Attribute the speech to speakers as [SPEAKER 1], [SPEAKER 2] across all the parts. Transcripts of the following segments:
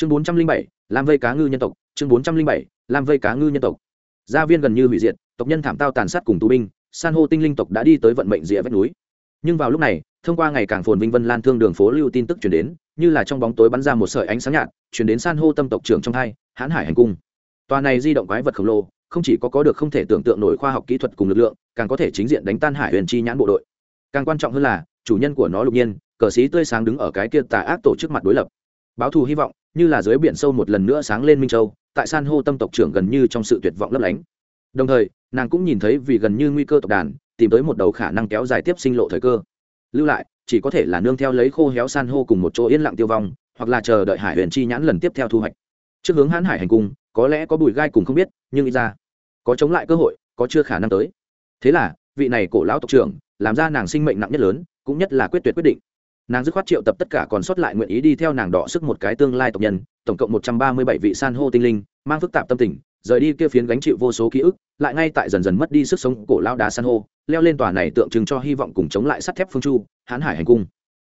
[SPEAKER 1] chương bốn trăm linh bảy, lam vây cá ngư nhân tộc, chương bốn trăm linh bảy, lam vây cá ngư nhân tộc. Gia viên gần như hủy diệt, tộc nhân thảm tao tàn sát cùng tù binh, san hô tinh linh tộc đã đi tới vận mệnh rìa vách núi. Nhưng vào lúc này, thông qua ngày càng phồn vinh vân lan thương đường phố lưu tin tức chuyển đến, như là trong bóng tối bắn ra một sợi ánh sáng nhạt chuyển đến san hô tâm tộc trưởng trong hai, hãn hải hành cung. Tòa này di động quái vật khổng lồ, không chỉ có có được không thể tưởng tượng nổi khoa học kỹ thuật cùng lực lượng, càng có thể chính diện đánh tan hải huyền chi nhãn bộ đội. Càng quan trọng hơn là, chủ nhân của nó lục nhiên, cờ sĩ tươi sáng đứng ở cái kia tà ác tổ chức mặt đối lập. Báo thù hy vọng như là dưới biển sâu một lần nữa sáng lên minh châu tại san hô tâm tộc trưởng gần như trong sự tuyệt vọng lấp lánh đồng thời nàng cũng nhìn thấy vì gần như nguy cơ tộc đàn tìm tới một đầu khả năng kéo dài tiếp sinh lộ thời cơ lưu lại chỉ có thể là nương theo lấy khô héo san hô cùng một chỗ yên lặng tiêu vong hoặc là chờ đợi hải huyền chi nhãn lần tiếp theo thu hoạch trước hướng hãn hải hành cung có lẽ có bùi gai cùng không biết nhưng ít ra có chống lại cơ hội có chưa khả năng tới thế là vị này cổ lão tộc trưởng làm ra nàng sinh mệnh nặng nhất lớn cũng nhất là quyết tuyệt quyết định nàng dứt khoát triệu tập tất cả còn sót lại nguyện ý đi theo nàng đỏ sức một cái tương lai tộc nhân, tổng cộng một trăm ba mươi bảy vị san hô tinh linh, mang phức tạp tâm tình, rời đi kia phiến gánh chịu vô số ký ức, lại ngay tại dần dần mất đi sức sống cổ lao đá san hô, leo lên tòa này tượng trưng cho hy vọng cùng chống lại sắt thép phương chu, hãn hải hành cung.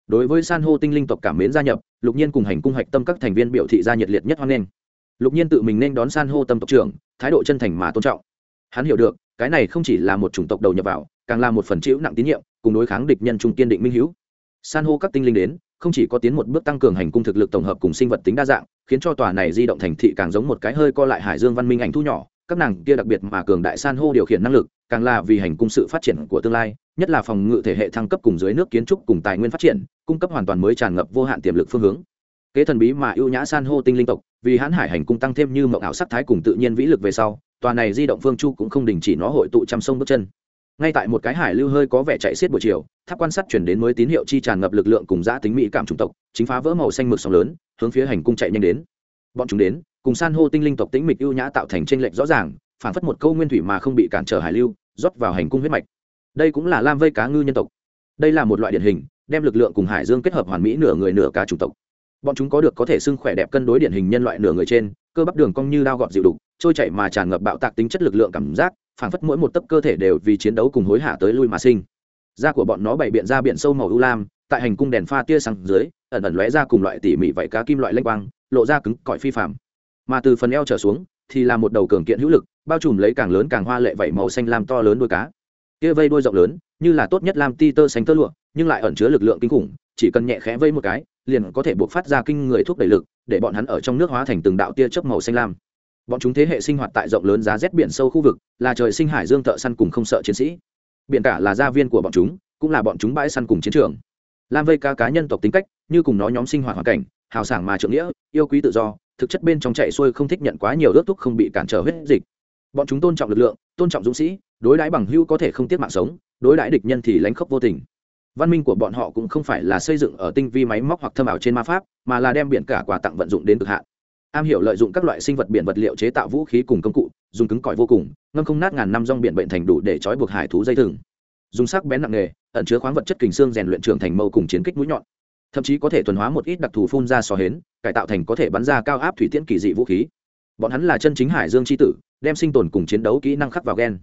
[SPEAKER 1] Đối với san hô tinh linh tộc cảm mến gia nhập, lục nhiên cùng hành cung hạch tâm các thành viên biểu thị gia nhiệt liệt nhất hoan nghênh. Lục nhiên tự mình nên đón san hô tâm tộc trưởng, thái độ chân thành mà tôn trọng. Hắn hiểu được, cái này không chỉ là một chủng tộc đầu nhập vào, càng là một phần chịu nặng tín nhiệm, cùng đối kháng địch nhân trung kiên định minh hữu san hô các tinh linh đến, không chỉ có tiến một bước tăng cường hành cung thực lực tổng hợp cùng sinh vật tính đa dạng, khiến cho tòa này di động thành thị càng giống một cái hơi co lại hải dương văn minh ảnh thu nhỏ, các nàng kia đặc biệt mà cường đại san hô điều khiển năng lực, càng là vì hành cung sự phát triển của tương lai, nhất là phòng ngự thể hệ thăng cấp cùng dưới nước kiến trúc cùng tài nguyên phát triển, cung cấp hoàn toàn mới tràn ngập vô hạn tiềm lực phương hướng. Kế thần bí mà ưu nhã san hô tinh linh tộc, vì hãn hải hành cung tăng thêm như mậu ảo sắc thái cùng tự nhiên vĩ lực về sau, tòa này di động phương chu cũng không đình chỉ nó hội tụ trăm sông bước chân ngay tại một cái hải lưu hơi có vẻ chạy xiết buổi chiều, tháp quan sát chuyển đến mới tín hiệu chi tràn ngập lực lượng cùng giã tính mỹ cảm chủng tộc, chính phá vỡ màu xanh mực sóng lớn, hướng phía hành cung chạy nhanh đến. Bọn chúng đến, cùng san hô tinh linh tộc tĩnh mịch ưu nhã tạo thành tranh lệch rõ ràng, phản phất một câu nguyên thủy mà không bị cản trở hải lưu, rót vào hành cung huyết mạch. Đây cũng là lam vây cá ngư nhân tộc. Đây là một loại điển hình, đem lực lượng cùng hải dương kết hợp hoàn mỹ nửa người nửa cá chủng tộc. Bọn chúng có được có thể xưng khỏe đẹp cân đối điển hình nhân loại nửa người trên, cơ bắp đường cong như đao gọt dịu đục, trôi chảy mà tràn ngập bạo tạc tính chất lực lượng cảm giác phảng phất mỗi một tấc cơ thể đều vì chiến đấu cùng hối hả tới lui mà sinh. Da của bọn nó bày biện ra biển sâu màu ưu lam, tại hành cung đèn pha tia sáng dưới, ẩn ẩn lóe ra cùng loại tỉ mỉ vảy cá kim loại lênh quang, lộ ra cứng cỏi phi phạm mà từ phần eo trở xuống, thì là một đầu cường kiện hữu lực, bao trùm lấy càng lớn càng hoa lệ vảy màu xanh lam to lớn đuôi cá. Kia vây đuôi rộng lớn, như là tốt nhất lam ti tơ xanh tơ lụa, nhưng lại ẩn chứa lực lượng kinh khủng, chỉ cần nhẹ khẽ vây một cái, liền có thể buộc phát ra kinh người thuốc đẩy lực, để bọn hắn ở trong nước hóa thành từng đạo tia chớp màu xanh lam bọn chúng thế hệ sinh hoạt tại rộng lớn giá rét biển sâu khu vực, là trời sinh hải dương thợ săn cùng không sợ chiến sĩ. Biển cả là gia viên của bọn chúng, cũng là bọn chúng bãi săn cùng chiến trường. Lam vây cá cá nhân tộc tính cách, như cùng nó nhóm sinh hoạt hoàn cảnh, hào sảng mà trượng nghĩa, yêu quý tự do, thực chất bên trong chạy xuôi không thích nhận quá nhiều ước thúc không bị cản trở huyết dịch. Bọn chúng tôn trọng lực lượng, tôn trọng dũng sĩ, đối đãi bằng hữu có thể không tiếc mạng sống, đối đãi địch nhân thì lánh khóc vô tình. Văn minh của bọn họ cũng không phải là xây dựng ở tinh vi máy móc hoặc thâm ảo trên ma pháp, mà là đem biển cả quà tặng vận dụng đến cực hạn am hiểu lợi dụng các loại sinh vật biển vật liệu chế tạo vũ khí cùng công cụ, dùng cứng cỏi vô cùng, ngâm không nát ngàn năm rong biển bệnh thành đủ để trói buộc hải thú dây thừng. Dùng sắc bén nặng nghề, ẩn chứa khoáng vật chất kình xương rèn luyện trưởng thành mâu cùng chiến kích mũi nhọn. Thậm chí có thể thuần hóa một ít đặc thù phun ra sò hến, cải tạo thành có thể bắn ra cao áp thủy tiễn kỳ dị vũ khí. Bọn hắn là chân chính hải dương c h i tử, đem sinh tồn cùng chiến đấu kỹ năng khắc vào ghen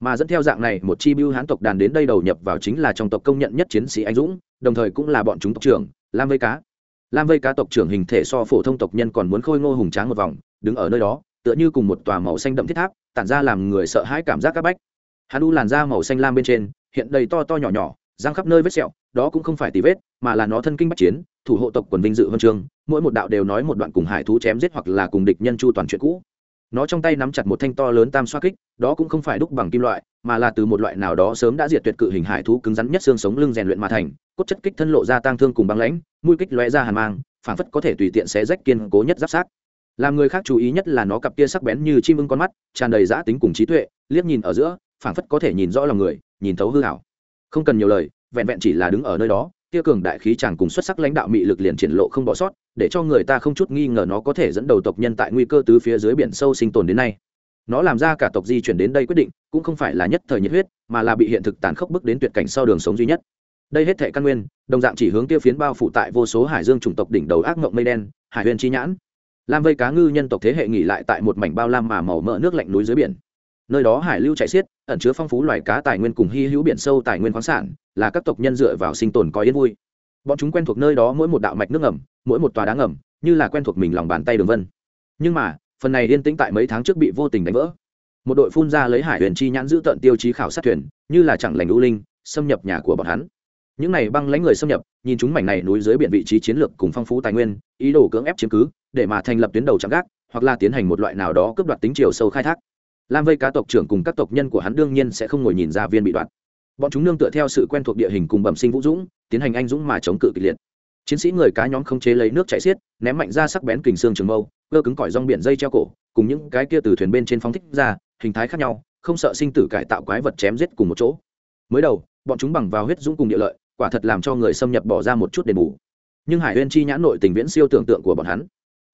[SPEAKER 1] mà dẫn theo dạng này, một chi bưu hán tộc đàn đến đây đầu nhập vào chính là trong tộc công nhận nhất chiến sĩ anh dũng, đồng thời cũng là bọn chúng tộc trưởng, lam vây cá lam vây cá tộc trưởng hình thể so phổ thông tộc nhân còn muốn khôi ngô hùng tráng một vòng, đứng ở nơi đó, tựa như cùng một tòa màu xanh đậm thiết tháp, tản ra làm người sợ hãi cảm giác c áp bách. Hắn u làn da màu xanh lam bên trên, hiện đầy to to nhỏ nhỏ, răng khắp nơi vết sẹo, đó cũng không phải tì vết, mà là nó thân kinh bắc chiến, thủ hộ tộc quần vinh dự huân chương, mỗi một đạo đều nói một đoạn cùng hải thú chém giết hoặc là cùng địch nhân chu toàn chuyện cũ nó trong tay nắm chặt một thanh to lớn tam xoa kích, đó cũng không phải đúc bằng kim loại, mà là từ một loại nào đó sớm đã diệt tuyệt cự hình hải thú cứng rắn nhất xương sống lưng rèn luyện mà thành, cốt chất kích thân lộ ra tang thương cùng băng lãnh, mũi kích lóe ra hàn mang, phản phất có thể tùy tiện xé rách kiên cố nhất giáp sát làm người khác chú ý nhất là nó cặp kia sắc bén như chim ưng con mắt, tràn đầy giã tính cùng trí tuệ, liếc nhìn ở giữa, phản phất có thể nhìn rõ lòng người, nhìn thấu hư hảo không cần nhiều lời, vẹn vẹn chỉ là đứng ở nơi đó, kia cường đại khí chàng cùng xuất sắc lãnh đạo mị lực liền triển lộ không bỏ sót để cho người ta không chút nghi ngờ nó có thể dẫn đầu tộc nhân tại nguy cơ tứ phía dưới biển sâu sinh tồn đến nay. Nó làm ra cả tộc di chuyển đến đây quyết định, cũng không phải là nhất thời nhiệt huyết, mà là bị hiện thực tàn khốc bước đến tuyệt cảnh sau đường sống duy nhất. Đây hết thệ căn nguyên, đồng dạng chỉ hướng tiêu phiến bao phủ tại vô số hải dương chủng tộc đỉnh đầu ác mộng mây đen, hải huyền chi nhãn. Lam vây cá ngư nhân tộc thế hệ nghỉ lại tại một mảnh bao lam mà màu mỡ nước lạnh núi dưới biển. Nơi đó hải lưu chạy xiết, ẩn chứa phong phú loài cá tài nguyên cùng hy hữu biển sâu tài nguyên khoáng sản, là các tộc nhân dựa vào sinh tồn có yên vui bọn chúng quen thuộc nơi đó mỗi một đạo mạch nước ngầm, mỗi một tòa đá ngầm, như là quen thuộc mình lòng bàn tay đường vân. Nhưng mà, phần này yên tĩnh tại mấy tháng trước bị vô tình đánh vỡ. Một đội phun ra lấy hải huyền chi nhãn giữ tận tiêu chí khảo sát thuyền, như là chẳng lành ưu linh, xâm nhập nhà của bọn hắn. Những này băng lãnh người xâm nhập, nhìn chúng mảnh này núi dưới biển vị trí chiến lược cùng phong phú tài nguyên, ý đồ cưỡng ép chiếm cứ, để mà thành lập tuyến đầu chạm gác, hoặc là tiến hành một loại nào đó cướp đoạt tính chiều sâu khai thác. Lam vây cá tộc trưởng cùng các tộc nhân của hắn đương nhiên sẽ không ngồi nhìn ra viên bị đoạt bọn chúng nương tựa theo sự quen thuộc địa hình cùng bẩm sinh vũ dũng, tiến hành anh dũng mà chống cự kịch liệt. Chiến sĩ người cá nhóm không chế lấy nước chảy xiết, ném mạnh ra sắc bén kình xương trường mâu, cơ cứng cỏi rong biển dây treo cổ, cùng những cái kia từ thuyền bên trên phóng thích ra, hình thái khác nhau, không sợ sinh tử cải tạo quái vật chém giết cùng một chỗ. Mới đầu, bọn chúng bằng vào huyết dũng cùng địa lợi, quả thật làm cho người xâm nhập bỏ ra một chút đền bù. Nhưng hải huyên chi nhãn nội tình viễn siêu tưởng tượng của bọn hắn.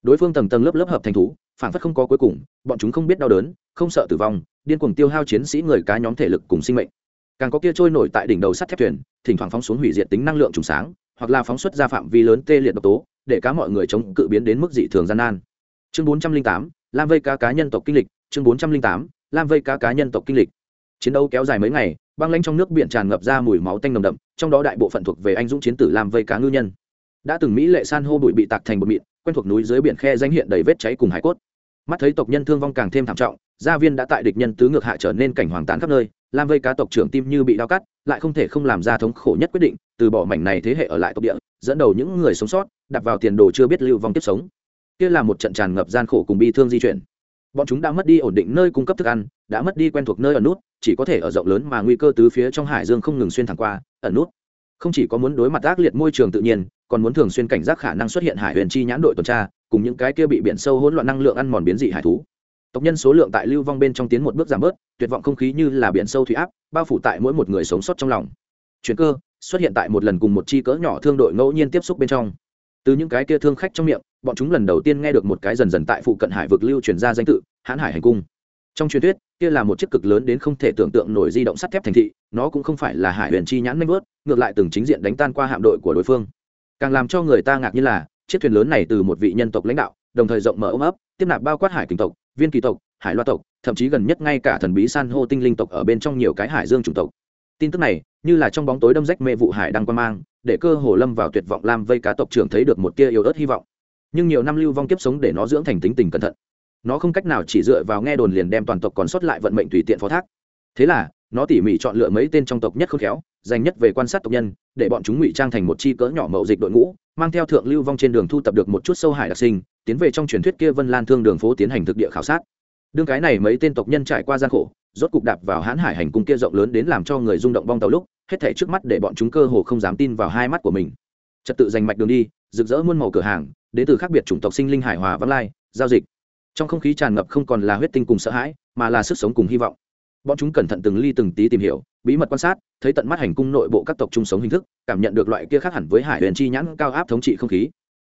[SPEAKER 1] Đối phương tầng tầng lớp lớp hợp thành thú, phản phất không có cuối cùng, bọn chúng không biết đau đớn, không sợ tử vong, điên cuồng tiêu hao chiến sĩ người cá nhóm thể lực cùng sinh mệnh càng có kia trôi nổi tại đỉnh đầu sắt thép thuyền, thỉnh thoảng phóng xuống hủy diệt tính năng lượng trùng sáng, hoặc là phóng xuất ra phạm vi lớn tê liệt độc tố, để cá mọi người chống cự biến đến mức dị thường gian nan. Chương bốn trăm linh tám, lam vây cá cá nhân tộc kinh lịch. Chương bốn trăm linh tám, lam vây cá cá nhân tộc kinh lịch. Chiến đấu kéo dài mấy ngày, băng lanh trong nước biển tràn ngập ra mùi máu tanh nồng đậm, trong đó đại bộ phận thuộc về anh dũng chiến tử lam vây cá ngư nhân. Đã từng mỹ lệ san hô bụi bị tạc thành bột mịn, quen thuộc núi dưới biển khe danh hiện đầy vết cháy cùng hải cốt. Mắt thấy tộc nhân thương vong càng thêm thảm trọng, gia viên đã tại địch nhân tứ ngược hạ trở nên cảnh hoàng tán khắp nơi lam vây cá tộc trưởng tim như bị đau cắt, lại không thể không làm ra thống khổ nhất quyết định, từ bỏ mảnh này thế hệ ở lại tộc địa, dẫn đầu những người sống sót, đặt vào tiền đồ chưa biết lưu vong tiếp sống. Kia là một trận tràn ngập gian khổ cùng bi thương di chuyển. Bọn chúng đã mất đi ổn định nơi cung cấp thức ăn, đã mất đi quen thuộc nơi ở nút, chỉ có thể ở rộng lớn mà nguy cơ từ phía trong hải dương không ngừng xuyên thẳng qua, ẩn nút. Không chỉ có muốn đối mặt ác liệt môi trường tự nhiên, còn muốn thường xuyên cảnh giác khả năng xuất hiện hải huyền chi nhãn đội tuần tra, cùng những cái kia bị biển sâu hỗn loạn năng lượng ăn mòn biến dị hải thú tộc nhân số lượng tại lưu vong bên trong tiến một bước giảm bớt, tuyệt vọng không khí như là biển sâu thủy áp, bao phủ tại mỗi một người sống sót trong lòng. Chuyện cơ, xuất hiện tại một lần cùng một chi cỡ nhỏ thương đội ngẫu nhiên tiếp xúc bên trong. Từ những cái kia thương khách trong miệng, bọn chúng lần đầu tiên nghe được một cái dần dần tại phụ cận hải vực lưu truyền ra danh tự, hãn hải hành cung. Trong truyền thuyết, kia là một chiếc cực lớn đến không thể tưởng tượng nổi di động sắt thép thành thị, nó cũng không phải là hải huyền chi nhãn nanh vớt ngược lại từng chính diện đánh tan qua hạm đội của đối phương. Càng làm cho người ta ngạc nhiên là, chiếc thuyền lớn này từ một vị nhân tộc lãnh đạo, đồng thời rộng mở ôm ấp, tiếp nạp bao quát hải kinh tộc viên kỳ tộc, hải loa tộc, thậm chí gần nhất ngay cả thần bí san hô tinh linh tộc ở bên trong nhiều cái hải dương chủng tộc. Tin tức này, như là trong bóng tối đâm rách mê vụ hải đang quan mang, để cơ hồ lâm vào tuyệt vọng lam vây cá tộc trưởng thấy được một tia yếu ớt hy vọng. Nhưng nhiều năm lưu vong kiếp sống để nó dưỡng thành tính tình cẩn thận. Nó không cách nào chỉ dựa vào nghe đồn liền đem toàn tộc còn sót lại vận mệnh tùy tiện phó thác. Thế là, nó tỉ mỉ chọn lựa mấy tên trong tộc nhất khôn khéo, dành nhất về quan sát tộc nhân, để bọn chúng ngụy trang thành một chi cỡ nhỏ mậu dịch đội ngũ, mang theo thượng lưu vong trên đường thu tập được một chút sâu hải đặc sinh tiến về trong truyền thuyết kia vân lan thương đường phố tiến hành thực địa khảo sát. Đương cái này mấy tên tộc nhân trải qua gian khổ, rốt cục đạp vào hãn hải hành cung kia rộng lớn đến làm cho người rung động bong tàu lúc, hết thể trước mắt để bọn chúng cơ hồ không dám tin vào hai mắt của mình. Trật tự giành mạch đường đi, rực rỡ muôn màu cửa hàng, đến từ khác biệt chủng tộc sinh linh hải hòa vắng lai, giao dịch. Trong không khí tràn ngập không còn là huyết tinh cùng sợ hãi, mà là sức sống cùng hy vọng. Bọn chúng cẩn thận từng ly từng tí tìm hiểu, bí mật quan sát, thấy tận mắt hành cung nội bộ các tộc chung sống hình thức, cảm nhận được loại kia khác hẳn với hải huyền chi nhãn cao áp thống trị không khí.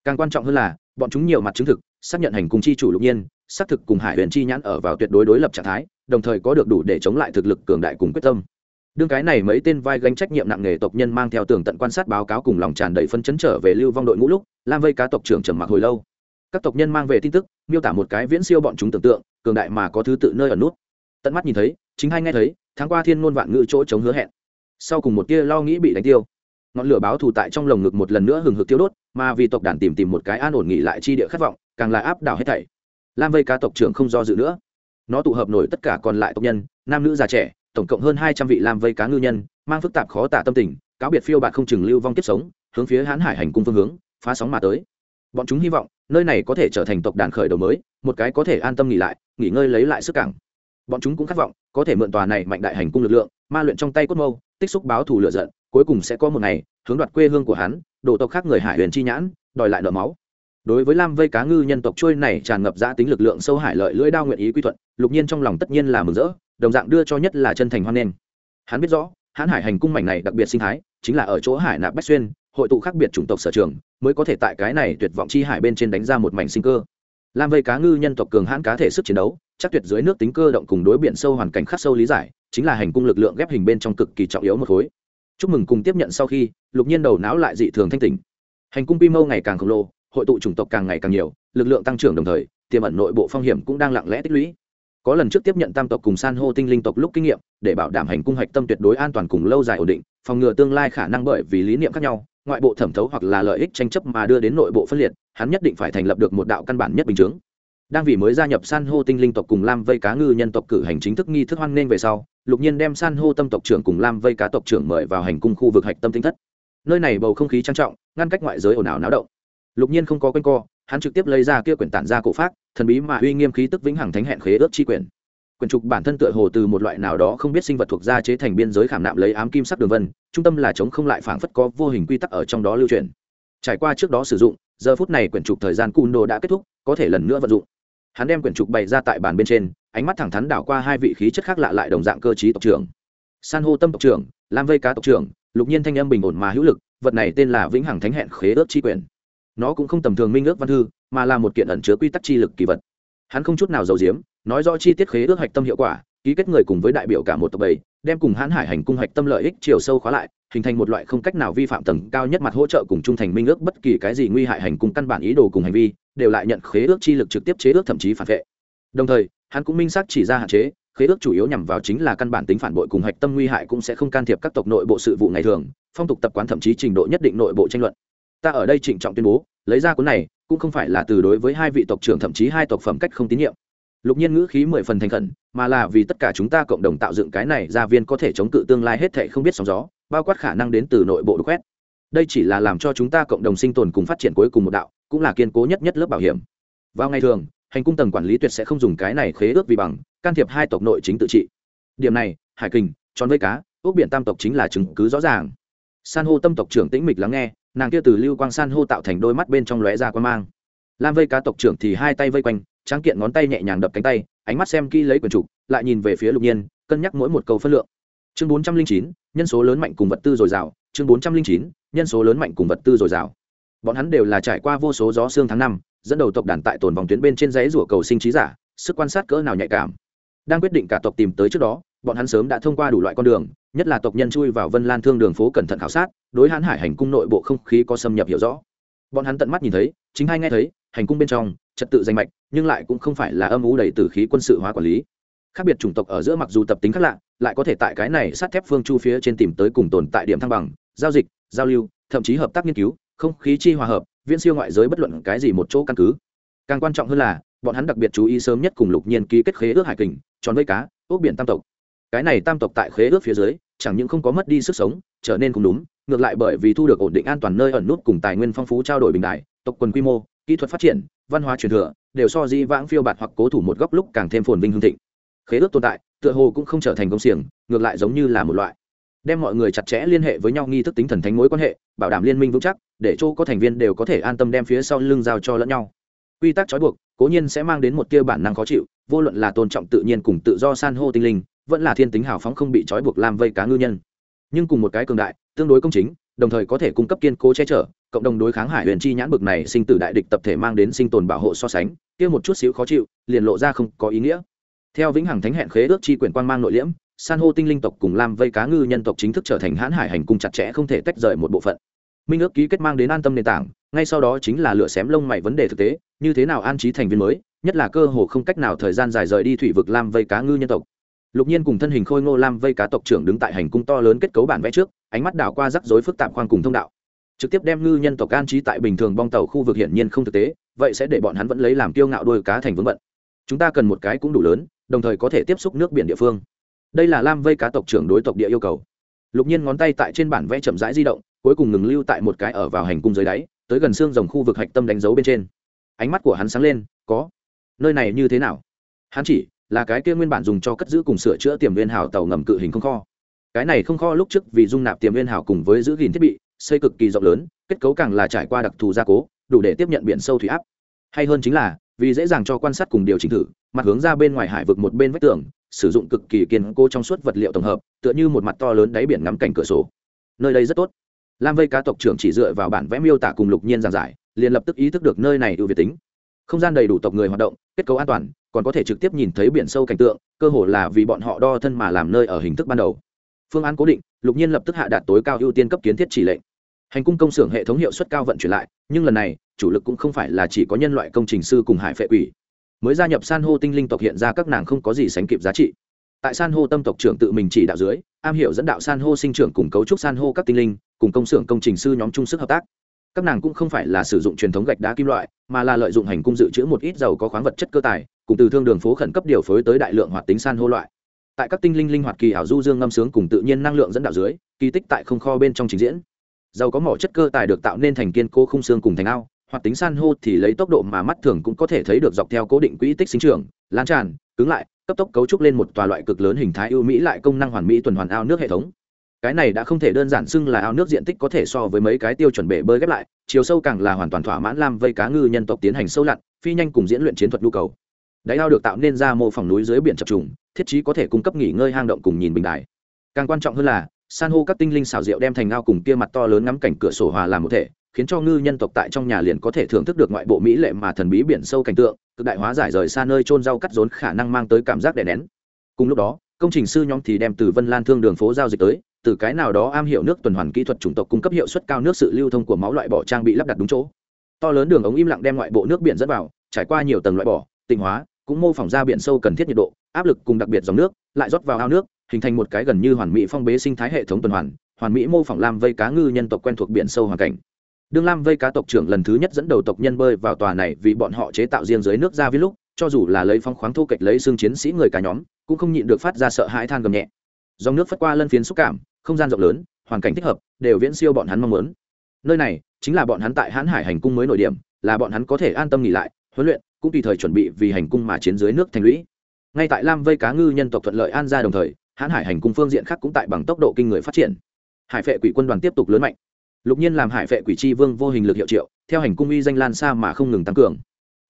[SPEAKER 1] Càng quan trọng hơn là bọn chúng nhiều mặt chứng thực, xác nhận hành cùng chi chủ lục nhiên, xác thực cùng hải huyền chi nhãn ở vào tuyệt đối đối lập trạng thái, đồng thời có được đủ để chống lại thực lực cường đại cùng quyết tâm. Đương cái này mấy tên vai gánh trách nhiệm nặng nghề tộc nhân mang theo tường tận quan sát báo cáo cùng lòng tràn đầy phân chấn trở về lưu vong đội ngũ lúc, lam vây cá tộc trưởng trầm mặc hồi lâu. Các tộc nhân mang về tin tức, miêu tả một cái viễn siêu bọn chúng tưởng tượng, cường đại mà có thứ tự nơi ở nút. Tận mắt nhìn thấy, chính hay nghe thấy, tháng qua thiên ngôn vạn ngữ chỗ chống hứa hẹn. Sau cùng một tia lo nghĩ bị đánh tiêu ngọn lửa báo thù tại trong lồng ngực một lần nữa hừng hực tiêu đốt, mà vì tộc đàn tìm tìm một cái an ổn nghỉ lại chi địa khát vọng, càng là áp đảo hết thảy. Lam vây cá tộc trưởng không do dự nữa. Nó tụ hợp nổi tất cả còn lại tộc nhân, nam nữ già trẻ, tổng cộng hơn hai trăm vị lam vây cá ngư nhân, mang phức tạp khó tả tâm tình, cáo biệt phiêu bạn không chừng lưu vong kiếp sống, hướng phía hãn hải hành cung phương hướng, phá sóng mà tới. Bọn chúng hy vọng, nơi này có thể trở thành tộc đàn khởi đầu mới, một cái có thể an tâm nghỉ lại, nghỉ ngơi lấy lại sức cảng. Bọn chúng cũng khát vọng, có thể mượn tòa này mạnh đại hành cung lực lượng, ma luyện trong tay cốt mâu, tích xúc báo thù lựa giận cuối cùng sẽ có một ngày, hướng đoạt quê hương của hắn đổ tộc khác người hải huyền chi nhãn, đòi lại nợ máu. Đối với lam vây cá ngư nhân tộc trôi này tràn ngập giã tính lực lượng sâu hải lợi lưỡi đao nguyện ý quy thuận, lục nhiên trong lòng tất nhiên là mừng rỡ, đồng dạng đưa cho nhất là chân thành hoan nghênh. Hắn biết rõ, hãn hải hành cung mảnh này đặc biệt sinh thái, chính là ở chỗ hải nạp bách xuyên, hội tụ khác biệt chủng tộc sở trường, mới có thể tại cái này tuyệt vọng chi hải bên trên đánh ra một mảnh sinh cơ. Lam vây cá ngư nhân tộc cường hãn cá thể sức chiến đấu, chắc tuyệt dưới nước tính cơ động cùng đối biển sâu hoàn cảnh khắc sâu lý giải, chính là hành cung lực lượng ghép hình bên trong cực kỳ trọng yếu một khối chúc mừng cùng tiếp nhận sau khi, lục nhiên đầu não lại dị thường thanh tỉnh hành cung quy mô ngày càng khổng lồ, hội tụ chủng tộc càng ngày càng nhiều, lực lượng tăng trưởng đồng thời, tiềm ẩn nội bộ phong hiểm cũng đang lặng lẽ tích lũy. Có lần trước tiếp nhận tam tộc cùng san hô tinh linh tộc lúc kinh nghiệm, để bảo đảm hành cung hạch tâm tuyệt đối an toàn cùng lâu dài ổn định, phòng ngừa tương lai khả năng bởi vì lý niệm khác nhau, ngoại bộ thẩm thấu hoặc là lợi ích tranh chấp mà đưa đến nội bộ phân liệt, hắn nhất định phải thành lập được một đạo căn bản nhất bình chứng đang vì mới gia nhập san hô tinh linh tộc cùng lam vây cá ngư nhân tộc cử hành chính thức nghi thức hoan nghênh về sau, lục nhiên đem san hô tâm tộc trưởng cùng lam vây cá tộc trưởng mời vào hành cung khu vực hạch tâm tinh thất. Nơi này bầu không khí trang trọng, ngăn cách ngoại giới ồn ào náo động. Lục nhiên không có quanh co, hắn trực tiếp lấy ra kia quyển tản ra cổ pháp thần bí mà uy nghiêm khí tức vĩnh hằng thánh hẹn khế ước chi quyển. Quyển trục bản thân tựa hồ từ một loại nào đó không biết sinh vật thuộc gia chế thành biên giới khảm nạm lấy ám kim sắc đường vân, trung tâm là chống không lại phảng phất có vô hình quy tắc ở trong đó lưu truyền. Trải qua trước đó sử dụng, giờ phút này quyển trục thời gian cun nô đã kết thúc, có thể lần nữa vận dụng hắn đem quyển trục bày ra tại bàn bên trên, ánh mắt thẳng thắn đảo qua hai vị khí chất khác lạ lại đồng dạng cơ chí tộc trưởng. San hô tâm tộc trưởng, lam vây cá tộc trưởng, lục nhiên thanh âm bình ổn mà hữu lực, vật này tên là vĩnh hằng thánh hẹn khế ước chi quyển. Nó cũng không tầm thường minh ước văn thư, mà là một kiện ẩn chứa quy tắc chi lực kỳ vật. Hắn không chút nào giàu diếm nói rõ chi tiết khế ước hạch tâm hiệu quả, ký kết người cùng với đại biểu cả một tộc bầy, đem cùng hãn hải hành cung hạch tâm lợi ích chiều sâu khóa lại, hình thành một loại không cách nào vi phạm tầng cao nhất mặt hỗ trợ cùng trung thành minh ước bất kỳ cái gì nguy hại hành cung căn bản ý đồ cùng hành vi đều lại nhận khế ước chi lực trực tiếp chế ước thậm chí phản vệ. Đồng thời, hắn cũng minh xác chỉ ra hạn chế, khế ước chủ yếu nhằm vào chính là căn bản tính phản bội cùng hạch tâm nguy hại cũng sẽ không can thiệp các tộc nội bộ sự vụ ngày thường, phong tục tập quán thậm chí trình độ nhất định nội bộ tranh luận. Ta ở đây trịnh trọng tuyên bố, lấy ra cuốn này, cũng không phải là từ đối với hai vị tộc trưởng thậm chí hai tộc phẩm cách không tín nhiệm. Lục nhiên ngữ khí mười phần thành khẩn, mà là vì tất cả chúng ta cộng đồng tạo dựng cái này, gia viên có thể chống cự tương lai hết thệ không biết sóng gió, bao quát khả năng đến từ nội bộ đục quét đây chỉ là làm cho chúng ta cộng đồng sinh tồn cùng phát triển cuối cùng một đạo, cũng là kiên cố nhất nhất lớp bảo hiểm. Vào ngày thường, hành cung tầng quản lý tuyệt sẽ không dùng cái này khế ước vì bằng, can thiệp hai tộc nội chính tự trị. Điểm này, hải kình, tròn vây cá ốc biển tam tộc chính là chứng cứ rõ ràng. San hô tâm tộc trưởng tĩnh mịch lắng nghe, nàng kia từ lưu quang san hô tạo thành đôi mắt bên trong lóe ra quan mang. Lam vây cá tộc trưởng thì hai tay vây quanh, tráng kiện ngón tay nhẹ nhàng đập cánh tay, ánh mắt xem kỹ lấy quần trục, lại nhìn về phía lục nhiên, cân nhắc mỗi một câu phân lượng. Chương bốn trăm linh chín, nhân số lớn mạnh cùng vật tư dồi dào chương bốn trăm linh chín, nhân số lớn mạnh cùng vật tư dồi dào. Bọn hắn đều là trải qua vô số gió xương tháng năm, dẫn đầu tộc đàn tại tồn vòng tuyến bên trên dãy rủa cầu sinh trí giả, sức quan sát cỡ nào nhạy cảm. Đang quyết định cả tộc tìm tới trước đó, bọn hắn sớm đã thông qua đủ loại con đường, nhất là tộc nhân chui vào vân lan thương đường phố cẩn thận khảo sát, đối hãn hải hành cung nội bộ không khí có xâm nhập hiểu rõ. Bọn hắn tận mắt nhìn thấy, chính hay nghe thấy, hành cung bên trong, trật tự danh mạch, nhưng lại cũng không phải là âm u đầy tử khí quân sự hóa quản lý. Khác biệt chủng tộc ở giữa mặc dù tập tính khác lạ, lại có thể tại cái này sát thép phương chu phía trên tìm tới cùng tồn tại điểm thăng bằng giao dịch, giao lưu, thậm chí hợp tác nghiên cứu, không khí chi hòa hợp, viễn siêu ngoại giới bất luận cái gì một chỗ căn cứ. Càng quan trọng hơn là, bọn hắn đặc biệt chú ý sớm nhất cùng lục nhiên ký kết khế ước hải kình, tròn vây cá ốc biển tam tộc. Cái này tam tộc tại khế ước phía dưới, chẳng những không có mất đi sức sống, trở nên cũng đúng, ngược lại bởi vì thu được ổn định an toàn nơi ẩn nút cùng tài nguyên phong phú trao đổi bình đại, tộc quần quy mô, kỹ thuật phát triển, văn hóa truyền thừa, đều so di vãng phiêu bạt hoặc cố thủ một góc lúc càng thêm phồn vinh hương thịnh. Khế ước tồn tại, tựa hồ cũng không trở thành công xiềng, ngược lại giống như là một loại đem mọi người chặt chẽ liên hệ với nhau nghi thức tính thần thánh mối quan hệ, bảo đảm liên minh vững chắc, để chỗ có thành viên đều có thể an tâm đem phía sau lưng giao cho lẫn nhau. Quy tắc trói buộc, cố nhiên sẽ mang đến một tia bản năng khó chịu, vô luận là tôn trọng tự nhiên cùng tự do san hô tinh linh, vẫn là thiên tính hào phóng không bị trói buộc làm vây cá ngư nhân. Nhưng cùng một cái cường đại, tương đối công chính, đồng thời có thể cung cấp kiên cố che chở, cộng đồng đối kháng hải huyền chi nhãn bực này sinh tử đại địch tập thể mang đến sinh tồn bảo hộ so sánh, kia một chút xíu khó chịu, liền lộ ra không có ý nghĩa. Theo vĩnh hằng thánh hẹn khế ước chi quyển quan mang nội liễm san hô tinh linh tộc cùng lam vây cá ngư nhân tộc chính thức trở thành hãn hải hành cung chặt chẽ không thể tách rời một bộ phận. Minh ước ký kết mang đến an tâm nền tảng, ngay sau đó chính là lựa xém lông mày vấn đề thực tế, như thế nào an trí thành viên mới, nhất là cơ hồ không cách nào thời gian dài rời đi thủy vực lam vây cá ngư nhân tộc. Lục nhiên cùng thân hình khôi ngô lam vây cá tộc trưởng đứng tại hành cung to lớn kết cấu bản vẽ trước, ánh mắt đảo qua rắc rối phức tạp khoang cùng thông đạo. Trực tiếp đem ngư nhân tộc an trí tại bình thường bong tàu khu vực hiển nhiên không thực tế, vậy sẽ để bọn hắn vẫn lấy làm kiêu ngạo đôi cá thành vướng bận. Chúng ta cần một cái cũng đủ lớn, đồng thời có thể tiếp xúc nước biển địa phương đây là lam vây cá tộc trưởng đối tộc địa yêu cầu. Lục nhiên ngón tay tại trên bản vẽ chậm rãi di động, cuối cùng ngừng lưu tại một cái ở vào hành cung dưới đáy, tới gần xương rồng khu vực hạch tâm đánh dấu bên trên. Ánh mắt của hắn sáng lên, có. Nơi này như thế nào? Hắn chỉ là cái kia nguyên bản dùng cho cất giữ cùng sửa chữa tiềm viên hào tàu ngầm cự hình không kho. Cái này không kho lúc trước vì dung nạp tiềm viên hào cùng với giữ gìn thiết bị, xây cực kỳ rộng lớn, kết cấu càng là trải qua đặc thù gia cố, đủ để tiếp nhận biển sâu thủy áp. Hay hơn chính là, vì dễ dàng cho quan sát cùng điều chỉnh thử, mặt hướng ra bên ngoài hải vực một bên vách tường sử dụng cực kỳ kiên cố trong suốt vật liệu tổng hợp, tựa như một mặt to lớn đáy biển ngắm cảnh cửa sổ. Nơi đây rất tốt. Lam vây cá tộc trưởng chỉ dựa vào bản vẽ miêu tả cùng lục nhiên giảng giải, liền lập tức ý thức được nơi này ưu việt tính. Không gian đầy đủ tộc người hoạt động, kết cấu an toàn, còn có thể trực tiếp nhìn thấy biển sâu cảnh tượng, cơ hồ là vì bọn họ đo thân mà làm nơi ở hình thức ban đầu. Phương án cố định, lục nhiên lập tức hạ đạt tối cao ưu tiên cấp kiến thiết chỉ lệnh. Hành cung công xưởng hệ thống hiệu suất cao vận chuyển lại, nhưng lần này, chủ lực cũng không phải là chỉ có nhân loại công trình sư cùng hải phệ quỷ mới gia nhập san hô tinh linh tộc hiện ra các nàng không có gì sánh kịp giá trị. Tại san hô tâm tộc trưởng tự mình chỉ đạo dưới, am hiểu dẫn đạo san hô sinh trưởng cùng cấu trúc san hô các tinh linh, cùng công xưởng công trình sư nhóm chung sức hợp tác. Các nàng cũng không phải là sử dụng truyền thống gạch đá kim loại, mà là lợi dụng hành cung dự trữ một ít dầu có khoáng vật chất cơ tài, cùng từ thương đường phố khẩn cấp điều phối tới đại lượng hoạt tính san hô loại. Tại các tinh linh linh hoạt kỳ ảo du dương ngâm sướng cùng tự nhiên năng lượng dẫn đạo dưới, kỳ tích tại không kho bên trong trình diễn. Dầu có mỏ chất cơ tài được tạo nên thành kiên cố khung xương cùng thành ao hoạt tính san hô thì lấy tốc độ mà mắt thường cũng có thể thấy được dọc theo cố định quỹ tích sinh trưởng, lan tràn, cứng lại, cấp tốc cấu trúc lên một tòa loại cực lớn hình thái ưu mỹ lại công năng hoàn mỹ tuần hoàn ao nước hệ thống. Cái này đã không thể đơn giản xưng là ao nước diện tích có thể so với mấy cái tiêu chuẩn bể bơi ghép lại, chiều sâu càng là hoàn toàn thỏa mãn lam vây cá ngư nhân tộc tiến hành sâu lặn, phi nhanh cùng diễn luyện chiến thuật nhu cầu. Đáy ao được tạo nên ra mô phỏng núi dưới biển chập trùng, thiết chí có thể cung cấp nghỉ ngơi hang động cùng nhìn bình đài. Càng quan trọng hơn là, san hô các tinh linh xảo diệu đem thành ao cùng kia mặt to lớn ngắm cảnh cửa sổ hòa làm một thể khiến cho ngư nhân tộc tại trong nhà liền có thể thưởng thức được ngoại bộ mỹ lệ mà thần bí biển sâu cảnh tượng, cực đại hóa giải rời xa nơi trôn rau cắt rốn khả năng mang tới cảm giác đè nén. Cùng lúc đó, công trình sư nhóm thì đem từ vân lan thương đường phố giao dịch tới, từ cái nào đó am hiểu nước tuần hoàn kỹ thuật chủng tộc cung cấp hiệu suất cao nước sự lưu thông của máu loại bỏ trang bị lắp đặt đúng chỗ. To lớn đường ống im lặng đem ngoại bộ nước biển dẫn vào, trải qua nhiều tầng loại bỏ, tịnh hóa, cũng mô phỏng ra biển sâu cần thiết nhiệt độ, áp lực cùng đặc biệt dòng nước, lại rót vào ao nước, hình thành một cái gần như hoàn mỹ phong bế sinh thái hệ thống tuần hoàn hoàn mỹ mô phỏng làm vây cá ngư nhân tộc quen thuộc biển sâu hoàn cảnh đương lam vây cá tộc trưởng lần thứ nhất dẫn đầu tộc nhân bơi vào tòa này vì bọn họ chế tạo riêng dưới nước ra với lúc, cho dù là lấy phong khoáng thô kệch lấy xương chiến sĩ người cả nhóm, cũng không nhịn được phát ra sợ hãi than gầm nhẹ. Dòng nước phất qua lân phiến xúc cảm, không gian rộng lớn, hoàn cảnh thích hợp, đều viễn siêu bọn hắn mong muốn. Nơi này chính là bọn hắn tại hãn hải hành cung mới nội điểm, là bọn hắn có thể an tâm nghỉ lại, huấn luyện, cũng tùy thời chuẩn bị vì hành cung mà chiến dưới nước thành lũy. Ngay tại lam vây cá ngư nhân tộc thuận lợi an ra đồng thời, hãn hải hành cung phương diện khác cũng tại bằng tốc độ kinh người phát triển. Hải phệ quỷ quân đoàn tiếp tục lớn mạnh lục nhiên làm hải phệ quỷ tri vương vô hình lực hiệu triệu, theo hành cung uy danh lan xa mà không ngừng tăng cường.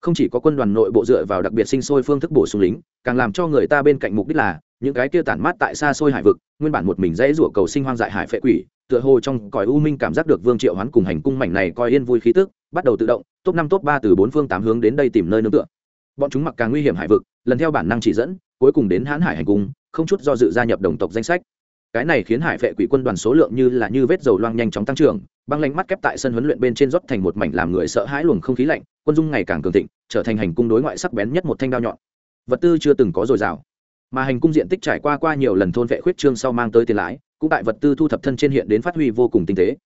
[SPEAKER 1] Không chỉ có quân đoàn nội bộ dựa vào đặc biệt sinh sôi phương thức bổ sung lính, càng làm cho người ta bên cạnh mục đích là, những cái kia tản mát tại xa xôi hải vực, nguyên bản một mình dễ rủa cầu sinh hoang dại hải phệ quỷ, tựa hồ trong cõi u minh cảm giác được vương triệu hoán cùng hành cung mảnh này coi yên vui khí tức, bắt đầu tự động, top năm, top ba từ bốn phương tám hướng đến đây tìm nơi nương tựa. Bọn chúng mặc càng nguy hiểm hải vực, lần theo bản năng chỉ dẫn, cuối cùng đến hãn hải hành cung, không chút do dự gia nhập đồng tộc danh sách cái này khiến hải vệ quỷ quân đoàn số lượng như là như vết dầu loang nhanh chóng tăng trưởng, băng lánh mắt kép tại sân huấn luyện bên trên rót thành một mảnh làm người sợ hãi luồng không khí lạnh, quân dung ngày càng cường thịnh, trở thành hành cung đối ngoại sắc bén nhất một thanh đao nhọn. Vật tư chưa từng có dồi dào, mà hành cung diện tích trải qua qua nhiều lần thôn vệ khuyết trương sau mang tới tiền lãi, cũng tại vật tư thu thập thân trên hiện đến phát huy vô cùng tinh tế.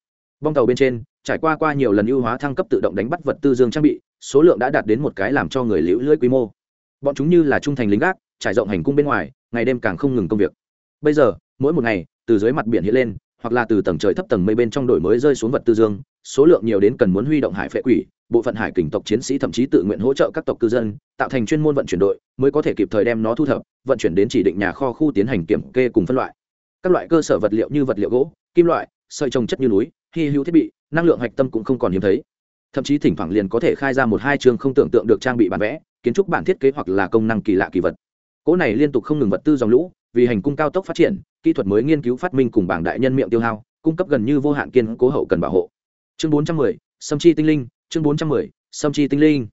[SPEAKER 1] Bong tàu bên trên, trải qua qua nhiều lần ưu hóa thăng cấp tự động đánh bắt vật tư dương trang bị, số lượng đã đạt đến một cái làm cho người liễu lưỡi quy mô. Bọn chúng như là trung thành lính gác, trải rộng hành cung bên ngoài, ngày đêm càng không ngừng công việc. Bây giờ mỗi một ngày, từ dưới mặt biển hiện lên, hoặc là từ tầng trời thấp tầng mây bên trong đổi mới rơi xuống vật tư dương, số lượng nhiều đến cần muốn huy động hải phệ quỷ, bộ phận hải kình tộc chiến sĩ thậm chí tự nguyện hỗ trợ các tộc cư dân, tạo thành chuyên môn vận chuyển đội mới có thể kịp thời đem nó thu thập, vận chuyển đến chỉ định nhà kho khu tiến hành kiểm kê cùng phân loại. Các loại cơ sở vật liệu như vật liệu gỗ, kim loại, sợi trồng chất như núi, hy hữu thiết bị, năng lượng hạch tâm cũng không còn hiếm thấy. Thậm chí thỉnh thoảng liền có thể khai ra một hai chương không tưởng tượng được trang bị bản vẽ, kiến trúc bản thiết kế hoặc là công năng kỳ lạ kỳ vật. Cỗ này liên tục không ngừng vật tư dòng lũ, vì hành cung cao tốc phát triển kỹ thuật mới nghiên cứu phát minh cùng bảng đại nhân miệng tiêu hao, cung cấp gần như vô hạn kiên cố hậu cần bảo hộ. Chương bốn trăm mười, sâm chi tinh linh, chương bốn trăm mười, sâm chi tinh linh.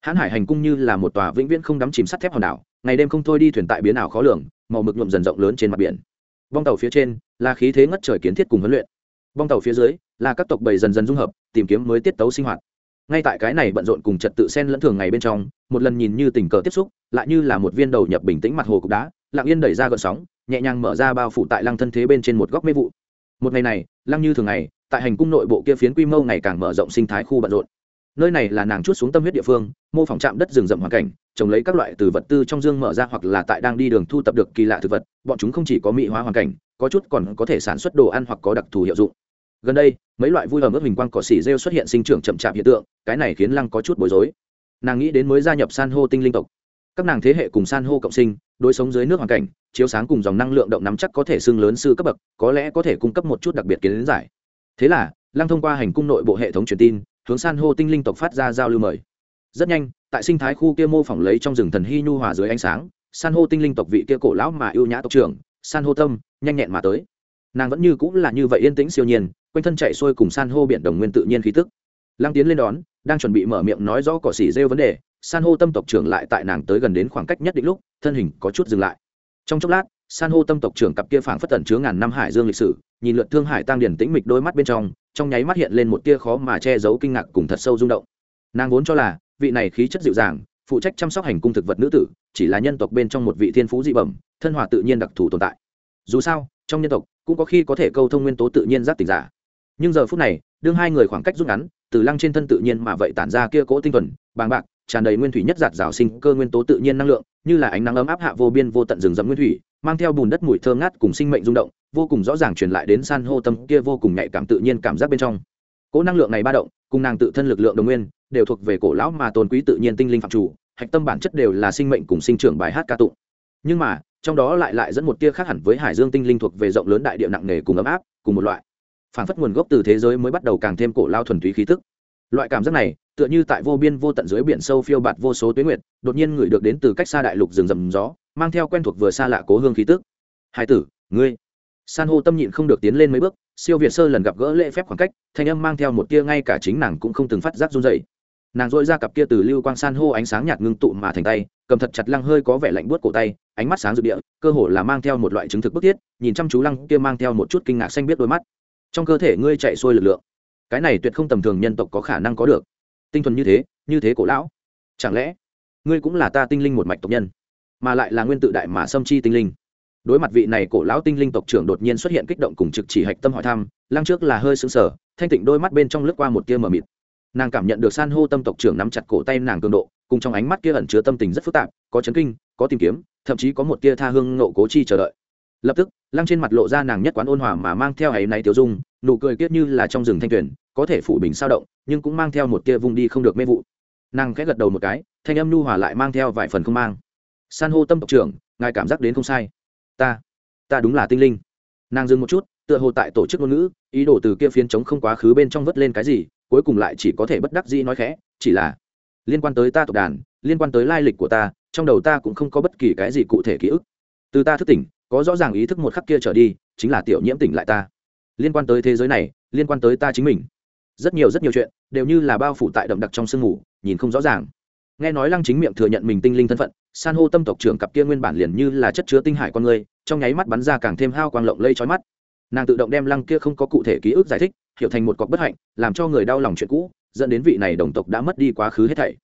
[SPEAKER 1] Hãn hải hành cung như là một tòa vĩnh viễn không đắm chìm sắt thép hòn đảo, ngày đêm không thôi đi thuyền tại biến ảo khó lường, màu mực nhuộm dần rộng lớn trên mặt biển. Bong tàu phía trên là khí thế ngất trời kiến thiết cùng huấn luyện. Bong tàu phía dưới là các tộc bầy dần dần dung hợp, tìm kiếm mới tiết tấu sinh hoạt. Ngay tại cái này bận rộn cùng trật tự sen lẫn thường ngày bên trong, một lần nhìn như tình cờ tiếp xúc, lại như là một viên đầu nhập bình tĩnh mặt hồ cục đá, lặng yên đẩy ra gợn sóng nhẹ nhàng mở ra bao phủ tại lăng thân thế bên trên một góc mê vụ. Một ngày này, lăng như thường ngày, tại hành cung nội bộ kia phiến quy mô ngày càng mở rộng sinh thái khu bận rộn. Nơi này là nàng chút xuống tâm huyết địa phương, mô phỏng chạm đất rừng rậm hoàn cảnh, trồng lấy các loại từ vật tư trong dương mở ra hoặc là tại đang đi đường thu tập được kỳ lạ thực vật, bọn chúng không chỉ có mỹ hóa hoàn cảnh, có chút còn có thể sản xuất đồ ăn hoặc có đặc thù hiệu dụng. Gần đây, mấy loại vui ở mức hình quang cỏ xỉ rêu xuất hiện sinh trưởng chậm chạp hiện tượng, cái này khiến lăng có chút bối rối. Nàng nghĩ đến mới gia nhập san hô tinh linh tộc. Các nàng thế hệ cùng san hô cộng sinh, đối sống dưới nước hoàn cảnh chiếu sáng cùng dòng năng lượng động nắm chắc có thể xưng lớn sư cấp bậc, có lẽ có thể cung cấp một chút đặc biệt kiến giải. Thế là, lăng thông qua hành cung nội bộ hệ thống truyền tin, hướng san hô tinh linh tộc phát ra giao lưu mời. Rất nhanh, tại sinh thái khu kia mô phỏng lấy trong rừng thần hy nhu hòa dưới ánh sáng, san hô tinh linh tộc vị kia cổ lão mà ưu nhã tộc trưởng, san hô tâm, nhanh nhẹn mà tới. Nàng vẫn như cũng là như vậy yên tĩnh siêu nhiên, quanh thân chạy xuôi cùng san hô biển đồng nguyên tự nhiên khí tức. Lăng tiến lên đón, đang chuẩn bị mở miệng nói rõ cỏ xỉ rêu vấn đề, san hô tâm tộc trưởng lại tại nàng tới gần đến khoảng cách nhất định lúc, thân hình có chút dừng lại trong chốc lát, san hô tâm tộc trưởng cặp kia phảng phất tẩn chứa ngàn năm hải dương lịch sử, nhìn lượn thương hải tăng điển tĩnh mịch đôi mắt bên trong trong nháy mắt hiện lên một tia khó mà che giấu kinh ngạc cùng thật sâu rung động. Nàng vốn cho là, vị này khí chất dịu dàng, phụ trách chăm sóc hành cung thực vật nữ tử, chỉ là nhân tộc bên trong một vị thiên phú dị bẩm, thân hòa tự nhiên đặc thù tồn tại. Dù sao, trong nhân tộc, cũng có khi có thể câu thông nguyên tố tự nhiên giác tỉnh giả. Nhưng giờ phút này, đương hai người khoảng cách rút ngắn, từ lăng trên thân tự nhiên mà vậy tản ra kia cỗ tinh thuần, bàng bạc, tràn đầy nguyên thủy nhất giạt rào sinh cơ nguyên tố tự nhiên năng lượng như là ánh nắng ấm áp hạ vô biên vô tận rừng rậm nguyên thủy, mang theo bùn đất mùi thơm ngát cùng sinh mệnh rung động, vô cùng rõ ràng truyền lại đến san hô tâm kia vô cùng nhạy cảm tự nhiên cảm giác bên trong. Cỗ năng lượng này ba động, cùng nàng tự thân lực lượng đồng nguyên, đều thuộc về cổ lão mà tôn quý tự nhiên tinh linh phạm chủ, hạch tâm bản chất đều là sinh mệnh cùng sinh trưởng bài hát ca tụng. Nhưng mà, trong đó lại lại dẫn một tia khác hẳn với hải dương tinh linh thuộc về rộng lớn đại địa nặng nề cùng ấm áp, cùng một loại. Phản phất nguồn gốc từ thế giới mới bắt đầu càng thêm cổ lao thuần túy khí tức loại cảm giác này, tựa như tại vô biên vô tận dưới biển sâu phiêu bạt vô số tuyến nguyệt, đột nhiên ngửi được đến từ cách xa đại lục rừng rầm gió, mang theo quen thuộc vừa xa lạ cố hương khí tức. Hai tử, ngươi. San hô tâm nhịn không được tiến lên mấy bước, siêu việt sơ lần gặp gỡ lễ phép khoảng cách, thanh âm mang theo một tia ngay cả chính nàng cũng không từng phát giác run dậy nàng dội ra cặp kia từ lưu quang san hô ánh sáng nhạt ngưng tụ mà thành tay, cầm thật chặt lăng hơi có vẻ lạnh buốt cổ tay, ánh mắt sáng dự địa, cơ hồ là mang theo một loại chứng thực bức thiết, nhìn chăm chú lăng kia mang theo một chút kinh ngạc xanh biết đôi mắt. Trong cơ thể ngươi chạy xuôi lực lượng cái này tuyệt không tầm thường nhân tộc có khả năng có được. Tinh thuần như thế như thế cổ lão. Chẳng lẽ, ngươi cũng là ta tinh linh một mạch tộc nhân, mà lại là nguyên tự đại mà xâm chi tinh linh? Đối mặt vị này cổ lão tinh linh tộc trưởng đột nhiên xuất hiện kích động cùng trực chỉ hạch tâm hỏi thăm, lăng trước là hơi sững sờ, thanh tịnh đôi mắt bên trong lướt qua một tia mờ mịt. Nàng cảm nhận được san hô tâm tộc trưởng nắm chặt cổ tay nàng cường độ, cùng trong ánh mắt kia ẩn chứa tâm tình rất phức tạp, có chấn kinh, có tìm kiếm, thậm chí có một tia tha hương nộ cố chi chờ đợi. Lập tức, lăng trên mặt lộ ra nàng nhất quán ôn hòa mà mang theo ấy náy tiêu dung, nụ cười kiết như là trong rừng thanh tuyển có thể phủ bình sao động, nhưng cũng mang theo một tia vung đi không được mê vụ. Nàng khẽ gật đầu một cái, thanh âm nhu hòa lại mang theo vài phần không mang. San hô tâm tộc trưởng, ngài cảm giác đến không sai. Ta ta đúng là tinh linh. Nàng dừng một chút, tựa hồ tại tổ chức ngôn ngữ, ý đồ từ kia phiến chống không quá khứ bên trong vớt lên cái gì, cuối cùng lại chỉ có thể bất đắc dĩ nói khẽ, chỉ là liên quan tới ta tộc đàn, liên quan tới lai lịch của ta, trong đầu ta cũng không có bất kỳ cái gì cụ thể ký ức. Từ ta thức tỉnh, có rõ ràng ý thức một khắc kia trở đi, chính là tiểu nhiễm tỉnh lại ta. Liên quan tới thế giới này, liên quan tới ta chính mình rất nhiều rất nhiều chuyện, đều như là bao phủ tại đậm đặc trong sương mù, nhìn không rõ ràng. Nghe nói lăng chính miệng thừa nhận mình tinh linh thân phận, san hô tâm tộc trưởng cặp kia nguyên bản liền như là chất chứa tinh hải con người, trong nháy mắt bắn ra càng thêm hao quang lộng lây trói mắt. Nàng tự động đem lăng kia không có cụ thể ký ức giải thích, hiểu thành một cọc bất hạnh, làm cho người đau lòng chuyện cũ, dẫn đến vị này đồng tộc đã mất đi quá khứ hết thảy.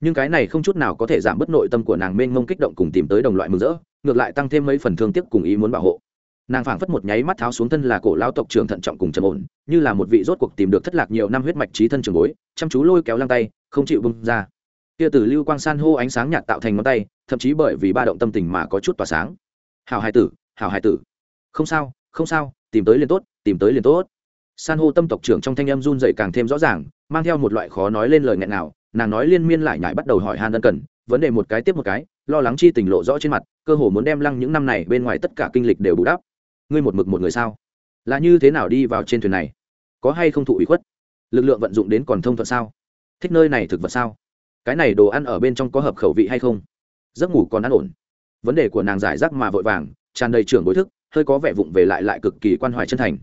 [SPEAKER 1] Nhưng cái này không chút nào có thể giảm bớt nội tâm của nàng mênh mông kích động cùng tìm tới đồng loại mừng rỡ, ngược lại tăng thêm mấy phần thương tiếc cùng ý muốn bảo hộ nàng phảng phất một nháy mắt tháo xuống thân là cổ lao tộc trưởng thận trọng cùng trầm ổn, như là một vị rốt cuộc tìm được thất lạc nhiều năm huyết mạch trí thân trường bối, chăm chú lôi kéo lăng tay, không chịu bung ra. Kia từ lưu quang san hô ánh sáng nhạt tạo thành ngón tay, thậm chí bởi vì ba động tâm tình mà có chút tỏa sáng. Hào hải tử hào hải tử. Không sao không sao, tìm tới liền tốt, tìm tới liền tốt. San hô tâm tộc trưởng trong thanh âm run dậy càng thêm rõ ràng, mang theo một loại khó nói lên lời nghẹn nào, nàng nói liên miên lại nhải bắt đầu hỏi han ân cần, vấn đề một cái tiếp một cái, lo lắng chi tình lộ rõ trên mặt, cơ hồ muốn đem lăng những năm này bên ngoài tất cả kinh lịch đều bù đắp ngươi một mực một người sao? Là như thế nào đi vào trên thuyền này? Có hay không thụ ủy khuất? Lực lượng vận dụng đến còn thông thuận sao? Thích nơi này thực vật sao? Cái này đồ ăn ở bên trong có hợp khẩu vị hay không? Giấc ngủ còn ăn ổn. Vấn đề của nàng giải rác mà vội vàng, tràn đầy trưởng bối thức, hơi có vẻ vụng về lại lại cực kỳ quan hoài chân thành.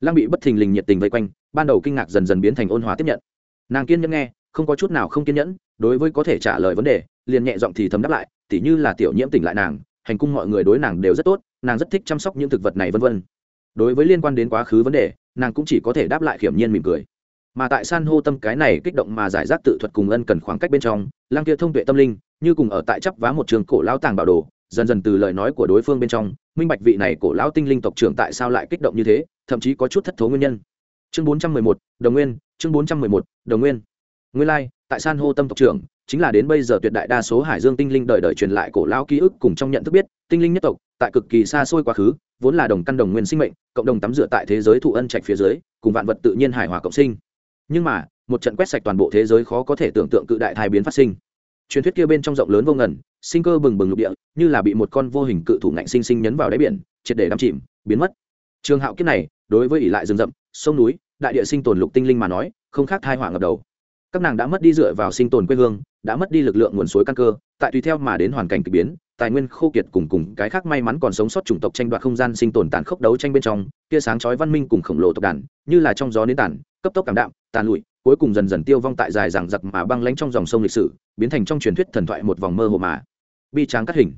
[SPEAKER 1] Lăng bị bất thình lình nhiệt tình vây quanh, ban đầu kinh ngạc dần dần biến thành ôn hòa tiếp nhận. Nàng kiên nhẫn nghe, không có chút nào không kiên nhẫn, đối với có thể trả lời vấn đề, liền nhẹ giọng thì thầm đáp lại, tỉ như là tiểu nhiễm tỉnh lại nàng hành cung mọi người đối nàng đều rất tốt, nàng rất thích chăm sóc những thực vật này vân vân. Đối với liên quan đến quá khứ vấn đề, nàng cũng chỉ có thể đáp lại hiểm nhiên mỉm cười. Mà tại san hô tâm cái này kích động mà giải rác tự thuật cùng ân cần khoảng cách bên trong, lang kia thông tuệ tâm linh, như cùng ở tại chấp vá một trường cổ lão tàng bảo đồ, dần dần từ lời nói của đối phương bên trong, minh bạch vị này cổ lão tinh linh tộc trưởng tại sao lại kích động như thế, thậm chí có chút thất thố nguyên nhân. Chương bốn trăm mười một, đồng nguyên, chương bốn trăm mười một, đồng nguyên. Nguyên lai tại san hô tâm tộc trưởng, chính là đến bây giờ tuyệt đại đa số hải dương tinh linh đời đời truyền lại cổ lão ký ức cùng trong nhận thức biết, tinh linh nhất tộc, tại cực kỳ xa xôi quá khứ, vốn là đồng căn đồng nguyên sinh mệnh, cộng đồng tắm rửa tại thế giới thụ ân trạch phía dưới, cùng vạn vật tự nhiên hài hòa cộng sinh. Nhưng mà, một trận quét sạch toàn bộ thế giới khó có thể tưởng tượng cự đại thai biến phát sinh. Truyền thuyết kia bên trong rộng lớn vô ngần, sinh cơ bừng bừng lục địa, như là bị một con vô hình cự thủ ngạnh sinh sinh nhấn vào đáy biển, triệt để đắm chìm, biến mất. Trường hạo kiếp này, đối với ỷ lại rừng rậm, sông núi, đại địa sinh tồn lục tinh linh mà nói, không khác thai hỏa ngập đầu các nàng đã mất đi dựa vào sinh tồn quê hương, đã mất đi lực lượng nguồn suối căn cơ, tại tùy theo mà đến hoàn cảnh k ỳ biến, tài nguyên khô kiệt cùng cùng cái khác may mắn còn sống sót chủng tộc tranh đoạt không gian sinh tồn tàn khốc đấu tranh bên trong, tia sáng chói văn minh cùng khổng lồ tộc đàn, như là trong gió nến tàn, cấp tốc cảm đạm, tàn lụi, cuối cùng dần dần tiêu vong tại dài rằng giặc mà băng lánh trong dòng sông lịch sử, biến thành trong truyền thuyết thần thoại một vòng mơ hồ mà. Bi tráng cắt hình.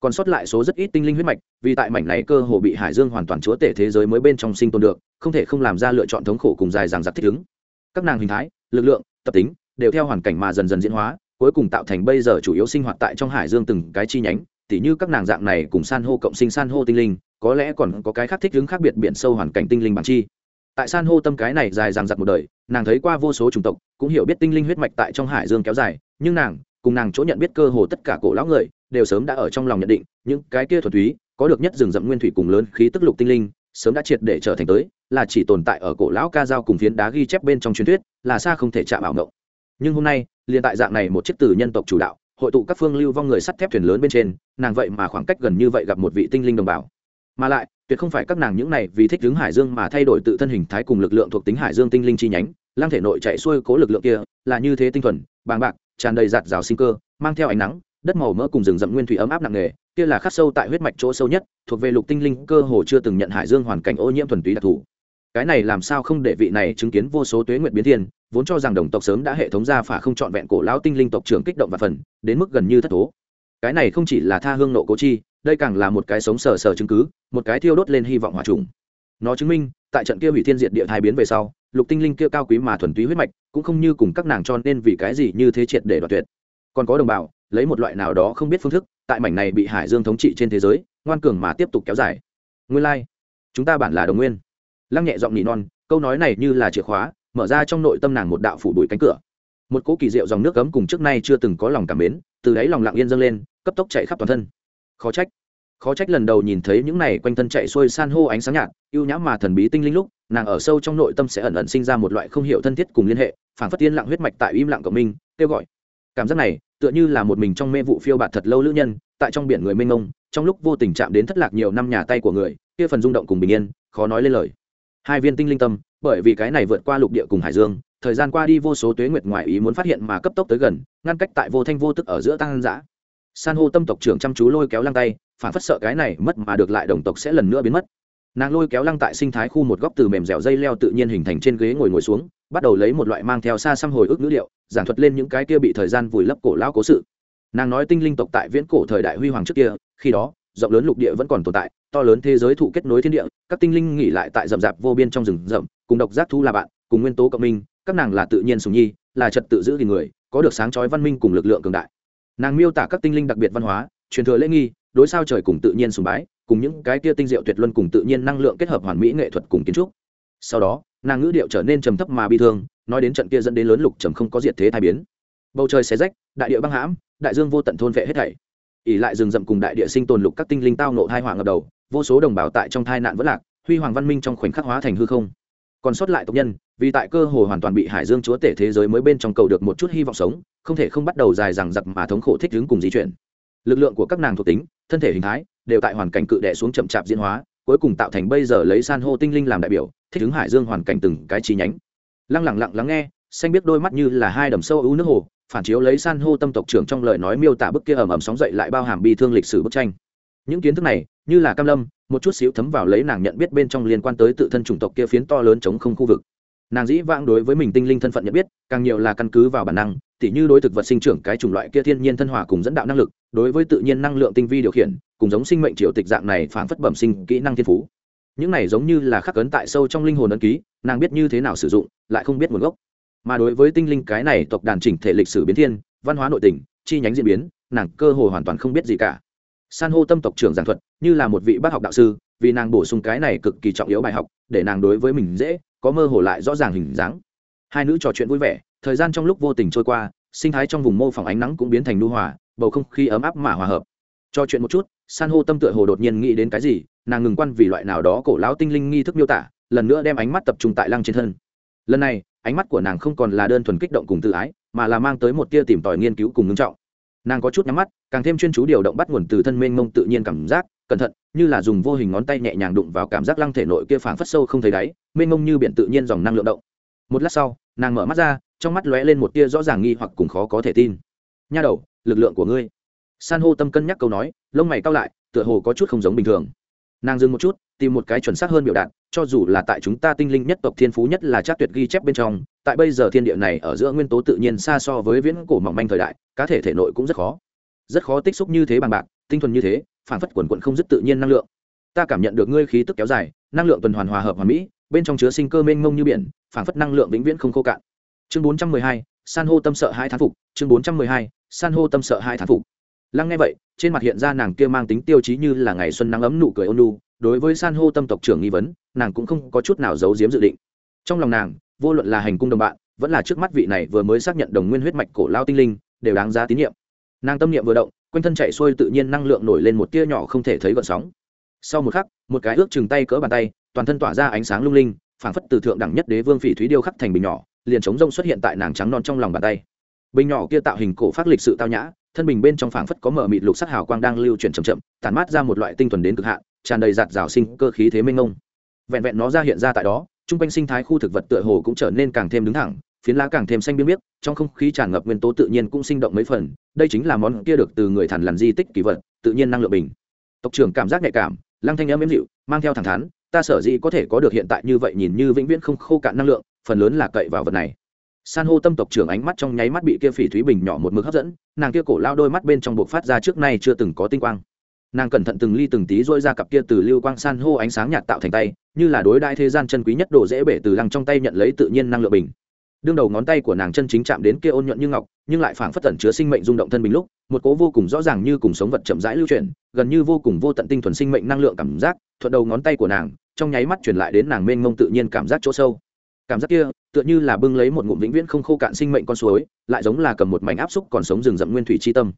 [SPEAKER 1] Còn sót lại số rất ít tinh linh huyết mạch, vì tại mảnh này cơ hồ bị hải dương hoàn toàn chúa tể thế giới mới bên trong sinh tồn được, không thể không làm ra lựa chọn thống khổ cùng dài dằng dặc thích ứng. Các nàng hình thái, lực lượng tập tính, đều theo hoàn cảnh mà dần dần diễn hóa, cuối cùng tạo thành bây giờ chủ yếu sinh hoạt tại trong hải dương từng cái chi nhánh, tỉ như các nàng dạng này cùng san hô cộng sinh san hô tinh linh, có lẽ còn có cái khác thích ứng khác biệt biển sâu hoàn cảnh tinh linh bằng chi. Tại san hô tâm cái này dài dằng dặc một đời, nàng thấy qua vô số chủng tộc, cũng hiểu biết tinh linh huyết mạch tại trong hải dương kéo dài, nhưng nàng, cùng nàng chỗ nhận biết cơ hồ tất cả cổ lão người, đều sớm đã ở trong lòng nhận định, những cái kia thuật túy, có được nhất rừng rậm nguyên thủy cùng lớn khí tức lục tinh linh sớm đã triệt để trở thành tới, là chỉ tồn tại ở cổ lão ca dao cùng phiến đá ghi chép bên trong truyền thuyết, là xa không thể chạm ảo ngộng nhưng hôm nay, liền tại dạng này một chiếc từ nhân tộc chủ đạo, hội tụ các phương lưu vong người sắt thép thuyền lớn bên trên, nàng vậy mà khoảng cách gần như vậy gặp một vị tinh linh đồng bào. Mà lại, tuyệt không phải các nàng những này vì thích đứng hải dương mà thay đổi tự thân hình thái cùng lực lượng thuộc tính hải dương tinh linh chi nhánh lang thể nội chạy xuôi cố lực lượng kia, là như thế tinh thuần, bàng bạc, tràn đầy giạt rào sinh cơ, mang theo ánh nắng đất màu mỡ cùng rừng rậm nguyên thủy ấm áp nặng nề, kia là khắc sâu tại huyết mạch chỗ sâu nhất, thuộc về lục tinh linh, cơ hồ chưa từng nhận hải dương hoàn cảnh ô nhiễm thuần túy đặc thù. Cái này làm sao không để vị này chứng kiến vô số tuế nguyện biến thiên, vốn cho rằng đồng tộc sớm đã hệ thống ra phả không trọn vẹn cổ lão tinh linh tộc trưởng kích động và phần, đến mức gần như thất thố. Cái này không chỉ là tha hương nộ cố chi, đây càng là một cái sống sờ sờ chứng cứ, một cái thiêu đốt lên hy vọng hòa trùng. Nó chứng minh, tại trận kia hủy thiên diệt địa hai biến về sau, lục tinh linh kia cao quý mà thuần túy huyết mạch, cũng không như cùng các nàng cho nên vì cái gì như thế triệt để đoạt tuyệt. Còn có đồng bào lấy một loại nào đó không biết phương thức, tại mảnh này bị hải dương thống trị trên thế giới, ngoan cường mà tiếp tục kéo dài. Nguyên lai、like. chúng ta bản là đồng nguyên. Lăng nhẹ giọng nỉ non, câu nói này như là chìa khóa, mở ra trong nội tâm nàng một đạo phủ đuổi cánh cửa. Một cỗ kỳ diệu dòng nước cấm cùng trước nay chưa từng có lòng cảm mến, từ đáy lòng lặng yên dâng lên, cấp tốc chạy khắp toàn thân. Khó trách khó trách lần đầu nhìn thấy những này quanh thân chạy xuôi san hô ánh sáng nhạt, ưu nhãm mà thần bí tinh linh lúc, nàng ở sâu trong nội tâm sẽ ẩn ẩn sinh ra một loại không hiểu thân thiết cùng liên hệ phản phất tiên lặng huyết mạch tại im lặng của mình, kêu gọi. Cảm giác này tựa như là một mình trong mê vụ phiêu bạt thật lâu lữ nhân, tại trong biển người mênh mông, trong lúc vô tình chạm đến thất lạc nhiều năm nhà tay của người, kia phần rung động cùng bình yên, khó nói lên lời. Hai viên tinh linh tâm, bởi vì cái này vượt qua lục địa cùng hải dương, thời gian qua đi vô số tuế nguyệt ngoài ý muốn phát hiện mà cấp tốc tới gần, ngăn cách tại vô thanh vô tức ở giữa tăng giã san hô tâm tộc trưởng chăm chú lôi kéo lăng tay, phản phất sợ cái này mất mà được lại đồng tộc sẽ lần nữa biến mất. Nàng lôi kéo lăng tại sinh thái khu một góc từ mềm dẻo dây leo tự nhiên hình thành trên ghế ngồi ngồi xuống bắt đầu lấy một loại mang theo xa xăm hồi ức ngữ liệu giảng thuật lên những cái kia bị thời gian vùi lấp cổ lao cố sự. Nàng nói tinh linh tộc tại viễn cổ thời đại huy hoàng trước kia, khi đó, rộng lớn lục địa vẫn còn tồn tại, to lớn thế giới thụ kết nối thiên địa, các tinh linh nghỉ lại tại rậm rạp vô biên trong rừng rậm, cùng độc giác thu là bạn, cùng nguyên tố cộng minh, các nàng là tự nhiên sùng nhi, là trật tự giữ gìn người, có được sáng chói văn minh cùng lực lượng cường đại. Nàng miêu tả các tinh linh đặc biệt văn hóa, truyền thừa lễ nghi, đối sao trời cùng tự nhiên sùng bái, cùng những cái kia tinh diệu tuyệt luân cùng tự nhiên năng lượng kết hợp hoàn mỹ nghệ thuật cùng kiến trúc sau đó, nàng ngữ điệu trở nên trầm thấp mà bi thương, nói đến trận kia dẫn đến lớn lục trầm không có diệt thế thai biến. Bầu trời xé rách, đại địa băng hãm, đại dương vô tận thôn vệ hết thảy. Ỉ lại rừng rậm cùng đại địa sinh tồn lục các tinh linh tao nộ thai hỏa ngập đầu, vô số đồng bào tại trong thai nạn vẫn lạc, huy hoàng văn minh trong khoảnh khắc hóa thành hư không. Còn sót lại tộc nhân, vì tại cơ hồ hoàn toàn bị hải dương chúa tể thế giới mới bên trong cầu được một chút hy vọng sống, không thể không bắt đầu dài dằng dặc mà thống khổ thích ứng cùng di chuyển. Lực lượng của các nàng thuộc tính, thân thể hình thái, đều tại hoàn cảnh cự đẻ xuống chậm chạp diễn hóa cuối cùng tạo thành bây giờ lấy san hô tinh linh làm đại biểu, thích ứng hải dương hoàn cảnh từng cái chi nhánh. Lăng lặng lặng lắng nghe, xanh biết đôi mắt như là hai đầm sâu ưu nước hồ, phản chiếu lấy san hô tâm tộc trưởng trong lời nói miêu tả bức kia ầm ầm sóng dậy lại bao hàm bi thương lịch sử bức tranh. Những kiến thức này, như là cam lâm, một chút xíu thấm vào lấy nàng nhận biết bên trong liên quan tới tự thân chủng tộc kia phiến to lớn chống không khu vực. Nàng dĩ vãng đối với mình tinh linh thân phận nhận biết, càng nhiều là căn cứ vào bản năng, tỉ như đối thực vật sinh trưởng cái chủng loại kia thiên nhiên thân hòa cùng dẫn đạo năng lực đối với tự nhiên năng lượng tinh vi điều khiển, cùng giống sinh mệnh triều tịch dạng này phản phất bẩm sinh kỹ năng thiên phú. Những này giống như là khắc ấn tại sâu trong linh hồn ấn ký, nàng biết như thế nào sử dụng, lại không biết nguồn gốc. Mà đối với tinh linh cái này tộc đàn chỉnh thể lịch sử biến thiên, văn hóa nội tình, chi nhánh diễn biến, nàng cơ hồ hoàn toàn không biết gì cả. San hô tâm tộc trưởng giảng thuật, như là một vị bác học đạo sư, vì nàng bổ sung cái này cực kỳ trọng yếu bài học, để nàng đối với mình dễ, có mơ hồ lại rõ ràng hình dáng. Hai nữ trò chuyện vui vẻ, thời gian trong lúc vô tình trôi qua, sinh thái trong vùng mô phỏng ánh nắng cũng biến thành nu hòa bầu không khí ấm áp mà hòa hợp. Cho chuyện một chút, san hô tâm tựa hồ đột nhiên nghĩ đến cái gì, nàng ngừng quan vì loại nào đó cổ lão tinh linh nghi thức miêu tả, lần nữa đem ánh mắt tập trung tại lăng trên thân. Lần này, ánh mắt của nàng không còn là đơn thuần kích động cùng tự ái, mà là mang tới một tia tìm tòi nghiên cứu cùng ngưng trọng. Nàng có chút nhắm mắt, càng thêm chuyên chú điều động bắt nguồn từ thân mênh mông tự nhiên cảm giác, cẩn thận, như là dùng vô hình ngón tay nhẹ nhàng đụng vào cảm giác lăng thể nội kia phảng phất sâu không thấy đáy, mênh mông như biển tự nhiên dòng năng lượng động. Một lát sau, nàng mở mắt ra, trong mắt lóe lên một tia rõ ràng nghi hoặc cùng khó có thể tin. Nha đầu lực lượng của ngươi. San hô tâm cân nhắc câu nói, lông mày cao lại, tựa hồ có chút không giống bình thường. Nàng dừng một chút, tìm một cái chuẩn xác hơn biểu đạt, cho dù là tại chúng ta tinh linh nhất tộc thiên phú nhất là chắc tuyệt ghi chép bên trong, tại bây giờ thiên địa này ở giữa nguyên tố tự nhiên xa so với viễn cổ mỏng manh thời đại, cá thể thể nội cũng rất khó. Rất khó tích xúc như thế bằng bạc, tinh thuần như thế, phản phất quần quận không dứt tự nhiên năng lượng. Ta cảm nhận được ngươi khí tức kéo dài, năng lượng tuần hoàn hòa hợp hòa mỹ, bên trong chứa sinh cơ mênh mông như biển, phản phất năng lượng vĩnh viễn không khô cạn. Chương bốn trăm mười hai san hô tâm sợ hai thán phục, chương bốn trăm mười hai, san hô tâm sợ hai thán phục. Lăng nghe vậy, trên mặt hiện ra nàng kia mang tính tiêu chí như là ngày xuân nắng ấm nụ cười ôn lu đối với san hô tâm tộc trưởng nghi vấn, nàng cũng không có chút nào giấu giếm dự định. Trong lòng nàng, vô luận là hành cung đồng bạn, vẫn là trước mắt vị này vừa mới xác nhận đồng nguyên huyết mạch cổ lao tinh linh, đều đáng giá tín nhiệm. Nàng tâm niệm vừa động, quanh thân chạy xuôi tự nhiên năng lượng nổi lên một tia nhỏ không thể thấy gợn sóng. Sau một khắc, một cái ước chừng tay cỡ bàn tay, toàn thân tỏa ra ánh sáng lung linh, phảng phất từ thượng đẳng nhất đế vương phỉ thúy điêu khắc thành bình nhỏ liền chống rông xuất hiện tại nàng trắng non trong lòng bàn tay. Bình nhỏ kia tạo hình cổ phát lịch sự tao nhã, thân bình bên trong phảng phất có mở mịt lục sắc hào quang đang lưu chuyển chậm chậm tàn mát ra một loại tinh thuần đến cực hạn, tràn đầy giạt rào sinh cơ khí thế mênh mông. Vẹn vẹn nó ra hiện ra tại đó, trung quanh sinh thái khu thực vật tựa hồ cũng trở nên càng thêm đứng thẳng, phiến lá càng thêm xanh biếc biếc, trong không khí tràn ngập nguyên tố tự nhiên cũng sinh động mấy phần, đây chính là món kia được từ người thằn lằn di tích kỳ vật, tự nhiên năng lượng bình. Tộc trưởng cảm giác nhạy cảm, lăng thanh âm êm dịu, mang theo thẳng thắn, ta sở dĩ có thể có được hiện tại như vậy nhìn như vĩnh viễn không khô cạn năng lượng phần lớn là cậy vào vật này. San hô tâm tộc trưởng ánh mắt trong nháy mắt bị kia phỉ thúy bình nhỏ một mực hấp dẫn, nàng kia cổ lao đôi mắt bên trong buộc phát ra trước nay chưa từng có tinh quang. Nàng cẩn thận từng ly từng tí dôi ra cặp kia từ lưu quang san hô ánh sáng nhạt tạo thành tay, như là đối đại thế gian chân quý nhất đồ dễ bể từ lăng trong tay nhận lấy tự nhiên năng lượng bình. Đương đầu ngón tay của nàng chân chính chạm đến kia ôn nhuận như ngọc, nhưng lại phảng phất tẩn chứa sinh mệnh rung động thân bình lúc, một cố vô cùng rõ ràng như cùng sống vật chậm rãi lưu chuyển, gần như vô cùng vô tận tinh thuần sinh mệnh năng lượng cảm giác, thuận đầu ngón tay của nàng, trong nháy mắt truyền lại đến nàng mênh mông tự nhiên cảm giác chỗ sâu cảm giác kia, tựa như là bưng lấy một ngụm vĩnh viễn không khô cạn sinh mệnh con suối, lại giống là cầm một mảnh áp xúc còn sống rừng rậm nguyên thủy chi tâm.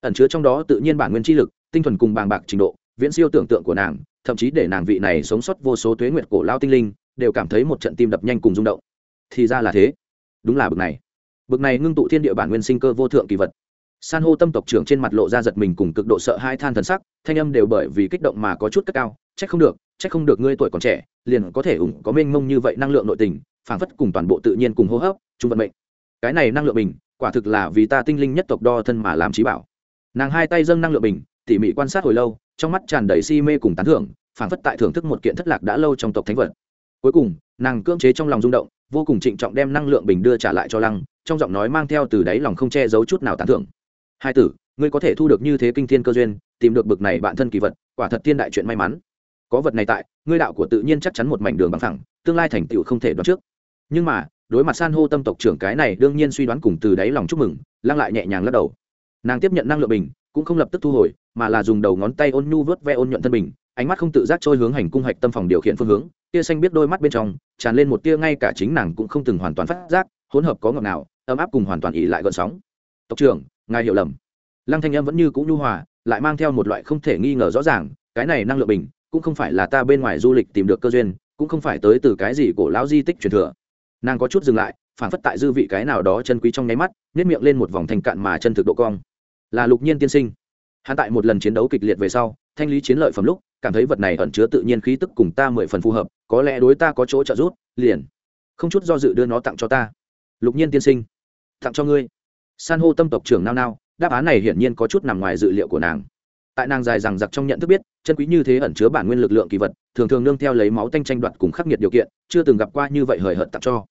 [SPEAKER 1] Ẩn chứa trong đó tự nhiên bản nguyên chi lực, tinh thuần cùng bàng bạc trình độ, viễn siêu tưởng tượng của nàng, thậm chí để nàng vị này sống sót vô số tuế nguyệt cổ lao tinh linh, đều cảm thấy một trận tim đập nhanh cùng rung động. Thì ra là thế. Đúng là bực này. Bực này ngưng tụ thiên địa bản nguyên sinh cơ vô thượng kỳ vật. San hô tâm tộc trưởng trên mặt lộ ra giật mình cùng cực độ sợ hai than thần sắc, thanh âm đều bởi vì kích động mà có chút cất cao. Trách không được trách không được ngươi tuổi còn trẻ, liền có thể ủng có mênh mông như vậy năng lượng nội tình phảng phất cùng toàn bộ tự nhiên cùng hô hấp trung vận mệnh. Cái này năng lượng bình, quả thực là vì ta tinh linh nhất tộc đo thân mà làm trí bảo. Nàng hai tay dâng năng lượng bình, tỉ mỉ quan sát hồi lâu, trong mắt tràn đầy si mê cùng tán thưởng, phảng phất tại thưởng thức một kiện thất lạc đã lâu trong tộc thánh vật. Cuối cùng, nàng cưỡng chế trong lòng rung động, vô cùng trịnh trọng đem năng lượng bình đưa trả lại cho lăng, trong giọng nói mang theo từ đáy lòng không che giấu chút nào tán thưởng. Hai tử, ngươi có thể thu được như thế kinh thiên cơ duyên, tìm được bực này bạn thân kỳ vật, quả thật thiên đại chuyện may mắn. Có vật này tại, ngươi đạo của tự nhiên chắc chắn một mảnh đường bằng thẳng tương lai thành tựu không thể đoán trước nhưng mà, đối mặt san hô tâm tộc trưởng cái này đương nhiên suy đoán cùng từ đáy lòng chúc mừng, lăng lại nhẹ nhàng lắc đầu. Nàng tiếp nhận năng lượng bình, cũng không lập tức thu hồi, mà là dùng đầu ngón tay ôn nhu vớt ve ôn nhuận thân bình, ánh mắt không tự giác trôi hướng hành cung hạch tâm phòng điều khiển phương hướng, tia xanh biết đôi mắt bên trong, tràn lên một tia ngay cả chính nàng cũng không từng hoàn toàn phát giác, hỗn hợp có ngọt nào ấm áp cùng hoàn toàn ỉ lại gợn sóng. Tộc trưởng, ngài hiểu lầm. Lăng thanh em vẫn như cũng nhu hòa, lại mang theo một loại không thể nghi ngờ rõ ràng, cái này năng lượng bình cũng không phải là ta bên ngoài du lịch tìm được cơ duyên, cũng không phải tới từ cái gì cổ lão di tích truyền thừa nàng có chút dừng lại phản phất tại dư vị cái nào đó chân quý trong nháy mắt nếp miệng lên một vòng thành cạn mà chân thực độ cong. Là lục nhiên tiên sinh. Hắn tại một lần chiến đấu kịch liệt về sau, thanh lý chiến lợi phẩm lúc, cảm thấy vật này ẩn chứa tự nhiên khí tức cùng ta mười phần phù hợp, có lẽ đối ta có chỗ trợ giúp, liền. Không chút do dự đưa nó tặng cho ta. Lục nhiên tiên sinh, tặng cho ngươi. San hô tâm tộc trưởng nao nao, đáp án này hiển nhiên có chút nằm ngoài dự liệu của nàng. Tại nàng dài rằng giặc trong nhận thức biết, chân quý như thế ẩn chứa bản nguyên lực lượng kỳ vật, thường thường nương theo lấy máu tanh tranh đoạt cùng khắc nghiệt điều kiện, chưa từng gặp qua như vậy hời hợt tặng cho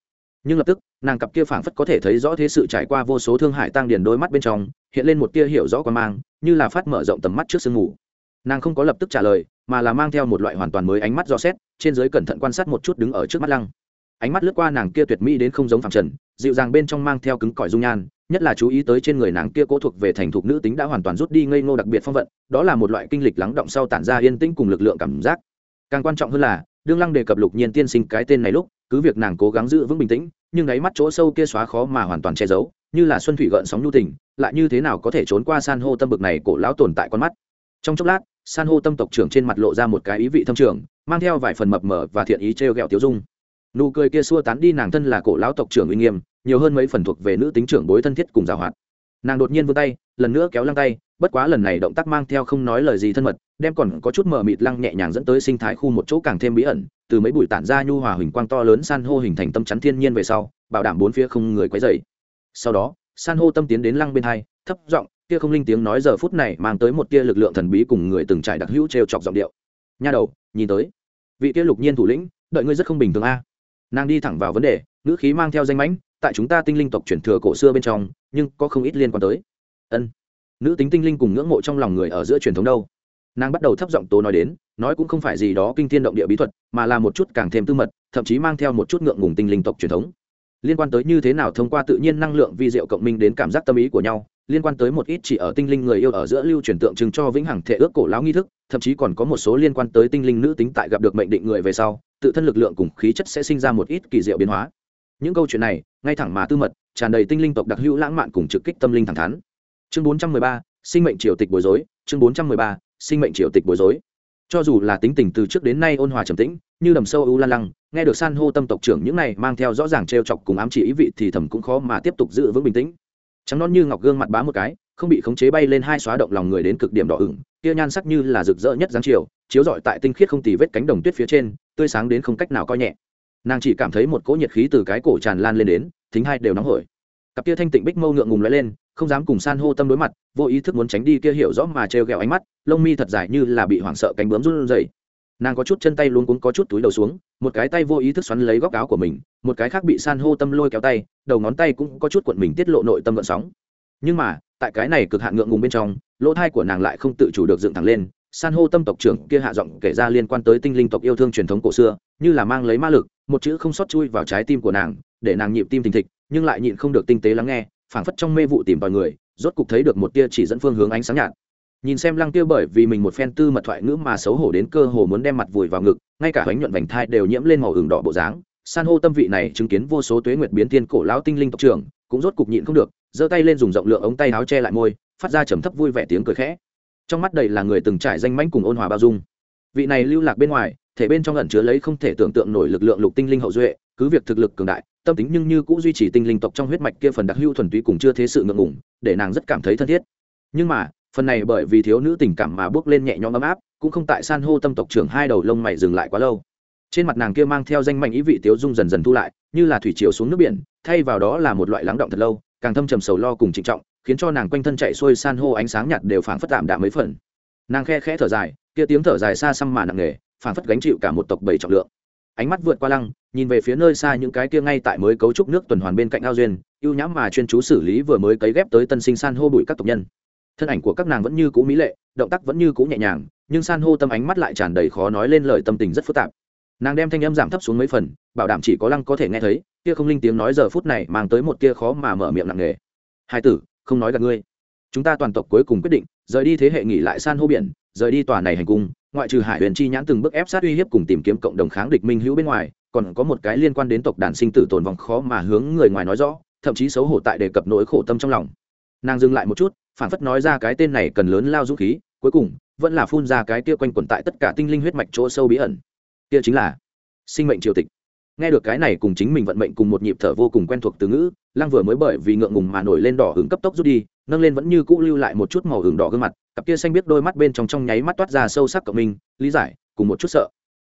[SPEAKER 1] nhưng lập tức, nàng cặp kia phảng phất có thể thấy rõ thế sự trải qua vô số thương hại tăng điền đôi mắt bên trong, hiện lên một tia hiểu rõ quan mang, như là phát mở rộng tầm mắt trước sương ngủ nàng không có lập tức trả lời, mà là mang theo một loại hoàn toàn mới ánh mắt dò xét, trên giới cẩn thận quan sát một chút đứng ở trước mắt lăng. Ánh mắt lướt qua nàng kia tuyệt mỹ đến không giống phẳng trần, dịu dàng bên trong mang theo cứng cỏi dung nhan, nhất là chú ý tới trên người nàng kia cố thuộc về thành thục nữ tính đã hoàn toàn rút đi ngây ngô đặc biệt phong vận, đó là một loại kinh lịch lắng động sau tản ra yên tĩnh cùng lực lượng cảm giác. Càng quan trọng hơn là, đương lăng đề cập lục nhiên tiên sinh cái tên này lúc cứ việc nàng cố gắng giữ vững bình tĩnh, nhưng đáy mắt chỗ sâu kia xóa khó mà hoàn toàn che giấu, như là xuân thủy gợn sóng nhu tình, lại như thế nào có thể trốn qua san hô tâm bực này cổ lão tồn tại con mắt. Trong chốc lát, san hô tâm tộc trưởng trên mặt lộ ra một cái ý vị thâm trường, mang theo vài phần mập mờ và thiện ý t r ghẹo tiêu dung. Nụ cười kia xua tán đi nàng thân là cổ lão tộc trưởng uy nghiêm, nhiều hơn mấy phần thuộc về nữ tính trưởng bối thân thiết cùng giảo hoạt nàng đột nhiên vươn tay, lần nữa kéo lăng tay bất quá lần này động tác mang theo không nói lời gì thân mật, đem còn có chút mờ mịt lăng nhẹ nhàng dẫn tới sinh thái khu một chỗ càng thêm bí ẩn, từ mấy bụi tản ra nhu hòa huỳnh quang to lớn san hô hình thành tâm chắn thiên nhiên về sau, bảo đảm bốn phía không người quấy dày sau đó, san hô tâm tiến đến lăng bên hai, thấp giọng, kia không linh tiếng nói giờ phút này mang tới một tia lực lượng thần bí cùng người từng trải đặc hữu trêu chọc giọng điệu. Nha đầu, nhìn tới. Vị kia lục nhiên thủ lĩnh, đợi ngươi rất không bình thường a. Nàng đi thẳng vào vấn đề, ngữ khí mang theo danh mãnh, tại chúng ta tinh linh tộc truyền thừa cổ xưa bên trong, nhưng có không ít liên quan tới. Ân nữ tính tinh linh cùng ngưỡng mộ trong lòng người ở giữa truyền thống đâu. Nàng bắt đầu thấp giọng tố nói đến, nói cũng không phải gì đó kinh thiên động địa bí thuật, mà là một chút càng thêm tư mật, thậm chí mang theo một chút ngượng ngùng tinh linh tộc truyền thống. Liên quan tới như thế nào thông qua tự nhiên năng lượng vi diệu cộng minh đến cảm giác tâm ý của nhau, liên quan tới một ít chỉ ở tinh linh người yêu ở giữa lưu truyền tượng trưng cho vĩnh hằng thể ước cổ lão nghi thức, thậm chí còn có một số liên quan tới tinh linh nữ tính tại gặp được mệnh định người về sau, tự thân lực lượng cùng khí chất sẽ sinh ra một ít kỳ diệu biến hóa. Những câu chuyện này, ngay thẳng mà tư mật, tràn đầy tinh linh tộc đặc hữu lãng mạn cùng trực kích tâm linh thẳng thắn chương 413, sinh mệnh triều tịch bối rối chương 413, sinh mệnh triều tịch bối rối. Cho dù là tính tình từ trước đến nay ôn hòa trầm tĩnh như đầm sâu ưu lan lăng nghe được san hô tâm tộc trưởng những này mang theo rõ ràng t r e o chọc cùng ám chỉ ý vị thì thầm cũng khó mà tiếp tục giữ vững bình tĩnh. Trắng non như ngọc gương mặt bá một cái không bị khống chế bay lên hai xóa động lòng người đến cực điểm đỏ ửng kia nhan sắc như là rực rỡ nhất dáng chiều chiếu rọi tại tinh khiết không tì vết cánh đồng tuyết phía trên tươi sáng đến không cách nào coi nhẹ. Nàng chỉ cảm thấy một cỗ nhiệt khí từ cái cổ tràn lan lên đến thính hai đều nóng hổi. Cặp kia thanh tịnh bích mâu ngượng ngùng l lên không dám cùng san hô tâm đối mặt, vô ý thức muốn tránh đi kia hiểu rõ mà trêu ghẹo ánh mắt, lông mi thật dài như là bị hoảng sợ cánh bướm run rẩy. Nàng có chút chân tay luôn cuống, có chút túi đầu xuống, một cái tay vô ý thức xoắn lấy góc áo của mình, một cái khác bị san hô tâm lôi kéo tay, đầu ngón tay cũng có chút cuộn mình tiết lộ nội tâm gợn sóng. Nhưng mà, tại cái này cực hạn ngượng ngùng bên trong, lỗ thai của nàng lại không tự chủ được dựng thẳng lên, san hô tâm tộc trưởng kia hạ giọng kể ra liên quan tới tinh linh tộc yêu thương truyền thống cổ xưa, như là mang lấy ma lực, một chữ không sót chui vào trái tim của nàng, để nàng nhịp tim thình thịch, nhưng lại nhịn không được tinh tế lắng nghe phảng phất trong mê vụ tìm tòi người, rốt cục thấy được một tia chỉ dẫn phương hướng ánh sáng nhạt. Nhìn xem lăng tiêu bởi vì mình một phen tư mật thoại ngữ mà xấu hổ đến cơ hồ muốn đem mặt vùi vào ngực, ngay cả bánh nhuận vành thai đều nhiễm lên màu hừng đỏ bộ dáng. San hô tâm vị này chứng kiến vô số tuế nguyệt biến tiên cổ lão tinh linh tộc trưởng, cũng rốt cục nhịn không được, giơ tay lên dùng rộng lượng ống tay áo che lại môi, phát ra trầm thấp vui vẻ tiếng cười khẽ. Trong mắt đầy là người từng trải danh mãnh cùng ôn hòa bao dung. Vị này lưu lạc bên ngoài, thể bên trong ẩn chứa lấy không thể tưởng tượng nổi lực lượng lục tinh linh hậu duệ, cứ việc thực lực cường đại tâm tính nhưng như cũng duy trì tinh linh tộc trong huyết mạch kia phần đặc hữu thuần túy cùng chưa thế sự ngượng ngùng, để nàng rất cảm thấy thân thiết. Nhưng mà, phần này bởi vì thiếu nữ tình cảm mà bước lên nhẹ nhõm ấm áp, cũng không tại san hô tâm tộc trưởng hai đầu lông mày dừng lại quá lâu. Trên mặt nàng kia mang theo danh mạnh ý vị tiếu dung dần dần thu lại, như là thủy chiều xuống nước biển, thay vào đó là một loại lắng động thật lâu, càng thâm trầm sầu lo cùng trịnh trọng, khiến cho nàng quanh thân chạy xuôi san hô ánh sáng nhạt đều phảng phất tạm đạm mấy phần. Nàng khe khẽ thở dài, kia tiếng thở dài xa xăm mà nặng nề, phảng phất gánh chịu cả một tộc bảy trọng lượng ánh mắt vượt qua lăng, nhìn về phía nơi xa những cái kia ngay tại mới cấu trúc nước tuần hoàn bên cạnh ao duyên, ưu nhãm mà chuyên chú xử lý vừa mới cấy ghép tới tân sinh san hô bụi các tộc nhân. Thân ảnh của các nàng vẫn như cũ mỹ lệ, động tác vẫn như cũ nhẹ nhàng, nhưng san hô tâm ánh mắt lại tràn đầy khó nói lên lời tâm tình rất phức tạp. Nàng đem thanh âm giảm thấp xuống mấy phần, bảo đảm chỉ có lăng có thể nghe thấy, kia không linh tiếng nói giờ phút này mang tới một kia khó mà mở miệng nặng nề. Hai tử, không nói gặp ngươi. Chúng ta toàn tộc cuối cùng quyết định, rời đi thế hệ nghỉ lại san hô biển, rời đi tòa này hành cung ngoại trừ hải huyền chi nhãn từng bước ép sát uy hiếp cùng tìm kiếm cộng đồng kháng địch minh hữu bên ngoài, còn có một cái liên quan đến tộc đàn sinh tử tồn vong khó mà hướng người ngoài nói rõ, thậm chí xấu hổ tại đề cập nỗi khổ tâm trong lòng. Nàng dừng lại một chút, phản phất nói ra cái tên này cần lớn lao dũng khí, cuối cùng, vẫn là phun ra cái kia quanh quẩn tại tất cả tinh linh huyết mạch chỗ sâu bí ẩn. Kia chính là sinh mệnh triều tịch. Nghe được cái này cùng chính mình vận mệnh cùng một nhịp thở vô cùng quen thuộc từ ngữ, lăng vừa mới bởi vì ngượng ngùng mà nổi lên đỏ hứng cấp tốc rút đi, nâng lên vẫn như cũ lưu lại một chút màu hừng đỏ gương mặt cặp kia xanh biết đôi mắt bên trong trong nháy mắt toát ra sâu sắc cộng minh, lý giải, cùng một chút sợ.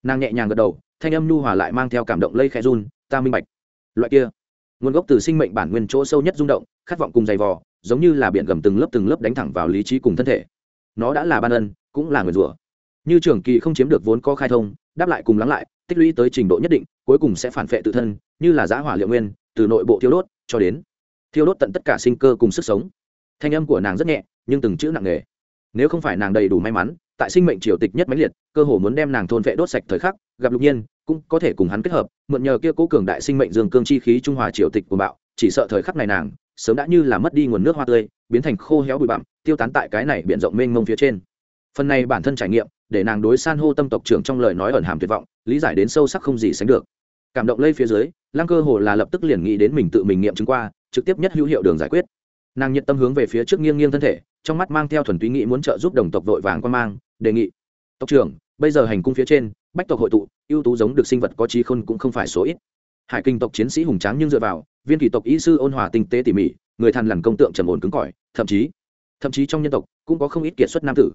[SPEAKER 1] Nàng nhẹ nhàng gật đầu, thanh âm nhu hòa lại mang theo cảm động lây khẽ run, ta minh bạch. Loại kia, nguồn gốc từ sinh mệnh bản nguyên chỗ sâu nhất rung động, khát vọng cùng dày vò, giống như là biển gầm từng lớp từng lớp đánh thẳng vào lý trí cùng thân thể. Nó đã là ban ân, cũng là người rủa. Như trường kỳ không chiếm được vốn có khai thông, đáp lại cùng lắng lại, tích lũy tới trình độ nhất định, cuối cùng sẽ phản vệ tự thân, như là giã hỏa liệu nguyên, từ nội bộ thiêu đốt cho đến thiêu đốt tận tất cả sinh cơ cùng sức sống. Thanh âm của nàng rất nhẹ, nhưng từng chữ nặng nề nếu không phải nàng đầy đủ may mắn, tại sinh mệnh triều tịch nhất mãnh liệt, cơ hồ muốn đem nàng thôn vệ đốt sạch thời khắc, gặp lục nhiên, cũng có thể cùng hắn kết hợp, mượn nhờ kia cố cường đại sinh mệnh dương cương chi khí trung hòa triều tịch của bạo, chỉ sợ thời khắc này nàng, sớm đã như là mất đi nguồn nước hoa tươi, biến thành khô héo bụi bặm, tiêu tán tại cái này biển rộng mênh mông phía trên. Phần này bản thân trải nghiệm, để nàng đối san hô tâm tộc trưởng trong lời nói ẩn hàm tuyệt vọng, lý giải đến sâu sắc không gì sánh được. Cảm động lây phía dưới, lăng cơ hồ là lập tức liền nghĩ đến mình tự mình nghiệm chứng qua, trực tiếp nhất hữu hiệu đường giải quyết nàng nhiệt tâm hướng về phía trước nghiêng nghiêng thân thể, trong mắt mang theo thuần túy nghĩ muốn trợ giúp đồng tộc vội vàng quan mang, đề nghị. Tộc trưởng, bây giờ hành cung phía trên, bách tộc hội tụ, ưu tú giống được sinh vật có trí khôn cũng không phải số ít. Hải kinh tộc chiến sĩ hùng tráng nhưng dựa vào, viên kỳ tộc y sư ôn hòa tinh tế tỉ mỉ, người thằn lằn công tượng trầm ổn cứng cỏi, thậm chí thậm chí trong nhân tộc cũng có không ít kiệt xuất nam tử.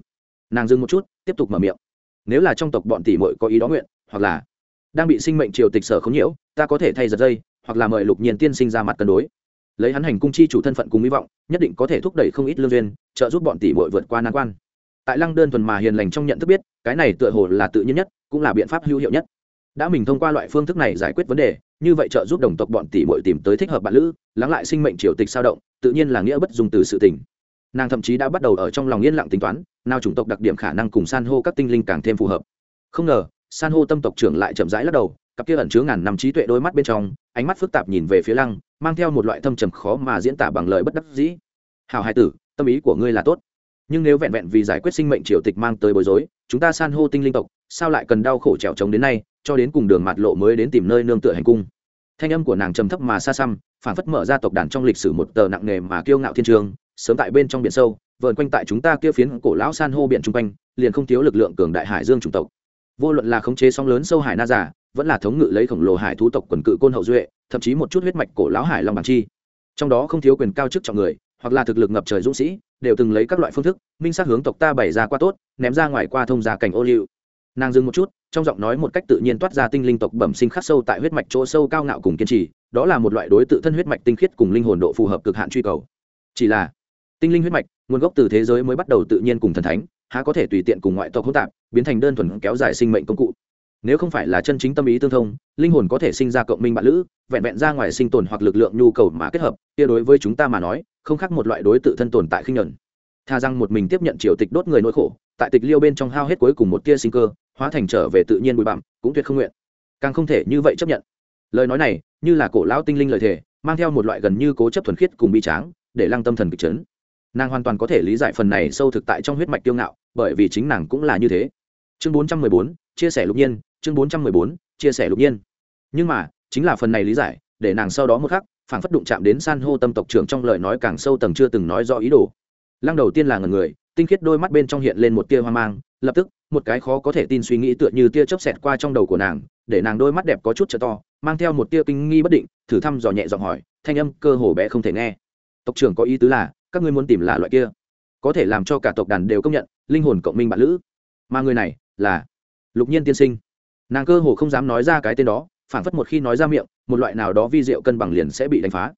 [SPEAKER 1] Nàng dừng một chút, tiếp tục mở miệng. Nếu là trong tộc bọn tỷ muội có ý đó nguyện, hoặc là đang bị sinh mệnh triều tịch sở không nhiễu, ta có thể thay giật dây, hoặc là mời lục nhiên tiên sinh ra mặt cân đối lấy hắn hành cung chi chủ thân phận cùng hy vọng, nhất định có thể thúc đẩy không ít lương duyên, trợ giúp bọn tỷ muội vượt qua nan quan. Tại lăng đơn thuần mà hiền lành trong nhận thức biết, cái này tựa hồ là tự nhiên nhất, cũng là biện pháp hữu hiệu nhất. Đã mình thông qua loại phương thức này giải quyết vấn đề, như vậy trợ giúp đồng tộc bọn tỷ muội tìm tới thích hợp bạn lữ, lắng lại sinh mệnh triều tịch sao động, tự nhiên là nghĩa bất dùng từ sự tình. Nàng thậm chí đã bắt đầu ở trong lòng yên lặng tính toán, nào chủng tộc đặc điểm khả năng cùng san hô các tinh linh càng thêm phù hợp. Không ngờ, san hô tâm tộc trưởng lại chậm rãi lắc đầu, cặp kia ẩn chứa ngàn năm trí tuệ đôi mắt bên trong, ánh mắt phức tạp nhìn về phía lăng mang theo một loại thâm trầm khó mà diễn tả bằng lời bất đắc dĩ. Hảo hai tử, tâm ý của ngươi là tốt. Nhưng nếu vẹn vẹn vì giải quyết sinh mệnh triều tịch mang tới bối rối, chúng ta san hô tinh linh tộc, sao lại cần đau khổ trèo trống đến nay, cho đến cùng đường mặt lộ mới đến tìm nơi nương tựa hành cung? Thanh âm của nàng trầm thấp mà xa xăm phản phất mở ra tộc đàn trong lịch sử một tờ nặng nề mà kiêu ngạo thiên trường, sớm tại bên trong biển sâu vợn quanh tại chúng ta kia phiến cổ lão san hô biển chung quanh, liền không thiếu lực lượng cường đại hải dương chủng tộc. Vô luận là khống chế sóng lớn sâu hải na giả vẫn là thống ngự lấy khổng lồ hải thú tộc quần cự côn hậu duệ, thậm chí một chút huyết mạch cổ lão hải long bản chi. Trong đó không thiếu quyền cao chức trọng người, hoặc là thực lực ngập trời dũng sĩ, đều từng lấy các loại phương thức, minh sát hướng tộc ta bày ra qua tốt, ném ra ngoài qua thông gia cảnh ô liu. Nàng dừng một chút, trong giọng nói một cách tự nhiên toát ra tinh linh tộc bẩm sinh khắc sâu tại huyết mạch chỗ sâu cao ngạo cùng kiên trì, đó là một loại đối tự thân huyết mạch tinh khiết cùng linh hồn độ phù hợp cực hạn truy cầu. Chỉ là, tinh linh huyết mạch, nguồn gốc từ thế giới mới bắt đầu tự nhiên cùng thần thánh, há có thể tùy tiện cùng ngoại tộc hỗn tạp, biến thành đơn thuần kéo dài sinh mệnh công cụ nếu không phải là chân chính tâm ý tương thông, linh hồn có thể sinh ra cộng minh bạn lữ, vẹn vẹn ra ngoài sinh tồn hoặc lực lượng nhu cầu mà kết hợp, kia đối với chúng ta mà nói, không khác một loại đối tự thân tồn tại khinh nhuận. Tha rằng một mình tiếp nhận triều tịch đốt người nỗi khổ, tại tịch liêu bên trong hao hết cuối cùng một tia sinh cơ, hóa thành trở về tự nhiên bụi bặm, cũng tuyệt không nguyện. Càng không thể như vậy chấp nhận. Lời nói này, như là cổ lão tinh linh lời thề, mang theo một loại gần như cố chấp thuần khiết cùng bi tráng, để lăng tâm thần kịch chấn. Nàng hoàn toàn có thể lý giải phần này sâu thực tại trong huyết mạch tiêu ngạo, bởi vì chính nàng cũng là như thế. Chương bốn trăm mười bốn, chia sẻ lục nhiên chương bốn trăm mười bốn, chia sẻ lục nhiên. Nhưng mà, chính là phần này lý giải, để nàng sau đó một khắc phản phất đụng chạm đến san hô tâm tộc trưởng trong lời nói càng sâu tầng chưa từng nói rõ ý đồ. Lăng đầu tiên là ngần người, tinh khiết đôi mắt bên trong hiện lên một tia hoang mang, lập tức, một cái khó có thể tin suy nghĩ tựa như tia chớp xẹt qua trong đầu của nàng, để nàng đôi mắt đẹp có chút trở to, mang theo một tia kinh nghi bất định, thử thăm dò nhẹ giọng hỏi, thanh âm cơ hồ bé không thể nghe. Tộc trưởng có ý tứ là, các ngươi muốn tìm là loại kia. Có thể làm cho cả tộc đàn đều công nhận, linh hồn cộng minh bạn lữ. Mà người này là lục nhiên tiên sinh nàng cơ hồ không dám nói ra cái tên đó phản phất một khi nói ra miệng, một loại nào đó vi diệu cân bằng liền sẽ bị đánh phá.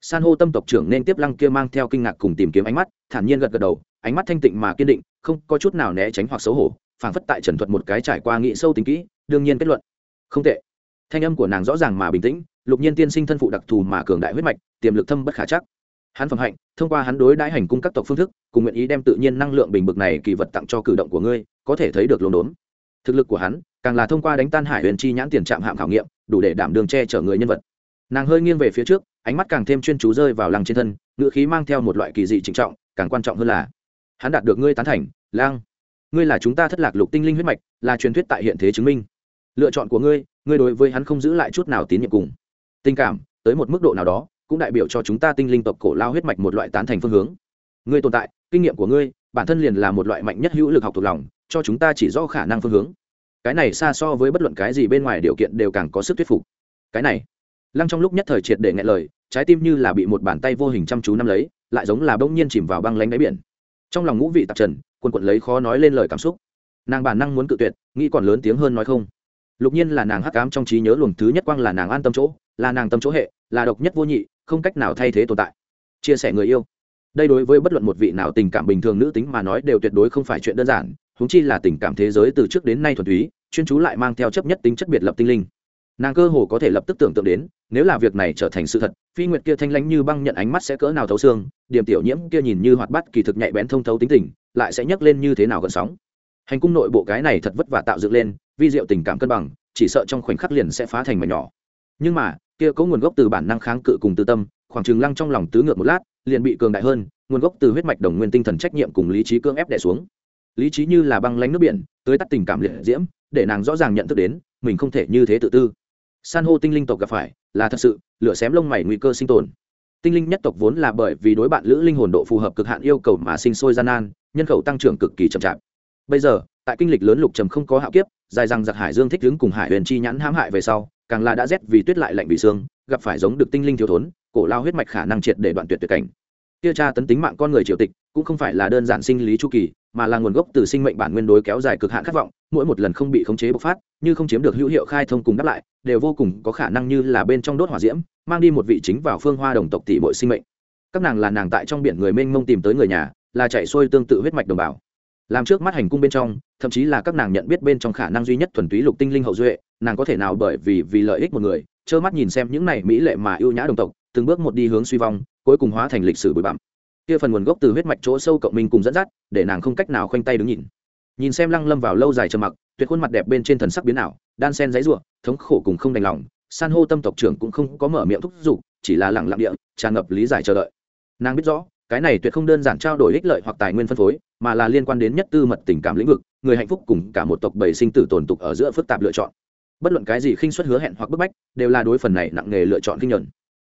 [SPEAKER 1] San hô tâm tộc trưởng nên tiếp lăng kia mang theo kinh ngạc cùng tìm kiếm ánh mắt, thản nhiên gật gật đầu, ánh mắt thanh tịnh mà kiên định, không có chút nào né tránh hoặc xấu hổ phản phất tại trần thuật một cái trải qua nghị sâu tính kỹ, đương nhiên kết luận. Không tệ. Thanh âm của nàng rõ ràng mà bình tĩnh, lục nhiên tiên sinh thân phụ đặc thù mà cường đại huyết mạch, tiềm lực thâm bất khả chắc. Hắn phẩm hạnh, thông qua hắn đối đãi hành cung các tộc phương thức, cùng nguyện ý đem tự nhiên năng lượng bình bực này kỳ vật tặng cho cử động của ngươi, có thể thấy được lồn đốn. Thực lực của hắn càng là thông qua đánh tan hải huyền chi nhãn tiền trạm hạm khảo nghiệm, đủ để đảm đường che chở người nhân vật. Nàng hơi nghiêng về phía trước, ánh mắt càng thêm chuyên chú rơi vào lăng trên thân ngựa khí mang theo một loại kỳ dị trịnh trọng, càng quan trọng hơn là, hắn đạt được ngươi tán thành lang ngươi là chúng ta thất lạc lục tinh linh huyết mạch, là truyền thuyết tại hiện thế chứng minh. Lựa chọn của ngươi ngươi đối với hắn không giữ lại chút nào tín nhiệm cùng tình cảm, tới một mức độ nào đó, cũng đại biểu cho chúng ta tinh linh tộc cổ lao huyết mạch một loại tán thành phương hướng. Ngươi tồn tại, kinh nghiệm của ngươi, bản thân liền là một loại mạnh nhất hữu lực học thuộc lòng, cho chúng ta chỉ rõ khả năng phương hướng cái này xa so với bất luận cái gì bên ngoài điều kiện đều càng có sức thuyết phục. Cái này, lăng trong lúc nhất thời triệt để nghe lời, trái tim như là bị một bàn tay vô hình chăm chú nắm lấy, lại giống là bỗng nhiên chìm vào băng lánh đáy biển. Trong lòng ngũ vị tạp trần, quần quận lấy khó nói lên lời cảm xúc. Nàng bản năng muốn cự tuyệt, nghĩ còn lớn tiếng hơn nói không. Lục nhiên là nàng hắc cám trong trí nhớ luồng thứ nhất quang là nàng an tâm chỗ, là nàng tâm chỗ hệ, là độc nhất vô nhị, không cách nào thay thế tồn tại. Chia sẻ người yêu đây đối với bất luận một vị nào tình cảm bình thường nữ tính mà nói đều tuyệt đối không phải chuyện đơn giản húng chi là tình cảm thế giới từ trước đến nay thuần túy, chuyên chú lại mang theo chấp nhất tính chất biệt lập tinh linh. Nàng cơ hồ có thể lập tức tưởng tượng đến, nếu là việc này trở thành sự thật, phi nguyệt kia thanh lãnh như băng nhận ánh mắt sẽ cỡ nào thấu xương, điểm tiểu nhiễm kia nhìn như hoạt bắt kỳ thực nhạy bén thông thấu tính tình, lại sẽ nhấc lên như thế nào gần sóng. Hành cung nội bộ cái này thật vất vả tạo dựng lên, vi diệu tình cảm cân bằng, chỉ sợ trong khoảnh khắc liền sẽ phá thành mảnh nhỏ. Nhưng mà, kia có nguồn gốc từ bản năng kháng cự cùng tư tâm khoảng trừng lăng trong lòng tứ ngược một lát, liền bị cường đại hơn, nguồn gốc từ huyết mạch đồng nguyên tinh thần trách nhiệm cùng lý trí cưỡng ép đè xuống. Lý trí như là băng lánh nước biển tới tắt tình cảm liệt diễm, để nàng rõ ràng nhận thức đến, mình không thể như thế tự tư. San hô tinh linh tộc gặp phải, là thật sự, lửa xém lông mày nguy cơ sinh tồn. Tinh linh nhất tộc vốn là bởi vì đối bạn lữ linh hồn độ phù hợp cực hạn yêu cầu mà sinh sôi gian nan, nhân khẩu tăng trưởng cực kỳ chậm chạp. Bây giờ, tại kinh lịch lớn lục trầm không có hạo kiếp, dài rằng giặc hải dương thích đứng cùng hải huyền chi nhãn hãm hại về sau, càng là đã rét vì tuyết lại lạnh vì xương, gặp phải giống được tinh linh thiếu thốn cổ lao huyết mạch khả năng triệt để đoạn tuyệt tuyệt cảnh. Kia tra tấn tính mạng con người triều tịch, cũng không phải là đơn giản sinh lý chu kỳ, mà là nguồn gốc từ sinh mệnh bản nguyên đối kéo dài cực hạn khát vọng, mỗi một lần không bị khống chế bộc phát, như không chiếm được hữu hiệu khai thông cùng đáp lại, đều vô cùng có khả năng như là bên trong đốt hỏa diễm, mang đi một vị chính vào phương hoa đồng tộc tỷ bội sinh mệnh. Các nàng là nàng tại trong biển người mênh mông tìm tới người nhà, là chạy xuôi tương tự huyết mạch đồng bào. Làm trước mắt hành cung bên trong, thậm chí là các nàng nhận biết bên trong khả năng duy nhất thuần túy lục tinh linh hậu duệ, nàng có thể nào bởi vì vì lợi ích một người, trơ mắt nhìn xem những này mỹ lệ mà ưu nhã đồng tộc từng bước một đi hướng suy vong, cuối cùng hóa thành lịch sử bụi bặm. Kia phần nguồn gốc từ huyết mạch chỗ sâu cộng minh cùng dẫn dắt, để nàng không cách nào khoanh tay đứng nhìn. Nhìn xem lăng lâm vào lâu dài trầm mặc, tuyệt khuôn mặt đẹp bên trên thần sắc biến ảo, đan sen giấy ruộng thống khổ cùng không đành lòng, san hô tâm tộc trưởng cũng không có mở miệng thúc giục, chỉ là lẳng lặng địa, tràn ngập lý giải chờ đợi. Nàng biết rõ, cái này tuyệt không đơn giản trao đổi ích lợi hoặc tài nguyên phân phối, mà là liên quan đến nhất tư mật tình cảm lĩnh vực, người hạnh phúc cùng cả một tộc bầy sinh tử tồn tục ở giữa phức tạp lựa chọn. Bất luận cái gì khinh suất hứa hẹn hoặc bức bách, đều là đối phần này nặng nghề lựa chọn kinh nhuận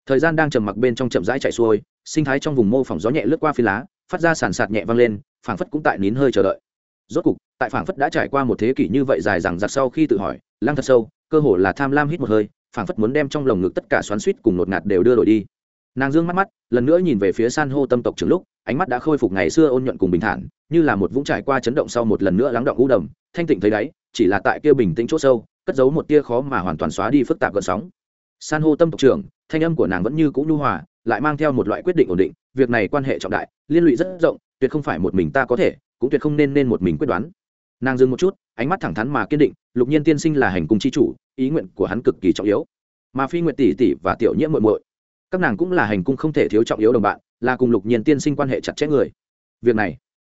[SPEAKER 1] thời gian đang trầm mặc bên trong chậm rãi chạy xuôi, sinh thái trong vùng mô phỏng gió nhẹ lướt qua phi lá, phát ra sàn sạt nhẹ vang lên, phảng phất cũng tại nín hơi chờ đợi. Rốt cục, tại phảng phất đã trải qua một thế kỷ như vậy dài rằng giặc sau khi tự hỏi, lăng thật sâu, cơ hồ là tham lam hít một hơi, phảng phất muốn đem trong lồng ngực tất cả xoắn suýt cùng nột ngạt đều đưa đổi đi. Nàng dương mắt mắt, lần nữa nhìn về phía san hô tâm tộc trường lúc, ánh mắt đã khôi phục ngày xưa ôn nhuận cùng bình thản, như là một vũng trải qua chấn động sau một lần nữa lắng động u đầm, thanh tịnh thấy đáy, chỉ là tại kia bình tĩnh chỗ sâu, cất giấu một tia khó mà hoàn toàn xóa đi phức tạp gợn sóng san hô tâm tộc trưởng, thanh âm của nàng vẫn như cũ nhu hòa, lại mang theo một loại quyết định ổn định, việc này quan hệ trọng đại, liên lụy rất rộng, tuyệt không phải một mình ta có thể, cũng tuyệt không nên nên một mình quyết đoán. Nàng dừng một chút, ánh mắt thẳng thắn mà kiên định, lục nhiên tiên sinh là hành cung chi chủ, ý nguyện của hắn cực kỳ trọng yếu. Mà phi nguyện tỷ tỷ và tiểu nhiễm muội muội, các nàng cũng là hành cung không thể thiếu trọng yếu đồng bạn, là cùng lục nhiên tiên sinh quan hệ chặt chẽ người. Việc này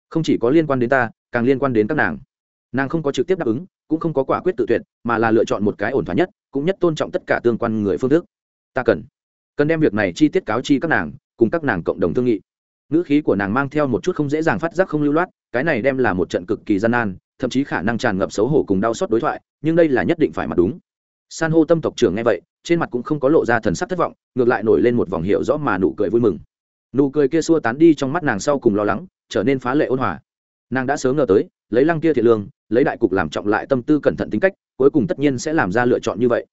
[SPEAKER 1] không chỉ có liên quan đến ta, càng liên quan đến các nàng nàng không có trực tiếp đáp ứng, cũng không có quả quyết tự tuyệt, mà là lựa chọn một cái ổn thỏa nhất, cũng nhất tôn trọng tất cả tương quan người phương thức. Ta cần cần đem việc này chi tiết cáo chi các nàng, cùng các nàng cộng đồng thương nghị. Ngữ khí của nàng mang theo một chút không dễ dàng phát giác không lưu loát, cái này đem là một trận cực kỳ gian nan, thậm chí khả năng tràn ngập xấu hổ cùng đau xót đối thoại, nhưng đây là nhất định phải mặt đúng. San hô tâm tộc trưởng nghe vậy, trên mặt cũng không có lộ ra thần sắc thất vọng, ngược lại nổi lên một vòng hiệu rõ mà nụ cười vui mừng. Nụ cười kia xua tán đi trong mắt nàng sau cùng lo lắng, trở nên phá lệ ôn hòa. Nàng đã sớm ngờ tới, lấy lăng kia thiệt lương lấy đại cục làm trọng lại tâm tư cẩn thận tính cách, cuối cùng tất nhiên sẽ làm ra lựa chọn như vậy.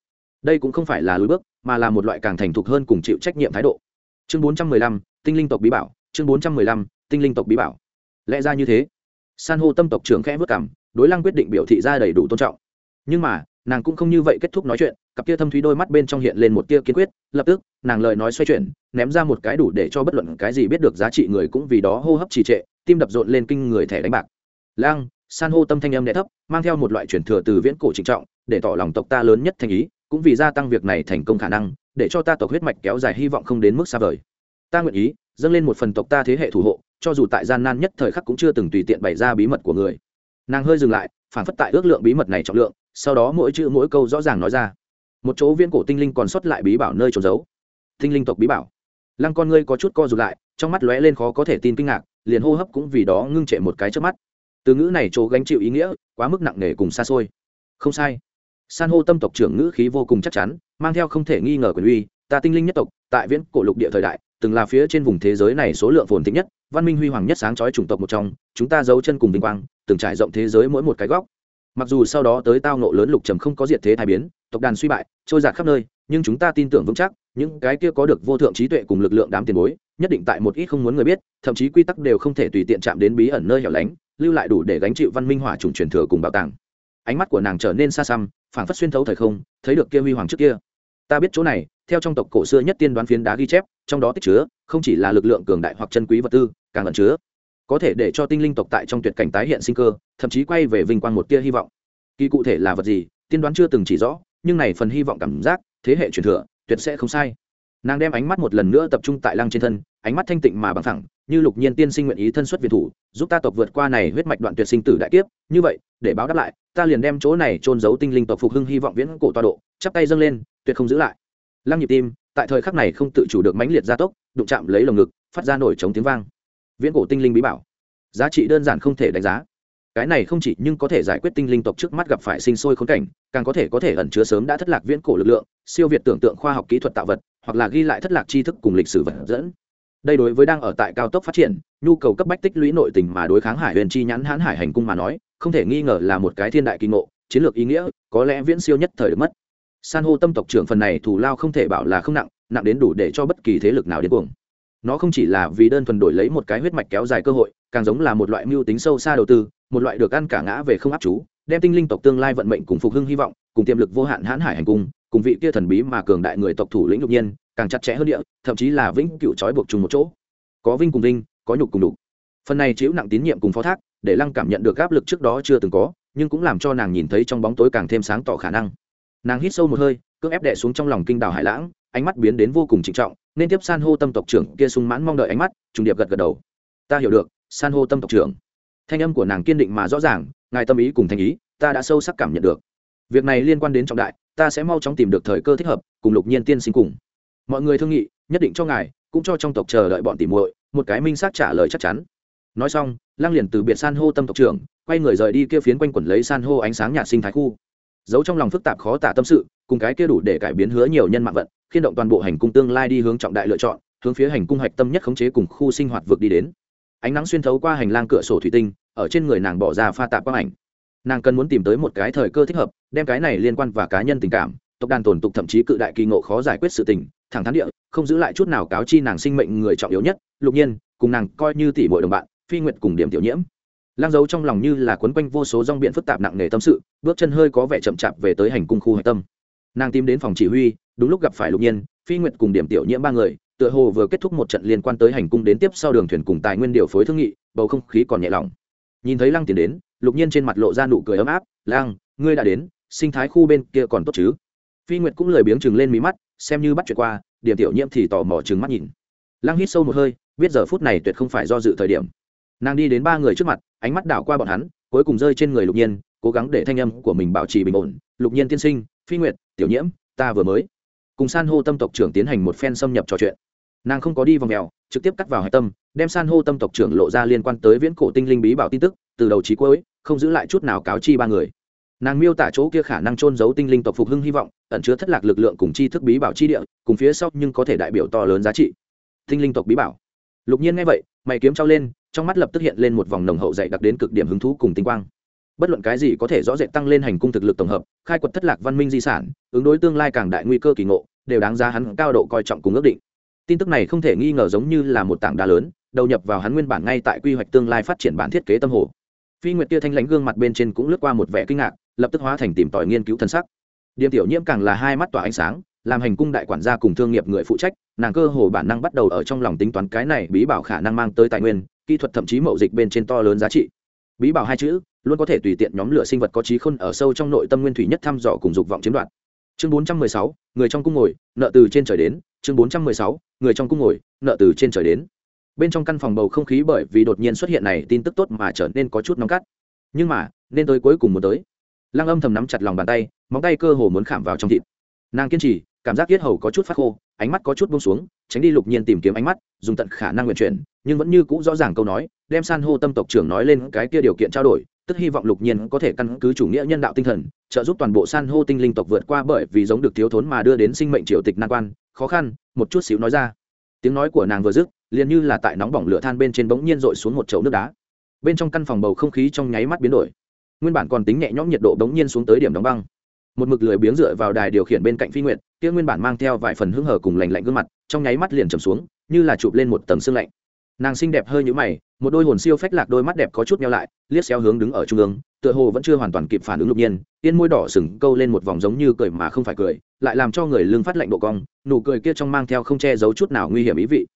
[SPEAKER 1] Đây cũng không phải là lối bước, mà là một loại càng thành thục hơn cùng chịu trách nhiệm thái độ. Chương bốn trăm mười lăm, tinh linh tộc bí bảo. Chương bốn trăm mười lăm, tinh linh tộc bí bảo. Lẽ ra như thế. San hô tâm tộc trưởng khẽ vất cảm, đối lăng quyết định biểu thị ra đầy đủ tôn trọng. Nhưng mà, nàng cũng không như vậy kết thúc nói chuyện, cặp kia thâm thúy đôi mắt bên trong hiện lên một tia kiên quyết, lập tức, nàng lời nói xoay chuyển, ném ra một cái đủ để cho bất luận cái gì biết được giá trị người cũng vì đó hô hấp trì trệ, tim đập rộn lên kinh người thẻ đánh bạc. Lang san hô tâm thanh âm đ thấp, mang theo một loại chuyển thừa từ viễn cổ trịnh trọng, để tỏ lòng tộc ta lớn nhất thành ý, cũng vì gia tăng việc này thành công khả năng, để cho ta tộc huyết mạch kéo dài hy vọng không đến mức xa vời. Ta nguyện ý dâng lên một phần tộc ta thế hệ thủ hộ, cho dù tại gian nan nhất thời khắc cũng chưa từng tùy tiện bày ra bí mật của người. Nàng hơi dừng lại, phản phất tại ước lượng bí mật này trọng lượng, sau đó mỗi chữ mỗi câu rõ ràng nói ra. Một chỗ viễn cổ tinh linh còn sót lại bí bảo nơi trốn giấu. Tinh linh tộc bí bảo. Lăng con ngươi có chút co rụt lại, trong mắt lóe lên khó có thể tin kinh ngạc, liền hô hấp cũng vì đó ngưng trệ một cái trước mắt từ ngữ này chỗ gánh chịu ý nghĩa, quá mức nặng nề cùng xa xôi. Không sai. San hô tâm tộc trưởng ngữ khí vô cùng chắc chắn, mang theo không thể nghi ngờ quyền uy, ta tinh linh nhất tộc, tại viễn cổ lục địa thời đại, từng là phía trên vùng thế giới này số lượng phồn thịnh nhất, văn minh huy hoàng nhất sáng chói chủng tộc một trong, chúng ta giấu chân cùng vinh quang, từng trải rộng thế giới mỗi một cái góc. Mặc dù sau đó tới tao nộ lớn lục trầm không có diệt thế thai biến, tộc đàn suy bại, trôi giạt khắp nơi, nhưng chúng ta tin tưởng vững chắc, những cái kia có được vô thượng trí tuệ cùng lực lượng đám tiền bối, nhất định tại một ít không muốn người biết, thậm chí quy tắc đều không thể tùy tiện chạm đến bí ẩn nơi hẻo lánh lưu lại đủ để gánh chịu văn minh hỏa trùng truyền thừa cùng bảo tàng. Ánh mắt của nàng trở nên xa xăm, phảng phất xuyên thấu thời không, thấy được kia huy hoàng trước kia. Ta biết chỗ này, theo trong tộc cổ xưa nhất tiên đoán phiến đá ghi chép, trong đó tích chứa, không chỉ là lực lượng cường đại hoặc chân quý vật tư, càng ẩn chứa. Có thể để cho tinh linh tộc tại trong tuyệt cảnh tái hiện sinh cơ, thậm chí quay về vinh quang một tia hy vọng. Kỳ cụ thể là vật gì, tiên đoán chưa từng chỉ rõ, nhưng này phần hy vọng cảm giác, thế hệ truyền thừa, tuyệt sẽ không sai nàng đem ánh mắt một lần nữa tập trung tại lăng trên thân, ánh mắt thanh tịnh mà bằng thẳng như lục nhiên tiên sinh nguyện ý thân xuất việt thủ, giúp ta tộc vượt qua này huyết mạch đoạn tuyệt sinh tử đại kiếp. Như vậy, để báo đáp lại, ta liền đem chỗ này trôn giấu tinh linh tộc phục hưng hy vọng viễn cổ toa độ, chắp tay dâng lên, tuyệt không giữ lại. Lăng nhịp tim, tại thời khắc này không tự chủ được mãnh liệt gia tốc, đụng chạm lấy lồng ngực, phát ra nổi chống tiếng vang. Viễn cổ tinh linh bí bảo. Giá trị đơn giản không thể đánh giá cái này không chỉ nhưng có thể giải quyết tinh linh tộc trước mắt gặp phải sinh sôi khốn cảnh, càng có thể có thể ẩn chứa sớm đã thất lạc viễn cổ lực lượng, siêu việt tưởng tượng khoa học kỹ thuật tạo vật, hoặc là ghi lại thất lạc tri thức cùng lịch sử vật dẫn. Đây đối với đang ở tại cao tốc phát triển, nhu cầu cấp bách tích lũy nội tình mà đối kháng hải huyền chi nhãn hãn hải hành cung mà nói, không thể nghi ngờ là một cái thiên đại kỳ ngộ, chiến lược ý nghĩa, có lẽ viễn siêu nhất thời được mất. San hô tâm tộc trưởng phần này thù lao không thể bảo là không nặng nặng đến đủ để cho bất kỳ thế lực nào đến cuồng nó không chỉ là vì đơn thuần đổi lấy một cái huyết mạch kéo dài cơ hội, càng giống là một loại mưu tính sâu xa đầu tư, một loại được ăn cả ngã về không áp chú, đem tinh linh tộc tương lai vận mệnh cùng phục hưng hy vọng, cùng tiềm lực vô hạn hãn hải hành cung cùng vị kia thần bí mà cường đại người tộc thủ lĩnh lục nhiên, càng chặt chẽ hơn địa, thậm chí là vĩnh cựu trói buộc chung một chỗ. Có vinh cùng vinh, có nhục cùng đục phần này chịu nặng tín nhiệm cùng phó thác, để lăng cảm nhận được áp lực trước đó chưa từng có, nhưng cũng làm cho nàng nhìn thấy trong bóng tối càng thêm sáng tỏ khả năng. Nàng hít sâu một hơi, cưỡng ép đệ xuống trong lòng kinh đảo hải lãng ánh mắt biến đến vô cùng trịnh trọng, nên tiếp san hô tâm tộc trưởng kia sung mãn mong đợi ánh mắt, trùng điệp gật gật đầu. Ta hiểu được, san hô tâm tộc trưởng. Thanh âm của nàng kiên định mà rõ ràng, ngài tâm ý cùng thanh ý, ta đã sâu sắc cảm nhận được. Việc này liên quan đến trọng đại, ta sẽ mau chóng tìm được thời cơ thích hợp, cùng lục nhiên tiên sinh cùng. Mọi người thương nghị, nhất định cho ngài, cũng cho trong tộc chờ đợi bọn tìm muội, một cái minh xác trả lời chắc chắn. Nói xong, lăng liền từ biệt san hô tâm tộc trưởng, quay người rời đi kia phiến quanh quẩn lấy san hô ánh sáng nhạt sinh thái khu giấu trong lòng phức tạp khó tả tâm sự, cùng cái kia đủ để cải biến hứa nhiều nhân mạng vận khiên động toàn bộ hành cung tương lai đi hướng trọng đại lựa chọn, hướng phía hành cung hạch tâm nhất khống chế cùng khu sinh hoạt vực đi đến. Ánh nắng xuyên thấu qua hành lang cửa sổ thủy tinh, ở trên người nàng bỏ ra pha tạp quang ảnh. Nàng cần muốn tìm tới một cái thời cơ thích hợp, đem cái này liên quan và cá nhân tình cảm, tộc đàn tổn tục thậm chí cự đại kỳ ngộ khó giải quyết sự tình, thẳng thắn địa, không giữ lại chút nào cáo chi nàng sinh mệnh người trọng yếu nhất. Lục nhiên, cùng nàng coi như tỷ bội đồng bạn, phi nguyện cùng điểm tiểu nhiễm lang dấu trong lòng như là quấn quanh vô số rong biện phức tạp nặng nề tâm sự, bước chân hơi có vẻ chậm chạp về tới hành cung khu hạch tâm. Nàng tìm đến phòng chỉ huy, đúng lúc gặp phải lục nhiên, phi nguyện cùng điểm tiểu nhiễm ba người, tựa hồ vừa kết thúc một trận liên quan tới hành cung đến tiếp sau đường thuyền cùng tài nguyên điều phối thương nghị, bầu không khí còn nhẹ lòng nhìn thấy lăng tiến đến, lục nhiên trên mặt lộ ra nụ cười ấm áp lang ngươi đã đến, sinh thái khu bên kia còn tốt chứ? Phi nguyệt cũng lười biếng chừng lên mí mắt, xem như bắt chuyện qua, điểm tiểu nhiễm thì tò mò chừng mắt nhìn. Lăng hít sâu một hơi, biết giờ phút này tuyệt không phải do dự thời điểm nàng đi đến ba người trước mặt, ánh mắt đảo qua bọn hắn, cuối cùng rơi trên người lục nhiên, cố gắng để thanh âm của mình bảo trì bình ổn. Lục nhiên tiên sinh, phi nguyệt, tiểu nhiễm, ta vừa mới cùng san hô tâm tộc trưởng tiến hành một phen xâm nhập trò chuyện. Nàng không có đi vòng mèo, trực tiếp cắt vào hạch tâm, đem san hô tâm tộc trưởng lộ ra liên quan tới viễn cổ tinh linh bí bảo tin tức, từ đầu trí cuối, không giữ lại chút nào cáo chi ba người. Nàng miêu tả chỗ kia khả năng trôn giấu tinh linh tộc phục hưng hy vọng, ẩn chứa thất lạc lực lượng cùng chi thức bí bảo chi địa, cùng phía sau nhưng có thể đại biểu to lớn giá trị. Tinh linh tộc bí bảo. Lục nhiên nghe vậy, mày kiếm trao lên trong mắt lập tức hiện lên một vòng nồng hậu dạy đặc đến cực điểm hứng thú cùng tinh quang. Bất luận cái gì có thể rõ rệt tăng lên hành cung thực lực tổng hợp, khai quật thất lạc văn minh di sản, ứng đối tương lai càng đại nguy cơ kỳ ngộ, đều đáng giá hắn cao độ coi trọng cùng ước định. Tin tức này không thể nghi ngờ giống như là một tảng đá lớn, đầu nhập vào hắn nguyên bản ngay tại quy hoạch tương lai phát triển bản thiết kế tâm hồ. Phi nguyệt kia thanh lãnh gương mặt bên trên cũng lướt qua một vẻ kinh ngạc, lập tức hóa thành tìm tòi nghiên cứu thân sắc. Điềm tiểu nhiễm càng là hai mắt tỏa ánh sáng, làm hành cung đại quản gia cùng thương nghiệp người phụ trách, nàng cơ hồ bản năng bắt đầu ở trong lòng tính toán cái này bí bảo khả năng mang tới tài nguyên kỹ thuật thậm chí mậu dịch bên trên to lớn giá trị. Bí bảo hai chữ luôn có thể tùy tiện nhóm lửa sinh vật có trí khôn ở sâu trong nội tâm nguyên thủy nhất thăm dò cùng dục vọng chiếm đoạt. Chương bốn trăm mười sáu, người trong cung ngồi, nợ từ trên trời đến. Chương bốn trăm mười sáu, người trong cung ngồi, nợ từ trên trời đến. Bên trong căn phòng bầu không khí bởi vì đột nhiên xuất hiện này tin tức tốt mà trở nên có chút nóng cắt nhưng mà, nên tới cuối cùng muốn tới. Lăng âm thầm nắm chặt lòng bàn tay, móng tay cơ hồ muốn khảm vào trong thịt. Nàng kiên trì cảm giác yết hầu có chút phát khô, ánh mắt có chút bông xuống, tránh đi lục nhiên tìm kiếm ánh mắt, dùng tận khả năng nguyện chuyển, nhưng vẫn như c ũ rõ ràng câu nói, đem san hô tâm tộc trưởng nói lên cái kia điều kiện trao đổi, tức hy vọng lục nhiên có thể căn cứ chủ nghĩa nhân đạo tinh thần, trợ giúp toàn bộ san hô tinh linh tộc vượt qua bởi vì giống được thiếu thốn mà đưa đến sinh mệnh triều tịch nan quan, khó khăn, một chút xíu nói ra. Tiếng nói của nàng vừa dứt, liền như là tại nóng bỏng lửa than bên trên bỗng nhiên dội xuống một chậu nước đá. Bên trong căn phòng bầu không khí trong nháy mắt biến đổi. Nguyên bản còn tính nhẹ nhõm nhiệt độ bỗng nhiên xuống tới điểm đóng băng một mực lười biếng dựa vào đài điều khiển bên cạnh phi nguyện kia nguyên bản mang theo vài phần hưng hở cùng lành lạnh gương mặt, trong nháy mắt liền trầm xuống, như là chụp lên một tầng xương lạnh. Nàng xinh đẹp hơi nhũ mày, một đôi hồn siêu phách lạc đôi mắt đẹp có chút nhau lại, liếc xéo hướng đứng ở trung ương, tựa hồ vẫn chưa hoàn toàn kịp phản ứng lục nhiên tiên môi đỏ sừng câu lên một vòng giống như cười mà không phải cười, lại làm cho người lương phát lạnh độ cong, nụ cười kia trong mang theo không che giấu chút nào nguy hiểm ý vị.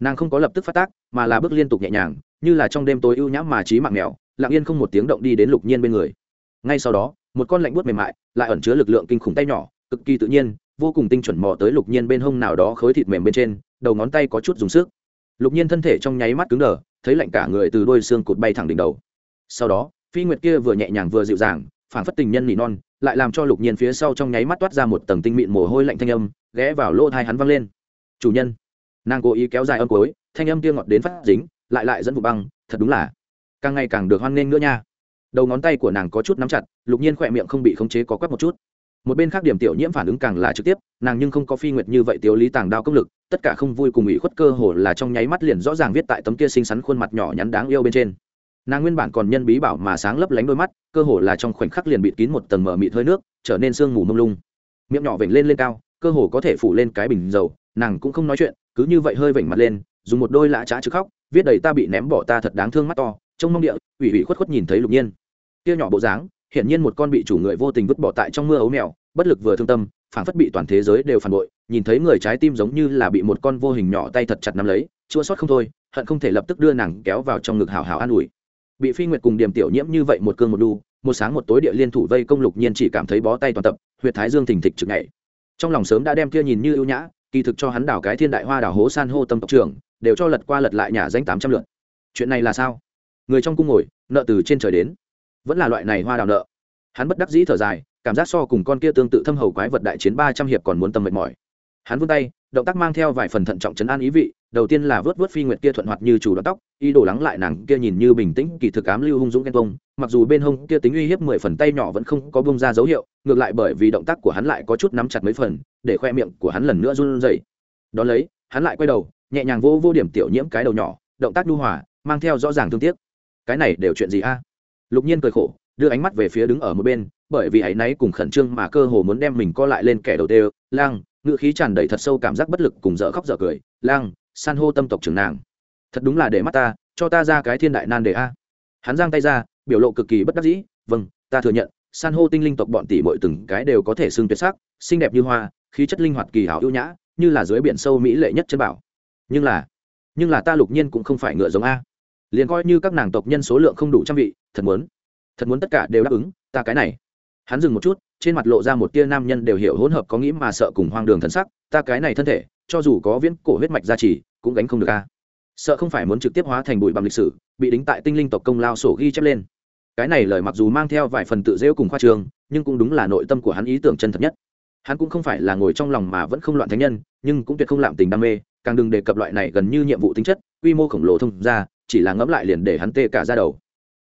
[SPEAKER 1] Nàng không có lập tức phát tác, mà là bước liên tục nhẹ nhàng, như là trong đêm tối ưu nhãm mà trí mạng mèo, lặng yên không một tiếng động đi đến lục nhiên bên người. Ngay sau đó một con lạnh buốt mềm mại, lại ẩn chứa lực lượng kinh khủng tay nhỏ, cực kỳ tự nhiên, vô cùng tinh chuẩn mò tới lục nhiên bên hông nào đó khối thịt mềm bên trên, đầu ngón tay có chút dùng sức. Lục nhiên thân thể trong nháy mắt cứng đờ, thấy lạnh cả người từ đôi xương cụt bay thẳng đỉnh đầu. Sau đó, phi nguyệt kia vừa nhẹ nhàng vừa dịu dàng, phảng phất tình nhân nỉ non, lại làm cho lục nhiên phía sau trong nháy mắt toát ra một tầng tinh mịn mồ hôi lạnh thanh âm, ghé vào lỗ thai hắn văng lên. Chủ nhân. Nàng cố ý kéo dài âm cối thanh âm kia ngọt đến phát dính, lại lại dẫn vụ băng, thật đúng là càng ngày càng được hoan nghênh nữa nha đầu ngón tay của nàng có chút nắm chặt, lục nhiên khỏe miệng không bị khống chế có quắp một chút. Một bên khác điểm tiểu nhiễm phản ứng càng là trực tiếp, nàng nhưng không có phi nguyệt như vậy tiểu lý tàng đao công lực, tất cả không vui cùng ủy khuất cơ hồ là trong nháy mắt liền rõ ràng viết tại tấm kia xinh xắn khuôn mặt nhỏ nhắn đáng yêu bên trên. Nàng nguyên bản còn nhân bí bảo mà sáng lấp lánh đôi mắt, cơ hồ là trong khoảnh khắc liền bịt kín một tầng mở mịt hơi nước, trở nên sương mù mông lung. Miệng nhỏ vểnh lên lên cao, cơ hồ có thể phủ lên cái bình dầu, nàng cũng không nói chuyện, cứ như vậy hơi vểnh mặt lên, dùng một đôi lạ trá chứ khóc, viết đầy ta bị ném bỏ ta thật đáng thương mắt to, trông mong địa, ủy ủy khuất khuất nhìn thấy lục nhiên kia nhỏ bộ dáng, hiển nhiên một con bị chủ người vô tình vứt bỏ tại trong mưa ấu mèo, bất lực vừa thương tâm phản phất bị toàn thế giới đều phản bội, nhìn thấy người trái tim giống như là bị một con vô hình nhỏ tay thật chặt nắm lấy, chua sót không thôi, hận không thể lập tức đưa nàng kéo vào trong ngực hào hào an ủi. Bị phi nguyệt cùng điểm tiểu nhiễm như vậy một cương một đu, một sáng một tối địa liên thủ vây công lục nhiên chỉ cảm thấy bó tay toàn tập, huyệt thái dương thình thịch trực ngày trong lòng sớm đã đem kia nhìn như ưu nhã, kỳ thực cho hắn đảo cái thiên đại hoa đảo hố san hô tâm tộc trưởng, đều cho lật qua lật lại nhà danh tám trăm lượt. Chuyện này là sao? Người trong cung ngồi, nợ từ trên trời đến vẫn là loại này hoa đào nợ. Hắn bất đắc dĩ thở dài, cảm giác so cùng con kia tương tự thâm hầu quái vật đại chiến ba trăm hiệp còn muốn tâm mệt mỏi. Hắn vươn tay, động tác mang theo vài phần thận trọng chấn an ý vị, đầu tiên là vớt vớt phi nguyệt kia thuận hoạt như chủ đoạn tóc, ý đồ lắng lại nàng kia nhìn như bình tĩnh, kỳ thực ám lưu hung dũng ghen công mặc dù bên hông kia tính uy hiếp mười phần tay nhỏ vẫn không có bông ra dấu hiệu, ngược lại bởi vì động tác của hắn lại có chút nắm chặt mấy phần, để khoe miệng của hắn lần nữa run rẩy. Đón lấy, hắn lại quay đầu, nhẹ nhàng vô vô điểm tiểu nhiễm cái đầu nhỏ, động tác nhu hòa, mang theo rõ ràng thương tiếc. Cái này đều chuyện gì a? Lục nhiên cười khổ, đưa ánh mắt về phía đứng ở một bên, bởi vì hãy náy cùng khẩn trương mà cơ hồ muốn đem mình co lại lên kẻ đầu tê lang ngựa khí tràn đầy thật sâu cảm giác bất lực cùng dở khóc dở cười. Lang san hô tâm tộc trưởng nàng. Thật đúng là để mắt ta, cho ta ra cái thiên đại nan đề a. Hắn giang tay ra, biểu lộ cực kỳ bất đắc dĩ. Vâng ta thừa nhận, san hô tinh linh tộc bọn tỷ mọi từng cái đều có thể xưng tuyệt sắc, xinh đẹp như hoa, khí chất linh hoạt kỳ hảo ưu nhã, như là dưới biển sâu mỹ lệ nhất chân bảo. Nhưng là nhưng là ta lục nhiên cũng không phải ngựa giống a. Liền coi như các nàng tộc nhân số lượng không đủ trăm vị thật muốn thật muốn tất cả đều đáp ứng, ta cái này. Hắn dừng một chút, trên mặt lộ ra một tia nam nhân đều hiểu hỗn hợp có nghĩ mà sợ cùng hoang đường thân sắc, ta cái này thân thể, cho dù có viễn cổ huyết mạch gia trì, cũng gánh không được a. Sợ không phải muốn trực tiếp hóa thành bụi bằng lịch sử, bị đính tại tinh linh tộc công lao sổ ghi chép lên. Cái này lời mặc dù mang theo vài phần tự rêu cùng khoa trường nhưng cũng đúng là nội tâm của hắn ý tưởng chân thật nhất. Hắn cũng không phải là ngồi trong lòng mà vẫn không loạn thánh nhân, nhưng cũng tuyệt không lạm tình đam mê, càng đừng đề cập loại này gần như nhiệm vụ tính chất, quy mô khổng lồ thông ra, chỉ là ngẫm lại liền để hắn tê cả ra đầu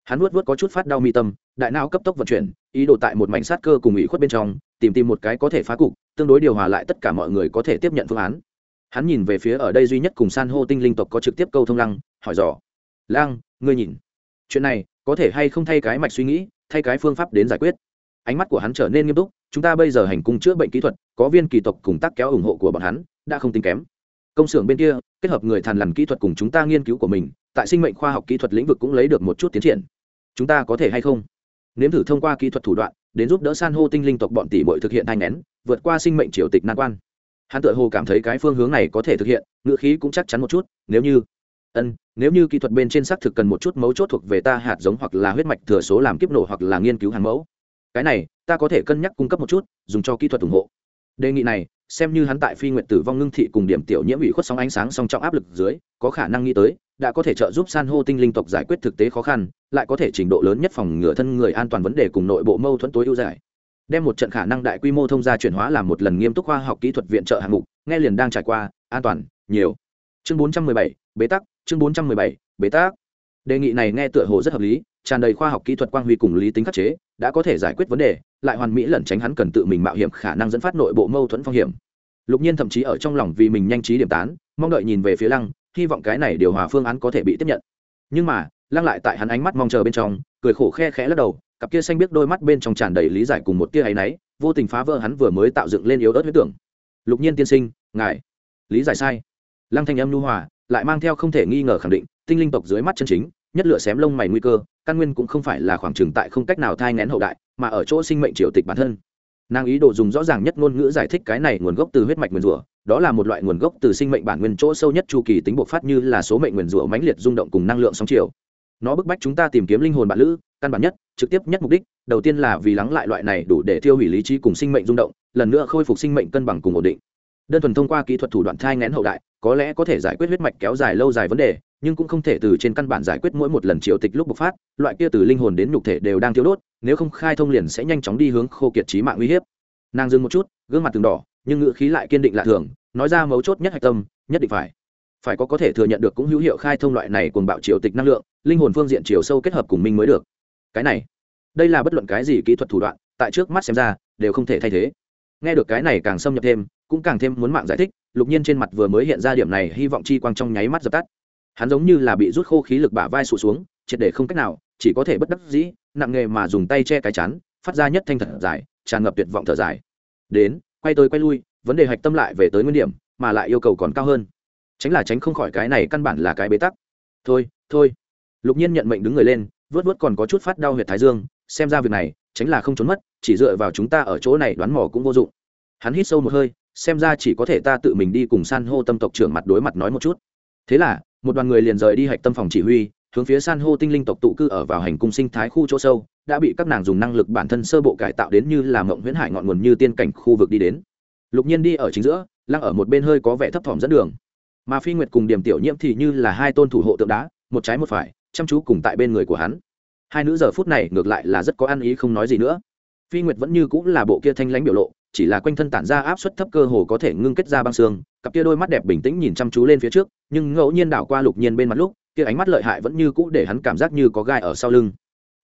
[SPEAKER 1] hắn nuốt nuốt có chút phát đau mi tâm, đại não cấp tốc vận chuyển, ý đồ tại một mảnh sát cơ cùng ủy khuất bên trong, tìm tìm một cái có thể phá cục, tương đối điều hòa lại tất cả mọi người có thể tiếp nhận phương án. Hắn nhìn về phía ở đây duy nhất cùng san hô tinh linh tộc có trực tiếp câu thông lăng, hỏi dò. Lăng, ngươi nhìn. Chuyện này, có thể hay không thay cái mạch suy nghĩ, thay cái phương pháp đến giải quyết? Ánh mắt của hắn trở nên nghiêm túc, chúng ta bây giờ hành cung chữa bệnh kỹ thuật, có viên kỳ tộc cùng tác kéo ủng hộ của bọn hắn, đã không tính kém. Công xưởng bên kia, kết hợp người thàn lằn kỹ thuật cùng chúng ta nghiên cứu của mình, tại sinh mệnh khoa học kỹ thuật lĩnh vực cũng lấy được một chút tiến triển chúng ta có thể hay không? Nếm thử thông qua kỹ thuật thủ đoạn, đến giúp đỡ san hô tinh linh tộc bọn tỷ bội thực hiện thai ngén, vượt qua sinh mệnh triều tịch nan quan. Hắn tự hồ cảm thấy cái phương hướng này có thể thực hiện, ngữ khí cũng chắc chắn một chút, nếu như, ân, nếu như kỹ thuật bên trên xác thực cần một chút mấu chốt thuộc về ta hạt giống hoặc là huyết mạch thừa số làm kiếp nổ hoặc là nghiên cứu hàng mẫu. Cái này, ta có thể cân nhắc cung cấp một chút, dùng cho kỹ thuật ủng hộ. Đề nghị này, xem như hắn tại phi nguyện tử vong ngưng thị cùng điểm tiểu nhiễm ủy khuất sóng ánh sáng song trọng áp lực dưới, có khả năng nghĩ tới đã có thể trợ giúp san hô tinh linh tộc giải quyết thực tế khó khăn lại có thể trình độ lớn nhất phòng ngừa thân người an toàn vấn đề cùng nội bộ mâu thuẫn tối ưu giải. Đem một trận khả năng đại quy mô thông gia chuyển hóa làm một lần nghiêm túc khoa học kỹ thuật viện trợ hạng mục nghe liền đang trải qua an toàn nhiều. Chương 417, bế tắc chương 417, bế tắc. Đề nghị này nghe tựa hồ rất hợp lý tràn đầy khoa học kỹ thuật quang huy cùng lý tính khắc chế đã có thể giải quyết vấn đề lại hoàn mỹ lẩn tránh hắn cần tự mình mạo hiểm khả năng dẫn phát nội bộ mâu thuẫn phong hiểm. Lục nhiên thậm chí ở trong lòng vì mình nhanh trí điểm tán mong đợi nhìn về phía lăng hy vọng cái này điều hòa phương án có thể bị tiếp nhận. Nhưng mà, lăng lại tại hắn ánh mắt mong chờ bên trong, cười khổ khe khẽ lắc đầu, cặp kia xanh biết đôi mắt bên trong tràn đầy lý giải cùng một tia áy náy, vô tình phá vỡ hắn vừa mới tạo dựng lên yếu ớt huyết tưởng. Lục nhiên tiên sinh, ngài, lý giải sai. Lăng thanh âm nhu hòa, lại mang theo không thể nghi ngờ khẳng định, tinh linh tộc dưới mắt chân chính, nhất lửa xém lông mày nguy cơ, căn nguyên cũng không phải là khoảng trừng tại không cách nào thai ngén hậu đại, mà ở chỗ sinh mệnh triều tịch bản thân nàng ý đồ dùng rõ ràng nhất ngôn ngữ giải thích cái này nguồn gốc từ huyết mạch nguyền rủa, đó là một loại nguồn gốc từ sinh mệnh bản nguyên chỗ sâu nhất chu kỳ tính bộc phát như là số mệnh nguyền rủa mãnh liệt rung động cùng năng lượng sóng chiều. Nó bức bách chúng ta tìm kiếm linh hồn bản lữ, căn bản nhất, trực tiếp nhất mục đích, đầu tiên là vì lắng lại loại này đủ để tiêu hủy lý trí cùng sinh mệnh rung động, lần nữa khôi phục sinh mệnh cân bằng cùng ổn định. Đơn thuần thông qua kỹ thuật thủ đoạn thai ngén hậu đại, có lẽ có thể giải quyết huyết mạch kéo dài lâu dài vấn đề, nhưng cũng không thể từ trên căn bản giải quyết mỗi một lần triều tịch lúc bộc phát, loại kia từ linh hồn đến nhục thể đều đang thiếu đốt nếu không khai thông liền sẽ nhanh chóng đi hướng khô kiệt trí mạng uy hiếp. Nàng dừng một chút, gương mặt từng đỏ, nhưng ngữ khí lại kiên định lạ thường, nói ra mấu chốt nhất hạch tâm, nhất định phải. Phải có có thể thừa nhận được cũng hữu hiệu khai thông loại này cùng bạo triều tịch năng lượng, linh hồn phương diện chiều sâu kết hợp cùng minh mới được. Cái này, đây là bất luận cái gì kỹ thuật thủ đoạn, tại trước mắt xem ra, đều không thể thay thế. Nghe được cái này càng xâm nhập thêm, cũng càng thêm muốn mạng giải thích, lục nhiên trên mặt vừa mới hiện ra điểm này hy vọng chi quang trong nháy mắt dập tắt. Hắn giống như là bị rút khô khí lực bả vai sụt xuống, triệt để không cách nào, chỉ có thể bất đắc dĩ nặng nghề mà dùng tay che cái chắn phát ra nhất thanh thật dài, tràn ngập tuyệt vọng thở dài. Đến, quay tới quay lui, vấn đề hạch tâm lại về tới nguyên điểm, mà lại yêu cầu còn cao hơn. Tránh là tránh không khỏi cái này căn bản là cái bế tắc. Thôi thôi. Lục nhiên nhận mệnh đứng người lên, vớt vớt còn có chút phát đau huyệt thái dương, xem ra việc này, tránh là không trốn mất, chỉ dựa vào chúng ta ở chỗ này đoán mò cũng vô dụng. Hắn hít sâu một hơi, xem ra chỉ có thể ta tự mình đi cùng san hô tâm tộc trưởng mặt đối mặt nói một chút. Thế là, một đoàn người liền rời đi hạch tâm phòng chỉ huy hướng phía san hô tinh linh tộc tụ cư ở vào hành cung sinh thái khu chỗ sâu, đã bị các nàng dùng năng lực bản thân sơ bộ cải tạo đến như là mộng huyễn hải ngọn nguồn như tiên cảnh khu vực đi đến. Lục nhiên đi ở chính giữa, lăng ở một bên hơi có vẻ thấp thỏm dẫn đường. Mà phi nguyệt cùng điểm tiểu nhiễm thì như là hai tôn thủ hộ tượng đá, một trái một phải, chăm chú cùng tại bên người của hắn. Hai nữ giờ phút này ngược lại là rất có ăn ý không nói gì nữa. Phi nguyệt vẫn như cũng là bộ kia thanh lãnh biểu lộ, chỉ là quanh thân tản ra áp suất thấp cơ hồ có thể ngưng kết ra băng xương, cặp kia đôi mắt đẹp bình tĩnh nhìn chăm chú lên phía trước, nhưng ngẫu nhiên đảo qua lục nhiên bên mặt lúc kia ánh mắt lợi hại vẫn như cũ để hắn cảm giác như có gai ở sau lưng.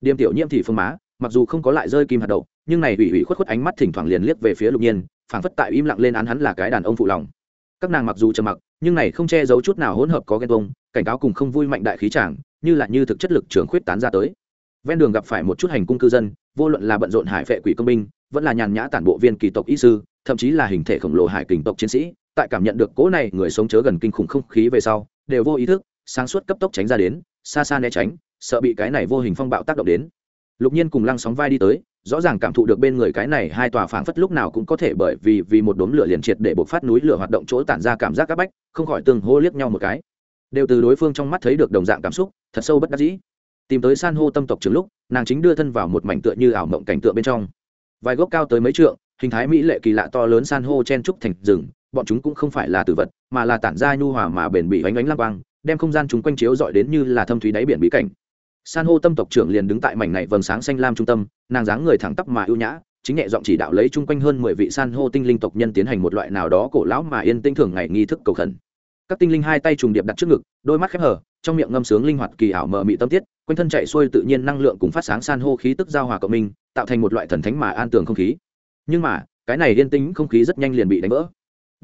[SPEAKER 1] Điềm tiểu nhiễm thì phương má, mặc dù không có lại rơi kim hạt đậu, nhưng này ủy ủy khuất khuất ánh mắt thỉnh thoảng liền liếc về phía lục nhiên, phảng phất tại im lặng lên án hắn là cái đàn ông phụ lòng. Các nàng mặc dù trầm mặc, nhưng này không che giấu chút nào hỗn hợp có ghen tuông, cảnh cáo cùng không vui mạnh đại khí chàng, như là như thực chất lực trưởng khuyết tán ra tới. Ven đường gặp phải một chút hành cung cư dân, vô luận là bận rộn hải vệ quỷ công binh, vẫn là nhàn nhã tản bộ viên kỳ tộc y sư, thậm chí là hình thể khổng lồ hải kình tộc chiến sĩ, tại cảm nhận được cỗ này người sống chớ gần kinh khủng không khí về sau, đều vô ý thức sáng suốt cấp tốc tránh ra đến, xa xa né tránh, sợ bị cái này vô hình phong bạo tác động đến. Lục nhiên cùng lăng sóng vai đi tới, rõ ràng cảm thụ được bên người cái này hai tòa phảng phất lúc nào cũng có thể bởi vì vì một đốm lửa liền triệt để bộc phát núi lửa hoạt động chỗ tản ra cảm giác áp bách, không khỏi tương hô liếc nhau một cái. Đều từ đối phương trong mắt thấy được đồng dạng cảm xúc, thật sâu bất đắc dĩ. Tìm tới san hô tâm tộc trường lúc, nàng chính đưa thân vào một mảnh tựa như ảo mộng cảnh tượng bên trong. Vài gốc cao tới mấy trượng, hình thái mỹ lệ kỳ lạ to lớn san hô chen trúc thành rừng, bọn chúng cũng không phải là tử vật, mà là tản ra nhu hòa mà bền bỉ ánh ánh lam quang đem không gian chúng quanh chiếu dọi đến như là thâm thúy đáy biển bí cảnh. San hô tâm tộc trưởng liền đứng tại mảnh này vầng sáng xanh lam trung tâm, nàng dáng người thẳng tắp mà ưu nhã, chính nhẹ giọng chỉ đạo lấy chung quanh hơn mười vị san hô tinh linh tộc nhân tiến hành một loại nào đó cổ lão mà yên tĩnh thường ngày nghi thức cầu khẩn. Các tinh linh hai tay trùng điệp đặt trước ngực, đôi mắt khép hở trong miệng ngâm sướng linh hoạt kỳ ảo mờ mị tâm tiết, quanh thân chạy xuôi tự nhiên năng lượng cùng phát sáng san hô khí tức giao hòa cộng minh, tạo thành một loại thần thánh mà an tường không khí. Nhưng mà, cái này yên tĩnh không khí rất nhanh liền bị đánh vỡ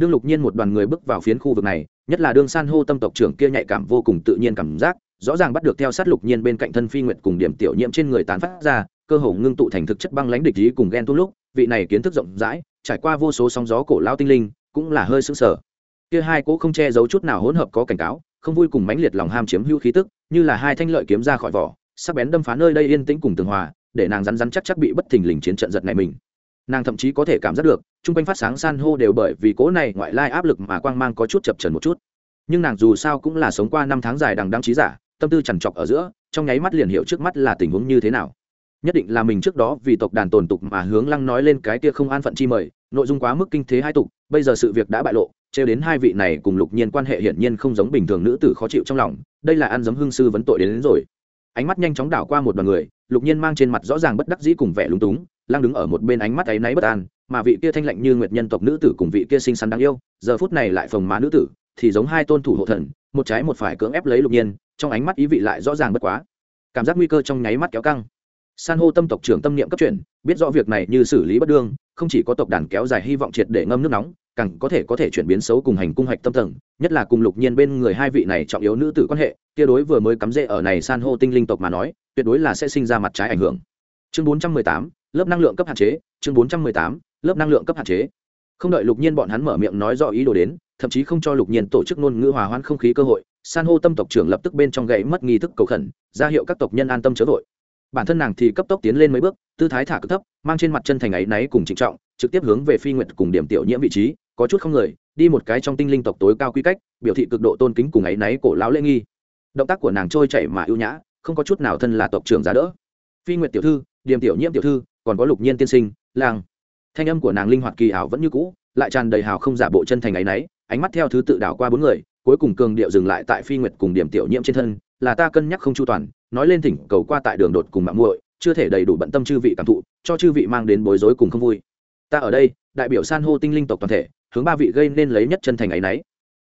[SPEAKER 1] đương lục nhiên một đoàn người bước vào phiến khu vực này, nhất là đương san hô tâm tộc trưởng kia nhạy cảm vô cùng tự nhiên cảm giác, rõ ràng bắt được theo sát lục nhiên bên cạnh thân phi nguyệt cùng điểm tiểu nhiễm trên người tán phát ra, cơ hồ ngưng tụ thành thực chất băng lãnh địch ý cùng ghen tốt lúc, vị này kiến thức rộng rãi, trải qua vô số sóng gió cổ lao tinh linh, cũng là hơi sững sờ. Kia hai cỗ không che giấu chút nào hỗn hợp có cảnh cáo, không vui cùng mãnh liệt lòng ham chiếm hữu khí tức, như là hai thanh lợi kiếm ra khỏi vỏ, sắc bén đâm phá nơi đây yên tĩnh cùng tường hòa, để nàng rắn rắn chắc chắc bị bất thình lình chiến trận giật này mình nàng thậm chí có thể cảm giác được chung quanh phát sáng san hô đều bởi vì cố này ngoại lai áp lực mà quang mang có chút chập trần một chút. Nhưng nàng dù sao cũng là sống qua năm tháng dài đằng đăng trí giả tâm tư chằn trọc ở giữa trong nháy mắt liền hiểu trước mắt là tình huống như thế nào. Nhất định là mình trước đó vì tộc đàn tồn tục mà hướng lăng nói lên cái kia không an phận chi mời nội dung quá mức kinh thế hai tục bây giờ sự việc đã bại lộ trêu đến hai vị này cùng lục nhiên quan hệ hiển nhiên không giống bình thường nữ tử khó chịu trong lòng đây là ăn giấm hương sư vấn tội đến, đến rồi. Ánh mắt nhanh chóng đảo qua một đoàn người lục nhiên mang trên mặt rõ ràng bất đắc dĩ cùng vẻ lúng túng, lăng đứng ở một bên ánh mắt áy náy bất an, mà vị kia thanh lạnh như nguyệt nhân tộc nữ tử cùng vị kia xinh xắn đáng yêu, giờ phút này lại phồng má nữ tử, thì giống hai tôn thủ hộ thần, một trái một phải cưỡng ép lấy lục nhiên, trong ánh mắt ý vị lại rõ ràng bất quá. Cảm giác nguy cơ trong nháy mắt kéo căng. San hô tâm tộc trưởng tâm niệm cấp chuyển, biết rõ việc này như xử lý bất đương, không chỉ có tộc đàn kéo dài hy vọng triệt để ngâm nước nóng, càng có thể có thể chuyển biến xấu cùng hành cung hạch tâm tầng, nhất là cùng lục nhiên bên người hai vị này trọng yếu nữ tử quan hệ, kia đối vừa mới cắm rễ ở này san hô tinh linh tộc mà nói tuyệt đối là sẽ sinh ra mặt trái ảnh hưởng. Chương 418, lớp năng lượng cấp hạn chế chương 418, lớp năng lượng cấp hạn chế. Không đợi lục nhiên bọn hắn mở miệng nói rõ ý đồ đến thậm chí không cho lục nhiên tổ chức ngôn ngữ hòa hoãn không khí cơ hội san hô tâm tộc trưởng lập tức bên trong gãy mất nghi thức cầu khẩn ra hiệu các tộc nhân an tâm chớ vội. Bản thân nàng thì cấp tốc tiến lên mấy bước tư thái thả cực thấp mang trên mặt chân thành ấy náy cùng trịnh trọng trực tiếp hướng về phi nguyện cùng điểm tiểu nhiễm vị trí có chút không người đi một cái trong tinh linh tộc tối cao quy cách biểu thị cực độ tôn kính cùng ấy náy cổ lão lễ nghi. Động tác của nàng trôi chảy mà ưu nhã không có chút nào thân là tộc trưởng giá đỡ. Phi nguyệt tiểu thư, Điềm tiểu nhiễm tiểu thư, còn có lục nhiên tiên sinh, làng. Thanh âm của nàng linh hoạt kỳ ảo vẫn như cũ, lại tràn đầy hào không giả bộ chân thành ấy náy ánh mắt theo thứ tự đảo qua bốn người, cuối cùng cường điệu dừng lại tại phi nguyệt cùng điểm tiểu nhiễm trên thân, là ta cân nhắc không chu toàn, nói lên thỉnh cầu qua tại đường đột cùng mạng muội, chưa thể đầy đủ bận tâm chư vị cảm thụ, cho chư vị mang đến bối rối cùng không vui. Ta ở đây, đại biểu san hô tinh linh tộc toàn thể, hướng ba vị gây nên lấy nhất chân thành ấy náy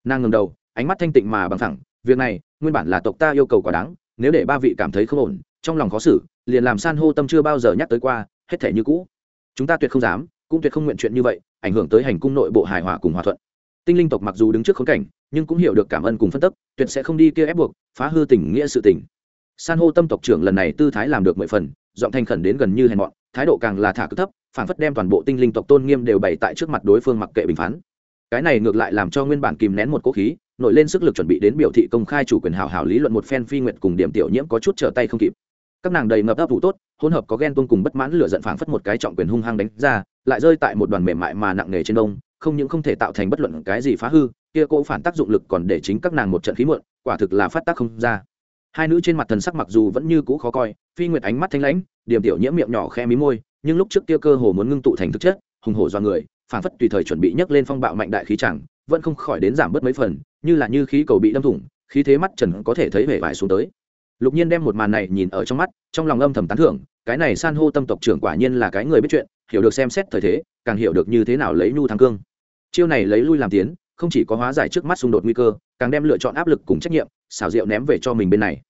[SPEAKER 1] nàng ngừng đầu, ánh mắt thanh tịnh mà bằng thẳng việc này, nguyên bản là tộc ta yêu cầu quá đáng nếu để ba vị cảm thấy không ổn, trong lòng khó xử, liền làm san hô tâm chưa bao giờ nhắc tới qua, hết thể như cũ. Chúng ta tuyệt không dám, cũng tuyệt không nguyện chuyện như vậy, ảnh hưởng tới hành cung nội bộ hài hòa cùng hòa thuận. Tinh linh tộc mặc dù đứng trước khốn cảnh, nhưng cũng hiểu được cảm ơn cùng phân tức, tuyệt sẽ không đi kia ép buộc, phá hư tình nghĩa sự tình. San hô tâm tộc trưởng lần này tư thái làm được mười phần, giọng thanh khẩn đến gần như hèn mọn, thái độ càng là thả cực thấp phản phất đem toàn bộ tinh linh tộc tôn nghiêm đều bày tại trước mặt đối phương mặc kệ bình phán cái này ngược lại làm cho nguyên bản kìm nén một cố khí, nổi lên sức lực chuẩn bị đến biểu thị công khai chủ quyền hào hào lý luận một phen phi nguyện cùng điểm tiểu nhiễm có chút trở tay không kịp. Các nàng đầy ngập ấp vụ tốt, hỗn hợp có ghen tuông cùng bất mãn lửa giận phảng phất một cái trọng quyền hung hăng đánh ra, lại rơi tại một đoàn mềm mại mà nặng nề trên đông, không những không thể tạo thành bất luận cái gì phá hư, kia cỗ phản tác dụng lực còn để chính các nàng một trận khí muộn, quả thực là phát tác không ra. Hai nữ trên mặt thần sắc mặc dù vẫn như cũ khó coi, phi nguyệt ánh mắt thanh lãnh, điểm tiểu nhiễm miệng nhỏ khe mí môi, nhưng lúc trước kia cơ hồ muốn ngưng tụ thành thực chất, hùng hổ do người phản phất tùy thời chuẩn bị nhấc lên phong bạo mạnh đại khí chẳng, vẫn không khỏi đến giảm bớt mấy phần, như là như khí cầu bị đâm thủng, khí thế mắt trần có thể thấy vẻ vải xuống tới. Lục nhiên đem một màn này nhìn ở trong mắt, trong lòng âm thầm tán thưởng, cái này san hô tâm tộc trưởng quả nhiên là cái người biết chuyện, hiểu được xem xét thời thế, càng hiểu được như thế nào lấy nhu thắng cương. Chiêu này lấy lui làm tiến, không chỉ có hóa giải trước mắt xung đột nguy cơ, càng đem lựa chọn áp lực cùng trách nhiệm, xảo diệu ném về cho mình bên này.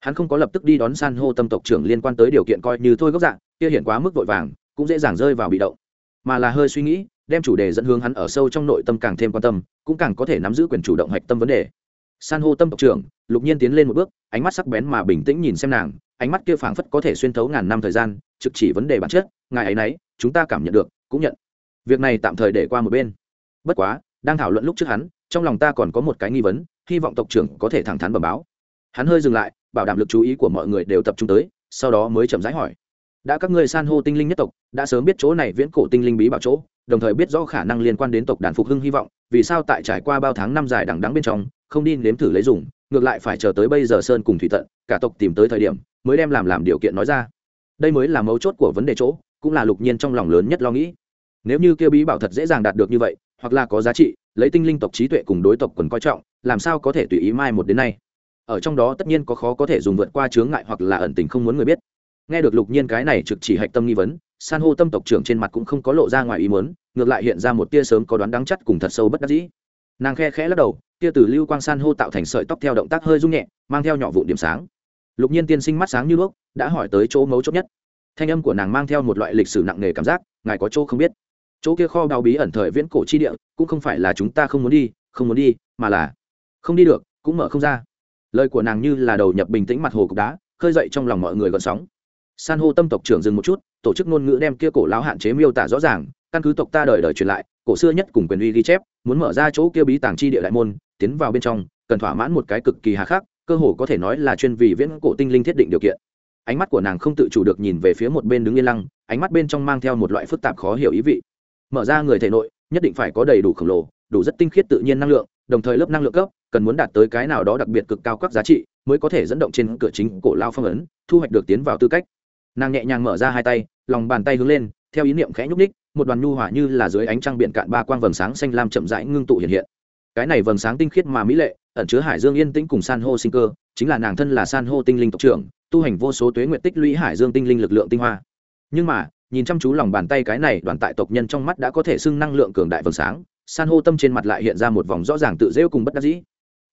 [SPEAKER 1] Hắn không có lập tức đi đón san hô tâm tộc trưởng liên quan tới điều kiện coi như thôi gốc dạng, kia hiện quá mức vội vàng, cũng dễ dàng rơi vào bị động. Mà là hơi suy nghĩ đem chủ đề dẫn hướng hắn ở sâu trong nội tâm càng thêm quan tâm, cũng càng có thể nắm giữ quyền chủ động hạch tâm vấn đề. San hô tâm tộc trưởng, lục nhiên tiến lên một bước, ánh mắt sắc bén mà bình tĩnh nhìn xem nàng, ánh mắt kia phảng phất có thể xuyên thấu ngàn năm thời gian, trực chỉ vấn đề bản chất, ngài ấy nấy, chúng ta cảm nhận được, cũng nhận. Việc này tạm thời để qua một bên. Bất quá, đang thảo luận lúc trước hắn, trong lòng ta còn có một cái nghi vấn, hy vọng tộc trưởng có thể thẳng thắn bẩm báo. Hắn hơi dừng lại, bảo đảm lực chú ý của mọi người đều tập trung tới, sau đó mới chậm rãi hỏi đã các ngươi san hô tinh linh nhất tộc, đã sớm biết chỗ này viễn cổ tinh linh bí bảo chỗ, đồng thời biết rõ khả năng liên quan đến tộc đàn phục hưng hy vọng, vì sao tại trải qua bao tháng năm dài đằng đắng bên trong, không đi nếm thử lấy dùng, ngược lại phải chờ tới bây giờ sơn cùng thủy tận, cả tộc tìm tới thời điểm, mới đem làm làm điều kiện nói ra. Đây mới là mấu chốt của vấn đề chỗ, cũng là lục nhiên trong lòng lớn nhất lo nghĩ. Nếu như kêu bí bảo thật dễ dàng đạt được như vậy, hoặc là có giá trị, lấy tinh linh tộc trí tuệ cùng đối tộc quần coi trọng, làm sao có thể tùy ý mai một đến nay? Ở trong đó tất nhiên có khó có thể dùng vượt qua chướng ngại hoặc là ẩn tình không muốn người biết nghe được lục nhiên cái này trực chỉ hạch tâm nghi vấn, san hô tâm tộc trưởng trên mặt cũng không có lộ ra ngoài ý muốn, ngược lại hiện ra một tia sớm có đoán đáng chắc cùng thật sâu bất đắc dĩ. Nàng khe khẽ lắc đầu, tia từ lưu quang san hô tạo thành sợi tóc theo động tác hơi rung nhẹ, mang theo nhỏ vụ điểm sáng. Lục nhiên tiên sinh mắt sáng như đuốc, đã hỏi tới chỗ mấu chốt nhất. Thanh âm của nàng mang theo một loại lịch sử nặng nề cảm giác, ngài có chỗ không biết. Chỗ kia kho đào bí ẩn thời viễn cổ chi địa, cũng không phải là chúng ta không muốn đi, không muốn đi, mà là không đi được, cũng mở không ra. Lời của nàng như là đầu nhập bình tĩnh mặt hồ cục đá, khơi dậy trong lòng mọi người gợn sóng san hô tâm tộc trưởng dừng một chút, tổ chức ngôn ngữ đem kia cổ lão hạn chế miêu tả rõ ràng, căn cứ tộc ta đời đời truyền lại, cổ xưa nhất cùng quyền uy ghi chép, muốn mở ra chỗ kia bí tàng chi địa đại môn, tiến vào bên trong, cần thỏa mãn một cái cực kỳ hà khắc, cơ hồ có thể nói là chuyên vì viễn cổ tinh linh thiết định điều kiện. Ánh mắt của nàng không tự chủ được nhìn về phía một bên đứng yên lăng, ánh mắt bên trong mang theo một loại phức tạp khó hiểu ý vị. Mở ra người thể nội, nhất định phải có đầy đủ khổng lồ, đủ rất tinh khiết tự nhiên năng lượng, đồng thời lớp năng lượng cấp, cần muốn đạt tới cái nào đó đặc biệt cực cao các giá trị, mới có thể dẫn động trên cửa chính cổ lao phong ấn, thu hoạch được tiến vào tư cách nàng nhẹ nhàng mở ra hai tay, lòng bàn tay hướng lên, theo ý niệm khẽ nhúc ních một đoàn nhu hỏa như là dưới ánh trăng biển cạn ba quang vầng sáng xanh lam chậm rãi ngưng tụ hiện hiện. Cái này vầng sáng tinh khiết mà mỹ lệ, ẩn chứa hải dương yên tĩnh cùng san hô sinh cơ, chính là nàng thân là san hô tinh linh tộc trưởng, tu hành vô số tuế nguyện tích lũy hải dương tinh linh lực lượng tinh hoa. Nhưng mà, nhìn chăm chú lòng bàn tay cái này đoàn tại tộc nhân trong mắt đã có thể xưng năng lượng cường đại vầng sáng, san hô tâm trên mặt lại hiện ra một vòng rõ ràng tự rêu cùng bất đắc dĩ.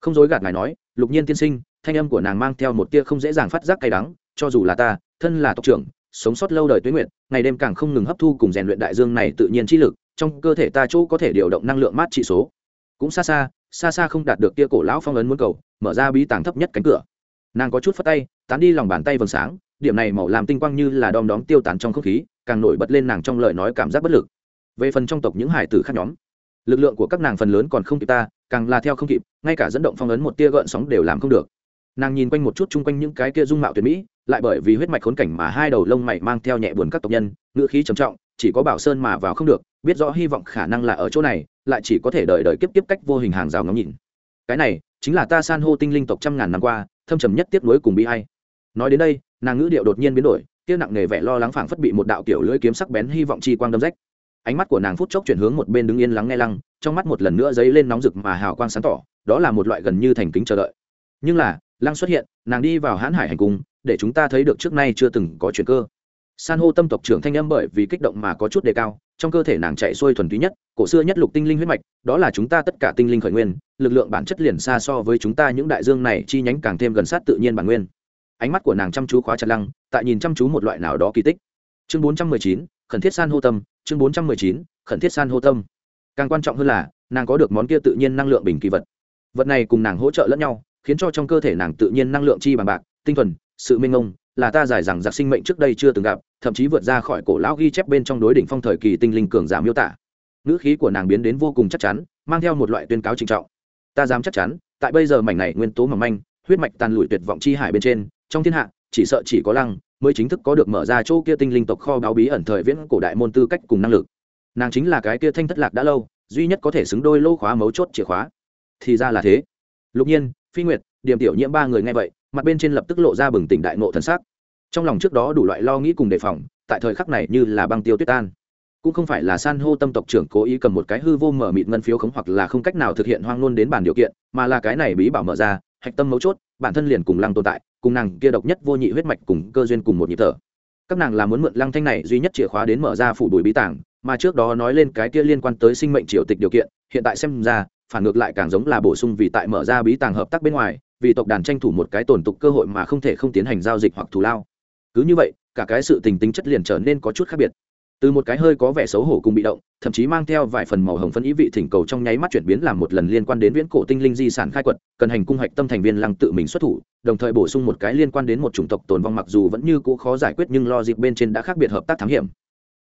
[SPEAKER 1] Không dối gạt ngài nói, lục nhiên tiên sinh, thanh âm của nàng mang theo một tia không dễ dàng phát giác cay đắng, cho dù là ta thân là tộc trưởng sống sót lâu đời tuế nguyệt, ngày đêm càng không ngừng hấp thu cùng rèn luyện đại dương này tự nhiên trí lực trong cơ thể ta chỗ có thể điều động năng lượng mát trị số. Cũng xa xa xa xa không đạt được kia cổ lão phong ấn muốn cầu mở ra bí tàng thấp nhất cánh cửa. Nàng có chút phất tay tán đi lòng bàn tay vầng sáng điểm này màu làm tinh quang như là đom đóm tiêu tán trong không khí càng nổi bật lên nàng trong lời nói cảm giác bất lực. Về phần trong tộc những hải tử khác nhóm lực lượng của các nàng phần lớn còn không kịp ta càng là theo không kịp ngay cả dẫn động phong ấn một tia gợn sóng đều làm không được nàng nhìn quanh một chút chung quanh những cái kia dung mạo tuyệt mỹ, lại bởi vì huyết mạch khốn cảnh mà hai đầu lông mày mang theo nhẹ buồn các tộc nhân, ngữ khí trầm trọng, chỉ có bảo sơn mà vào không được, biết rõ hy vọng khả năng là ở chỗ này, lại chỉ có thể đợi đợi kiếp tiếp cách vô hình hàng rào ngắm nhìn. Cái này chính là ta san hô tinh linh tộc trăm ngàn năm qua, thâm trầm nhất tiếp nối cùng bi hay nói đến đây, nàng ngữ điệu đột nhiên biến đổi, kia nặng nề vẻ lo lắng phảng phất bị một đạo kiểu lưỡi kiếm sắc bén hy vọng chi quang đâm rách. Ánh mắt của nàng phút chốc chuyển hướng một bên đứng yên lắng nghe lăng, trong mắt một lần nữa dấy lên nóng rực mà hào quang sáng tỏ, đó là một loại gần như thành kính chờ đợi. Nhưng là lăng xuất hiện, nàng đi vào hãn hải hành cung, để chúng ta thấy được trước nay chưa từng có chuyện cơ. San hô tâm tộc trưởng thanh âm bởi vì kích động mà có chút đề cao, trong cơ thể nàng chạy xuôi thuần túy nhất, cổ xưa nhất lục tinh linh huyết mạch, đó là chúng ta tất cả tinh linh khởi nguyên, lực lượng bản chất liền xa so với chúng ta những đại dương này chi nhánh càng thêm gần sát tự nhiên bản nguyên. Ánh mắt của nàng chăm chú khóa chặt lăng, tại nhìn chăm chú một loại nào đó kỳ tích. Chương bốn trăm mười chín, khẩn thiết san hô tâm, chương bốn trăm mười chín, khẩn thiết san hô tâm. Càng quan trọng hơn là, nàng có được món kia tự nhiên năng lượng bình kỳ vật. Vật này cùng nàng hỗ trợ lẫn nhau khiến cho trong cơ thể nàng tự nhiên năng lượng chi bằng bạc, tinh thuần, sự minh ngông, là ta giải rằng giặc sinh mệnh trước đây chưa từng gặp, thậm chí vượt ra khỏi cổ lão ghi chép bên trong đối đỉnh phong thời kỳ tinh linh cường giả miêu tả. Ngữ khí của nàng biến đến vô cùng chắc chắn, mang theo một loại tuyên cáo trinh trọng. Ta dám chắc chắn, tại bây giờ mảnh này nguyên tố mỏng manh, huyết mạch tàn lụi tuyệt vọng chi hải bên trên, trong thiên hạ, chỉ sợ chỉ có lăng mới chính thức có được mở ra chỗ kia tinh linh tộc kho báo bí ẩn thời viễn cổ đại môn tư cách cùng năng lực. Nàng chính là cái kia thanh thất lạc đã lâu, duy nhất có thể xứng đôi lô khóa mấu chốt chìa khóa. Thì ra là thế. Lục nhiên phi nguyệt điểm tiểu nhiễm ba người nghe vậy, mặt bên trên lập tức lộ ra bừng tỉnh đại ngộ thần sắc. Trong lòng trước đó đủ loại lo nghĩ cùng đề phòng, tại thời khắc này như là băng tiêu tuyết tan. Cũng không phải là san hô tâm tộc trưởng cố ý cầm một cái hư vô mở mịt ngân phiếu khống hoặc là không cách nào thực hiện hoang nôn đến bản điều kiện, mà là cái này bí bảo mở ra, hạch tâm mấu chốt, bản thân liền cùng lăng tồn tại, cùng nàng kia độc nhất vô nhị huyết mạch cùng cơ duyên cùng một nhịp thở. Các nàng là muốn mượn lăng thanh này duy nhất chìa khóa đến mở ra phủ đùi bí tàng mà trước đó nói lên cái kia liên quan tới sinh mệnh triều tịch điều kiện, hiện tại xem ra phản ngược lại càng giống là bổ sung vì tại mở ra bí tàng hợp tác bên ngoài, vì tộc đàn tranh thủ một cái tổn tục cơ hội mà không thể không tiến hành giao dịch hoặc thù lao. Cứ như vậy, cả cái sự tình tính chất liền trở nên có chút khác biệt. Từ một cái hơi có vẻ xấu hổ cùng bị động, thậm chí mang theo vài phần màu hồng phân ý vị thỉnh cầu trong nháy mắt chuyển biến làm một lần liên quan đến viễn cổ tinh linh di sản khai quật, cần hành cung hạch tâm thành viên lăng tự mình xuất thủ, đồng thời bổ sung một cái liên quan đến một chủng tộc tồn vong mặc dù vẫn như cũ khó giải quyết nhưng lo dịp bên trên đã khác biệt hợp tác thám hiểm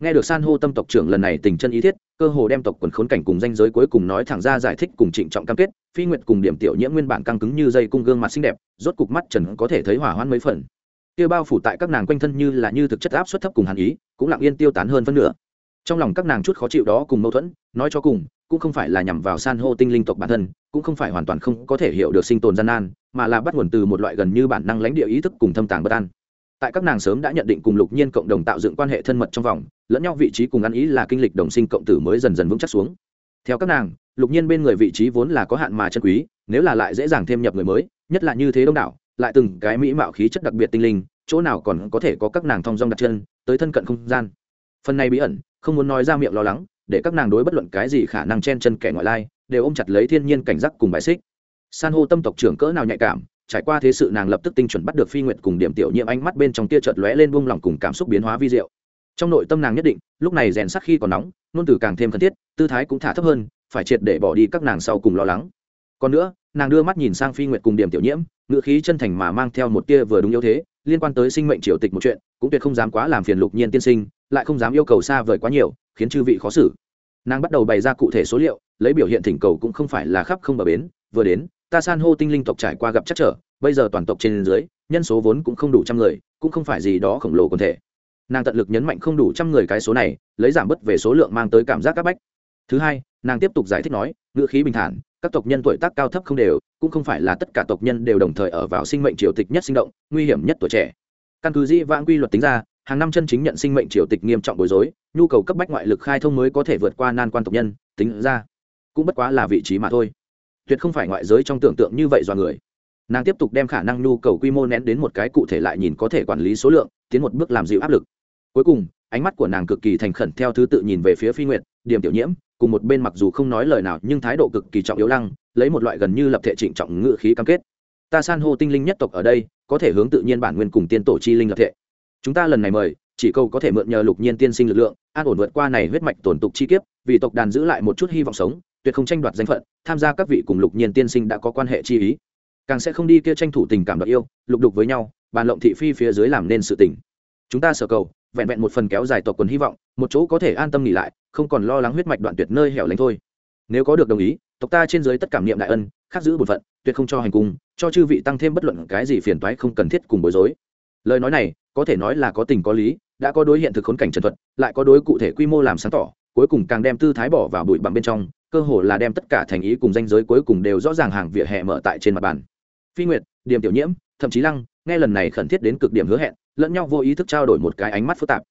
[SPEAKER 1] nghe được san hô tâm tộc trưởng lần này tình chân ý thiết, cơ hồ đem tộc quần khốn cảnh cùng danh giới cuối cùng nói thẳng ra giải thích cùng trịnh trọng cam kết, phi nguyệt cùng điểm tiểu nhiễm nguyên bản căng cứng như dây cung gương mặt xinh đẹp, rốt cục mắt trần có thể thấy hỏa hoãn mấy phần. Kia bao phủ tại các nàng quanh thân như là như thực chất áp suất thấp cùng hàn ý, cũng lặng yên tiêu tán hơn phân nửa. Trong lòng các nàng chút khó chịu đó cùng mâu thuẫn, nói cho cùng, cũng không phải là nhằm vào san hô tinh linh tộc bản thân, cũng không phải hoàn toàn không có thể hiểu được sinh tồn gian nan, mà là bắt nguồn từ một loại gần như bản năng lãnh địa ý thức cùng thâm tàng bất an tại các nàng sớm đã nhận định cùng lục nhiên cộng đồng tạo dựng quan hệ thân mật trong vòng, lẫn nhau vị trí cùng ăn ý là kinh lịch đồng sinh cộng tử mới dần dần vững chắc xuống. Theo các nàng, lục nhiên bên người vị trí vốn là có hạn mà chân quý, nếu là lại dễ dàng thêm nhập người mới, nhất là như thế đông đảo, lại từng cái mỹ mạo khí chất đặc biệt tinh linh, chỗ nào còn có thể có các nàng thong dong đặt chân, tới thân cận không gian. Phần này bí ẩn, không muốn nói ra miệng lo lắng, để các nàng đối bất luận cái gì khả năng chen chân kẻ ngoại lai, đều ôm chặt lấy thiên nhiên cảnh giác cùng bài xích. San hô tâm tộc trưởng cỡ nào nhạy cảm trải qua thế sự nàng lập tức tinh chuẩn bắt được phi nguyệt cùng điểm tiểu nhiệm ánh mắt bên trong tia chợt lóe lên buông lỏng cùng cảm xúc biến hóa vi diệu. Trong nội tâm nàng nhất định, lúc này rèn sắc khi còn nóng nôn từ càng thêm cần thiết, tư thái cũng thả thấp hơn, phải triệt để bỏ đi các nàng sau cùng lo lắng. Còn nữa, nàng đưa mắt nhìn sang phi nguyệt cùng điểm tiểu nhiễm ngữ khí chân thành mà mang theo một tia vừa đúng yếu thế, liên quan tới sinh mệnh triều tịch một chuyện, cũng tuyệt không dám quá làm phiền lục nhiên tiên sinh, lại không dám yêu cầu xa vời quá nhiều, khiến chư vị khó xử. Nàng bắt đầu bày ra cụ thể số liệu, lấy biểu hiện thỉnh cầu cũng không phải là khắp không bờ bến, vừa đến ta san hô tinh linh tộc trải qua gặp chắc trở, bây giờ toàn tộc trên dưới, nhân số vốn cũng không đủ trăm người, cũng không phải gì đó khổng lồ quần thể. Nàng tận lực nhấn mạnh không đủ trăm người cái số này, lấy giảm bớt về số lượng mang tới cảm giác các bách. Thứ hai, nàng tiếp tục giải thích nói, ngữ khí bình thản, các tộc nhân tuổi tác cao thấp không đều, cũng không phải là tất cả tộc nhân đều đồng thời ở vào sinh mệnh triều tịch nhất sinh động, nguy hiểm nhất tuổi trẻ. Căn cứ dĩ vãng quy luật tính ra, hàng năm chân chính nhận sinh mệnh triều tịch nghiêm trọng bối rối, nhu cầu cấp bách ngoại lực khai thông mới có thể vượt qua nan quan tộc nhân, tính ra, cũng bất quá là vị trí mà thôi tuyệt không phải ngoại giới trong tưởng tượng như vậy do người. Nàng tiếp tục đem khả năng nhu cầu quy mô nén đến một cái cụ thể lại nhìn có thể quản lý số lượng, tiến một bước làm dịu áp lực. Cuối cùng, ánh mắt của nàng cực kỳ thành khẩn theo thứ tự nhìn về phía phi nguyệt, điểm tiểu nhiễm, cùng một bên mặc dù không nói lời nào nhưng thái độ cực kỳ trọng yếu lăng, lấy một loại gần như lập thể trịnh trọng ngự khí cam kết. Ta san hô tinh linh nhất tộc ở đây, có thể hướng tự nhiên bản nguyên cùng tiên tổ chi linh lập thể. Chúng ta lần này mời, chỉ câu có thể mượn nhờ lục nhiên tiên sinh lực lượng, an ổn vượt qua này huyết mạch tổn tục chi kiếp, vì tộc đàn giữ lại một chút hy vọng sống tuyệt không tranh đoạt danh phận, tham gia các vị cùng lục nhiên tiên sinh đã có quan hệ chi ý. Càng sẽ không đi kia tranh thủ tình cảm đoạt yêu, lục đục với nhau, bàn lộng thị phi phía dưới làm nên sự tình. Chúng ta sở cầu, vẹn vẹn một phần kéo dài tộc quần hy vọng, một chỗ có thể an tâm nghỉ lại, không còn lo lắng huyết mạch đoạn tuyệt nơi hẻo lánh thôi. Nếu có được đồng ý, tộc ta trên dưới tất cảm niệm đại ân, khắc giữ bổn phận, tuyệt không cho hành cung, cho chư vị tăng thêm bất luận cái gì phiền toái không cần thiết cùng bối rối. Lời nói này, có thể nói là có tình có lý, đã có đối hiện thực khốn cảnh trần thuật, lại có đối cụ thể quy mô làm sáng tỏ, cuối cùng càng đem tư thái bỏ vào bụi bằng bên trong cơ hồ là đem tất cả thành ý cùng danh giới cuối cùng đều rõ ràng hàng vỉa hè mở tại trên mặt bàn. Phi nguyệt điểm tiểu nhiễm, thậm chí lăng, nghe lần này khẩn thiết đến cực điểm hứa hẹn, lẫn nhau vô ý thức trao đổi một cái ánh mắt phức tạp.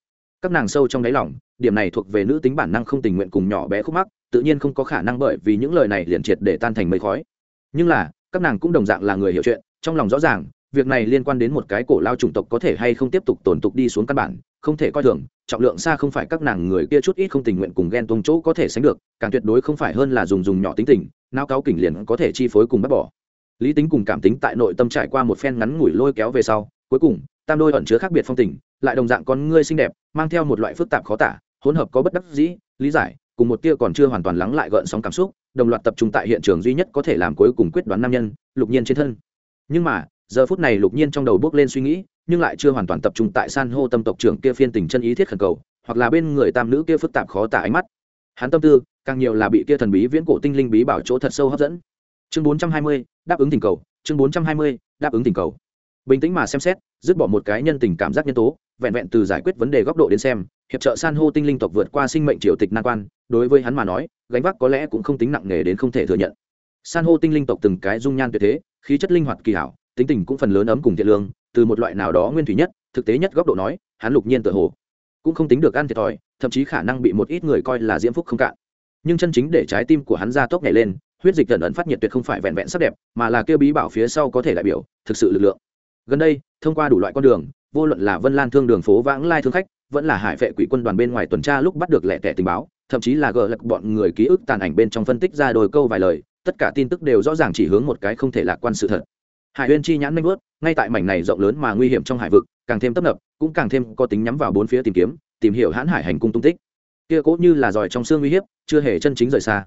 [SPEAKER 1] Các nàng sâu trong đáy lòng, điểm này thuộc về nữ tính bản năng không tình nguyện cùng nhỏ bé khúc mắc, tự nhiên không có khả năng bởi vì những lời này liền triệt để tan thành mây khói. Nhưng là, các nàng cũng đồng dạng là người hiểu chuyện, trong lòng rõ ràng việc này liên quan đến một cái cổ lao chủng tộc có thể hay không tiếp tục tồn tục đi xuống căn bản, không thể coi thường, trọng lượng xa không phải các nàng người kia chút ít không tình nguyện cùng ghen tung chỗ có thể sánh được, càng tuyệt đối không phải hơn là dùng dùng nhỏ tính tình, nao cáo kỉnh liền có thể chi phối cùng bắt bỏ. Lý tính cùng cảm tính tại nội tâm trải qua một phen ngắn ngủi lôi kéo về sau, cuối cùng, tam đôi ẩn chứa khác biệt phong tình, lại đồng dạng con ngươi xinh đẹp, mang theo một loại phức tạp khó tả, hỗn hợp có bất đắc dĩ, lý giải, cùng một tia còn chưa hoàn toàn lắng lại gợn sóng cảm xúc, đồng loạt tập trung tại hiện trường duy nhất có thể làm cuối cùng quyết đoán nam nhân, lục nhiên trên thân. Nhưng mà giờ phút này lục nhiên trong đầu bước lên suy nghĩ, nhưng lại chưa hoàn toàn tập trung tại san hô tâm tộc trưởng kia phiên tình chân ý thiết khẩn cầu, hoặc là bên người tam nữ kia phức tạp khó tả ánh mắt. Hắn tâm tư, càng nhiều là bị kia thần bí viễn cổ tinh linh bí bảo chỗ thật sâu hấp dẫn. Chương bốn trăm hai mươi, đáp ứng tình cầu. Chương bốn trăm hai mươi, đáp ứng tình cầu. Bình tĩnh mà xem xét, dứt bỏ một cái nhân tình cảm giác nhân tố, vẹn vẹn từ giải quyết vấn đề góc độ đến xem, hiệp trợ san hô tinh linh tộc vượt qua sinh mệnh triều tịch nan quan, đối với hắn mà nói, gánh vác có lẽ cũng không tính nặng nề đến không thể thừa nhận. San hô tinh linh tộc từng cái dung nhan tuyệt thế, khí chất linh hoạt kỳ hảo tính tình cũng phần lớn ấm cùng thiện lương, từ một loại nào đó nguyên thủy nhất, thực tế nhất góc độ nói, hắn lục nhiên tự hồ cũng không tính được ăn thiệt thòi, thậm chí khả năng bị một ít người coi là diễm phúc không cạn. Nhưng chân chính để trái tim của hắn ra tốc nhảy lên, huyết dịch tần ẩn phát nhiệt tuyệt không phải vẹn vẹn sắc đẹp, mà là kêu bí bảo phía sau có thể đại biểu thực sự lực lượng. Gần đây, thông qua đủ loại con đường, vô luận là vân lan thương đường phố vãng lai thương khách, vẫn là hải vệ quỷ quân đoàn bên ngoài tuần tra lúc bắt được lẻ tẻ tình báo, thậm chí là gờ lật bọn người ký ức tàn ảnh bên trong phân tích ra đôi câu vài lời, tất cả tin tức đều rõ ràng chỉ hướng một cái không thể lạc quan sự thật hải huyên chi nhãn nanh vớt, ngay tại mảnh này rộng lớn mà nguy hiểm trong hải vực, càng thêm tấp nập, cũng càng thêm có tính nhắm vào bốn phía tìm kiếm, tìm hiểu hãn hải hành cung tung tích. Kia cố như là giỏi trong xương uy hiếp, chưa hề chân chính rời xa.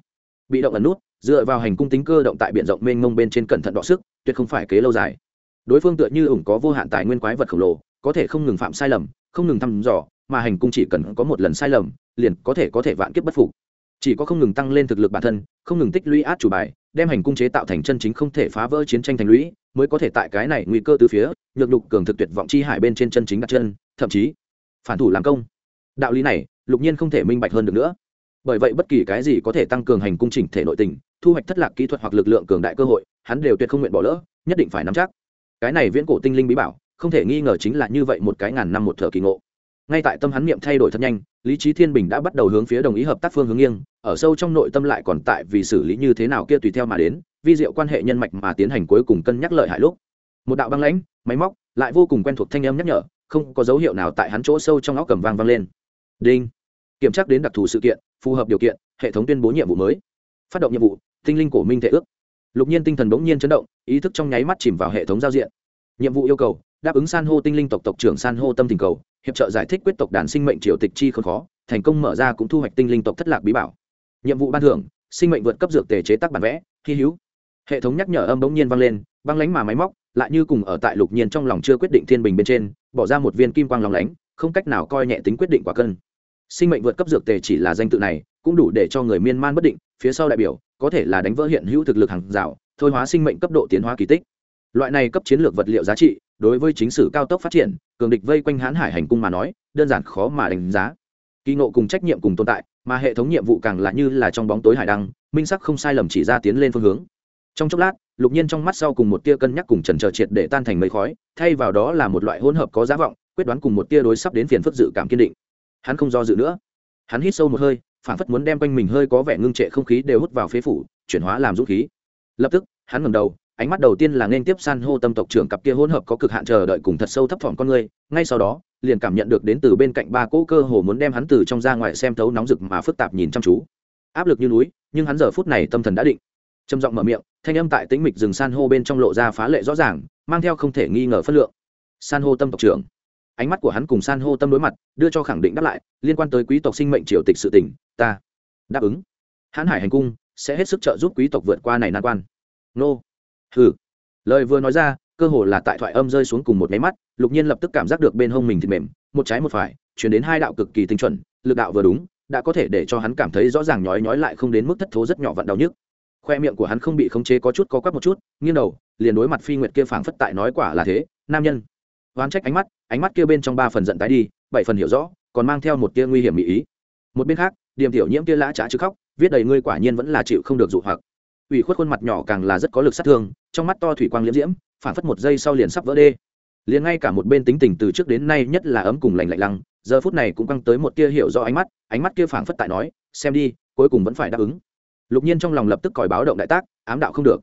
[SPEAKER 1] Bị động ẩn nút, dựa vào hành cung tính cơ động tại biển rộng mênh mông bên trên cẩn thận đọ sức, tuyệt không phải kế lâu dài. Đối phương tựa như ủng có vô hạn tài nguyên quái vật khổng lồ, có thể không ngừng phạm sai lầm, không ngừng thăm dò, mà hành cung chỉ cần có một lần sai lầm, liền có thể có thể vạn kiếp bất phục. Chỉ có không ngừng tăng lên thực lực bản thân, không ngừng tích lũy át chủ bài đem hành cung chế tạo thành chân chính không thể phá vỡ chiến tranh thành lũy, mới có thể tại cái này nguy cơ từ phía, nhược lục cường thực tuyệt vọng chi hải bên trên chân chính đặt chân, thậm chí, phản thủ làm công. Đạo lý này, lục nhiên không thể minh bạch hơn được nữa. Bởi vậy bất kỳ cái gì có thể tăng cường hành cung chỉnh thể nội tình, thu hoạch thất lạc kỹ thuật hoặc lực lượng cường đại cơ hội, hắn đều tuyệt không nguyện bỏ lỡ, nhất định phải nắm chắc. Cái này viễn cổ tinh linh bí bảo, không thể nghi ngờ chính là như vậy một cái ngàn năm một thờ kỳ ngộ ngay tại tâm hắn niệm thay đổi thật nhanh, lý trí thiên bình đã bắt đầu hướng phía đồng ý hợp tác phương hướng nghiêng, ở sâu trong nội tâm lại còn tại vì xử lý như thế nào kia tùy theo mà đến, vi diệu quan hệ nhân mạch mà tiến hành cuối cùng cân nhắc lợi hại lúc. Một đạo băng lãnh, máy móc, lại vô cùng quen thuộc thanh âm nhắc nhở, không có dấu hiệu nào tại hắn chỗ sâu trong óc cầm vang vang lên. Đinh. Kiểm tra đến đặc thù sự kiện, phù hợp điều kiện, hệ thống tuyên bố nhiệm vụ mới. Phát động nhiệm vụ, tinh linh cổ minh thể ước. Lục nhiên tinh thần bỗng nhiên chấn động, ý thức trong nháy mắt chìm vào hệ thống giao diện. Nhiệm vụ yêu cầu đáp ứng san hô tinh linh tộc tộc trưởng san hô tâm tình cầu, hiệp trợ giải thích quyết tộc đàn sinh mệnh triều tịch chi không khó, thành công mở ra cũng thu hoạch tinh linh tộc thất lạc bí bảo. Nhiệm vụ ban thưởng, sinh mệnh vượt cấp dược tề chế tác bản vẽ, hy hữu. Hệ thống nhắc nhở âm bỗng nhiên vang lên, băng lánh mà máy móc, lại như cùng ở tại lục nhiên trong lòng chưa quyết định thiên bình bên trên, bỏ ra một viên kim quang lòng lánh, không cách nào coi nhẹ tính quyết định quả cân. Sinh mệnh vượt cấp dược tề chỉ là danh tự này, cũng đủ để cho người miên man bất định, phía sau đại biểu, có thể là đánh vỡ hiện hữu thực lực hàng rào, thôi hóa sinh mệnh cấp độ tiến hóa kỳ tích. Loại này cấp chiến lược vật liệu giá trị đối với chính sử cao tốc phát triển, cường địch vây quanh hãn hải hành cung mà nói, đơn giản khó mà đánh giá. Kỳ ngộ cùng trách nhiệm cùng tồn tại, mà hệ thống nhiệm vụ càng là như là trong bóng tối hải đăng, minh sắc không sai lầm chỉ ra tiến lên phương hướng. Trong chốc lát, lục nhiên trong mắt sau cùng một tia cân nhắc cùng trần trờ triệt để tan thành mây khói, thay vào đó là một loại hỗn hợp có giá vọng, quyết đoán cùng một tia đối sắp đến phiền phức dự cảm kiên định. Hắn không do dự nữa. Hắn hít sâu một hơi phản phất muốn đem quanh mình hơi có vẻ ngưng trệ không khí đều hút vào phế phủ, chuyển hóa làm dũng khí. Lập tức, hắn ngầm đầu ánh mắt đầu tiên là nên tiếp san hô tâm tộc trưởng cặp kia hỗn hợp có cực hạn chờ đợi cùng thật sâu thấp thỏm con người, ngay sau đó, liền cảm nhận được đến từ bên cạnh ba cỗ cơ hồ muốn đem hắn từ trong ra ngoài xem thấu nóng rực mà phức tạp nhìn chăm chú. Áp lực như núi, nhưng hắn giờ phút này tâm thần đã định. Trầm giọng mở miệng, thanh âm tại tĩnh mịch rừng san hô bên trong lộ ra phá lệ rõ ràng, mang theo không thể nghi ngờ phất lượng. San hô tâm tộc trưởng. Ánh mắt của hắn cùng san hô tâm đối mặt, đưa cho khẳng định đáp lại, liên quan tới quý tộc sinh mệnh triều tịch sự tỉnh ta đáp ứng. Hãn hải hành cung sẽ hết sức trợ giúp quý tộc vượt qua này nan quan. Nô hừ. Lời vừa nói ra, cơ hồ là tại thoại âm rơi xuống cùng một máy mắt, lục nhiên lập tức cảm giác được bên hông mình thịt mềm, một trái một phải, chuyển đến hai đạo cực kỳ tinh chuẩn, lực đạo vừa đúng, đã có thể để cho hắn cảm thấy rõ ràng nhói nhói lại không đến mức thất thố rất nhỏ vặn đau nhức. Khoe miệng của hắn không bị khống chế có chút có quắp một chút, nghiêng đầu, liền đối mặt phi nguyệt kia phảng phất tại nói quả là thế, nam nhân. Oán trách ánh mắt ánh mắt kia bên trong ba phần giận tái đi, bảy phần hiểu rõ, còn mang theo một tia nguy hiểm mỹ ý. Một bên khác, điềm tiểu nhiễm kia lã trá chứ khóc, viết đầy ngươi quả nhiên vẫn là chịu không được dụ hoặc. Ủy khuất khuôn mặt nhỏ càng là rất có lực sát thương trong mắt to thủy quang liễm diễm, phản phất một giây sau liền sắp vỡ đê. Liền ngay cả một bên tính tình từ trước đến nay nhất là ấm cùng lành lạnh lăng, giờ phút này cũng căng tới một tia hiểu do ánh mắt ánh mắt kia phảng phất tại nói, xem đi, cuối cùng vẫn phải đáp ứng. Lục nhiên trong lòng lập tức còi báo động đại tác, ám đạo không được.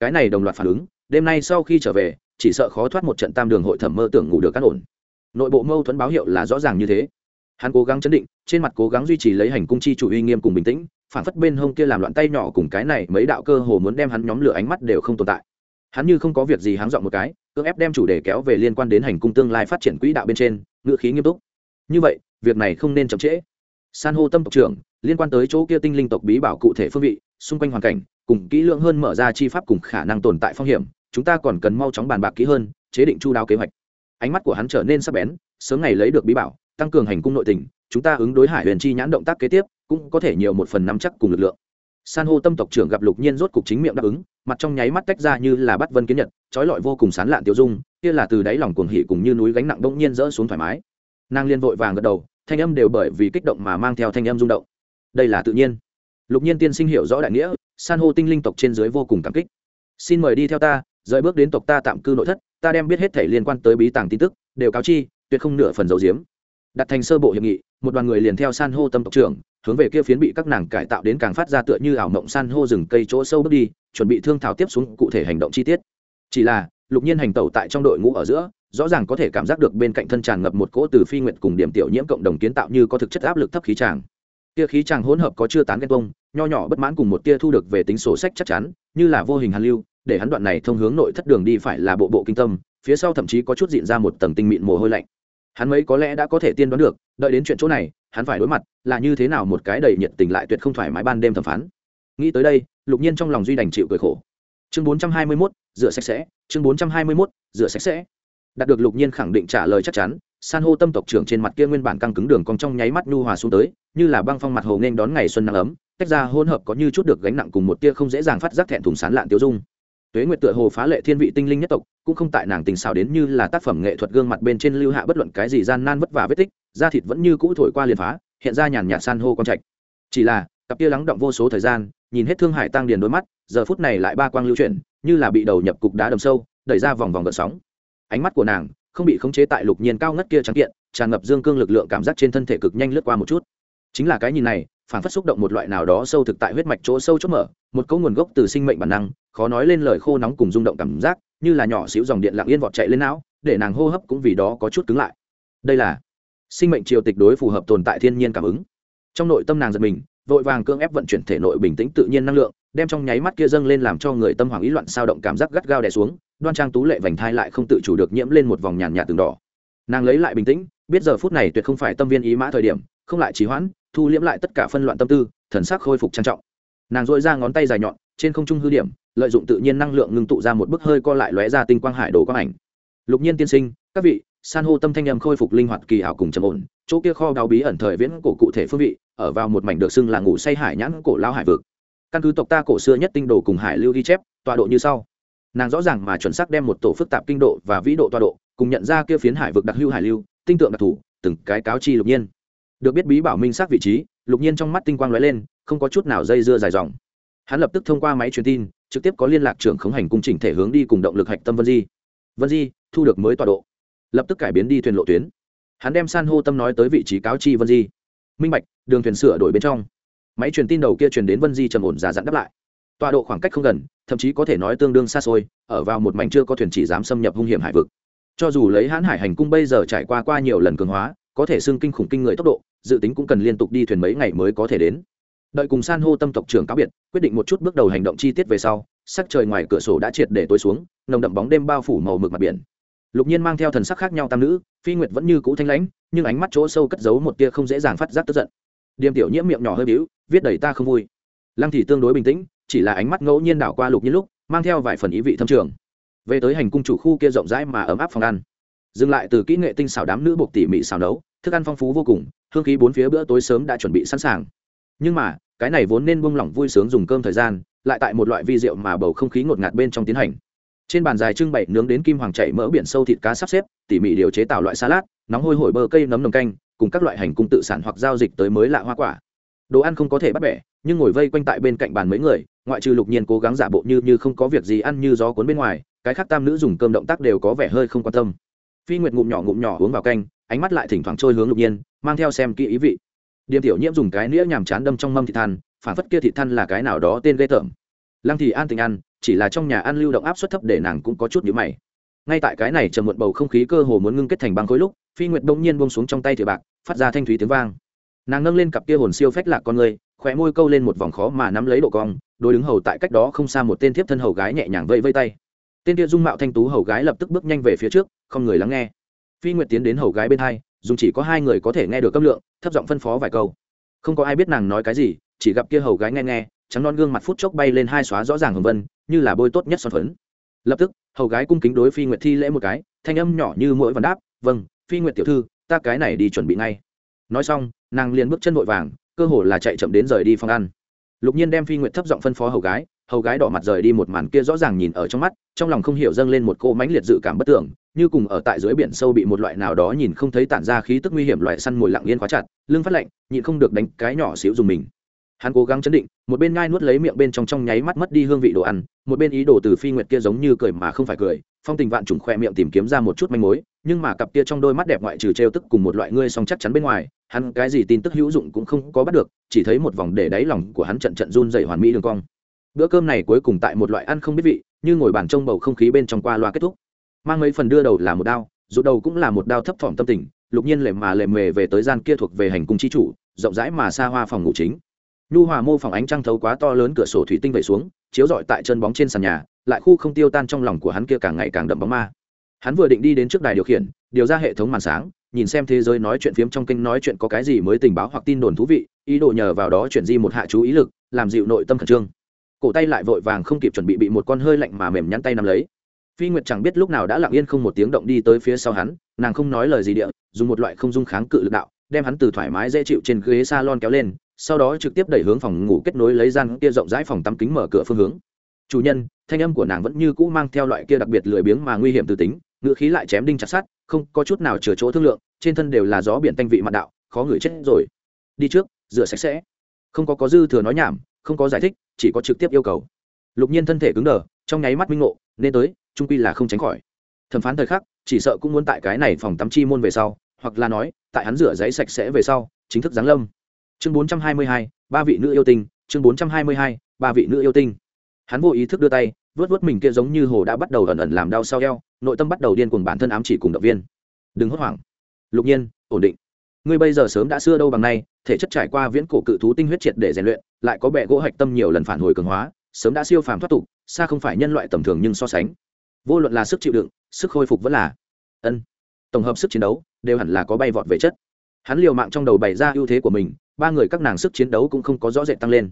[SPEAKER 1] Cái này đồng loạt phản ứng, đêm nay sau khi trở về, chỉ sợ khó thoát một trận tam đường hội thẩm mơ tưởng ngủ được cắt ổn. Nội bộ mâu thuẫn báo hiệu là rõ ràng như thế. Hắn cố gắng chấn định, trên mặt cố gắng duy trì lấy hành cung chi chủ uy nghiêm cùng bình tĩnh, phản phất bên hông kia làm loạn tay nhỏ cùng cái này mấy đạo cơ hồ muốn đem hắn nhóm lửa ánh mắt đều không tồn tại hắn như không có việc gì háng dọn một cái, cưỡng ép đem chủ đề kéo về liên quan đến hành cung tương lai phát triển quỹ đạo bên trên ngựa khí nghiêm túc. Như vậy, việc này không nên chậm trễ. San hô tâm tộc trưởng, liên quan tới chỗ kia tinh linh tộc bí bảo cụ thể phương vị, xung quanh hoàn cảnh, cùng kỹ lưỡng hơn mở ra chi pháp cùng khả năng tồn tại phong hiểm, chúng ta còn cần mau chóng bàn bạc kỹ hơn, chế định chu đáo kế hoạch. Ánh mắt của hắn trở nên sắc bén, sớm ngày lấy được bí bảo, tăng cường hành cung nội tình, chúng ta ứng đối hải huyền chi nhãn động tác kế tiếp, cũng có thể nhiều một phần nắm chắc cùng lực lượng san hô tâm tộc trưởng gặp lục nhiên rốt cục chính miệng đáp ứng, mặt trong nháy mắt tách ra như là bắt vân kiến nhật, trói lọi vô cùng sán lạn tiêu dung, kia là từ đáy lòng cuồng hỉ cùng như núi gánh nặng bỗng nhiên rỡ xuống thoải mái. Nàng liên vội vàng gật đầu, thanh âm đều bởi vì kích động mà mang theo thanh âm rung động. Đây là tự nhiên. Lục nhiên tiên sinh hiểu rõ đại nghĩa, san hô tinh linh tộc trên dưới vô cùng cảm kích. Xin mời đi theo ta, rời bước đến tộc ta tạm cư nội thất, ta đem biết hết thể liên quan tới bí tàng tin tức, đều cáo chi, tuyệt không nửa phần dấu diếm đặt thành sơ bộ hiệp nghị, một đoàn người liền theo san hô tâm tộc trưởng, hướng về kia phiến bị các nàng cải tạo đến càng phát ra tựa như ảo mộng san hô rừng cây chỗ sâu bước đi, chuẩn bị thương thảo tiếp xuống cụ thể hành động chi tiết. Chỉ là, lục nhiên hành tẩu tại trong đội ngũ ở giữa, rõ ràng có thể cảm giác được bên cạnh thân tràn ngập một cỗ từ phi nguyệt cùng điểm tiểu nhiễm cộng đồng kiến tạo như có thực chất áp lực thấp khí tràng. Tia khí tràng hỗn hợp có chưa tán ghen bông nho nhỏ bất mãn cùng một tia thu được về tính sổ sách chắc chắn, như là vô hình hàn lưu, để hắn đoạn này thông hướng nội thất đường đi phải là bộ bộ kinh tâm, phía sau thậm chí có chút diện ra một tầng tinh mịn mồ hôi lạnh hắn mấy có lẽ đã có thể tiên đoán được, đợi đến chuyện chỗ này, hắn phải đối mặt là như thế nào một cái đầy nhiệt tình lại tuyệt không thoải mái ban đêm thẩm phán. Nghĩ tới đây, lục nhiên trong lòng duy đành chịu cười khổ. Chương bốn trăm hai mươi mốt, rửa sạch sẽ, chương bốn trăm hai mươi mốt, rửa sạch sẽ. Đạt được lục nhiên khẳng định trả lời chắc chắn, san hô tâm tộc trưởng trên mặt kia nguyên bản căng cứng đường cong trong nháy mắt nhu hòa xuống tới, như là băng phong mặt hồ nghênh đón ngày xuân nắng ấm, tách ra hôn hợp có như chút được gánh nặng cùng một tia không dễ dàng phát giác thẹn thùng sán lạn tiêu dung tuế nguyệt tựa hồ phá lệ thiên vị tinh linh nhất tộc, cũng không tại nàng tình xào đến như là tác phẩm nghệ thuật gương mặt bên trên lưu hạ bất luận cái gì gian nan vất vả vết tích, da thịt vẫn như cũ thổi qua liền phá, hiện ra nhàn nhạt san hô con trạch. Chỉ là, cặp kia lắng động vô số thời gian, nhìn hết thương hải tăng điền đôi mắt, giờ phút này lại ba quang lưu chuyển, như là bị đầu nhập cục đá đầm sâu, đẩy ra vòng vòng gợn sóng. Ánh mắt của nàng không bị khống chế tại lục nhiên cao ngất kia trắng kiện, tràn ngập dương cương lực lượng cảm giác trên thân thể cực nhanh lướt qua một chút. Chính là cái nhìn này phản phất xúc động một loại nào đó sâu thực tại huyết mạch chỗ sâu chốt mở, một câu nguồn gốc từ sinh mệnh bản năng, khó nói lên lời khô nóng cùng rung động cảm giác, như là nhỏ xíu dòng điện lặng yên vọt chạy lên não, để nàng hô hấp cũng vì đó có chút cứng lại. Đây là sinh mệnh triều tịch đối phù hợp tồn tại thiên nhiên cảm ứng. Trong nội tâm nàng giật mình, vội vàng cưỡng ép vận chuyển thể nội bình tĩnh tự nhiên năng lượng, đem trong nháy mắt kia dâng lên làm cho người tâm hoàng ý loạn sao động cảm giác gắt gao đè xuống, đoan trang tú lệ vành thai lại không tự chủ được nhiễm lên một vòng nhàn nhạt từng đỏ. Nàng lấy lại bình tĩnh, biết giờ phút này tuyệt không phải tâm viên ý mã thời điểm, không lại trì hoãn thu liễm lại tất cả phân loạn tâm tư, thần sắc khôi phục trang trọng. Nàng dội ra ngón tay dài nhọn, trên không trung hư điểm, lợi dụng tự nhiên năng lượng ngưng tụ ra một bức hơi co lại lóe ra tinh quang hải đồ quang ảnh. Lục nhiên tiên sinh, các vị, san hô tâm thanh âm khôi phục linh hoạt kỳ hảo cùng trầm ổn, chỗ kia kho đào bí ẩn thời viễn cổ cụ thể phương vị, ở vào một mảnh được xưng là ngủ say hải nhãn cổ lao hải vực. Căn cứ tộc ta cổ xưa nhất tinh đồ cùng hải lưu ghi chép, tọa độ như sau. Nàng rõ ràng mà chuẩn xác đem một tổ phức tạp kinh độ và vĩ độ tọa độ, cùng nhận ra kia phiến hải vực đặc lưu hải lưu, tinh tượng đặc thù, từng cái cáo chi lục nhiên được biết bí bảo minh xác vị trí, lục nhiên trong mắt tinh quang lóe lên, không có chút nào dây dưa dài dòng. Hắn lập tức thông qua máy truyền tin, trực tiếp có liên lạc trưởng khống hành cung chỉnh thể hướng đi cùng động lực hạch tâm vân di. Vân di, thu được mới tọa độ. Lập tức cải biến đi thuyền lộ tuyến. Hắn đem san hô tâm nói tới vị trí cáo chi vân di. Minh bạch, đường thuyền sửa đổi bên trong. Máy truyền tin đầu kia truyền đến vân di trầm ổn giả dặn đáp lại. Tọa độ khoảng cách không gần, thậm chí có thể nói tương đương xa xôi, ở vào một mảnh chưa có thuyền chỉ dám xâm nhập hung hiểm hải vực. Cho dù lấy hãn hải hành cung bây giờ trải qua qua nhiều lần cường hóa, có thể xưng kinh khủng kinh người tốc độ dự tính cũng cần liên tục đi thuyền mấy ngày mới có thể đến. Đợi cùng san hô tâm tộc trưởng cáo biệt, quyết định một chút bước đầu hành động chi tiết về sau, sắc trời ngoài cửa sổ đã triệt để tối xuống, nồng đậm bóng đêm bao phủ màu mực mặt biển. Lục nhiên mang theo thần sắc khác nhau tam nữ, phi nguyệt vẫn như cũ thanh lãnh, nhưng ánh mắt chỗ sâu cất giấu một tia không dễ dàng phát giác tức giận. Điềm tiểu nhiễm miệng nhỏ hơi bĩu, viết đầy ta không vui. Lăng thì tương đối bình tĩnh, chỉ là ánh mắt ngẫu nhiên đảo qua lục nhiên lúc, mang theo vài phần ý vị thâm trường. Về tới hành cung chủ khu kia rộng rãi mà ấm áp phòng ăn. Dừng lại từ kỹ nghệ tinh xảo đám nữ buộc tỉ mỉ xào nấu, thức ăn phong phú vô cùng hương khí bốn phía bữa tối sớm đã chuẩn bị sẵn sàng. Nhưng mà, cái này vốn nên buông lỏng vui sướng dùng cơm thời gian, lại tại một loại vi rượu mà bầu không khí ngột ngạt bên trong tiến hành. Trên bàn dài trưng bày nướng đến kim hoàng chảy mỡ biển sâu thịt cá sắp xếp, tỉ mỉ điều chế tạo loại salad, nóng hôi hổi bơ cây nấm nồng canh, cùng các loại hành cung tự sản hoặc giao dịch tới mới lạ hoa quả. Đồ ăn không có thể bắt bẻ, nhưng ngồi vây quanh tại bên cạnh bàn mấy người, ngoại trừ lục nhiên cố gắng giả bộ như như không có việc gì ăn như gió cuốn bên ngoài, cái khác tam nữ dùng cơm động tác đều có vẻ hơi không quan tâm. Phi nguyệt ngụm nhỏ ngụm nhỏ uống vào canh ánh mắt lại thỉnh thoảng trôi hướng lục nhiên, mang theo xem kỹ ý vị. Điềm tiểu nhiễm dùng cái nĩa nhàm chán đâm trong mâm thị than, phản phất kia thị than là cái nào đó tên ghê tởm. Lăng thì an tình ăn, chỉ là trong nhà ăn lưu động áp suất thấp để nàng cũng có chút nhữ mày. Ngay tại cái này chờ muộn bầu không khí cơ hồ muốn ngưng kết thành băng khối lúc, phi nguyệt đông nhiên buông xuống trong tay thìa bạc, phát ra thanh thúy tiếng vang. Nàng nâng lên cặp kia hồn siêu phách lạc con người, khóe môi câu lên một vòng khó mà nắm lấy độ cong đôi đứng hầu tại cách đó không xa một tên thiếp thân hầu gái nhẹ nhàng vây vây tay. Tên kia dung mạo thanh tú hầu gái lập tức bước nhanh về phía trước, không người lắng nghe phi nguyệt tiến đến hầu gái bên hai, dùng chỉ có hai người có thể nghe được cấp lượng, thấp giọng phân phó vài câu. Không có ai biết nàng nói cái gì, chỉ gặp kia hầu gái nghe nghe, trắng non gương mặt phút chốc bay lên hai xóa rõ ràng hồng vân, như là bôi tốt nhất son phấn. Lập tức, hầu gái cung kính đối phi nguyệt thi lễ một cái, thanh âm nhỏ như mỗi vần đáp vâng phi nguyệt tiểu thư, ta cái này đi chuẩn bị ngay. Nói xong, nàng liền bước chân vội vàng, cơ hồ là chạy chậm đến rời đi phòng ăn. Lục nhiên đem phi nguyệt thấp giọng phân phó hầu gái hầu gái đỏ mặt rời đi một màn kia rõ ràng nhìn ở trong mắt, trong lòng không hiểu dâng lên một cô mãnh liệt dự cảm bất tưởng, như cùng ở tại dưới biển sâu bị một loại nào đó nhìn không thấy tản ra khí tức nguy hiểm loại săn mồi lặng yên khóa chặt, lưng phát lạnh, nhịn không được đánh cái nhỏ xíu dùng mình. Hắn cố gắng chấn định, một bên ngai nuốt lấy miệng bên trong trong nháy mắt mất đi hương vị đồ ăn, một bên ý đồ từ phi nguyệt kia giống như cười mà không phải cười, phong tình vạn trùng khoe miệng tìm kiếm ra một chút manh mối, nhưng mà cặp kia trong đôi mắt đẹp ngoại trừ trêu tức cùng một loại ngươi song chắc chắn bên ngoài, hắn cái gì tin tức hữu dụng cũng không có bắt được, chỉ thấy một vòng để đáy lòng của hắn trận trận run dày hoàn mỹ đường cong bữa cơm này cuối cùng tại một loại ăn không biết vị, như ngồi bàn trông bầu không khí bên trong qua loa kết thúc. Mang mấy phần đưa đầu là một đao, rụt đầu cũng là một đao thấp phỏng tâm tình, lục nhiên lệ mà lệ mề về tới gian kia thuộc về hành cung chi chủ, rộng rãi mà xa hoa phòng ngủ chính. Nhu hòa mô phòng ánh trăng thấu quá to lớn cửa sổ thủy tinh vẩy xuống, chiếu rọi tại chân bóng trên sàn nhà, lại khu không tiêu tan trong lòng của hắn kia càng ngày càng đậm bóng ma. Hắn vừa định đi đến trước đài điều khiển, điều ra hệ thống màn sáng, nhìn xem thế giới nói chuyện phiếm trong kênh nói chuyện có cái gì mới tình báo hoặc tin đồn thú vị, ý đồ nhờ vào đó chuyển di một hạ chú ý lực, làm dịu nội tâm khẩn trương cổ tay lại vội vàng không kịp chuẩn bị bị một con hơi lạnh mà mềm nhăn tay nắm lấy. Phi nguyệt chẳng biết lúc nào đã lặng yên không một tiếng động đi tới phía sau hắn, nàng không nói lời gì địa, dùng một loại không dung kháng cự lực đạo, đem hắn từ thoải mái dễ chịu trên ghế s a lon kéo lên, sau đó trực tiếp đẩy hướng phòng ngủ kết nối lấy gian kia rộng rãi phòng tắm kính mở cửa phương hướng. Chủ nhân, thanh âm của nàng vẫn như cũ mang theo loại kia đặc biệt lười biếng mà nguy hiểm từ tính ngựa khí lại chém đinh chặt sát không có chút nào chừa chỗ thương lượng, trên thân đều là gió biển tanh vị mạn đạo, khó ngửi chết rồi. Đi trước, rửa sạch sẽ. Không có có dư thừa nói nhảm, không có giải thích chỉ có trực tiếp yêu cầu. Lục nhiên thân thể cứng đờ, trong nháy mắt minh ngộ, nên tới, trung quy là không tránh khỏi. Thẩm phán thời khắc, chỉ sợ cũng muốn tại cái này phòng tắm chi môn về sau, hoặc là nói, tại hắn rửa giấy sạch sẽ về sau, chính thức giáng lâm. Chương bốn trăm hai mươi hai, ba vị nữ yêu tinh, chương bốn trăm hai mươi hai, ba vị nữ yêu tinh. Hắn vô ý thức đưa tay, vớt vớt mình kia giống như hồ đã bắt đầu ẩn ẩn làm đau sau eo, nội tâm bắt đầu điên cuồng bản thân ám chỉ cùng động viên. Đừng hốt hoảng. Lục nhiên, ổn định ngươi bây giờ sớm đã xưa đâu bằng nay, thể chất trải qua viễn cổ cự thú tinh huyết triệt để rèn luyện, lại có bệ gỗ hạch tâm nhiều lần phản hồi cường hóa, sớm đã siêu phàm thoát tục, xa không phải nhân loại tầm thường nhưng so sánh. Vô luận là sức chịu đựng, sức khôi phục vẫn là ân, tổng hợp sức chiến đấu, đều hẳn là có bay vọt về chất. Hắn liều mạng trong đầu bày ra ưu thế của mình, ba người các nàng sức chiến đấu cũng không có rõ rệt tăng lên.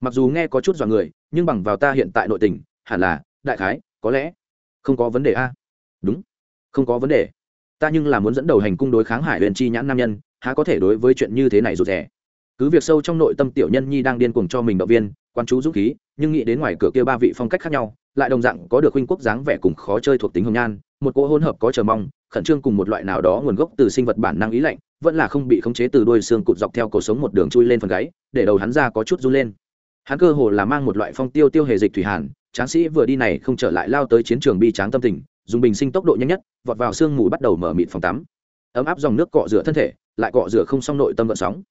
[SPEAKER 1] Mặc dù nghe có chút dọa người, nhưng bằng vào ta hiện tại nội tình, hẳn là, đại khái, có lẽ không có vấn đề a. Đúng, không có vấn đề. Ta nhưng là muốn dẫn đầu hành cung đối kháng hải huyền chi nhãn nam nhân há có thể đối với chuyện như thế này rụt rẻ cứ việc sâu trong nội tâm tiểu nhân nhi đang điên cuồng cho mình động viên, quan chú dũng khí, nhưng nghĩ đến ngoài cửa kia ba vị phong cách khác nhau, lại đồng dạng có được huynh quốc dáng vẻ cùng khó chơi thuộc tính hồng nhan, một cỗ hỗn hợp có chờ mong, khẩn trương cùng một loại nào đó nguồn gốc từ sinh vật bản năng ý lạnh, vẫn là không bị khống chế từ đôi xương cụt dọc theo cổ sống một đường chui lên phần gáy, để đầu hắn ra có chút run lên. Hắn cơ hồ là mang một loại phong tiêu tiêu hề dịch thủy hàn, tráng sĩ vừa đi này không trở lại lao tới chiến trường bi tráng tâm tình, dùng bình sinh tốc độ nhanh nhất, vọt vào sương mù bắt đầu mở mịt phòng tắm. Ấm áp dòng nước cọ rửa thân thể lại cọ rửa không xong nội tâm vận sóng.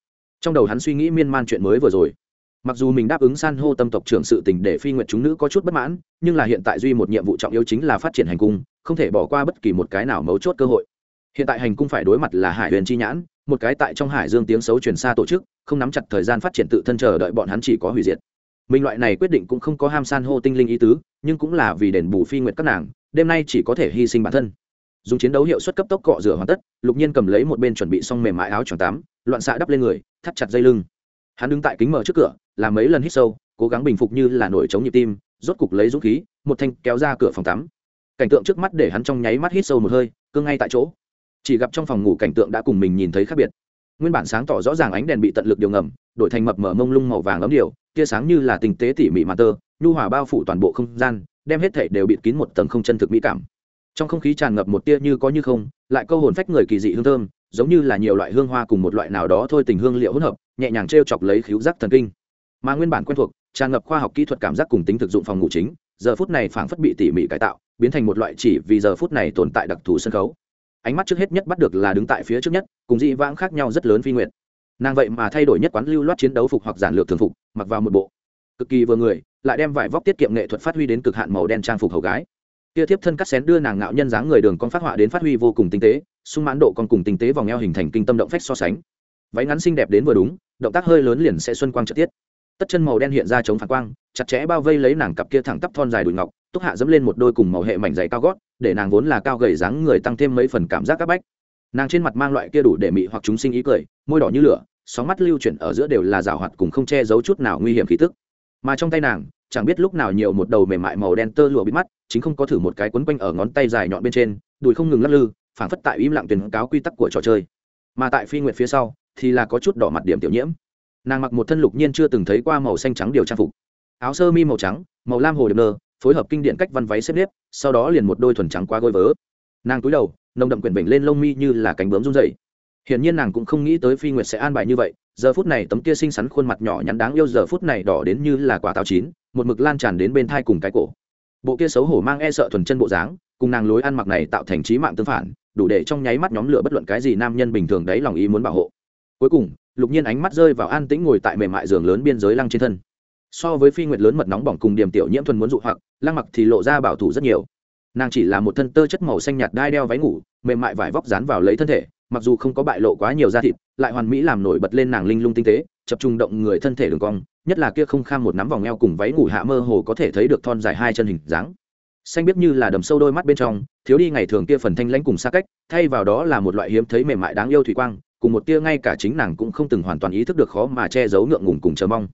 [SPEAKER 1] Trong đầu hắn suy nghĩ miên man chuyện mới vừa rồi. Mặc dù mình đáp ứng san hô tâm tộc trưởng sự tình để phi nguyện chúng nữ có chút bất mãn, nhưng là hiện tại duy một nhiệm vụ trọng yếu chính là phát triển hành cung, không thể bỏ qua bất kỳ một cái nào mấu chốt cơ hội. Hiện tại hành cung phải đối mặt là hải huyền chi nhãn, một cái tại trong hải dương tiếng xấu truyền xa tổ chức, không nắm chặt thời gian phát triển tự thân chờ đợi bọn hắn chỉ có hủy diệt. Mình loại này quyết định cũng không có ham san hô tinh linh ý tứ, nhưng cũng là vì đền bù phi nguyện các nàng, đêm nay chỉ có thể hy sinh bản thân dùng chiến đấu hiệu suất cấp tốc cọ rửa hoàn tất, lục nhiên cầm lấy một bên chuẩn bị xong mềm mại áo choàng tắm, loạn xạ đắp lên người, thắt chặt dây lưng. Hắn đứng tại kính mở trước cửa, làm mấy lần hít sâu, cố gắng bình phục như là nổi chống nhịp tim, rốt cục lấy dũng khí, một thanh kéo ra cửa phòng tắm. Cảnh tượng trước mắt để hắn trong nháy mắt hít sâu một hơi, cương ngay tại chỗ. Chỉ gặp trong phòng ngủ cảnh tượng đã cùng mình nhìn thấy khác biệt. Nguyên bản sáng tỏ rõ ràng ánh đèn bị tận lực điều ngầm, đổi thành mập mở mông lung màu vàng ấm điều, tia sáng như là tình tế tỉ mỉ mà tơ, nhu hòa bao phủ toàn bộ không gian, đem hết thể đều bịt kín một tầng không chân thực mỹ cảm trong không khí tràn ngập một tia như có như không, lại câu hồn phách người kỳ dị hương thơm, giống như là nhiều loại hương hoa cùng một loại nào đó thôi tình hương liệu hỗn hợp, nhẹ nhàng t r e o chọc lấy khíu giác thần kinh. Mà nguyên bản quen thuộc, tràn ngập khoa học kỹ thuật cảm giác cùng tính thực dụng phòng ngủ chính, giờ phút này phảng phất bị tỉ mỉ cải tạo, biến thành một loại chỉ vì giờ phút này tồn tại đặc thù sân khấu. Ánh mắt trước hết nhất bắt được là đứng tại phía trước nhất, cùng dị vãng khác nhau rất lớn phi nguyện nàng vậy mà thay đổi nhất quán lưu loát chiến đấu phục hoặc giản lược thường phục, mặc vào một bộ. Cực kỳ vừa người, lại đem vải vóc tiết kiệm nghệ thuật phát huy đến cực hạn màu đen trang phục hầu gái kia tiếp thân cắt xén đưa nàng ngạo nhân dáng người đường con phát họa đến phát huy vô cùng tinh tế, sung mãn độ con cùng tinh tế vòng eo hình thành kinh tâm động phách so sánh. Váy ngắn xinh đẹp đến vừa đúng, động tác hơi lớn liền sẽ xuân quang trợ tiết. Tất chân màu đen hiện ra chống phản quang, chặt chẽ bao vây lấy nàng cặp kia thẳng tắp thon dài đùi ngọc, túc hạ dẫm lên một đôi cùng màu hệ mảnh dày cao gót, để nàng vốn là cao gầy dáng người tăng thêm mấy phần cảm giác áp bách. Nàng trên mặt mang loại kia đủ để mị hoặc chúng sinh ý cười, môi đỏ như lửa, sóng mắt lưu chuyển ở giữa đều là rào hoạt cùng không che giấu chút nào nguy hiểm khí tức. Mà trong tay nàng chẳng biết lúc nào nhiều một đầu mềm mại màu đen tơ lụa bị mắt, chính không có thử một cái quấn quanh ở ngón tay dài nhọn bên trên, đùi không ngừng lắc lư phản phất tại im lặng tuyên cáo quy tắc của trò chơi. Mà tại phi nguyện phía sau, thì là có chút đỏ mặt điểm tiểu nhiễm. Nàng mặc một thân lục nhiên chưa từng thấy qua màu xanh trắng điều trang phục. Áo sơ mi màu trắng, màu lam hồ điệp nơ, phối hợp kinh điện cách văn váy xếp nếp, sau đó liền một đôi thuần trắng qua gối vớ. Nàng túi đầu, nồng đậm quyển bệnh lên lông mi như là cánh bướm run dày hiển nhiên nàng cũng không nghĩ tới phi nguyệt sẽ an bài như vậy, giờ phút này tấm kia xinh xắn khuôn mặt nhỏ nhắn đáng yêu giờ phút này đỏ đến như là quả táo chín một mực lan tràn đến bên thai cùng cái cổ. Bộ kia xấu hổ mang e sợ thuần chân bộ dáng, cùng nàng lối ăn mặc này tạo thành trí mạng tương phản, đủ để trong nháy mắt nhóm lửa bất luận cái gì nam nhân bình thường đấy lòng ý muốn bảo hộ. Cuối cùng, lục nhiên ánh mắt rơi vào an tĩnh ngồi tại mềm mại giường lớn biên giới lăng trên thân. So với phi nguyệt lớn mật nóng bỏng cùng điểm tiểu nhiễm thuần muốn dụ hoặc, lăng mặc thì lộ ra bảo thủ rất nhiều. Nàng chỉ là một thân tơ chất màu xanh nhạt đai đeo váy ngủ, mềm mại vải vóc dán vào lấy thân thể, mặc dù không có bại lộ quá nhiều da thịt, lại hoàn mỹ làm nổi bật lên nàng linh lung tinh tế chập trung động người thân thể đường cong, nhất là kia không kham một nắm vòng eo cùng váy ngủ hạ mơ hồ có thể thấy được thon dài hai chân hình dáng. Xanh biết như là đầm sâu đôi mắt bên trong, thiếu đi ngày thường kia phần thanh lãnh cùng xa cách, thay vào đó là một loại hiếm thấy mềm mại đáng yêu thủy quang, cùng một tia ngay cả chính nàng cũng không từng hoàn toàn ý thức được khó mà che giấu ngượng ngùng cùng chờ mong.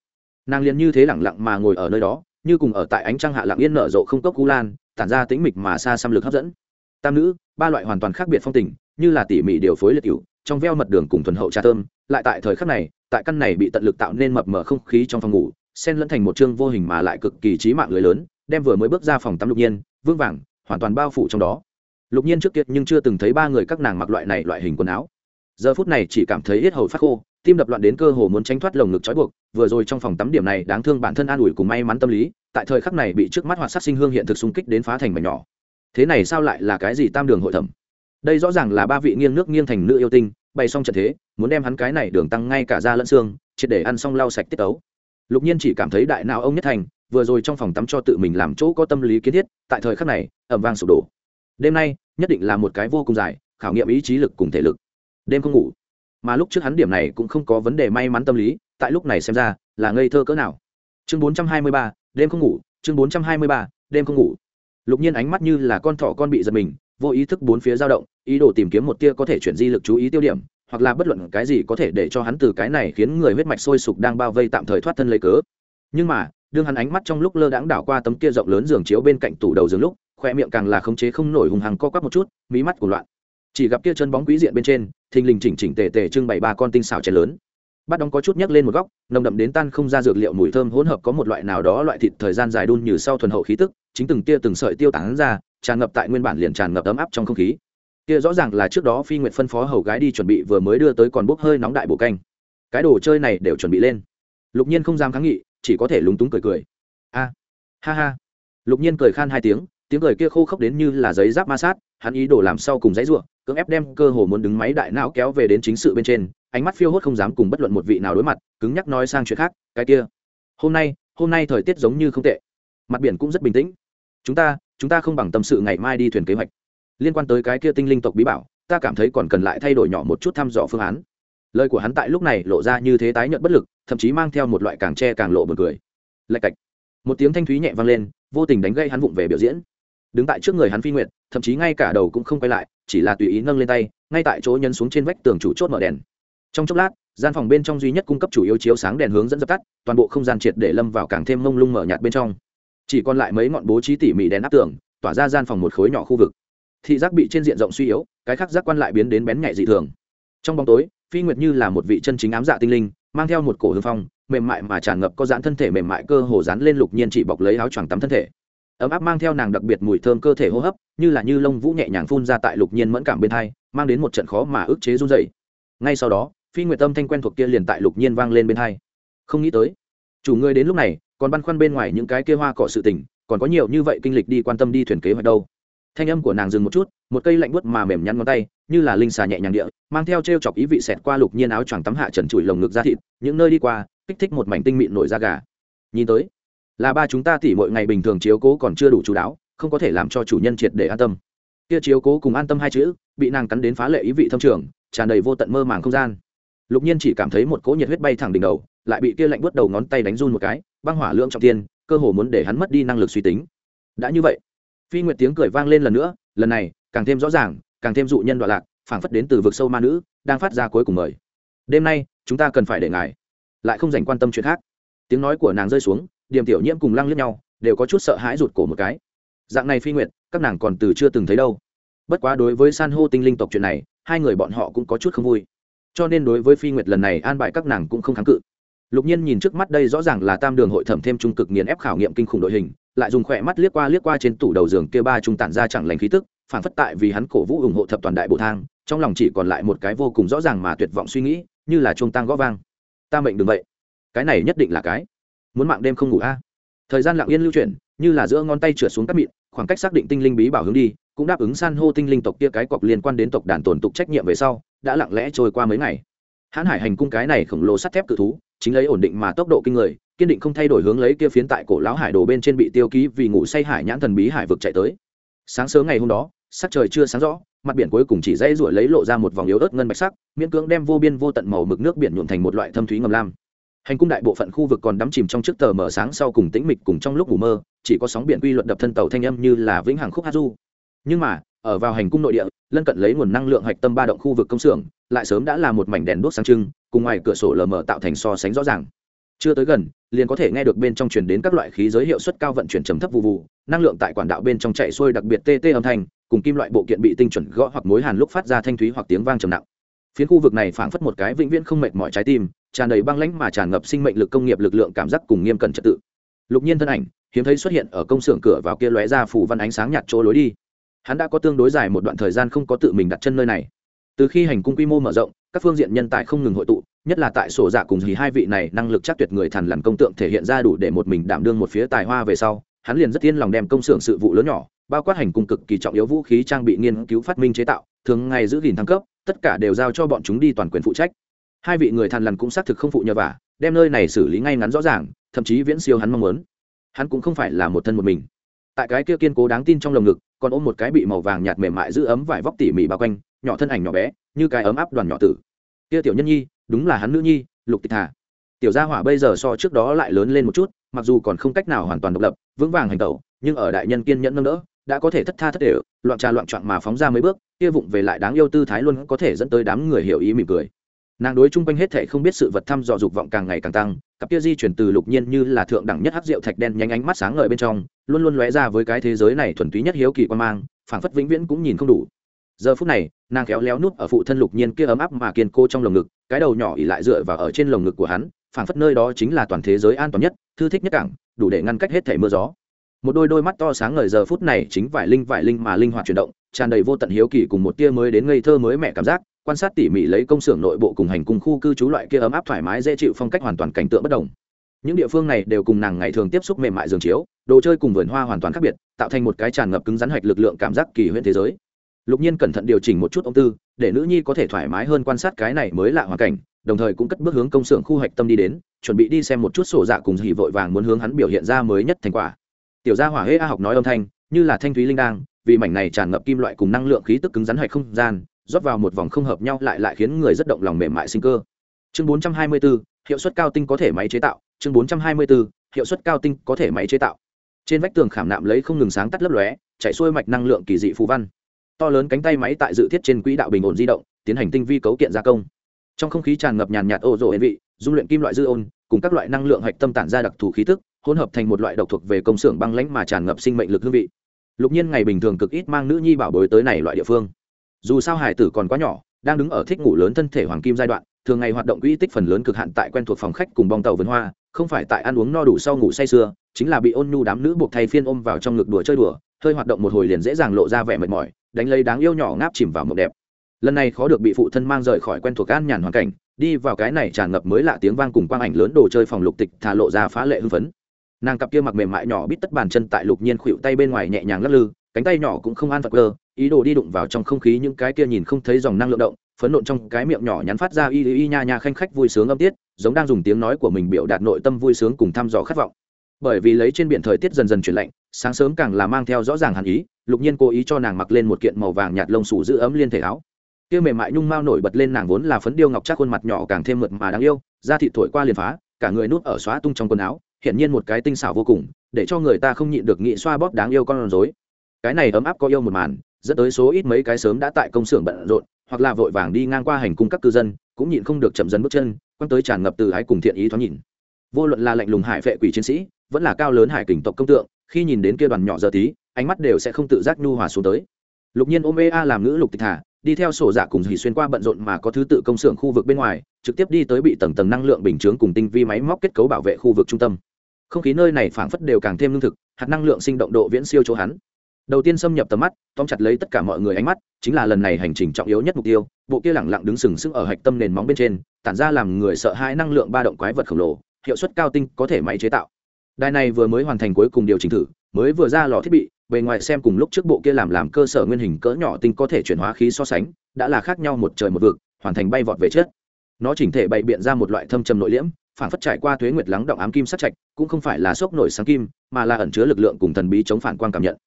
[SPEAKER 1] Nàng liền như thế lẳng lặng mà ngồi ở nơi đó, như cùng ở tại ánh trăng hạ lặng yên nở rộ không cốc cú lan, tản ra tĩnh mịch mà xa xăm lực hấp dẫn. Tam nữ, ba loại hoàn toàn khác biệt phong tình, như là tỉ mỉ điều phối liệt cựu trong veo mật đường cùng thuần hậu trà thơm, lại tại thời khắc này tại căn này bị tận lực tạo nên mập mờ không khí trong phòng ngủ xen lẫn thành một chương vô hình mà lại cực kỳ trí mạng lưới lớn, đem vừa mới bước ra phòng tắm lục nhiên vương vàng, hoàn toàn bao phủ trong đó. Lục nhiên trước kia nhưng chưa từng thấy ba người các nàng mặc loại này loại hình quần áo. Giờ phút này chỉ cảm thấy hết hầu phát khô, tim đập loạn đến cơ hồ muốn tránh thoát lồng ngực trói buộc, vừa rồi trong phòng tắm điểm này đáng thương bản thân an ủi cùng may mắn tâm lý, tại thời khắc này bị trước mắt hoạt sát sinh hương hiện thực xung kích đến phá thành mảnh nhỏ. Thế này sao lại là cái gì tam đường hội thẩm? Đây rõ ràng là ba vị nghiêng nước nghiêng thành nữ yêu tinh bày xong trận thế, muốn đem hắn cái này đường tăng ngay cả da lẫn xương, triệt để ăn xong lau sạch tiết tấu. Lục nhiên chỉ cảm thấy đại não ông nhất thành, vừa rồi trong phòng tắm cho tự mình làm chỗ có tâm lý kiến thiết, tại thời khắc này ẩm vang sụp đổ. Đêm nay, nhất định là một cái vô cùng dài, khảo nghiệm ý chí lực cùng thể lực. Đêm không ngủ. Mà lúc trước hắn điểm này cũng không có vấn đề may mắn tâm lý, tại lúc này xem ra, là ngây thơ cỡ nào. Chương bốn trăm hai mươi ba, đêm không ngủ, chương bốn trăm hai mươi ba, đêm không ngủ. Lục nhiên ánh mắt như là con thỏ con bị giật mình vô ý thức bốn phía dao động, ý đồ tìm kiếm một tia có thể chuyển di lực chú ý tiêu điểm, hoặc là bất luận cái gì có thể để cho hắn từ cái này khiến người huyết mạch sôi sục đang bao vây tạm thời thoát thân lấy cớ. Nhưng mà, đương hắn ánh mắt trong lúc lơ đãng đảo qua tấm kia rộng lớn giường chiếu bên cạnh tủ đầu giường lúc, khoe miệng càng là khống chế không nổi hùng hằng co quắp một chút, mí mắt của loạn. Chỉ gặp kia chân bóng quý diện bên trên, thình lình chỉnh chỉnh tề tề trưng bày ba con tinh xào chén lớn. Bắt đóng có chút nhấc lên một góc, nồng đậm đến tan không ra dược liệu mùi thơm hỗn hợp có một loại nào đó loại thịt thời gian dài đun như sau thuần hậu khí tức, chính từng tia từng sợi tiêu tán ra tràn ngập tại nguyên bản liền tràn ngập ấm áp trong không khí. Kia rõ ràng là trước đó phi nguyện phân phó hầu gái đi chuẩn bị vừa mới đưa tới còn bốc hơi nóng đại bổ canh. Cái đồ chơi này đều chuẩn bị lên. Lục nhiên không dám kháng nghị, chỉ có thể lúng túng cười cười. A, ha ha. Lục nhiên cười khan hai tiếng tiếng cười kia khô khốc đến như là giấy giáp ma sát, hắn ý đồ làm sau cùng giấy ruộng cưỡng ép đem cơ hồ muốn đứng máy đại não kéo về đến chính sự bên trên, ánh mắt phiêu hốt không dám cùng bất luận một vị nào đối mặt, cứng nhắc nói sang chuyện khác, cái kia, hôm nay hôm nay thời tiết giống như không tệ, mặt biển cũng rất bình tĩnh. Chúng ta chúng ta không bằng tâm sự ngày mai đi thuyền kế hoạch. Liên quan tới cái kia tinh linh tộc bí bảo, ta cảm thấy còn cần lại thay đổi nhỏ một chút thăm dò phương án. Lời của hắn tại lúc này lộ ra như thế tái nhận bất lực, thậm chí mang theo một loại càng tre càng lộ bật cười. Lạch cạch. Một tiếng thanh thúy nhẹ vang lên, vô tình đánh gây hắn vụng về biểu diễn. Đứng tại trước người hắn phi nguyện thậm chí ngay cả đầu cũng không quay lại, chỉ là tùy ý nâng lên tay, ngay tại chỗ nhân xuống trên vách tường chủ chốt mở đèn. Trong chốc lát, gian phòng bên trong duy nhất cung cấp chủ yếu chiếu sáng đèn hướng dẫn dập tắt, toàn bộ không gian triệt để lâm vào càng thêm mông lung mở nhạt bên trong chỉ còn lại mấy ngọn bố trí tỉ mỉ đèn áp tường, tỏa ra gian phòng một khối nhỏ khu vực. Thị giác bị trên diện rộng suy yếu, cái khác giác quan lại biến đến bén nhạy dị thường. Trong bóng tối, phi nguyệt như là một vị chân chính ám dạ tinh linh, mang theo một cổ hương phong, mềm mại mà tràn ngập có dán thân thể mềm mại cơ hồ dán lên lục nhiên chỉ bọc lấy áo choàng tắm thân thể. Ấm áp mang theo nàng đặc biệt mùi thơm cơ thể hô hấp, như là như lông vũ nhẹ nhàng phun ra tại lục nhiên mẫn cảm bên hai, mang đến một trận khó mà ức chế run dày ngay sau đó, phi nguyệt tâm thanh quen thuộc kia liền tại lục nhiên vang lên bên hai. Không nghĩ tới, chủ ngươi đến lúc này còn băn khoăn bên ngoài những cái kia hoa cỏ sự tình, còn có nhiều như vậy kinh lịch đi quan tâm đi thuyền kế hoạch đâu. Thanh âm của nàng dừng một chút, một cây lạnh buốt mà mềm nhăn ngón tay, như là linh xà nhẹ nhàng địa, mang theo t r e o chọc ý vị xẹt qua lục nhiên áo choàng tắm hạ trần trụi lồng ngực ra thịt, những nơi đi qua, kích thích một mảnh tinh mịn nổi da gà. Nhìn tới, là ba chúng ta tỉ mọi ngày bình thường chiếu cố còn chưa đủ chú đáo, không có thể làm cho chủ nhân triệt để an tâm. Kia chiếu cố cùng an tâm hai chữ, bị nàng cắn đến phá lệ ý vị thâm trường, tràn đầy vô tận mơ màng không gian. Lục nhiên chỉ cảm thấy một cỗ nhiệt huyết bay thẳng đỉnh đầu, lại bị kia lạnh buốt đầu ngón tay đánh run một cái băng hỏa lượng trọng tiên cơ hồ muốn để hắn mất đi năng lực suy tính. Đã như vậy, phi nguyệt tiếng cười vang lên lần nữa, lần này, càng thêm rõ ràng, càng thêm dụ nhân đoạn lạc, phảng phất đến từ vực sâu ma nữ, đang phát ra cuối cùng mời. Đêm nay, chúng ta cần phải để ngài lại không dành quan tâm chuyện khác. Tiếng nói của nàng rơi xuống, điềm tiểu nhiễm cùng lăng liếc nhau, đều có chút sợ hãi rụt cổ một cái. Dạng này phi nguyệt, các nàng còn từ chưa từng thấy đâu. Bất quá đối với san hô tinh linh tộc chuyện này, hai người bọn họ cũng có chút không vui. Cho nên đối với phi nguyệt lần này an bài các nàng cũng không kháng cự lục nhiên nhìn trước mắt đây rõ ràng là tam đường hội thẩm thêm trung cực nghiền ép khảo nghiệm kinh khủng đội hình, lại dùng khỏe mắt liếc qua liếc qua trên tủ đầu giường kia ba trung tản ra chẳng lành khí tức, phản phất tại vì hắn cổ vũ ủng hộ thập toàn đại bộ thang, trong lòng chỉ còn lại một cái vô cùng rõ ràng mà tuyệt vọng suy nghĩ, như là chuông tang gõ vang. Ta mệnh đừng vậy. Cái này nhất định là cái. Muốn mạng đêm không ngủ a. Thời gian lặng yên lưu chuyển, như là giữa ngón tay trượt xuống cát mịn, khoảng cách xác định tinh linh bí bảo hướng đi, cũng đáp ứng san hô tinh linh tộc kia cái cọc liên quan đến tộc đàn tổn tục trách nhiệm về sau, đã lặng lẽ trôi qua mấy ngày. Hãn hải hành cung cái này khổng lồ sắt thép cự thú chính lấy ổn định mà tốc độ kinh người, kiên định không thay đổi hướng lấy kia phiến tại cổ lão hải đồ bên trên bị tiêu ký vì ngủ say hải nhãn thần bí hải vực chạy tới. Sáng sớm ngày hôm đó, sắc trời chưa sáng rõ, mặt biển cuối cùng chỉ dây ruổi lấy lộ ra một vòng yếu ớt ngân bạch sắc, miễn cưỡng đem vô biên vô tận màu mực nước biển nhuộm thành một loại thâm thúy ngầm lam. Hành cung đại bộ phận khu vực còn đắm chìm trong chiếc tờ mở sáng sau cùng tĩnh mịch cùng trong lúc ngủ mơ, chỉ có sóng biển quy luật đập thân tàu thanh âm như là vĩnh hằng khúc hát du. Nhưng mà ở vào hành cung nội địa, lân cận lấy nguồn năng lượng hạch tâm ba động khu vực công xưởng, lại sớm đã là một mảnh đèn đuốc sáng trưng, cùng ngoài cửa sổ lờ mờ tạo thành so sánh rõ ràng. Chưa tới gần, liền có thể nghe được bên trong truyền đến các loại khí giới hiệu suất cao vận chuyển trầm thấp vụ vụ, năng lượng tại quản đạo bên trong chạy xuôi đặc biệt tê tê âm thanh, cùng kim loại bộ kiện bị tinh chuẩn gõ hoặc mối hàn lúc phát ra thanh thúy hoặc tiếng vang trầm nặng. Phiến khu vực này phảng phất một cái vĩnh viễn không mệt mỏi trái tim, tràn đầy băng lãnh mà tràn ngập sinh mệnh lực công nghiệp lực lượng cảm giác cùng nghiêm cẩn trật tự. Lục nhiên thân ảnh, hiếm thấy xuất hiện ở công xưởng cửa vào kia lóe ra phủ văn ánh sáng nhạt chỗ lối đi hắn đã có tương đối dài một đoạn thời gian không có tự mình đặt chân nơi này. Từ khi hành cung quy mô mở rộng, các phương diện nhân tài không ngừng hội tụ, nhất là tại sổ dạ cùng dì hai vị này, năng lực chắc tuyệt người thằn lằn công tượng thể hiện ra đủ để một mình đảm đương một phía tài hoa về sau, hắn liền rất yên lòng đem công xưởng sự vụ lớn nhỏ, bao quát hành cung cực kỳ trọng yếu vũ khí trang bị nghiên cứu phát minh chế tạo, thường ngày giữ gìn thăng cấp, tất cả đều giao cho bọn chúng đi toàn quyền phụ trách. Hai vị người thằn lằn cũng xác thực không phụ nhờ vả, đem nơi này xử lý ngay ngắn rõ ràng, thậm chí viễn siêu hắn mong muốn. Hắn cũng không phải là một thân một mình. Tại cái kia kiên cố đáng tin trong lồng ngực còn ôm một cái bị màu vàng nhạt mềm mại giữ ấm vải vóc tỉ mỉ bao quanh, nhỏ thân ảnh nhỏ bé, như cái ấm áp đoàn nhỏ tử kia tiểu nhân nhi, đúng là hắn nữ nhi, lục tịch thả. tiểu gia hỏa bây giờ so trước đó lại lớn lên một chút, mặc dù còn không cách nào hoàn toàn độc lập, vững vàng hành tẩu, nhưng ở đại nhân kiên nhẫn nâng đỡ, đã có thể thất tha thất đều loạn trà loạn trọn mà phóng ra mấy bước, kia vụng về lại đáng yêu tư thái luôn có thể dẫn tới đám người hiểu ý mỉm cười nàng đối chung quanh hết thệ không biết sự vật thăm dò dục vọng càng ngày càng tăng, cặp kia di chuyển từ lục nhiên như là thượng đẳng nhất hắc rượu thạch đen nhanh ánh mắt sáng ngời bên trong, luôn luôn lóe ra với cái thế giới này thuần túy nhất hiếu kỳ quan mang, phảng phất vĩnh viễn cũng nhìn không đủ. Giờ phút này, nàng khéo léo nút ở phụ thân lục nhiên kia ấm áp mà kiên cô trong lồng ngực, cái đầu nhỏ ỉ lại dựa vào ở trên lồng ngực của hắn, phảng phất nơi đó chính là toàn thế giới an toàn nhất, thư thích nhất cảng, đủ để ngăn cách hết thể mưa gió. Một đôi đôi mắt to sáng ngời giờ phút này chính vải linh vải linh mà linh hoạt chuyển động, tràn đầy vô tận hiếu kỳ cùng một tia mới đến ngây thơ mới mẹ cảm giác quan sát tỉ mỉ lấy công xưởng nội bộ cùng hành cùng khu cư trú loại kia ấm áp thoải mái dễ chịu phong cách hoàn toàn cảnh tượng bất đồng. Những địa phương này đều cùng nàng ngày thường tiếp xúc mềm mại giường chiếu, đồ chơi cùng vườn hoa hoàn toàn khác biệt, tạo thành một cái tràn ngập cứng rắn hạch lực lượng cảm giác kỳ huyễn thế giới. Lục nhiên cẩn thận điều chỉnh một chút ông tư, để nữ nhi có thể thoải mái hơn quan sát cái này mới lạ hoàn cảnh, đồng thời cũng cất bước hướng công xưởng khu hạch tâm đi đến, chuẩn bị đi xem một chút sổ dạ cùng hỉ vội vàng muốn hướng hắn biểu hiện ra mới nhất thành quả. Tiểu gia hỏa hễ a học nói âm thanh, như là thanh thúy linh đang, vì mảnh này tràn ngập kim loại cùng năng lượng khí tức cứng rắn hạch không gian rót vào một vòng không hợp nhau lại lại khiến người rất động lòng mềm mại sinh cơ. Chương 424, hiệu suất cao tinh có thể máy chế tạo. Chương 424, hiệu suất cao tinh có thể máy chế tạo. Trên vách tường khảm nạm lấy không ngừng sáng tắt lấp lóe chạy xuôi mạch năng lượng kỳ dị phù văn. To lớn cánh tay máy tại dự thiết trên quỹ đạo bình ổn di động tiến hành tinh vi cấu kiện gia công. Trong không khí tràn ngập nhàn nhạt ô rộ hên vị dung luyện kim loại dư ôn cùng các loại năng lượng hạch tâm tản ra đặc thù khí tức hỗn hợp thành một loại độc thuộc về công xưởng băng lãnh mà tràn ngập sinh mệnh lực hương vị. Lục nhiên ngày bình thường cực ít mang nữ nhi bảo bối tới này loại địa phương dù sao hải tử còn quá nhỏ, đang đứng ở thích ngủ lớn thân thể hoàng kim giai đoạn, thường ngày hoạt động quỹ tích phần lớn cực hạn tại quen thuộc phòng khách cùng bong tàu vườn hoa, không phải tại ăn uống no đủ sau ngủ say sưa, chính là bị ôn nhu đám nữ buộc thay phiên ôm vào trong ngực đùa chơi đùa, hơi hoạt động một hồi liền dễ dàng lộ ra vẻ mệt mỏi, đánh lấy đáng yêu nhỏ ngáp chìm vào mộng đẹp. Lần này khó được bị phụ thân mang rời khỏi quen thuộc an nhàn hoàn cảnh, đi vào cái này tràn ngập mới lạ tiếng vang cùng quang ảnh lớn đồ chơi phòng lục tịch thả lộ ra phá lệ hưng phấn. Nàng cặp kia mặc mềm mại nhỏ bít tất bàn chân tại lục nhiên khuỵu tay bên ngoài nhẹ nhàng lắc lư, cánh tay nhỏ cũng không an phật cơ ý đồ đi đụng vào trong không khí những cái kia nhìn không thấy dòng năng lượng động, phấn nộn trong cái miệng nhỏ nhắn phát ra y y nha nha khanh khách vui sướng âm tiết, giống đang dùng tiếng nói của mình biểu đạt nội tâm vui sướng cùng thăm dò khát vọng. Bởi vì lấy trên biển thời tiết dần dần chuyển lạnh, sáng sớm càng là mang theo rõ ràng hàn ý, lục nhiên cố ý cho nàng mặc lên một kiện màu vàng nhạt lông sủ giữ ấm liên thể áo. Kia mềm mại nhung mau nổi bật lên nàng vốn là phấn điêu ngọc chắc khuôn mặt nhỏ càng thêm mượt mà đáng yêu, da thịt thổi qua liền phá, cả người nút ở xóa tung trong quần áo hiện nhiên một cái tinh xảo vô cùng, để cho người ta không nhịn được nghị xoa bóp đáng yêu con rối. Cái này ấm áp có yêu một màn dẫn tới số ít mấy cái sớm đã tại công xưởng bận rộn, hoặc là vội vàng đi ngang qua hành cung các cư dân, cũng nhịn không được chậm dần bước chân, quăng tới tràn ngập từ ái cùng thiện ý thoáng nhìn. Vô luận là lạnh lùng hải vệ quỷ chiến sĩ, vẫn là cao lớn hải kình tộc công tượng, khi nhìn đến kia đoàn nhỏ giờ tí, ánh mắt đều sẽ không tự giác nhu hòa xuống tới. Lục nhiên ôm ea làm ngữ lục tịch thả, đi theo sổ dạ cùng dì xuyên qua bận rộn mà có thứ tự công xưởng khu vực bên ngoài, trực tiếp đi tới bị tầng tầng năng lượng bình chướng cùng tinh vi máy móc kết cấu bảo vệ khu vực trung tâm. Không khí nơi này phảng phất đều càng thêm lương thực, hạt năng lượng sinh động độ viễn siêu chỗ hắn đầu tiên xâm nhập tầm mắt, tóm chặt lấy tất cả mọi người ánh mắt, chính là lần này hành trình trọng yếu nhất mục tiêu, bộ kia lẳng lặng đứng sừng sững ở hạch tâm nền móng bên trên, tản ra làm người sợ hãi năng lượng ba động quái vật khổng lồ, hiệu suất cao tinh có thể máy chế tạo. Đài này vừa mới hoàn thành cuối cùng điều chỉnh thử, mới vừa ra lò thiết bị, bề ngoài xem cùng lúc trước bộ kia làm làm cơ sở nguyên hình cỡ nhỏ tinh có thể chuyển hóa khí so sánh, đã là khác nhau một trời một vực, hoàn thành bay vọt về chết nó chỉnh thể bày biện ra một loại thâm trầm nội liễm, phản phất trải qua thuế nguyệt lắng động ám kim sát trạch, cũng không phải là sốc nổi sáng kim, mà là ẩn chứa lực lượng cùng thần bí chống phản quang cảm nhận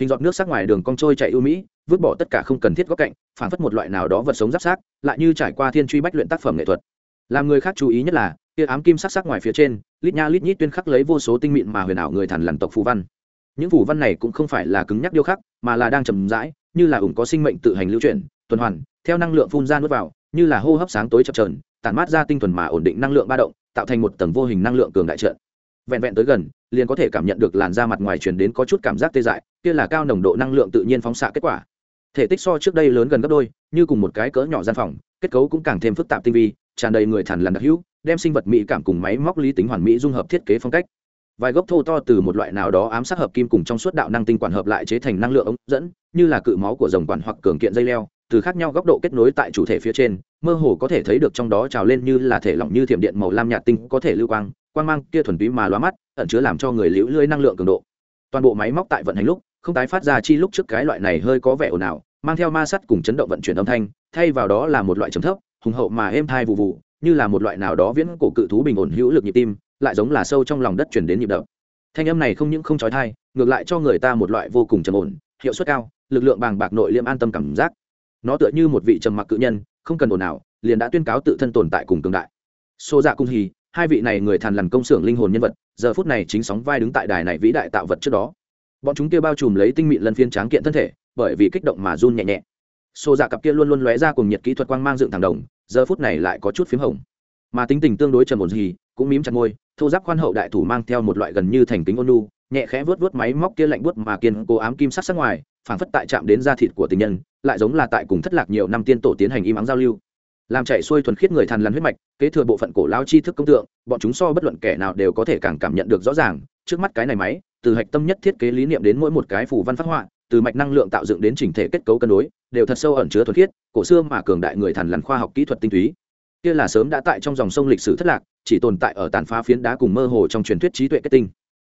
[SPEAKER 1] hình giọt nước sắc ngoài đường cong trôi chạy ưu mỹ, vứt bỏ tất cả không cần thiết góc cạnh phản phất một loại nào đó vật sống giáp sát lại như trải qua thiên truy bách luyện tác phẩm nghệ thuật. Làm người khác chú ý nhất là, kia ám kim sắc sắc ngoài phía trên, lít nha lít nhít tuyên khắc lấy vô số tinh mịn mà huyền ảo người thần lằn tộc phù văn. Những phù văn này cũng không phải là cứng nhắc điêu khắc, mà là đang chầm rãi, như là ủng có sinh mệnh tự hành lưu chuyển, tuần hoàn, theo năng lượng phun ra nuốt vào, như là hô hấp sáng tối chập trờn tản mát ra tinh thuần mà ổn định năng lượng ba động, tạo thành một tầng vô hình năng lượng cường đại trận vẹn vẹn tới gần, liền có thể cảm nhận được làn da mặt ngoài truyền đến có chút cảm giác tê dại, kia là cao nồng độ năng lượng tự nhiên phóng xạ kết quả. Thể tích so trước đây lớn gần gấp đôi, như cùng một cái cỡ nhỏ gian phòng, kết cấu cũng càng thêm phức tạp tinh vi, tràn đầy người thằn lằn đặc hữu, đem sinh vật mỹ cảm cùng máy móc lý tính hoàn mỹ dung hợp thiết kế phong cách. Vài gốc thô to từ một loại nào đó ám sát hợp kim cùng trong suốt đạo năng tinh quản hợp lại chế thành năng lượng ống dẫn, như là cự máu của dòng quản hoặc cường kiện dây leo, từ khác nhau góc độ kết nối tại chủ thể phía trên, mơ hồ có thể thấy được trong đó trào lên như là thể lỏng như thiểm điện màu lam nhạt tinh có thể lưu quang quang mang kia thuần túy mà lóa mắt, ẩn chứa làm cho người liễu lưỡi năng lượng cường độ. Toàn bộ máy móc tại vận hành lúc, không tái phát ra chi lúc trước cái loại này hơi có vẻ ồn ào, mang theo ma sắt cùng chấn động vận chuyển âm thanh, thay vào đó là một loại trầm thấp, hùng hậu mà êm thai vụ vụ, như là một loại nào đó viễn cổ cự thú bình ổn hữu lực nhịp tim, lại giống là sâu trong lòng đất chuyển đến nhịp đập. Thanh âm này không những không trói thai ngược lại cho người ta một loại vô cùng trầm ổn, hiệu suất cao, lực lượng bàng bạc nội liêm an tâm cảm giác. Nó tựa như một vị trầm mặc cự nhân, không cần ồn nào liền đã tuyên cáo tự thân tồn tại cùng cường đại. Xô dạ cung hì hai vị này người thàn lằn công xưởng linh hồn nhân vật, giờ phút này chính sóng vai đứng tại đài này vĩ đại tạo vật trước đó. Bọn chúng kia bao trùm lấy tinh mịn lân phiên tráng kiện thân thể, bởi vì kích động mà run nhẹ nhẹ. Xô dạ cặp kia luôn luôn lóe ra cùng nhiệt kỹ thuật quang mang dựng thẳng đồng, giờ phút này lại có chút p h í m hồng. Mà tính tình tương đối trầm ổn gì, cũng mím chặt môi, thô giáp khoan hậu đại thủ mang theo một loại gần như thành kính ôn nu nhẹ khẽ vớt vớt máy móc kia lạnh vớt mà kiên cố ám kim sắc sắc ngoài, phảng phất tại chạm đến da thịt của tình nhân, lại giống là tại cùng thất lạc nhiều năm tiên tổ tiến hành im ắng giao lưu làm chạy xuôi thuần khiết người thằn lằn huyết mạch, kế thừa bộ phận cổ lao chi thức công tượng, bọn chúng so bất luận kẻ nào đều có thể càng cảm nhận được rõ ràng. Trước mắt cái này máy, từ hạch tâm nhất thiết kế lý niệm đến mỗi một cái phủ văn phát họa, từ mạch năng lượng tạo dựng đến chỉnh thể kết cấu cân đối, đều thật sâu ẩn chứa thuần khiết, cổ xưa mà cường đại người thằn lằn khoa học kỹ thuật tinh túy. Kia là sớm đã tại trong dòng sông lịch sử thất lạc, chỉ tồn tại ở tàn phá phiến đá cùng mơ hồ trong truyền thuyết trí tuệ kết tinh.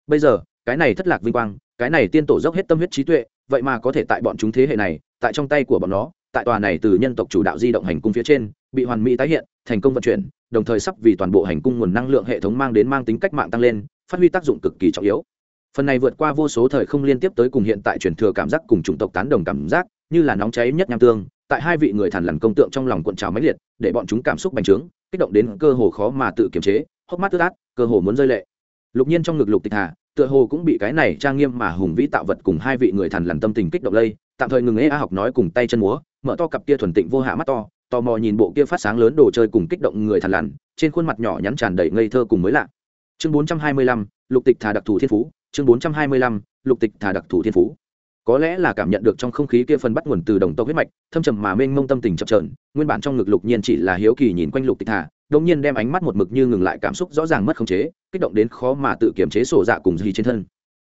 [SPEAKER 1] Bây giờ, cái này thất lạc vinh quang, cái này tiên tổ dốc hết tâm huyết trí tuệ, vậy mà có thể tại bọn chúng thế hệ này, tại trong tay của bọn nó tại tòa này từ nhân tộc chủ đạo di động hành cung phía trên, bị hoàn mỹ tái hiện, thành công vận chuyển, đồng thời sắp vì toàn bộ hành cung nguồn năng lượng hệ thống mang đến mang tính cách mạng tăng lên, phát huy tác dụng cực kỳ trọng yếu. Phần này vượt qua vô số thời không liên tiếp tới cùng hiện tại truyền thừa cảm giác cùng chủng tộc tán đồng cảm giác, như là nóng cháy nhất nham tương, tại hai vị người thản lằn công tượng trong lòng cuộn trào mãnh liệt, để bọn chúng cảm xúc bành trướng, kích động đến cơ hồ khó mà tự kiềm chế, hốc mắt tức át, cơ hồ muốn rơi lệ. Lục nhiên trong ngực lục tịch hà, tựa hồ cũng bị cái này trang nghiêm mà hùng vĩ tạo vật cùng hai vị người thản lằn tâm tình kích động lây, tạm thời ngừng ế a học nói cùng tay chân múa mở to cặp kia thuần tịnh vô hạ mắt to, tò mò nhìn bộ kia phát sáng lớn đồ chơi cùng kích động người thằn lằn, trên khuôn mặt nhỏ nhắn tràn đầy ngây thơ cùng mới lạ. Chương bốn trăm hai mươi lăm, lục tịch thà đặc thù thiên phú. Chương bốn trăm hai mươi lăm, lục tịch thà đặc thù thiên phú. Có lẽ là cảm nhận được trong không khí kia phần bắt nguồn từ đồng tộc huyết mạch, thâm trầm mà mênh mông tâm tình chập trờn nguyên bản trong ngực lục nhiên chỉ là hiếu kỳ nhìn quanh lục tịch thà đông nhiên đem ánh mắt một mực như ngừng lại cảm xúc rõ ràng mất khống chế, kích động đến khó mà tự kiểm chế sổ dạ cùng gì trên thân.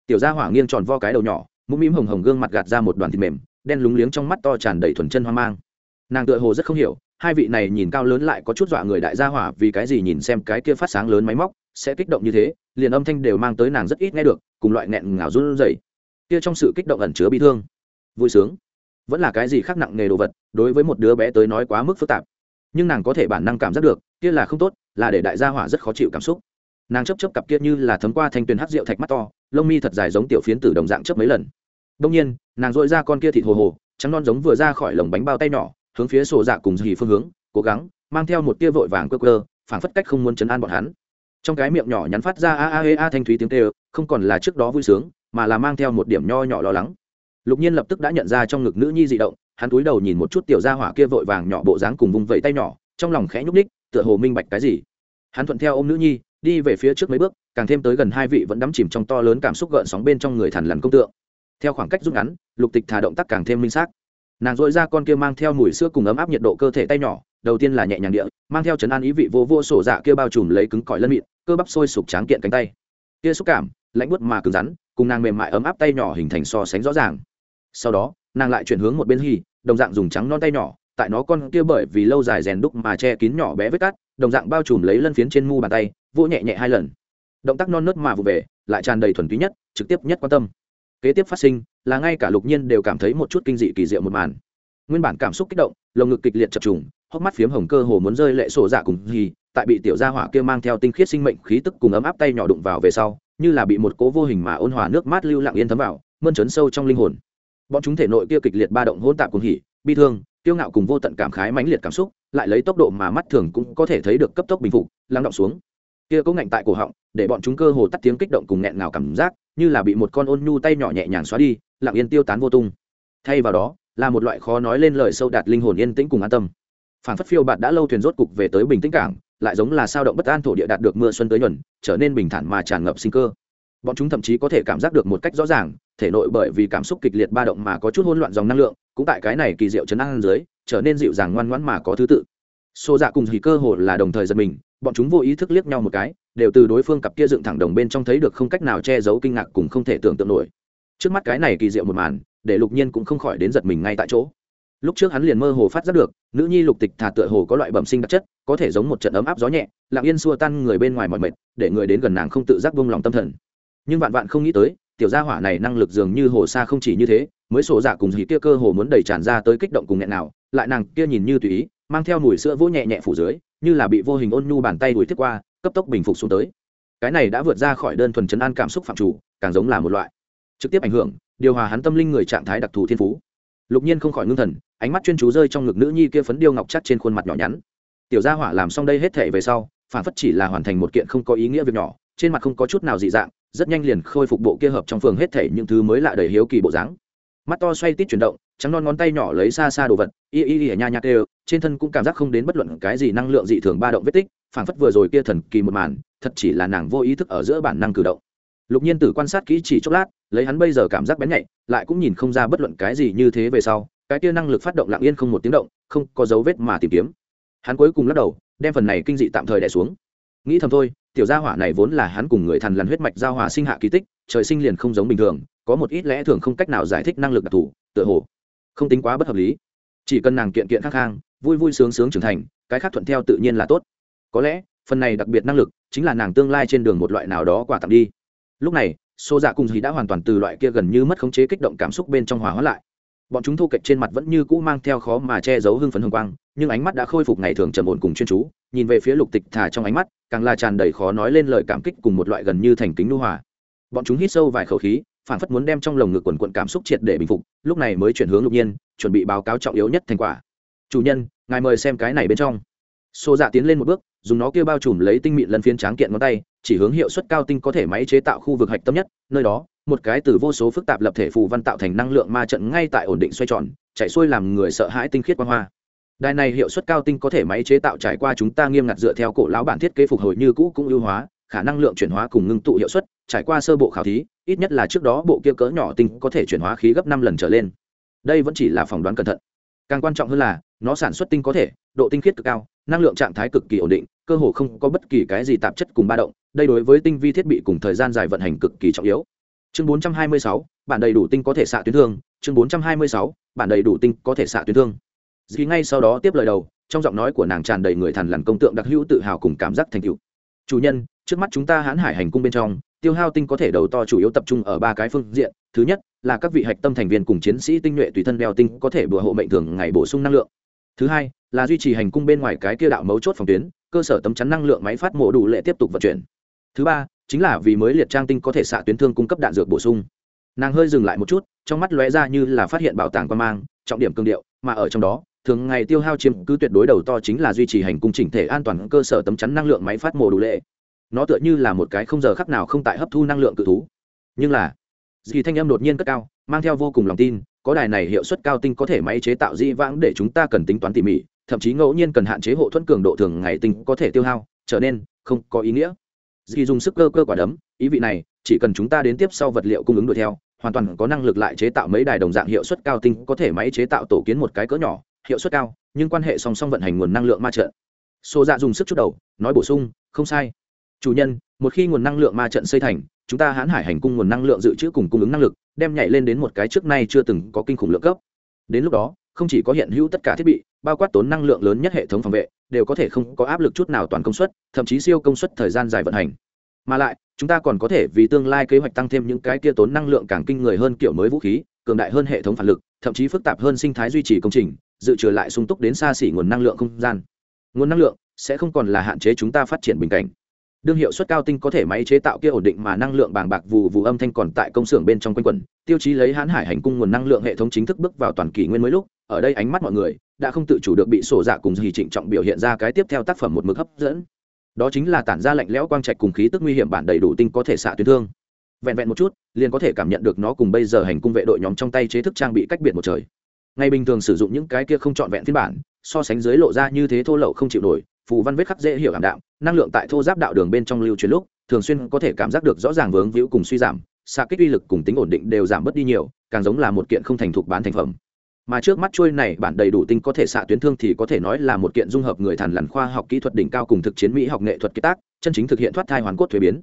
[SPEAKER 1] Tiểu gia hỏa nghiêng tròn vo cái đầu nhỏ, mũm mĩm hồng hồng gương mặt gạt ra một đoàn thịt mềm đen lúng liếng trong mắt to tràn đầy thuần chân hoang mang. Nàng tựa hồ rất không hiểu, hai vị này nhìn cao lớn lại có chút dọa người đại gia hỏa vì cái gì nhìn xem cái kia phát sáng lớn máy móc, sẽ kích động như thế, liền âm thanh đều mang tới nàng rất ít nghe được, cùng loại nghẹn ngào run rẩy. Kia trong sự kích động ẩn chứa bi thương. Vui sướng. Vẫn là cái gì khác nặng nghề đồ vật, đối với một đứa bé tới nói quá mức phức tạp. Nhưng nàng có thể bản năng cảm giác được, kia là không tốt, là để đại gia hỏa rất khó chịu cảm xúc. Nàng chấp chấp cặp kia như là thấm qua thanh tuyền hát rượu thạch mắt to, lông mi thật dài giống tiểu phiến tử đồng dạng chấp mấy lần đông nhiên, nàng dội ra con kia thịt hồ hồ, trắng non giống vừa ra khỏi lồng bánh bao tay nhỏ, hướng phía sổ dạ cùng dì phương hướng, cố gắng, mang theo một tia vội vàng cơ cơ phảng phất cách không muốn chấn an bọn hắn. Trong cái miệng nhỏ nhắn phát ra a a e a thanh thúy tiếng tê không còn là trước đó vui sướng, mà là mang theo một điểm nho nhỏ lo lắng. Lục nhiên lập tức đã nhận ra trong ngực nữ nhi dị động, hắn cúi đầu nhìn một chút tiểu gia hỏa kia vội vàng nhỏ bộ dáng cùng vùng vẫy tay nhỏ, trong lòng khẽ nhúc ních tựa hồ minh bạch cái gì. Hắn thuận theo ôm nữ nhi, đi về phía trước mấy bước, càng thêm tới gần hai vị vẫn đắm chìm trong to lớn cảm xúc gợn sóng bên trong người thằn lằn công tượng theo khoảng cách rút ngắn, lục tịch thả động tác càng thêm minh xác. Nàng dội ra con kia mang theo mùi sữa cùng ấm áp nhiệt độ cơ thể tay nhỏ, đầu tiên là nhẹ nhàng địa, mang theo chấn an ý vị vô vô sổ dạ kia bao trùm lấy cứng cỏi lân mịn, cơ bắp sôi sục tráng kiện cánh tay. Kia xúc cảm, lạnh bút mà cứng rắn, cùng nàng mềm mại ấm áp tay nhỏ hình thành so sánh rõ ràng. Sau đó, nàng lại chuyển hướng một bên hy đồng dạng dùng trắng non tay nhỏ, tại nó con kia bởi vì lâu dài rèn đúc mà che kín nhỏ bé vết cắt, đồng dạng bao trùm lấy lân phiến trên mu bàn tay, vỗ nhẹ nhẹ hai lần. Động tác non nớt mà vụ về, lại tràn đầy thuần túy nhất, trực tiếp nhất quan tâm kế tiếp phát sinh là ngay cả lục nhiên đều cảm thấy một chút kinh dị kỳ diệu một màn. Nguyên bản cảm xúc kích động, lồng ngực kịch liệt chập trùng, hốc mắt phiếm hồng cơ hồ muốn rơi lệ sổ dạ cùng hì, tại bị tiểu gia hỏa kia mang theo tinh khiết sinh mệnh khí tức cùng ấm áp tay nhỏ đụng vào về sau, như là bị một cố vô hình mà ôn hòa nước mát lưu lặng yên thấm vào, mơn trấn sâu trong linh hồn. Bọn chúng thể nội kia kịch liệt ba động hỗn tạp cùng hỉ, bi thương, kiêu ngạo cùng vô tận cảm khái mãnh liệt cảm xúc, lại lấy tốc độ mà mắt thường cũng có thể thấy được cấp tốc bình phục, lắng động xuống. Kia cố ngạnh tại cổ họng, để bọn chúng cơ hồ tắt tiếng kích động cùng nghẹn ngào cảm giác như là bị một con ôn nhu tay nhỏ nhẹ nhàng xóa đi, lặng yên tiêu tán vô tung. Thay vào đó, là một loại khó nói lên lời sâu đạt linh hồn yên tĩnh cùng an tâm. Phản phất phiêu bạt đã lâu thuyền rốt cục về tới bình tĩnh cảng, lại giống là sao động bất an thổ địa đạt được mưa xuân tới nhuần, trở nên bình thản mà tràn ngập sinh cơ. Bọn chúng thậm chí có thể cảm giác được một cách rõ ràng, thể nội bởi vì cảm xúc kịch liệt ba động mà có chút hỗn loạn dòng năng lượng, cũng tại cái này kỳ diệu chấn an dưới, trở nên dịu dàng ngoan ngoãn mà có thứ tự. Xô dạ cùng hỉ cơ hồ là đồng thời giật mình, bọn chúng vô ý thức liếc nhau một cái đều từ đối phương cặp kia dựng thẳng đồng bên trong thấy được không cách nào che giấu kinh ngạc cùng không thể tưởng tượng nổi. Trước mắt cái này kỳ diệu một màn, để lục nhiên cũng không khỏi đến giật mình ngay tại chỗ. Lúc trước hắn liền mơ hồ phát giác được, nữ nhi lục tịch thả tựa hồ có loại bẩm sinh đặc chất, có thể giống một trận ấm áp gió nhẹ, lặng yên xua tan người bên ngoài mọi mệt, để người đến gần nàng không tự giác vung lòng tâm thần. Nhưng vạn vạn không nghĩ tới, tiểu gia hỏa này năng lực dường như hồ xa không chỉ như thế, mới sổ dạ cùng dì kia cơ hồ muốn đẩy tràn ra tới kích động cùng nghẹn nào, lại nàng kia nhìn như tùy ý, mang theo mùi sữa vỗ nhẹ nhẹ phủ dưới, như là bị vô hình ôn nhu bàn tay đuổi tiếp qua cấp tốc bình phục xuống tới. Cái này đã vượt ra khỏi đơn thuần chấn an cảm xúc phạm chủ, càng giống là một loại trực tiếp ảnh hưởng, điều hòa hắn tâm linh người trạng thái đặc thù thiên phú. Lục nhiên không khỏi ngưng thần, ánh mắt chuyên chú rơi trong ngực nữ nhi kia phấn điêu ngọc chắc trên khuôn mặt nhỏ nhắn. Tiểu gia hỏa làm xong đây hết thể về sau, phản phất chỉ là hoàn thành một kiện không có ý nghĩa việc nhỏ, trên mặt không có chút nào dị dạng, rất nhanh liền khôi phục bộ kia hợp trong phường hết thể những thứ mới lạ đầy hiếu kỳ bộ dáng. Mắt to xoay tít chuyển động trắng non ngón tay nhỏ lấy xa xa đồ vật, y y y nha nhạc đều trên thân cũng cảm giác không đến bất luận cái gì năng lượng dị thường ba động vết tích, phảng phất vừa rồi kia thần kỳ một màn, thật chỉ là nàng vô ý thức ở giữa bản năng cử động. Lục nhiên tử quan sát kỹ chỉ chốc lát, lấy hắn bây giờ cảm giác bén nhạy, lại cũng nhìn không ra bất luận cái gì như thế về sau, cái kia năng lực phát động lặng yên không một tiếng động, không có dấu vết mà tìm kiếm. Hắn cuối cùng lắc đầu, đem phần này kinh dị tạm thời đẻ xuống. Nghĩ thầm thôi, tiểu gia hỏa này vốn là hắn cùng người thần lằn huyết mạch giao hòa sinh hạ kỳ tích, trời sinh liền không giống bình thường, có một ít lẽ thường không cách nào giải thích năng lực đặc thù, tựa hồ không tính quá bất hợp lý. Chỉ cần nàng kiện kiện khắc khang, vui vui sướng sướng trưởng thành, cái khác thuận theo tự nhiên là tốt. Có lẽ, phần này đặc biệt năng lực chính là nàng tương lai trên đường một loại nào đó quả tặng đi. Lúc này xô dạ cùng dì đã hoàn toàn từ loại kia gần như mất khống chế kích động cảm xúc bên trong hòa hóa lại. Bọn chúng thu kệch trên mặt vẫn như cũ mang theo khó mà che giấu hưng phấn hương quang, nhưng ánh mắt đã khôi phục ngày thường trầm ổn cùng chuyên chú, nhìn về phía lục tịch thả trong ánh mắt, càng là tràn đầy khó nói lên lời cảm kích cùng một loại gần như thành kính nu hòa. Bọn chúng hít sâu vài khẩu khí phản phất muốn đem trong lồng ngực quần quận cảm xúc triệt để bình phục, lúc này mới chuyển hướng lục nhiên, chuẩn bị báo cáo trọng yếu nhất thành quả. Chủ nhân, ngài mời xem cái này bên trong. Xô dạ tiến lên một bước, dùng nó kêu bao trùm lấy tinh mịn lân phiến tráng kiện ngón tay, chỉ hướng hiệu suất cao tinh có thể máy chế tạo khu vực hạch tâm nhất, nơi đó, một cái từ vô số phức tạp lập thể phù văn tạo thành năng lượng ma trận ngay tại ổn định xoay tròn, chạy xuôi làm người sợ hãi tinh khiết quang hoa. Đài này hiệu suất cao tinh có thể máy chế tạo trải qua chúng ta nghiêm ngặt dựa theo cổ lão bản thiết kế phục hồi như cũ cũng ưu hóa, khả năng lượng chuyển hóa cùng ngưng tụ hiệu suất trải qua sơ bộ khảo thí ít nhất là trước đó bộ kia cỡ nhỏ tinh có thể chuyển hóa khí gấp năm lần trở lên. Đây vẫn chỉ là phỏng đoán cẩn thận. Càng quan trọng hơn là nó sản xuất tinh có thể độ tinh khiết cực cao năng lượng trạng thái cực kỳ ổn định cơ hồ không có bất kỳ cái gì tạp chất cùng ba động đây đối với tinh vi thiết bị cùng thời gian dài vận hành cực kỳ trọng yếu. Chương 426, bản đầy đủ tinh có thể xạ tuyến thương. Chương 426, bản đầy đủ tinh có thể xạ tuyến thương. Dì ngay sau đó tiếp lời đầu trong giọng nói của nàng tràn đầy người thần lằn công tượng đặc hữu tự hào cùng cảm giác thành tựu. Chủ nhân trước mắt chúng ta hãn hải hành cung bên trong tiêu hao tinh có thể đầu to chủ yếu tập trung ở ba cái phương diện. Thứ nhất là các vị hạch tâm thành viên cùng chiến sĩ tinh nhuệ tùy thân đeo tinh có thể bừa hộ mệnh thường ngày bổ sung năng lượng. Thứ hai là duy trì hành cung bên ngoài cái kia đạo mấu chốt phòng tuyến, cơ sở tấm chắn năng lượng máy phát mổ đủ lệ tiếp tục vận chuyển. Thứ ba chính là vì mới liệt trang tinh có thể xạ tuyến thương cung cấp đạn dược bổ sung. Nàng hơi dừng lại một chút, trong mắt lóe ra như là phát hiện bảo tàng quan mang, trọng điểm cương điệu, mà ở trong đó, thường ngày tiêu hao chiếm cứ tuyệt đối đầu to chính là duy trì hành cung chỉnh thể an toàn cơ sở tấm chắn năng lượng máy phát mổ đủ lệ nó tựa như là một cái không giờ khắc nào không tại hấp thu năng lượng cự thú nhưng là, dì thanh âm đột nhiên cất cao, mang theo vô cùng lòng tin, có đài này hiệu suất cao tinh có thể máy chế tạo di vãng để chúng ta cần tính toán tỉ mỉ, thậm chí ngẫu nhiên cần hạn chế hộ thuẫn cường độ thường ngày tinh có thể tiêu hao, trở nên không có ý nghĩa dì dùng sức cơ cơ quả đấm, ý vị này, chỉ cần chúng ta đến tiếp sau vật liệu cung ứng đuổi theo, hoàn toàn có năng lực lại chế tạo mấy đài đồng dạng hiệu suất cao tinh có thể máy chế tạo tổ kiến một cái cỡ nhỏ, hiệu suất cao, nhưng quan hệ song song vận hành nguồn năng lượng ma trợ. xô dạ dùng sức chút đầu, nói bổ sung, không sai chủ nhân, một khi nguồn năng lượng ma trận xây thành, chúng ta hãn hải hành cung nguồn năng lượng dự trữ cùng cung ứng năng lực, đem nhảy lên đến một cái trước nay chưa từng có kinh khủng lượng cấp. Đến lúc đó, không chỉ có hiện hữu tất cả thiết bị, bao quát tốn năng lượng lớn nhất hệ thống phòng vệ, đều có thể không có áp lực chút nào toàn công suất, thậm chí siêu công suất thời gian dài vận hành. Mà lại, chúng ta còn có thể vì tương lai kế hoạch tăng thêm những cái kia tốn năng lượng càng kinh người hơn kiểu mới vũ khí, cường đại hơn hệ thống phản lực, thậm chí phức tạp hơn sinh thái duy trì công trình, dự trừ lại sung túc đến xa xỉ nguồn năng lượng không gian. Nguồn năng lượng sẽ không còn là hạn chế chúng ta phát triển bình cảnh đương hiệu suất cao tinh có thể máy chế tạo kia ổn định mà năng lượng bàng bạc vụ vụ âm thanh còn tại công xưởng bên trong quanh quẩn, tiêu chí lấy hãn hải hành cung nguồn năng lượng hệ thống chính thức bước vào toàn kỷ nguyên mới lúc, ở đây ánh mắt mọi người đã không tự chủ được bị sổ dạ cùng dì trịnh trọng biểu hiện ra cái tiếp theo tác phẩm một mực hấp dẫn. Đó chính là tản ra lạnh lẽo quang trạch cùng khí tức nguy hiểm bản đầy đủ tinh có thể xạ tuyến thương. Vẹn vẹn một chút, liền có thể cảm nhận được nó cùng bây giờ hành cung vệ đội nhóm trong tay chế thức trang bị cách biệt một trời. Ngày bình thường sử dụng những cái kia không trọn vẹn phiên bản, so sánh dưới lộ ra như thế thô lậu không chịu nổi, phù văn vết khắc dễ hiểu ảm đạm năng lượng tại thô giáp đạo đường bên trong lưu truyền lúc, thường xuyên có thể cảm giác được rõ ràng vướng víu cùng suy giảm, xạ kích uy lực cùng tính ổn định đều giảm bớt đi nhiều, càng giống là một kiện không thành thục bán thành phẩm. Mà trước mắt trôi này bản đầy đủ tinh có thể xạ tuyến thương thì có thể nói là một kiện dung hợp người thằn lằn khoa học kỹ thuật đỉnh cao cùng thực chiến mỹ học nghệ thuật kiệt tác, chân chính thực hiện thoát thai hoàn cốt thuế biến.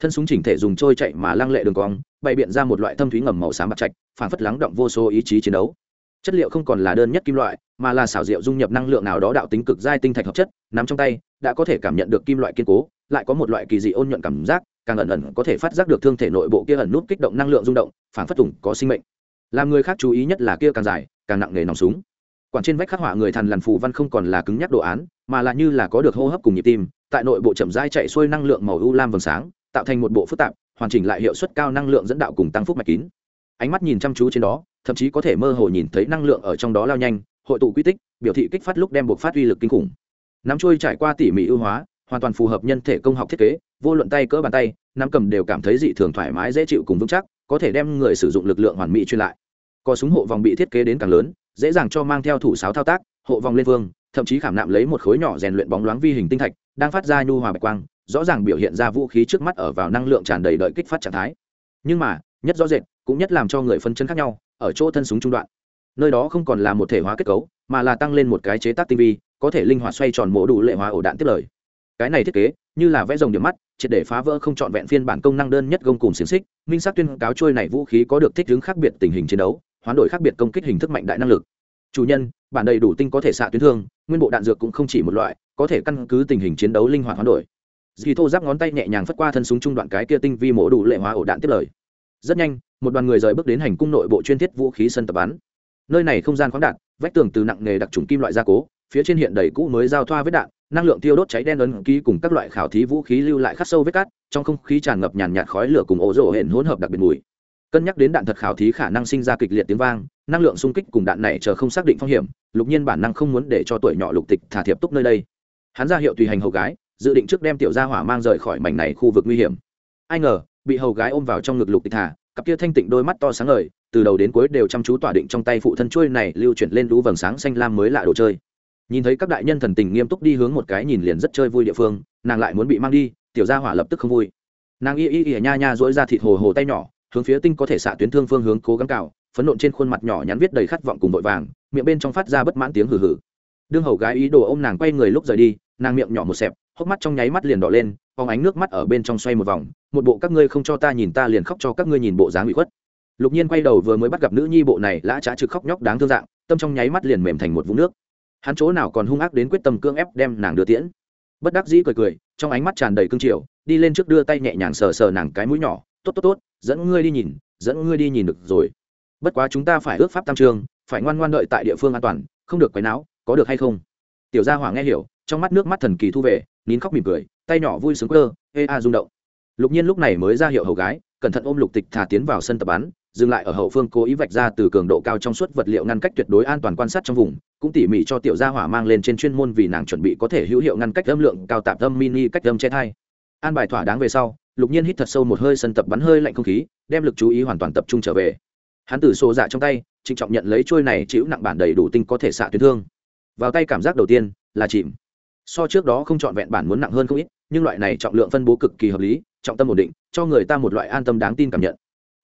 [SPEAKER 1] Thân súng chỉnh thể dùng trôi chạy mà lăng lệ đường cong, bày biện ra một loại thâm thúy ngầm màu xám bạc trạch, phản phất lắng động vô số ý chí chiến đấu. Chất liệu không còn là đơn nhất kim loại mà là xảo diệu dung nhập năng lượng nào đó đạo tính cực giai tinh thạch hợp chất, nắm trong tay, đã có thể cảm nhận được kim loại kiên cố, lại có một loại kỳ dị ôn nhuận cảm giác, càng ẩn ẩn có thể phát giác được thương thể nội bộ kia ẩn nút kích động năng lượng rung động, phản phất tùng có sinh mệnh. Làm người khác chú ý nhất là kia càng dài, càng nặng nghề nòng súng. Quản trên vách khắc họa người thần lằn phù văn không còn là cứng nhắc đồ án, mà là như là có được hô hấp cùng nhịp tim, tại nội bộ chậm rãi chạy xuôi năng lượng màu u lam vầng sáng, tạo thành một bộ phức tạp, hoàn chỉnh lại hiệu suất cao năng lượng dẫn đạo cùng tăng phúc mạch kín. Ánh mắt nhìn chăm chú trên đó, thậm chí có thể mơ hồ nhìn thấy năng lượng ở trong đó lao nhanh hội tụ quy tích, biểu thị kích phát lúc đem buộc phát uy lực kinh khủng. Nắm trôi trải qua tỉ mỉ ưu hóa, hoàn toàn phù hợp nhân thể công học thiết kế, vô luận tay cỡ bàn tay, nắm cầm đều cảm thấy dị thường thoải mái, dễ chịu cùng vững chắc, có thể đem người sử dụng lực lượng hoàn mỹ truyền lại. Có súng hộ vòng bị thiết kế đến càng lớn, dễ dàng cho mang theo thủ sáo thao tác, hộ vòng lên vương, thậm chí khảm nạm lấy một khối nhỏ rèn luyện bóng loáng vi hình tinh thạch, đang phát ra nhu hòa bạch quang, rõ ràng biểu hiện ra vũ khí trước mắt ở vào năng lượng tràn đầy đợi kích phát trạng thái. Nhưng mà, nhất rõ rệt, cũng nhất làm cho người phân chân khác nhau, ở chỗ thân súng trung đoạn nơi đó không còn là một thể hóa kết cấu, mà là tăng lên một cái chế tác tinh vi, có thể linh hoạt xoay tròn mổ đủ lệ hóa ổ đạn tiếp lời. Cái này thiết kế, như là vẽ rồng điểm mắt, triệt để phá vỡ không trọn vẹn phiên bản công năng đơn nhất gông cùng xiềng xích, minh xác tuyên cáo trôi này vũ khí có được thích ứng khác biệt tình hình chiến đấu, hoán đổi khác biệt công kích hình thức mạnh đại năng lực. Chủ nhân, bản đầy đủ tinh có thể xạ tuyến thương, nguyên bộ đạn dược cũng không chỉ một loại, có thể căn cứ tình hình chiến đấu linh hoạt hoán đổi. Dì thô giáp ngón tay nhẹ nhàng phất qua thân súng trung đoạn cái kia tinh vi mổ đủ lệ hóa ổ đạn tiếp lời. Rất nhanh, một đoàn người rời bước đến hành cung nội bộ chuyên thiết vũ khí sân tập bắn nơi này không gian khoáng đạn vách tường từ nặng nghề đặc trùng kim loại gia cố, phía trên hiện đầy cũ mới giao thoa với đạn, năng lượng tiêu đốt cháy đen ấn ký cùng các loại khảo thí vũ khí lưu lại khắc sâu vết cát, trong không khí tràn ngập nhàn nhạt khói lửa cùng ổ rỗ hển hỗn hợp đặc biệt mùi. Cân nhắc đến đạn thật khảo thí khả năng sinh ra kịch liệt tiếng vang, năng lượng xung kích cùng đạn này chờ không xác định phong hiểm, lục nhiên bản năng không muốn để cho tuổi nhỏ lục tịch thả thiệp túc nơi đây. Hắn ra hiệu tùy hành hầu gái, dự định trước đem tiểu gia hỏa mang rời khỏi mảnh này khu vực nguy hiểm. Ai ngờ, bị hầu gái ôm vào trong ngực lục tịch thả, cặp kia thanh tịnh đôi mắt to sáng ngời từ đầu đến cuối đều chăm chú tỏa định trong tay phụ thân chuôi này lưu chuyển lên lũ vầng sáng xanh lam mới lạ đồ chơi. Nhìn thấy các đại nhân thần tình nghiêm túc đi hướng một cái nhìn liền rất chơi vui địa phương, nàng lại muốn bị mang đi, tiểu gia hỏa lập tức không vui. Nàng y y y nha nha dỗi ra thịt hồ hồ tay nhỏ, hướng phía tinh có thể xạ tuyến thương phương hướng cố gắng cào, phấn nộn trên khuôn mặt nhỏ nhắn viết đầy khát vọng cùng vội vàng, miệng bên trong phát ra bất mãn tiếng hừ hừ. Đương hầu gái ý đồ ô m nàng quay người lúc rời đi, nàng miệng nhỏ một xẹp, hốc mắt trong nháy mắt liền đỏ lên, phóng ánh nước mắt ở bên trong xoay một vòng, một bộ các ngươi không cho ta nhìn, ta liền khóc cho các ngươi nhìn bộ dáng bị khuất lục nhiên quay đầu vừa mới bắt gặp nữ nhi bộ này, lã trá trực khóc nhóc đáng thương dạng, tâm trong nháy mắt liền mềm thành một vũng nước. Hắn chỗ nào còn hung ác đến quyết tâm cưỡng ép đem nàng đưa tiễn. Bất đắc dĩ cười cười, trong ánh mắt tràn đầy cương triều, đi lên trước đưa tay nhẹ nhàng sờ sờ nàng cái mũi nhỏ, tốt tốt tốt, dẫn ngươi đi nhìn, dẫn ngươi đi nhìn được rồi. Bất quá chúng ta phải ước pháp tam trường, phải ngoan ngoan đợi tại địa phương an toàn, không được quấy não có được hay không? Tiểu gia hỏa nghe hiểu, trong mắt nước mắt thần kỳ thu về, nín khóc mỉm cười, tay nhỏ vui sướng cơ ê, a, rung động. Lục nhiên lúc này mới ra hiệu hầu gái, cẩn thận ôm lục tịch thả tiến vào sân tập bắn dừng lại ở hậu phương cố ý vạch ra từ cường độ cao trong suốt vật liệu ngăn cách tuyệt đối an toàn quan sát trong vùng, cũng tỉ mỉ cho tiểu gia hỏa mang lên trên chuyên môn vì nàng chuẩn bị có thể hữu hiệu ngăn cách âm lượng cao tạp âm mini cách âm che thai. An bài thỏa đáng về sau, lục nhiên hít thật sâu một hơi sân tập bắn hơi lạnh không khí, đem lực chú ý hoàn toàn tập trung trở về. Hắn từ xô dạ trong tay, trịnh trọng nhận lấy trôi này chịu nặng bản đầy đủ tinh có thể xạ tuyến thương. Vào tay cảm giác đầu tiên, là chìm. So trước đó không trọn vẹn bản muốn nặng hơn không ít, nhưng loại này trọng lượng phân bố cực kỳ hợp lý, trọng tâm ổn định, cho người ta một loại an tâm đáng tin cảm nhận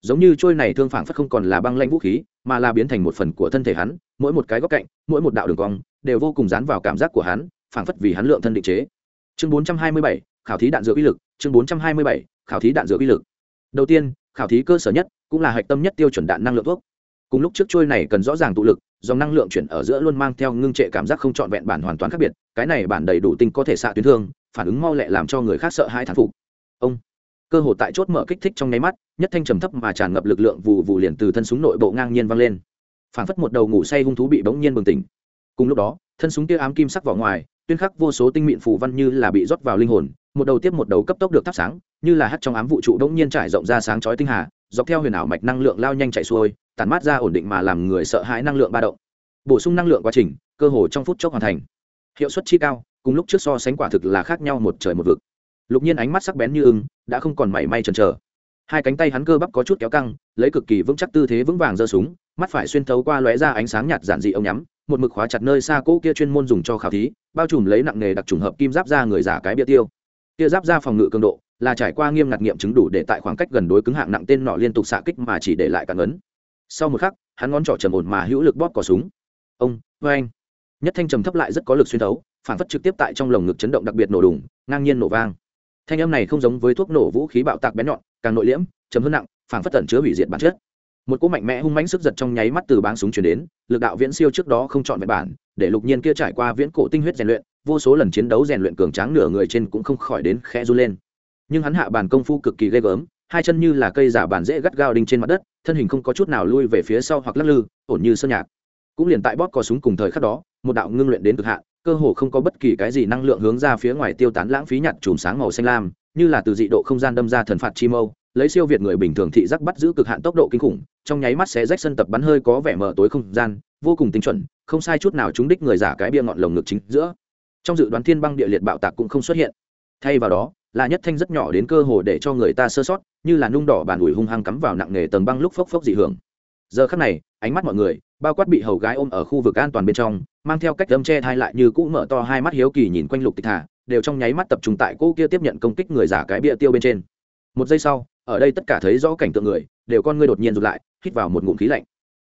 [SPEAKER 1] giống như trôi này thương phảng phất không còn là băng lãnh vũ khí mà là biến thành một phần của thân thể hắn mỗi một cái góc cạnh mỗi một đạo đường cong đều vô cùng dán vào cảm giác của hắn phảng phất vì hắn lượng thân định chế. Chương 427, khảo thí đạn dược uy lực. Chương 427, khảo thí đạn dược uy lực. Đầu tiên khảo thí cơ sở nhất cũng là hạch tâm nhất tiêu chuẩn đạn năng lượng thuốc. Cùng lúc trước trôi này cần rõ ràng tụ lực dòng năng lượng chuyển ở giữa luôn mang theo ngưng trệ cảm giác không trọn vẹn bản hoàn toàn khác biệt cái này bản đầy đủ tinh có thể xạ tuyến thương phản ứng mau lẹ làm cho người khác sợ hai thán phục. Ông cơ hội tại chốt mở kích thích trong nháy mắt, nhất thanh trầm thấp mà tràn ngập lực lượng vụ vụ liền từ thân súng nội bộ ngang nhiên văng lên. Phản phất một đầu ngủ say hung thú bị bỗng nhiên bừng tỉnh. Cùng lúc đó, thân súng kia ám kim sắc vỏ ngoài, tuyên khắc vô số tinh mịn phù văn như là bị rót vào linh hồn, một đầu tiếp một đầu cấp tốc được thắp sáng, như là hắt trong ám vũ trụ đống nhiên trải rộng ra sáng chói tinh hà, dọc theo huyền ảo mạch năng lượng lao nhanh chạy xuôi, tản mát ra ổn định mà làm người sợ hãi năng lượng ba động. Bổ sung năng lượng quá trình, cơ hồ trong phút chốc hoàn thành. Hiệu suất chi cao, cùng lúc trước so sánh quả thực là khác nhau một trời một vực lục nhiên ánh mắt sắc bén như ưng, đã không còn mảy may chần chờ. Hai cánh tay hắn cơ bắp có chút kéo căng, lấy cực kỳ vững chắc tư thế vững vàng giơ súng, mắt phải xuyên thấu qua lóe ra ánh sáng nhạt giản dị ông nhắm, một mực khóa chặt nơi xa cỗ kia chuyên môn dùng cho khảo thí, bao trùm lấy nặng nghề đặc trùng hợp kim giáp ra người giả cái bia tiêu. Kia giáp ra phòng ngự cường độ là trải qua nghiêm ngặt nghiệm chứng đủ để tại khoảng cách gần đối cứng hạng nặng tên nọ liên tục xạ kích mà chỉ để lại cản ấn. Sau một khắc, hắn ngón trỏ trầm ổn mà hữu lực bóp cò súng. Ông vê anh nhất thanh trầm thấp lại rất có lực xuyên thấu, phản phất trực tiếp tại trong lồng ngực chấn động đặc biệt nổ đùng, ngang nhiên nổ vang thanh âm này không giống với thuốc nổ vũ khí bạo tạc bén nhọn, càng nội liễm chấm hơn nặng, phảng phất tẩn chứa hủy diệt bản chất. Một cỗ mạnh mẽ hung mãnh sức giật trong nháy mắt từ báng súng chuyển đến, lực đạo viễn siêu trước đó không chọn vẹn bản, để lục nhiên kia trải qua viễn cổ tinh huyết rèn luyện, vô số lần chiến đấu rèn luyện cường tráng nửa người trên cũng không khỏi đến khẽ run lên. Nhưng hắn hạ bàn công phu cực kỳ ghê gớm, hai chân như là cây giả bàn dễ gắt gao đinh trên mặt đất, thân hình không có chút nào lui về phía sau hoặc lắc lư, ổn như sơn nhạc. Cũng liền tại bóp cò súng cùng thời khắc đó, một đạo ngưng luyện đến cực hạn cơ hồ không có bất kỳ cái gì năng lượng hướng ra phía ngoài tiêu tán lãng phí nhặt chùm sáng màu xanh lam, như là từ dị độ không gian đâm ra thần phạt chi mâu, lấy siêu việt người bình thường thị giác bắt giữ cực hạn tốc độ kinh khủng, trong nháy mắt sẽ rách sân tập bắn hơi có vẻ mở tối không gian, vô cùng tinh chuẩn, không sai chút nào trúng đích người giả cái bia ngọn lồng ngực chính giữa. Trong dự đoán thiên băng địa liệt bạo tạc cũng không xuất hiện. Thay vào đó, là nhất thanh rất nhỏ đến cơ hồ để cho người ta sơ sót, như là nung đỏ bàn ủi hung hăng cắm vào nặng nghề tầng băng lúc phốc phốc dị hưởng. Giờ khắc này, ánh mắt mọi người bao quát bị hầu gái ôm ở khu vực an toàn bên trong, mang theo cách đâm che thai lại như cũ mở to hai mắt hiếu kỳ nhìn quanh lục tịch thả đều trong nháy mắt tập trung tại cô kia tiếp nhận công kích người giả cái bia tiêu bên trên. Một giây sau, ở đây tất cả thấy rõ cảnh tượng người, đều con ngươi đột nhiên rụt lại, hít vào một ngụm khí lạnh.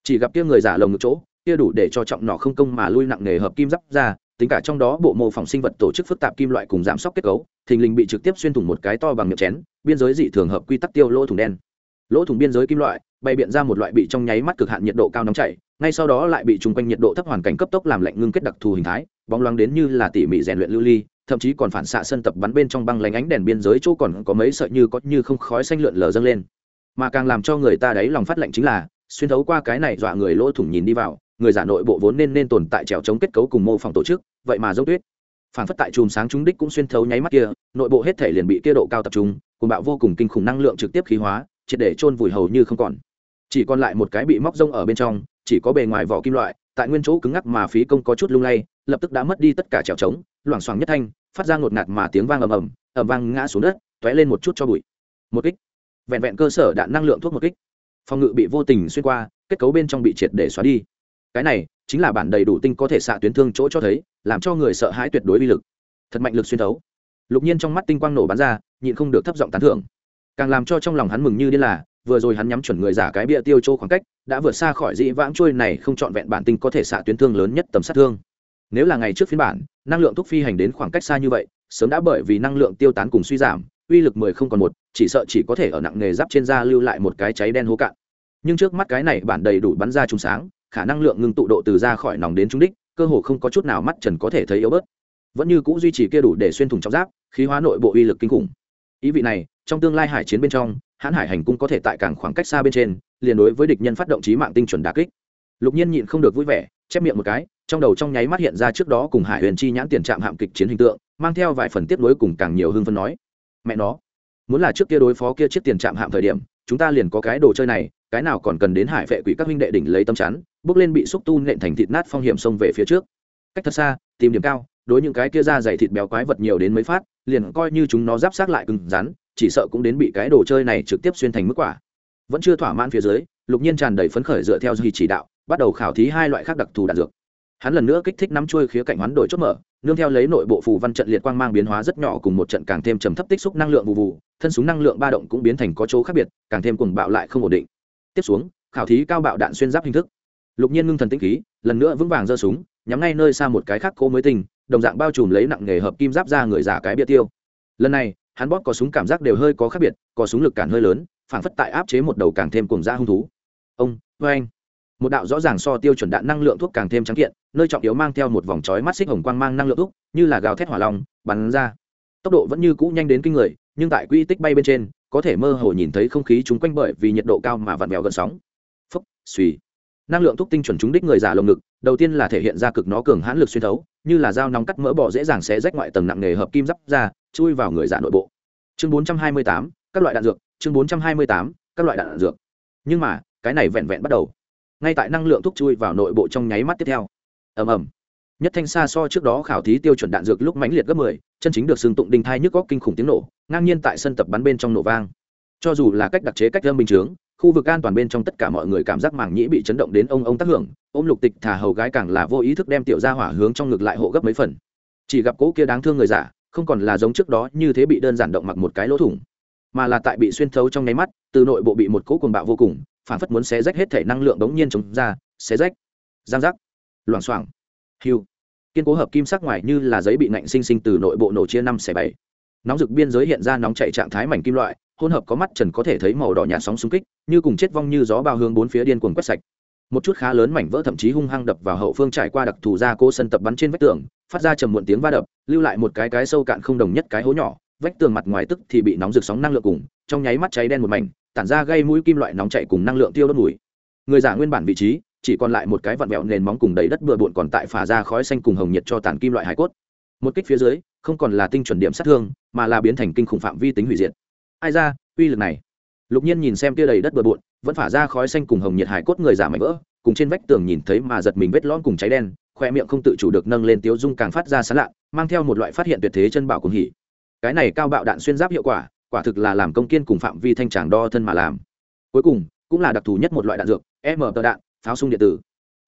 [SPEAKER 1] Chỉ gặp kia người giả lồng ngực chỗ, kia đủ để cho trọng nọ không công mà lui nặng nề hợp kim giáp ra, tính cả trong đó bộ mô phỏng sinh vật tổ chức phức tạp kim loại cùng giảm sóc kết cấu, thình lình bị trực tiếp xuyên thủng một cái to bằng miệng chén, biên giới dị thường hợp quy tắc tiêu lỗ thủng đen lỗ thủng biên giới kim loại bày biện ra một loại bị trong nháy mắt cực hạn nhiệt độ cao nóng chảy, ngay sau đó lại bị chung quanh nhiệt độ thấp hoàn cảnh cấp tốc làm lạnh ngưng kết đặc thù hình thái, bóng loáng đến như là tỉ mỉ rèn luyện lưu ly, thậm chí còn phản xạ sân tập bắn bên trong băng lánh ánh đèn biên giới chỗ còn có mấy sợi như có như không khói xanh lượn lờ dâng lên. Mà càng làm cho người ta đáy lòng phát lạnh chính là, xuyên thấu qua cái này dọa người lỗ thủng nhìn đi vào, người giả nội bộ vốn nên nên tồn tại trèo chống kết cấu cùng mô phỏng tổ chức, vậy mà dốc tuyết. Phản phất tại chùm sáng trúng đích cũng xuyên thấu nháy mắt kia, nội bộ hết thể liền bị kia độ cao tập trung cùng bạo vô cùng kinh khủng năng lượng trực tiếp khí hóa triệt để chôn vùi hầu như không còn. Chỉ còn lại một cái bị móc rông ở bên trong, chỉ có bề ngoài vỏ kim loại, tại nguyên chỗ cứng ngắc mà phí công có chút lung lay, lập tức đã mất đi tất cả trèo trống, loảng xoảng nhất thanh, phát ra ngột ngạt mà tiếng vang ầm ầm ầm vang ngã xuống đất t lên một chút cho bụi. Một kích. Vẹn vẹn cơ sở đạn năng lượng thuốc một kích. Phòng ngự bị vô tình xuyên qua, kết cấu bên trong bị triệt để xóa đi. Cái này chính là bản đầy đủ tinh có thể xạ tuyến thương chỗ cho thấy, làm cho người sợ hãi tuyệt đối uy lực. Thật mạnh lực xuyên thấu. Lục nhiên trong mắt tinh quang nổ bắn ra, nhịn không được thấp giọng tán thưởng càng làm cho trong lòng hắn mừng như điên là, vừa rồi hắn nhắm chuẩn người giả cái bia tiêu chỗ khoảng cách, đã vượt xa khỏi dĩ vãng trôi này không trọn vẹn bản tinh có thể xạ tuyến thương lớn nhất tầm sát thương. Nếu là ngày trước phiên bản, năng lượng thuốc phi hành đến khoảng cách xa như vậy, sớm đã bởi vì năng lượng tiêu tán cùng suy giảm, uy lực mười không còn một, chỉ sợ chỉ có thể ở nặng nghề giáp trên da lưu lại một cái cháy đen hố cạn. Nhưng trước mắt cái này bản đầy đủ bắn ra trùng sáng, khả năng lượng ngưng tụ độ từ ra khỏi nòng đến trung đích, cơ hồ không có chút nào mắt trần có thể thấy yếu bớt. Vẫn như cũ duy trì kia đủ để xuyên thủng trong giáp, khí hóa nội bộ uy lực kinh khủng. Ý vị này trong tương lai hải chiến bên trong, hãn hải hành cung có thể tại cảng khoảng cách xa bên trên, liền đối với địch nhân phát động trí mạng tinh chuẩn đà kích. Lục nhiên nhịn không được vui vẻ, chép miệng một cái, trong đầu trong nháy mắt hiện ra trước đó cùng hải huyền chi nhãn tiền trạm hạm kịch chiến hình tượng, mang theo vài phần tiếp nối cùng càng nhiều hương phân nói, mẹ nó, muốn là trước kia đối phó kia chiếc tiền trạm hạm thời điểm, chúng ta liền có cái đồ chơi này, cái nào còn cần đến hải vệ quỷ các huynh đệ đỉnh lấy tâm chắn, bước lên bị xúc tu nện thành thịt nát phong hiểm xông về phía trước. Cách thật xa, tìm điểm cao, đối những cái kia ra dày thịt béo quái vật nhiều đến mấy phát, liền coi như chúng nó giáp sát lại cứng rắn chỉ sợ cũng đến bị cái đồ chơi này trực tiếp xuyên thành mức quả. Vẫn chưa thỏa mãn phía dưới, lục nhiên tràn đầy phấn khởi dựa theo duy chỉ đạo, bắt đầu khảo thí hai loại khác đặc thù đạn dược. Hắn lần nữa kích thích nắm chuôi khía cạnh hoán đổi chốt mở, nương theo lấy nội bộ phù văn trận liệt quang mang biến hóa rất nhỏ cùng một trận càng thêm trầm thấp tích xúc năng lượng vụ vụ, thân súng năng lượng ba động cũng biến thành có chỗ khác biệt, càng thêm cùng bạo lại không ổn định. Tiếp xuống, khảo thí cao bạo đạn xuyên giáp hình thức. Lục nhiên ngưng thần tinh khí, lần nữa vững vàng giơ súng, nhắm ngay nơi xa một cái khác cố mới tình đồng dạng bao trùm lấy nặng nghề hợp kim giáp ra người giả cái bia tiêu. Lần này hắn bóp có súng cảm giác đều hơi có khác biệt có súng lực cản hơi lớn phản phất tại áp chế một đầu càng thêm cùng da hung thú. Ông vê anh. Một đạo rõ ràng so tiêu chuẩn đạn năng lượng thuốc càng thêm trắng kiện nơi trọng yếu mang theo một vòng chói mắt xích hồng quang mang năng lượng thuốc như là gào thét hỏa long bắn ra. Tốc độ vẫn như cũ nhanh đến kinh người nhưng tại quy tích bay bên trên có thể mơ hồ nhìn thấy không khí chúng quanh bởi vì nhiệt độ cao mà vặn vẹo gần sóng. Phúc, suy. Năng lượng thuốc tinh chuẩn trúng đích người giả lồng ngực đầu tiên là thể hiện ra cực nó cường hãn lực xuyên thấu như là dao nóng cắt mỡ bỏ dễ dàng xé rách ngoại tầng nặng nề hợp kim giáp ra chui vào người giả nội bộ. Chương 428, các loại đạn dược. Chương 428, các loại đạn dược. Nhưng mà cái này vẹn vẹn bắt đầu. Ngay tại năng lượng thuốc chui vào nội bộ trong nháy mắt tiếp theo. Ầm ầm. Nhất thanh xa so trước đó khảo thí tiêu chuẩn đạn dược lúc mãnh liệt gấp 10, chân chính được xương tụng đinh thai nhức góc kinh khủng tiếng nổ ngang nhiên tại sân tập bắn bên trong nổ vang. Cho dù là cách đặc chế cách âm bình chướng khu vực an toàn bên trong tất cả mọi người cảm giác màng nhĩ bị chấn động đến ông ông tác hưởng ôm lục tịch thả hầu gái càng là vô ý thức đem tiểu ra hỏa hướng trong ngực lại hộ gấp mấy phần. Chỉ gặp cố kia đáng thương người giả không còn là giống trước đó như thế bị đơn giản động mặc một cái lỗ thủng, mà là tại bị xuyên thấu trong nháy mắt, từ nội bộ bị một cỗ cuồng bạo vô cùng, phản phất muốn xé rách hết thể năng lượng đống nhiên chống ra, xé rách. Giang rắc loảng xoảng. Hiu kiên cố hợp kim sắc ngoài như là giấy bị nạnh sinh sinh từ nội bộ nổ chia năm xẻ bảy. Nóng rực biên giới hiện ra nóng chạy trạng thái mảnh kim loại, hỗn hợp có mắt trần có thể thấy màu đỏ nhạt sóng xung kích, như cùng chết vong như gió bao hướng bốn phía điên cuồng quét sạch. Một chút khá lớn mảnh vỡ thậm chí hung hăng đập vào hậu phương trải qua đặc thù ra cô sân tập bắn trên vách tường phát ra trầm muộn tiếng va đập, lưu lại một cái cái sâu cạn không đồng nhất cái hố nhỏ, vách tường mặt ngoài tức thì bị nóng rực sóng năng lượng cùng, trong nháy mắt cháy đen một mảnh, tản ra gây mũi kim loại nóng chạy cùng năng lượng tiêu đốt mùi. Người giả nguyên bản vị trí, chỉ còn lại một cái vặn vẹo nền móng cùng đầy đất bừa bộn còn tại phả ra khói xanh cùng hồng nhiệt cho tàn kim loại hải cốt. Một kích phía dưới, không còn là tinh chuẩn điểm sát thương, mà là biến thành kinh khủng phạm vi tính hủy diệt. Ai ra, uy lực này. Lục nhiên nhìn xem tia đầy đất bừa bộn, vẫn phả ra khói xanh cùng hồng nhiệt hải cốt người giả mảnh vỡ, cùng trên vách tường nhìn thấy mà giật mình vết lõm cùng cháy đen khoe miệng không tự chủ được nâng lên tiếu dung càng phát ra sán lạ, mang theo một loại phát hiện tuyệt thế chân bảo cùng hỉ. Cái này cao bạo đạn xuyên giáp hiệu quả quả thực là làm công kiên cùng phạm vi thanh tràng đo thân mà làm. Cuối cùng, cũng là đặc thù nhất một loại đạn dược, m tờ đạn, pháo sung điện tử.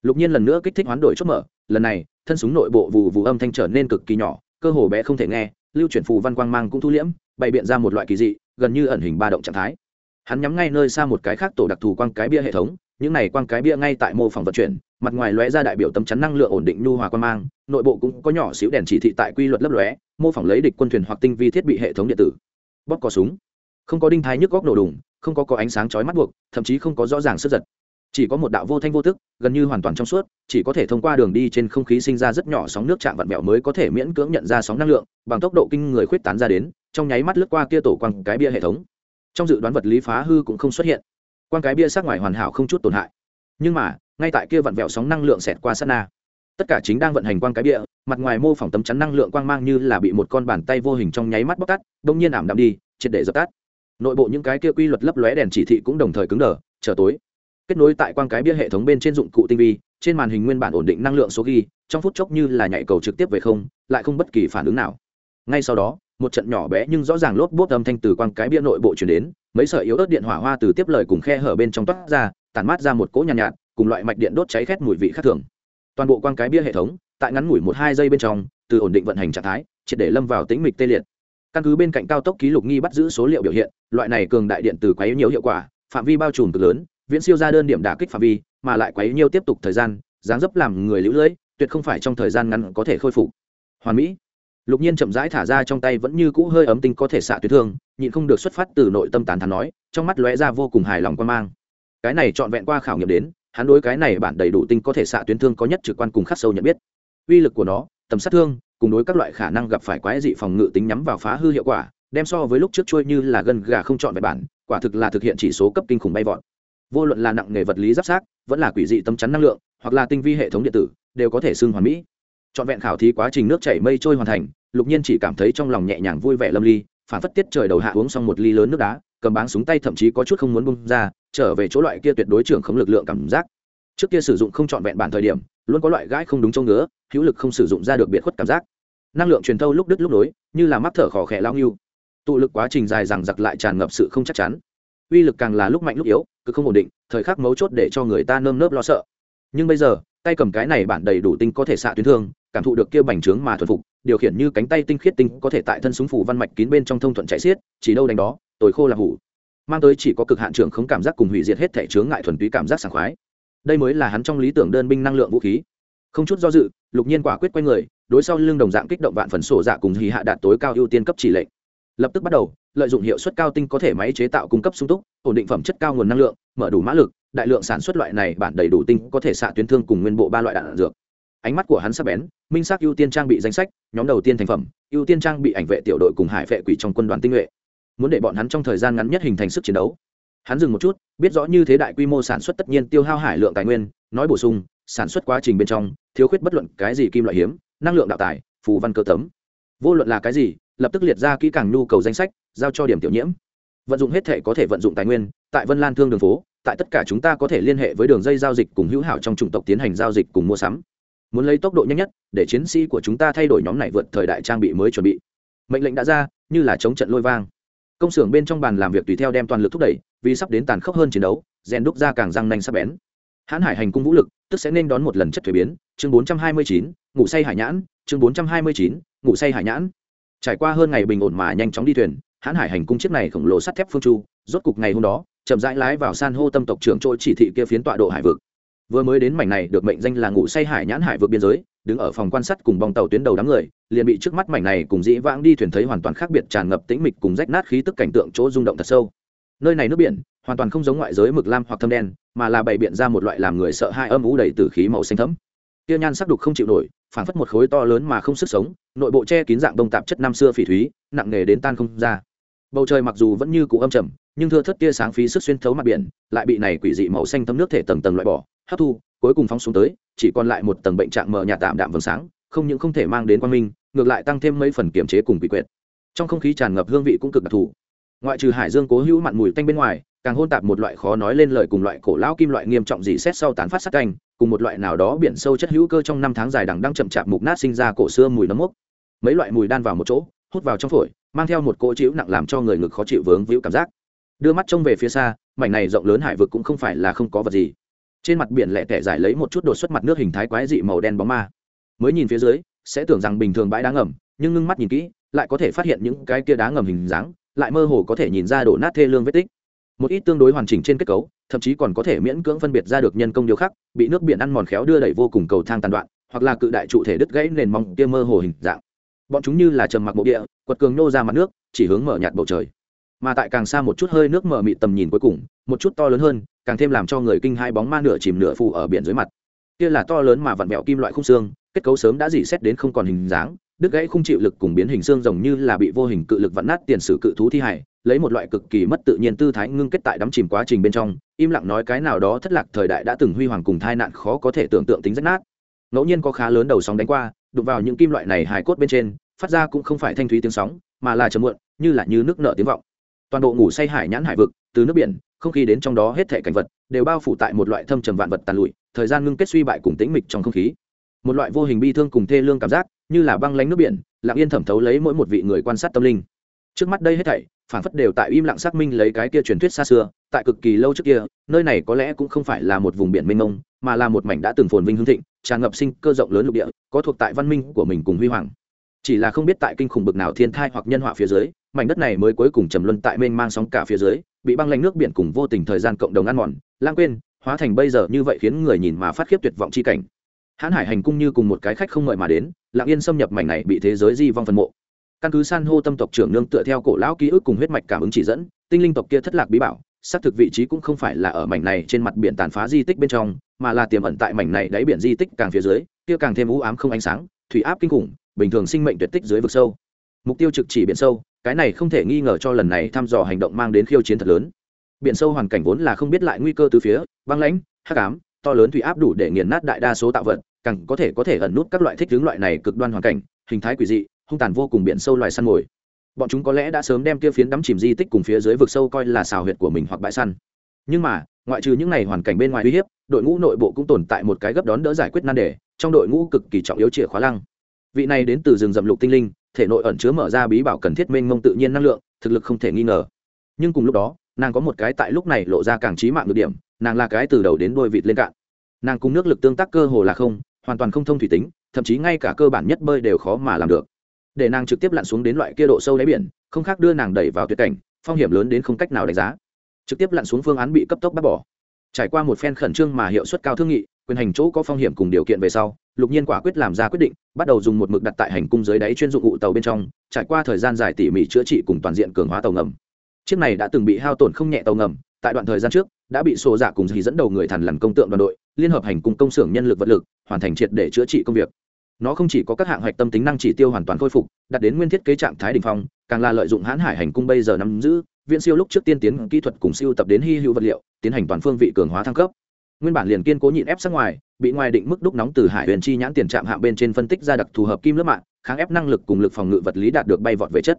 [SPEAKER 1] Lục nhiên lần nữa kích thích hoán đổi chốt mở, lần này, thân súng nội bộ vù vù âm thanh trở nên cực kỳ nhỏ, cơ hồ bé không thể nghe, lưu chuyển phù văn quang mang cũng thu liễm, bày biện ra một loại kỳ dị, gần như ẩn hình ba động trạng thái. Hắn nhắm ngay nơi xa một cái khác tổ đặc thù quang cái bia hệ thống những này quang cái bia ngay tại mô phỏng vận chuyển, mặt ngoài lóe ra đại biểu tấm chắn năng lượng ổn định nhu hòa quan mang, nội bộ cũng có nhỏ xíu đèn chỉ thị tại quy luật lấp lóe, mô phỏng lấy địch quân thuyền hoặc tinh vi thiết bị hệ thống điện tử. Bóp cò súng. Không có đinh thái nhức góc nổ đùng, không có có ánh sáng chói mắt buộc, thậm chí không có rõ ràng sức giật. Chỉ có một đạo vô thanh vô tức, gần như hoàn toàn trong suốt, chỉ có thể thông qua đường đi trên không khí sinh ra rất nhỏ sóng nước chạm vặn vẹo mới có thể miễn cưỡng nhận ra sóng năng lượng, bằng tốc độ kinh người khuyết tán ra đến, trong nháy mắt lướt qua kia tổ quang cái bia hệ thống. Trong dự đoán vật lý phá hư cũng không xuất hiện quang cái bia sát ngoài hoàn hảo không chút tổn hại. Nhưng mà, ngay tại kia vặn vẹo sóng năng lượng xẹt qua sát na. Tất cả chính đang vận hành quang cái bia, mặt ngoài mô phỏng tấm chắn năng lượng quang mang như là bị một con bàn tay vô hình trong nháy mắt bóc tắt đông nhiên ảm đạm đi, triệt để dập tắt. Nội bộ những cái kia quy luật lấp lóe đèn chỉ thị cũng đồng thời cứng đờ trở tối. Kết nối tại quang cái bia hệ thống bên trên dụng cụ tinh vi, trên màn hình nguyên bản ổn định năng lượng số ghi, trong phút chốc như là nhảy cầu trực tiếp về không, lại không bất kỳ phản ứng nào. Ngay sau đó một trận nhỏ bé nhưng rõ ràng lốp bốp âm thanh từ quang cái bia nội bộ chuyển đến mấy sợi yếu ớt điện hỏa hoa từ tiếp lời cùng khe hở bên trong toát ra tản mát ra một cỗ nhàn nhạt, nhạt cùng loại mạch điện đốt cháy khét mùi vị khác thường. Toàn bộ quang cái bia hệ thống tại ngắn ngủi một hai giây bên trong từ ổn định vận hành trạng thái triệt để lâm vào tĩnh mịch tê liệt. Căn cứ bên cạnh cao tốc ký lục nghi bắt giữ số liệu biểu hiện loại này cường đại điện từ quấy nhiều hiệu quả phạm vi bao trùm cực lớn viễn siêu ra đơn điểm đả kích phạm vi mà lại quấy nhiều tiếp tục thời gian dáng dấp làm người lũ lưỡi tuyệt không phải trong thời gian ngắn có thể khôi phục. Hoàn mỹ lục nhiên chậm rãi thả ra trong tay vẫn như cũ hơi ấm tinh có thể xạ tuyến thương, nhịn không được xuất phát từ nội tâm tàn thắn nói, trong mắt lóe ra vô cùng hài lòng quan mang. Cái này trọn vẹn qua khảo nghiệm đến, hắn đối cái này bản đầy đủ tinh có thể xạ tuyến thương có nhất trực quan cùng khắc sâu nhận biết. Uy lực của nó, tầm sát thương, cùng đối các loại khả năng gặp phải quái dị phòng ngự tính nhắm vào phá hư hiệu quả, đem so với lúc trước trôi như là gân gà không chọn vẹn bản, quả thực là thực hiện chỉ số cấp kinh khủng bay vọt. Vô luận là nặng nghề vật lý giáp sát, vẫn là quỷ dị tâm chắn năng lượng, hoặc là tinh vi hệ thống điện tử, đều có thể xưng hoàn mỹ trọn vẹn khảo thí quá trình nước chảy mây trôi hoàn thành, lục nhiên chỉ cảm thấy trong lòng nhẹ nhàng vui vẻ lâm ly, phản phất tiết trời đầu hạ uống xong một ly lớn nước đá, cầm báng súng tay thậm chí có chút không muốn bung ra, trở về chỗ loại kia tuyệt đối trưởng không lực lượng cảm giác. Trước kia sử dụng không trọn vẹn bản thời điểm, luôn có loại gãi không đúng chỗ ngứa, hữu lực không sử dụng ra được biệt khuất cảm giác. Năng lượng truyền thâu lúc đứt lúc nối, như là mắc thở khò khẽ lao nghiêu tụ lực quá trình dài rằng giặc lại tràn ngập sự không chắc chắn. Uy lực càng là lúc mạnh lúc yếu, cứ không ổn định, thời khắc mấu chốt để cho người ta nơm nớp lo sợ. Nhưng bây giờ, tay cầm cái này bản đầy đủ tinh có thể xạ tuyến thương cảm thụ được kia bành trướng mà thuần phục, điều khiển như cánh tay tinh khiết tinh có thể tại thân súng phủ văn mạch kín bên trong thông thuận chạy xiết, chỉ đâu đánh đó, tồi khô là hủ. Mang tới chỉ có cực hạn trưởng không cảm giác cùng hủy diệt hết thể chướng ngại thuần túy cảm giác sảng khoái. Đây mới là hắn trong lý tưởng đơn binh năng lượng vũ khí. Không chút do dự, lục nhiên quả quyết quay người, đối sau lưng đồng dạng kích động vạn phần sổ dạ cùng hì hạ đạt tối cao ưu tiên cấp chỉ lệnh. Lập tức bắt đầu, lợi dụng hiệu suất cao tinh có thể máy chế tạo cung cấp sung túc, ổn định phẩm chất cao nguồn năng lượng, mở đủ mã lực, đại lượng sản xuất loại này bản đầy đủ tinh có thể xạ tuyến thương cùng nguyên bộ ba loại đạn dược ánh mắt của hắn sắp bén, minh xác ưu tiên trang bị danh sách, nhóm đầu tiên thành phẩm, ưu tiên trang bị ảnh vệ tiểu đội cùng hải vệ quỷ trong quân đoàn tinh nhuệ. Muốn để bọn hắn trong thời gian ngắn nhất hình thành sức chiến đấu. Hắn dừng một chút, biết rõ như thế đại quy mô sản xuất tất nhiên tiêu hao hải lượng tài nguyên, nói bổ sung, sản xuất quá trình bên trong, thiếu khuyết bất luận cái gì kim loại hiếm, năng lượng đạo tài, phù văn cơ tấm. Vô luận là cái gì, lập tức liệt ra kỹ càng nhu cầu danh sách, giao cho điểm tiểu nhiễm. Vận dụng hết thể có thể vận dụng tài nguyên, tại vân lan thương đường phố, tại tất cả chúng ta có thể liên hệ với đường dây giao dịch cùng hữu hảo trong chủng tộc tiến hành giao dịch cùng mua sắm muốn lấy tốc độ nhanh nhất để chiến sĩ của chúng ta thay đổi nhóm này vượt thời đại trang bị mới chuẩn bị. Mệnh lệnh đã ra như là chống trận lôi vang. Công xưởng bên trong bàn làm việc tùy theo đem toàn lực thúc đẩy vì sắp đến tàn khốc hơn chiến đấu rèn đúc ra càng răng nanh sắp bén. Hãn hải hành cung vũ lực tức sẽ nên đón một lần chất thuế biến. Chương 429, ngủ say hải nhãn. Chương 429, ngủ say hải nhãn. Trải qua hơn ngày bình ổn mà nhanh chóng đi thuyền hãn hải hành cung chiếc này khổng lồ sắt thép phương chu rốt cục ngày hôm đó chậm rãi lái vào san hô tâm tộc trưởng trôi chỉ thị kia phiến tọa độ hải vực vừa mới đến mảnh này được mệnh danh là ngủ say hải nhãn hải vượt biên giới, đứng ở phòng quan sát cùng bong tàu tuyến đầu đám người, liền bị trước mắt mảnh này cùng dĩ vãng đi thuyền thấy hoàn toàn khác biệt tràn ngập tĩnh mịch cùng rách nát khí tức cảnh tượng chỗ rung động thật sâu. Nơi này nước biển, hoàn toàn không giống ngoại giới mực lam hoặc thâm đen, mà là bày biện ra một loại làm người sợ hai âm ú đầy từ khí màu xanh thẫm. Tiêu nhan sắc đục không chịu nổi, phảng phất một khối to lớn mà không sức sống, nội bộ che kín dạng đông tạp chất năm xưa phỉ thúy, nặng nề đến tan không ra bầu trời mặc dù vẫn như cũ âm trầm, nhưng thưa thất tia sáng phí sức xuyên thấu mặt biển, lại bị này quỷ dị màu xanh thấm nước thể tầng tầng loại bỏ, hấp thu, cuối cùng phóng xuống tới, chỉ còn lại một tầng bệnh trạng mờ nhạt tạm đạm vầng sáng, không những không thể mang đến quan minh, ngược lại tăng thêm mấy phần kiểm chế cùng quỷ quyệt. Trong không khí tràn ngập hương vị cũng cực đặc thù. Ngoại trừ hải dương cố hữu mặn mùi tanh bên ngoài, càng hôn tạp một loại khó nói lên lời cùng loại cổ lão kim loại nghiêm trọng dị xét sau tán phát sát canh, cùng một loại nào đó biển sâu chất hữu cơ trong năm tháng dài đằng đang chậm chạp mục nát sinh ra cổ xưa mùi nấm mốc. Mấy loại mùi đan vào một chỗ hút vào trong phổi, mang theo một cỗ chịu nặng làm cho người ngực khó chịu vướng víu cảm giác. Đưa mắt trông về phía xa, mảnh này rộng lớn hải vực cũng không phải là không có vật gì. Trên mặt biển lẹ tẻ giải lấy một chút đột xuất mặt nước hình thái quái dị màu đen bóng ma. Mới nhìn phía dưới, sẽ tưởng rằng bình thường bãi đá ngầm, nhưng ngưng mắt nhìn kỹ, lại có thể phát hiện những cái kia đá ngầm hình dáng, lại mơ hồ có thể nhìn ra đổ nát thê lương vết tích. Một ít tương đối hoàn chỉnh trên kết cấu, thậm chí còn có thể miễn cưỡng phân biệt ra được nhân công điều khắc, bị nước biển ăn mòn khéo đưa đẩy vô cùng cầu thang tàn đoạn, hoặc là cự đại trụ thể đứt gãy nền mong kia mơ hồ hình dạng bọn chúng như là trầm mặc bộ địa, quật cường nô ra mặt nước, chỉ hướng mở nhạt bầu trời. Mà tại càng xa một chút hơi nước mở mịt tầm nhìn cuối cùng, một chút to lớn hơn, càng thêm làm cho người kinh hai bóng ma nửa chìm nửa phù ở biển dưới mặt. Kia là to lớn mà vặn vẹo kim loại khung xương, kết cấu sớm đã dỉ xét đến không còn hình dáng, đứt gãy không chịu lực cùng biến hình xương rồng như là bị vô hình cự lực vặn nát tiền sử cự thú thi hải lấy một loại cực kỳ mất tự nhiên tư thái ngưng kết tại đắm chìm quá trình bên trong, im lặng nói cái nào đó thất lạc thời đại đã từng huy hoàng cùng thai nạn khó có thể tưởng tượng tính rách nát. Ngẫu nhiên có khá lớn đầu sóng đánh qua đụng vào những kim loại này hài cốt bên trên, phát ra cũng không phải thanh thúy tiếng sóng, mà là trầm muộn, như là như nước nợ tiếng vọng. Toàn bộ ngủ say hải nhãn hải vực, từ nước biển, không khí đến trong đó hết thể cảnh vật, đều bao phủ tại một loại thâm trầm vạn vật tàn lụi, thời gian ngưng kết suy bại cùng tĩnh mịch trong không khí. Một loại vô hình bi thương cùng thê lương cảm giác, như là băng lánh nước biển, lặng yên thẩm thấu lấy mỗi một vị người quan sát tâm linh. Trước mắt đây hết thảy phản phất đều tại im lặng xác minh lấy cái kia truyền thuyết xa xưa, tại cực kỳ lâu trước kia, nơi này có lẽ cũng không phải là một vùng biển mênh mông, mà là một mảnh đã từng phồn vinh hương thịnh tràn ngập sinh cơ rộng lớn lục địa, có thuộc tại văn minh của mình cùng huy hoàng. Chỉ là không biết tại kinh khủng bực nào thiên thai hoặc nhân họa phía dưới, mảnh đất này mới cuối cùng trầm luân tại mênh mang sóng cả phía dưới, bị băng lanh nước biển cùng vô tình thời gian cộng đồng ăn mòn, lãng quên, hóa thành bây giờ như vậy khiến người nhìn mà phát khiếp tuyệt vọng chi cảnh. Hãn hải hành cung như cùng một cái khách không ngợi mà đến, lặng yên xâm nhập mảnh này bị thế giới di vong phân mộ. Căn cứ san hô tâm tộc trưởng nương tựa theo cổ lão ký ức cùng huyết mạch cảm ứng chỉ dẫn, tinh linh tộc kia thất lạc bí bảo xác thực vị trí cũng không phải là ở mảnh này trên mặt biển tàn phá di tích bên trong, mà là tiềm ẩn tại mảnh này đáy biển di tích càng phía dưới, kia càng thêm u ám không ánh sáng, thủy áp kinh khủng, bình thường sinh mệnh tuyệt tích dưới vực sâu. Mục tiêu trực chỉ biển sâu, cái này không thể nghi ngờ cho lần này thăm dò hành động mang đến khiêu chiến thật lớn. Biển sâu hoàn cảnh vốn là không biết lại nguy cơ từ phía, băng lãnh, hắc ám, to lớn thủy áp đủ để nghiền nát đại đa số tạo vật, càng có thể có thể ẩn nút các loại thích hướng loại này cực đoan hoàn cảnh, hình thái quỷ dị, hung tàn vô cùng biển sâu loài săn mồi bọn chúng có lẽ đã sớm đem kia phiến đắm chìm di tích cùng phía dưới vực sâu coi là xào huyệt của mình hoặc bãi săn. Nhưng mà, ngoại trừ những này hoàn cảnh bên ngoài uy hiếp, đội ngũ nội bộ cũng tồn tại một cái gấp đón đỡ giải quyết nan đề, trong đội ngũ cực kỳ trọng yếu chìa khóa lăng. Vị này đến từ rừng rậm lục tinh linh, thể nội ẩn chứa mở ra bí bảo cần thiết mênh mông tự nhiên năng lượng, thực lực không thể nghi ngờ. Nhưng cùng lúc đó, nàng có một cái tại lúc này lộ ra càng trí mạng được điểm, nàng là cái từ đầu đến đôi vịt lên cạn. Nàng cùng nước lực tương tác cơ hồ là không, hoàn toàn không thông thủy tính, thậm chí ngay cả cơ bản nhất bơi đều khó mà làm được để nàng trực tiếp lặn xuống đến loại kia độ sâu đáy biển, không khác đưa nàng đẩy vào tuyệt cảnh, phong hiểm lớn đến không cách nào đánh giá. Trực tiếp lặn xuống phương án bị cấp tốc bác bỏ. Trải qua một phen khẩn trương mà hiệu suất cao thương nghị, quyền hành chỗ có phong hiểm cùng điều kiện về sau, lục nhiên quả quyết làm ra quyết định, bắt đầu dùng một mực đặt tại hành cung dưới đáy chuyên dụng ụ tàu bên trong, trải qua thời gian dài tỉ mỉ chữa trị cùng toàn diện cường hóa tàu ngầm. Chiếc này đã từng bị hao tổn không nhẹ tàu ngầm, tại đoạn thời gian trước, đã bị sổ giả cùng dì dẫn đầu người thần lằn công tượng đoàn đội, liên hợp hành cùng công xưởng nhân lực vật lực, hoàn thành triệt để chữa trị công việc nó không chỉ có các hạng hoạch tâm tính năng chỉ tiêu hoàn toàn khôi phục đặt đến nguyên thiết kế trạng thái đ ỉ n h phong, càng là lợi dụng hãn hải hành cung bây giờ nắm giữ viện siêu lúc trước tiên tiến kỹ thuật cùng siêu tập đến hy hữu vật liệu, tiến hành toàn phương vị cường hóa thăng cấp. Nguyên bản liền kiên cố nhịn ép sắc ngoài, bị ngoài định mức đúc nóng từ hải huyền chi nhãn tiền trạm hạ bên trên phân tích ra đặc thù hợp kim lớp mạng, kháng ép năng lực cùng lực phòng ngự vật lý đạt được bay vọt về chất.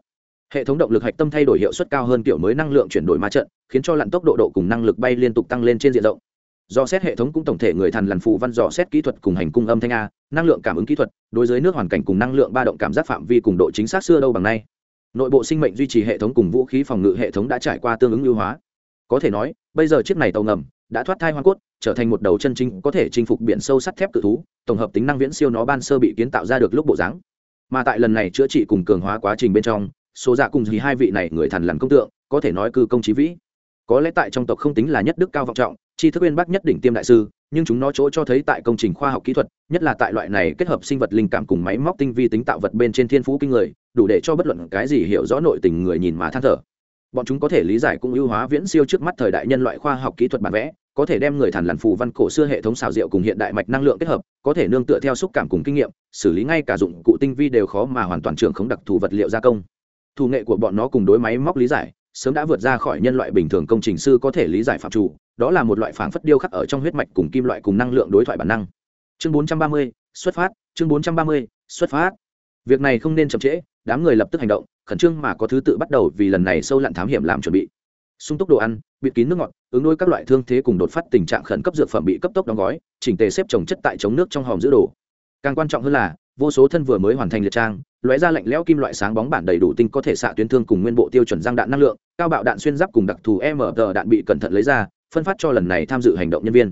[SPEAKER 1] Hệ thống động lực hạch tâm thay đổi hiệu suất cao hơn kiểu mới năng lượng chuyển đổi ma trận, khiến cho lặn tốc độ độ cùng năng lực bay liên tục tăng lên trên diện rộng do xét hệ thống cũng tổng thể người thần lằn phụ văn dò xét kỹ thuật cùng hành cung âm thanh a, năng lượng cảm ứng kỹ thuật, đối với nước hoàn cảnh cùng năng lượng ba động cảm giác phạm vi cùng độ chính xác xưa đâu bằng nay. Nội bộ sinh mệnh duy trì hệ thống cùng vũ khí phòng ngự hệ thống đã trải qua tương ứng ưu hóa. Có thể nói, bây giờ chiếc này tàu ngầm đã thoát thai hoa cốt, trở thành một đầu chân chính có thể chinh phục biển sâu sắt thép cự thú, tổng hợp tính năng viễn siêu nó ban sơ bị kiến tạo ra được lúc bộ dáng. Mà tại lần này chữa trị cùng cường hóa quá trình bên trong, số dạ cùng gì hai vị này người thần lằn công tượng, có thể nói cư công trí vĩ. Có lẽ tại trong tộc không tính là nhất đức cao vọng trọng Tri thức uyên bác nhất đỉnh tiêm đại sư, nhưng chúng nó chỗ cho thấy tại công trình khoa học kỹ thuật, nhất là tại loại này kết hợp sinh vật linh cảm cùng máy móc tinh vi tính tạo vật bên trên thiên phú kinh người, đủ để cho bất luận cái gì hiểu rõ nội tình người nhìn mà than thở. Bọn chúng có thể lý giải cũng ưu hóa viễn siêu trước mắt thời đại nhân loại khoa học kỹ thuật bản vẽ, có thể đem người thản lằn phù văn cổ xưa hệ thống xào rượu cùng hiện đại mạch năng lượng kết hợp, có thể nương tựa theo xúc cảm cùng kinh nghiệm, xử lý ngay cả dụng cụ tinh vi đều khó mà hoàn toàn trưởng khống đặc thù vật liệu gia công. Thủ nghệ của bọn nó cùng đối máy móc lý giải, sớm đã vượt ra khỏi nhân loại bình thường công trình sư có thể lý giải phạm chủ đó là một loại phảng phất điêu khắc ở trong huyết mạch cùng kim loại cùng năng lượng đối thoại bản năng. Chương 430, xuất phát chương 430, xuất phát. Việc này không nên chậm trễ đám người lập tức hành động khẩn trương mà có thứ tự bắt đầu vì lần này sâu lặn thám hiểm làm chuẩn bị. Sung túc đồ ăn bịt kín nước ngọt ứng đối các loại thương thế cùng đột phát tình trạng khẩn cấp dược phẩm bị cấp tốc đóng gói chỉnh tề xếp trồng chất tại chống nước trong hòm giữ đồ. Càng quan trọng hơn là vô số thân vừa mới hoàn thành liệt trang lóe ra lạnh lẽo kim loại sáng bóng bản đầy đủ tinh có thể xạ tuyến thương cùng nguyên bộ tiêu chuẩn răng đạn năng lượng cao bạo đạn xuyên giáp cùng đặc thù mr đạn bị cẩn thận lấy ra phân phát cho lần này tham dự hành động nhân viên.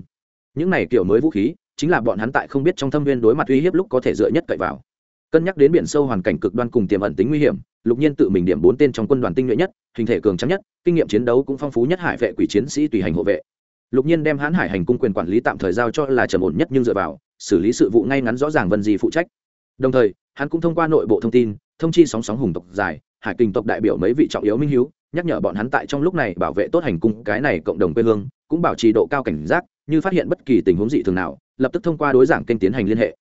[SPEAKER 1] Những này kiểu mới vũ khí, chính là bọn hắn tại không biết trong thâm viên đối mặt uy hiếp lúc có thể dựa nhất cậy vào. Cân nhắc đến biển sâu hoàn cảnh cực đoan cùng tiềm ẩn tính nguy hiểm, lục nhiên tự mình điểm bốn tên trong quân đoàn tinh nhuệ nhất, hình thể cường trắng nhất, kinh nghiệm chiến đấu cũng phong phú nhất hải vệ quỷ chiến sĩ tùy hành hộ vệ. Lục nhiên đem hãn hải hành cung quyền quản lý tạm thời giao cho là trầm ổn nhất nhưng dựa vào, xử lý sự vụ ngay ngắn rõ ràng vân gì phụ trách. Đồng thời, hắn cũng thông qua nội bộ thông tin, thông chi sóng sóng hùng tộc dài, hải kinh tộc đại biểu mấy vị trọng yếu minh hiếu nhắc nhở bọn hắn tại trong lúc này bảo vệ tốt hành cung, cái này cộng đồng quê hương, cũng bảo trì độ cao cảnh giác, như phát hiện bất kỳ tình huống dị thường nào, lập tức thông qua đối giảng kênh tiến hành liên hệ.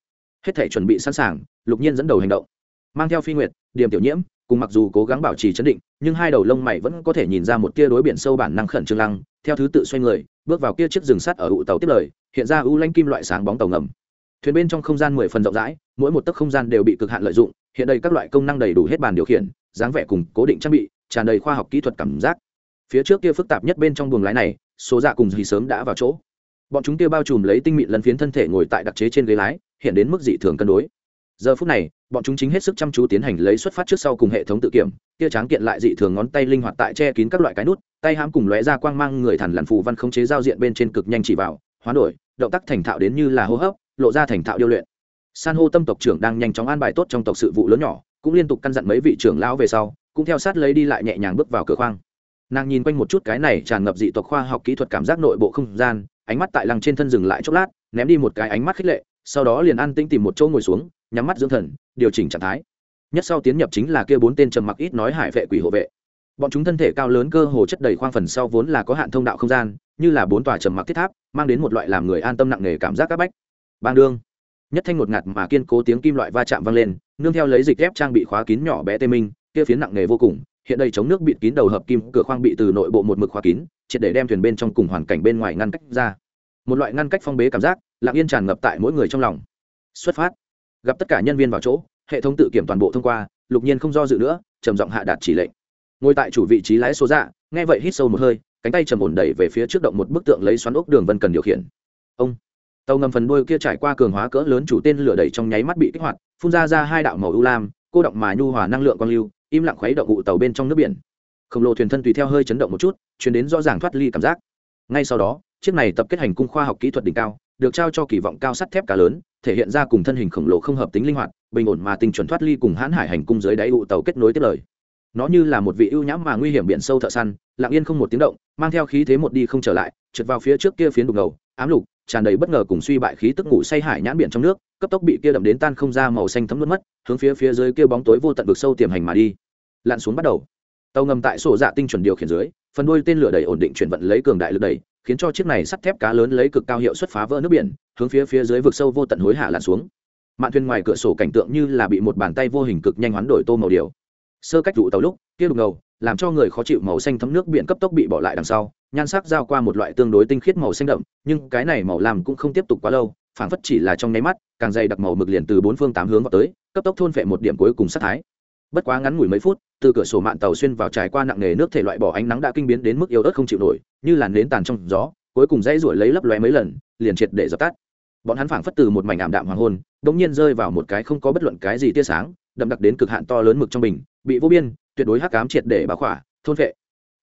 [SPEAKER 1] Hết thể chuẩn bị sẵn sàng, lục nhiên dẫn đầu hành động. Mang theo phi nguyệt điểm tiểu nhiễm, cùng mặc dù cố gắng bảo trì chấn định, nhưng hai đầu lông mày vẫn có thể nhìn ra một tia đối biển sâu bản năng khẩn trương lăng, theo thứ tự xoay người, bước vào kia chiếc rừng sắt ở ụ tàu tiếp lời, hiện ra ưu lanh kim loại sáng bóng tàu ngầm. Thuyền bên trong không gian mười phần rộng rãi, mỗi một tấc không gian đều bị cực hạn lợi dụng, hiện đây các loại công năng đầy đủ hết bàn điều khiển, dáng vẻ cùng cố định trang bị tràn đầy khoa học kỹ thuật cảm giác. Phía trước kia phức tạp nhất bên trong buồng lái này số dạ cùng dì sớm đã vào chỗ. Bọn chúng kia bao trùm lấy tinh mịn lân phiến thân thể ngồi tại đặc chế trên ghế lái, hiện đến mức dị thường cân đối. Giờ phút này, bọn chúng chính hết sức chăm chú tiến hành lấy xuất phát trước sau cùng hệ thống tự kiểm, kia tráng kiện lại dị thường ngón tay linh hoạt tại che kín các loại cái nút, tay hãm cùng lóe ra quang mang người thần lằn phù văn khống chế giao diện bên trên cực nhanh chỉ vào, hoán đổi, động tác thành thạo đến như là hô hấp, lộ ra thành thạo điêu luyện. San hô tâm tộc trưởng đang nhanh chóng an bài tốt trong tộc sự vụ lớn nhỏ, cũng liên tục căn dặn mấy vị trưởng lão về sau cũng theo sát lấy đi lại nhẹ nhàng bước vào cửa khoang. Nàng nhìn quanh một chút cái này tràn ngập dị tộc khoa học kỹ thuật cảm giác nội bộ không gian, ánh mắt tại lăng trên thân dừng lại chốc lát, ném đi một cái ánh mắt khích lệ, sau đó liền an tĩnh tìm một chỗ ngồi xuống, nhắm mắt dưỡng thần, điều chỉnh trạng thái. Nhất sau tiến nhập chính là kia bốn tên trầm mặc ít nói hải vệ quỷ hộ vệ. Bọn chúng thân thể cao lớn cơ hồ chất đầy khoang phần sau vốn là có hạn thông đạo không gian, như là bốn tòa trầm mặc thiết tháp, mang đến một loại làm người an tâm nặng nề cảm giác các bách. Bang đương. Nhất thanh ngột ngạt mà kiên cố tiếng kim loại va chạm vang lên, nương theo lấy dịch ghép trang bị khóa kín nhỏ bé tê minh kia phiến nặng nề vô cùng, hiện đây chống nước bịt kín đầu hợp kim cửa khoang bị từ nội bộ một mực khóa kín, triệt để đem thuyền bên trong cùng hoàn cảnh bên ngoài ngăn cách ra. Một loại ngăn cách phong bế cảm giác, lặng yên tràn ngập tại mỗi người trong lòng. Xuất phát. Gặp tất cả nhân viên vào chỗ, hệ thống tự kiểm toàn bộ thông qua, lục nhiên không do dự nữa, trầm giọng hạ đạt chỉ lệnh. Ngồi tại chủ vị trí lái số dạ nghe vậy hít sâu một hơi, cánh tay trầm ổn đẩy về phía trước động một bức tượng lấy xoắn ốc đường vân cần điều khiển. Ông. Tàu ngầm phần đuôi kia trải qua cường hóa cỡ lớn chủ tên lửa đẩy trong nháy mắt bị kích hoạt, phun ra ra hai đạo màu ưu lam, cô động mà nhu hòa năng lượng quang lưu im lặng khuấy động vụ tàu bên trong nước biển. Khổng lồ thuyền thân tùy theo hơi chấn động một chút, chuyển đến rõ ràng thoát ly cảm giác. Ngay sau đó, chiếc này tập kết hành cung khoa học kỹ thuật đỉnh cao, được trao cho kỳ vọng cao sắt thép cá lớn, thể hiện ra cùng thân hình khổng lồ không hợp tính linh hoạt, bình ổn mà tinh chuẩn thoát ly cùng hãn hải hành cung dưới đáy vụ tàu kết nối tiếp lời. Nó như là một vị ưu nhãm mà nguy hiểm biển sâu thợ săn, lặng yên không một tiếng động, mang theo khí thế một đi không trở lại, trượt vào phía trước kia phiến đục ngầu, ám lục, tràn đầy bất ngờ cùng suy bại khí tức ngủ say hải nhãn biển trong nước, cấp tốc bị kia đậm đến tan không ra màu xanh thấm nuốt mất, hướng phía phía dưới kia bóng tối vô tận vực sâu tiềm hành mà đi lặn xuống bắt đầu. Tàu ngầm tại sổ dạ tinh chuẩn điều khiển dưới, phần đuôi tên lửa đầy ổn định chuyển vận lấy cường đại lực đẩy, khiến cho chiếc này sắt thép cá lớn lấy cực cao hiệu suất phá vỡ nước biển, hướng phía phía dưới vực sâu vô tận hối hạ lặn xuống. Mạn thuyền ngoài cửa sổ cảnh tượng như là bị một bàn tay vô hình cực nhanh hoán đổi tô màu điều. Sơ cách trụ tàu lúc, kia đục ngầu, làm cho người khó chịu màu xanh thấm nước biển cấp tốc bị bỏ lại đằng sau, nhan sắc giao qua một loại tương đối tinh khiết màu xanh đậm, nhưng cái này màu làm cũng không tiếp tục quá lâu, phảng phất chỉ là trong nháy mắt, càng dày đặc màu mực liền từ bốn phương tám hướng vào tới, cấp tốc thôn phệ một điểm cuối cùng sát thái bất quá ngắn ngủi mấy phút, từ cửa sổ mạn tàu xuyên vào trải qua nặng nề nước thể loại bỏ ánh nắng đã kinh biến đến mức yếu ớt không chịu nổi, như làn nến tàn trong gió, cuối cùng dãy ruổi lấy lấp lóe mấy lần, liền triệt để dập tắt. Bọn hắn phảng phất từ một mảnh ảm đạm hoàng hôn đống nhiên rơi vào một cái không có bất luận cái gì tia sáng, đậm đặc đến cực hạn to lớn mực trong bình, bị vô biên, tuyệt đối hắc ám triệt để bá khỏa, thôn vệ.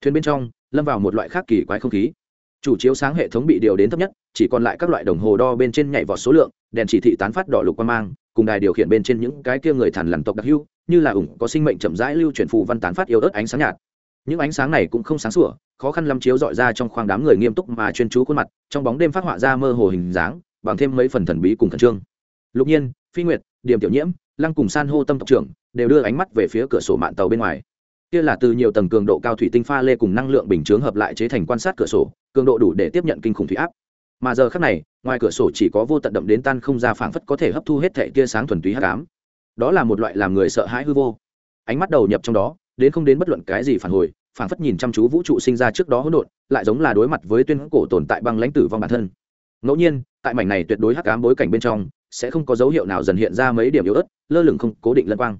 [SPEAKER 1] Thuyền bên trong, lâm vào một loại khác kỳ quái không khí. Chủ chiếu sáng hệ thống bị điều đến thấp nhất, chỉ còn lại các loại đồng hồ đo bên trên nhảy vọt số lượng, đèn chỉ thị tán phát đỏ lục qua mang, cùng đài điều khiển bên trên những cái kia người thản lằn tộc đặc hưu như là ủng có sinh mệnh chậm rãi lưu chuyển phù văn tán phát yếu ớt ánh sáng nhạt. Những ánh sáng này cũng không sáng sủa, khó khăn lắm chiếu dọi ra trong khoang đám người nghiêm túc mà chuyên chú khuôn mặt, trong bóng đêm phát họa ra mơ hồ hình dáng, bằng thêm mấy phần thần bí cùng khẩn trương. Lục nhiên, phi nguyệt điểm tiểu nhiễm, lăng cùng san hô tâm tộc trưởng đều đưa ánh mắt về phía cửa sổ mạn tàu bên ngoài. Kia là từ nhiều tầng cường độ cao thủy tinh pha lê cùng năng lượng bình chướng hợp lại chế thành quan sát cửa sổ, cường độ đủ để tiếp nhận kinh khủng thủy áp. Mà giờ khác này, ngoài cửa sổ chỉ có vô tận đậm đến tan không ra phảng phất có thể hấp thu hết thệ tia sáng thuần túy hắc ám đó là một loại làm người sợ hãi hư vô. Ánh mắt đầu nhập trong đó, đến không đến bất luận cái gì phản hồi, phảng phất nhìn chăm chú vũ trụ sinh ra trước đó hỗn độn, lại giống là đối mặt với tuyên cổ tồn tại băng lãnh tử vong bản thân. Ngẫu nhiên, tại mảnh này tuyệt đối hắc ám bối cảnh bên trong, sẽ không có dấu hiệu nào dần hiện ra mấy điểm yếu ớt, lơ lửng không, cố định lân quang.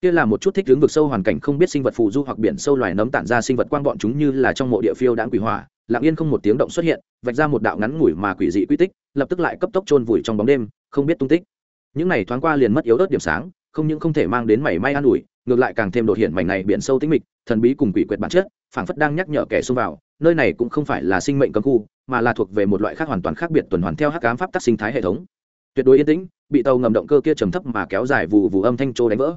[SPEAKER 1] Kia là một chút thích hướng vực sâu hoàn cảnh không biết sinh vật phù du hoặc biển sâu loài nấm tản ra sinh vật quang bọn chúng như là trong mộ địa phiêu đãng quỷ hỏa, lặng yên không một tiếng động xuất hiện, vạch ra một đạo ngắn ngủi mà quỷ dị quy tích, lập tức lại cấp tốc chôn vùi trong bóng đêm, không biết tung tích những này thoáng qua liền mất yếu ớt điểm sáng, không những không thể mang đến mảy may an ủi, ngược lại càng thêm đột hiện mảnh này biển sâu tĩnh mịch, thần bí cùng quỷ quyệt bản chất, phảng phất đang nhắc nhở kẻ xông vào, nơi này cũng không phải là sinh mệnh cấm khu, mà là thuộc về một loại khác hoàn toàn khác biệt tuần hoàn theo hắc ám pháp tắc sinh thái hệ thống. Tuyệt đối yên tĩnh, bị tàu ngầm động cơ kia trầm thấp mà kéo dài vụ vụ âm thanh trô đánh vỡ.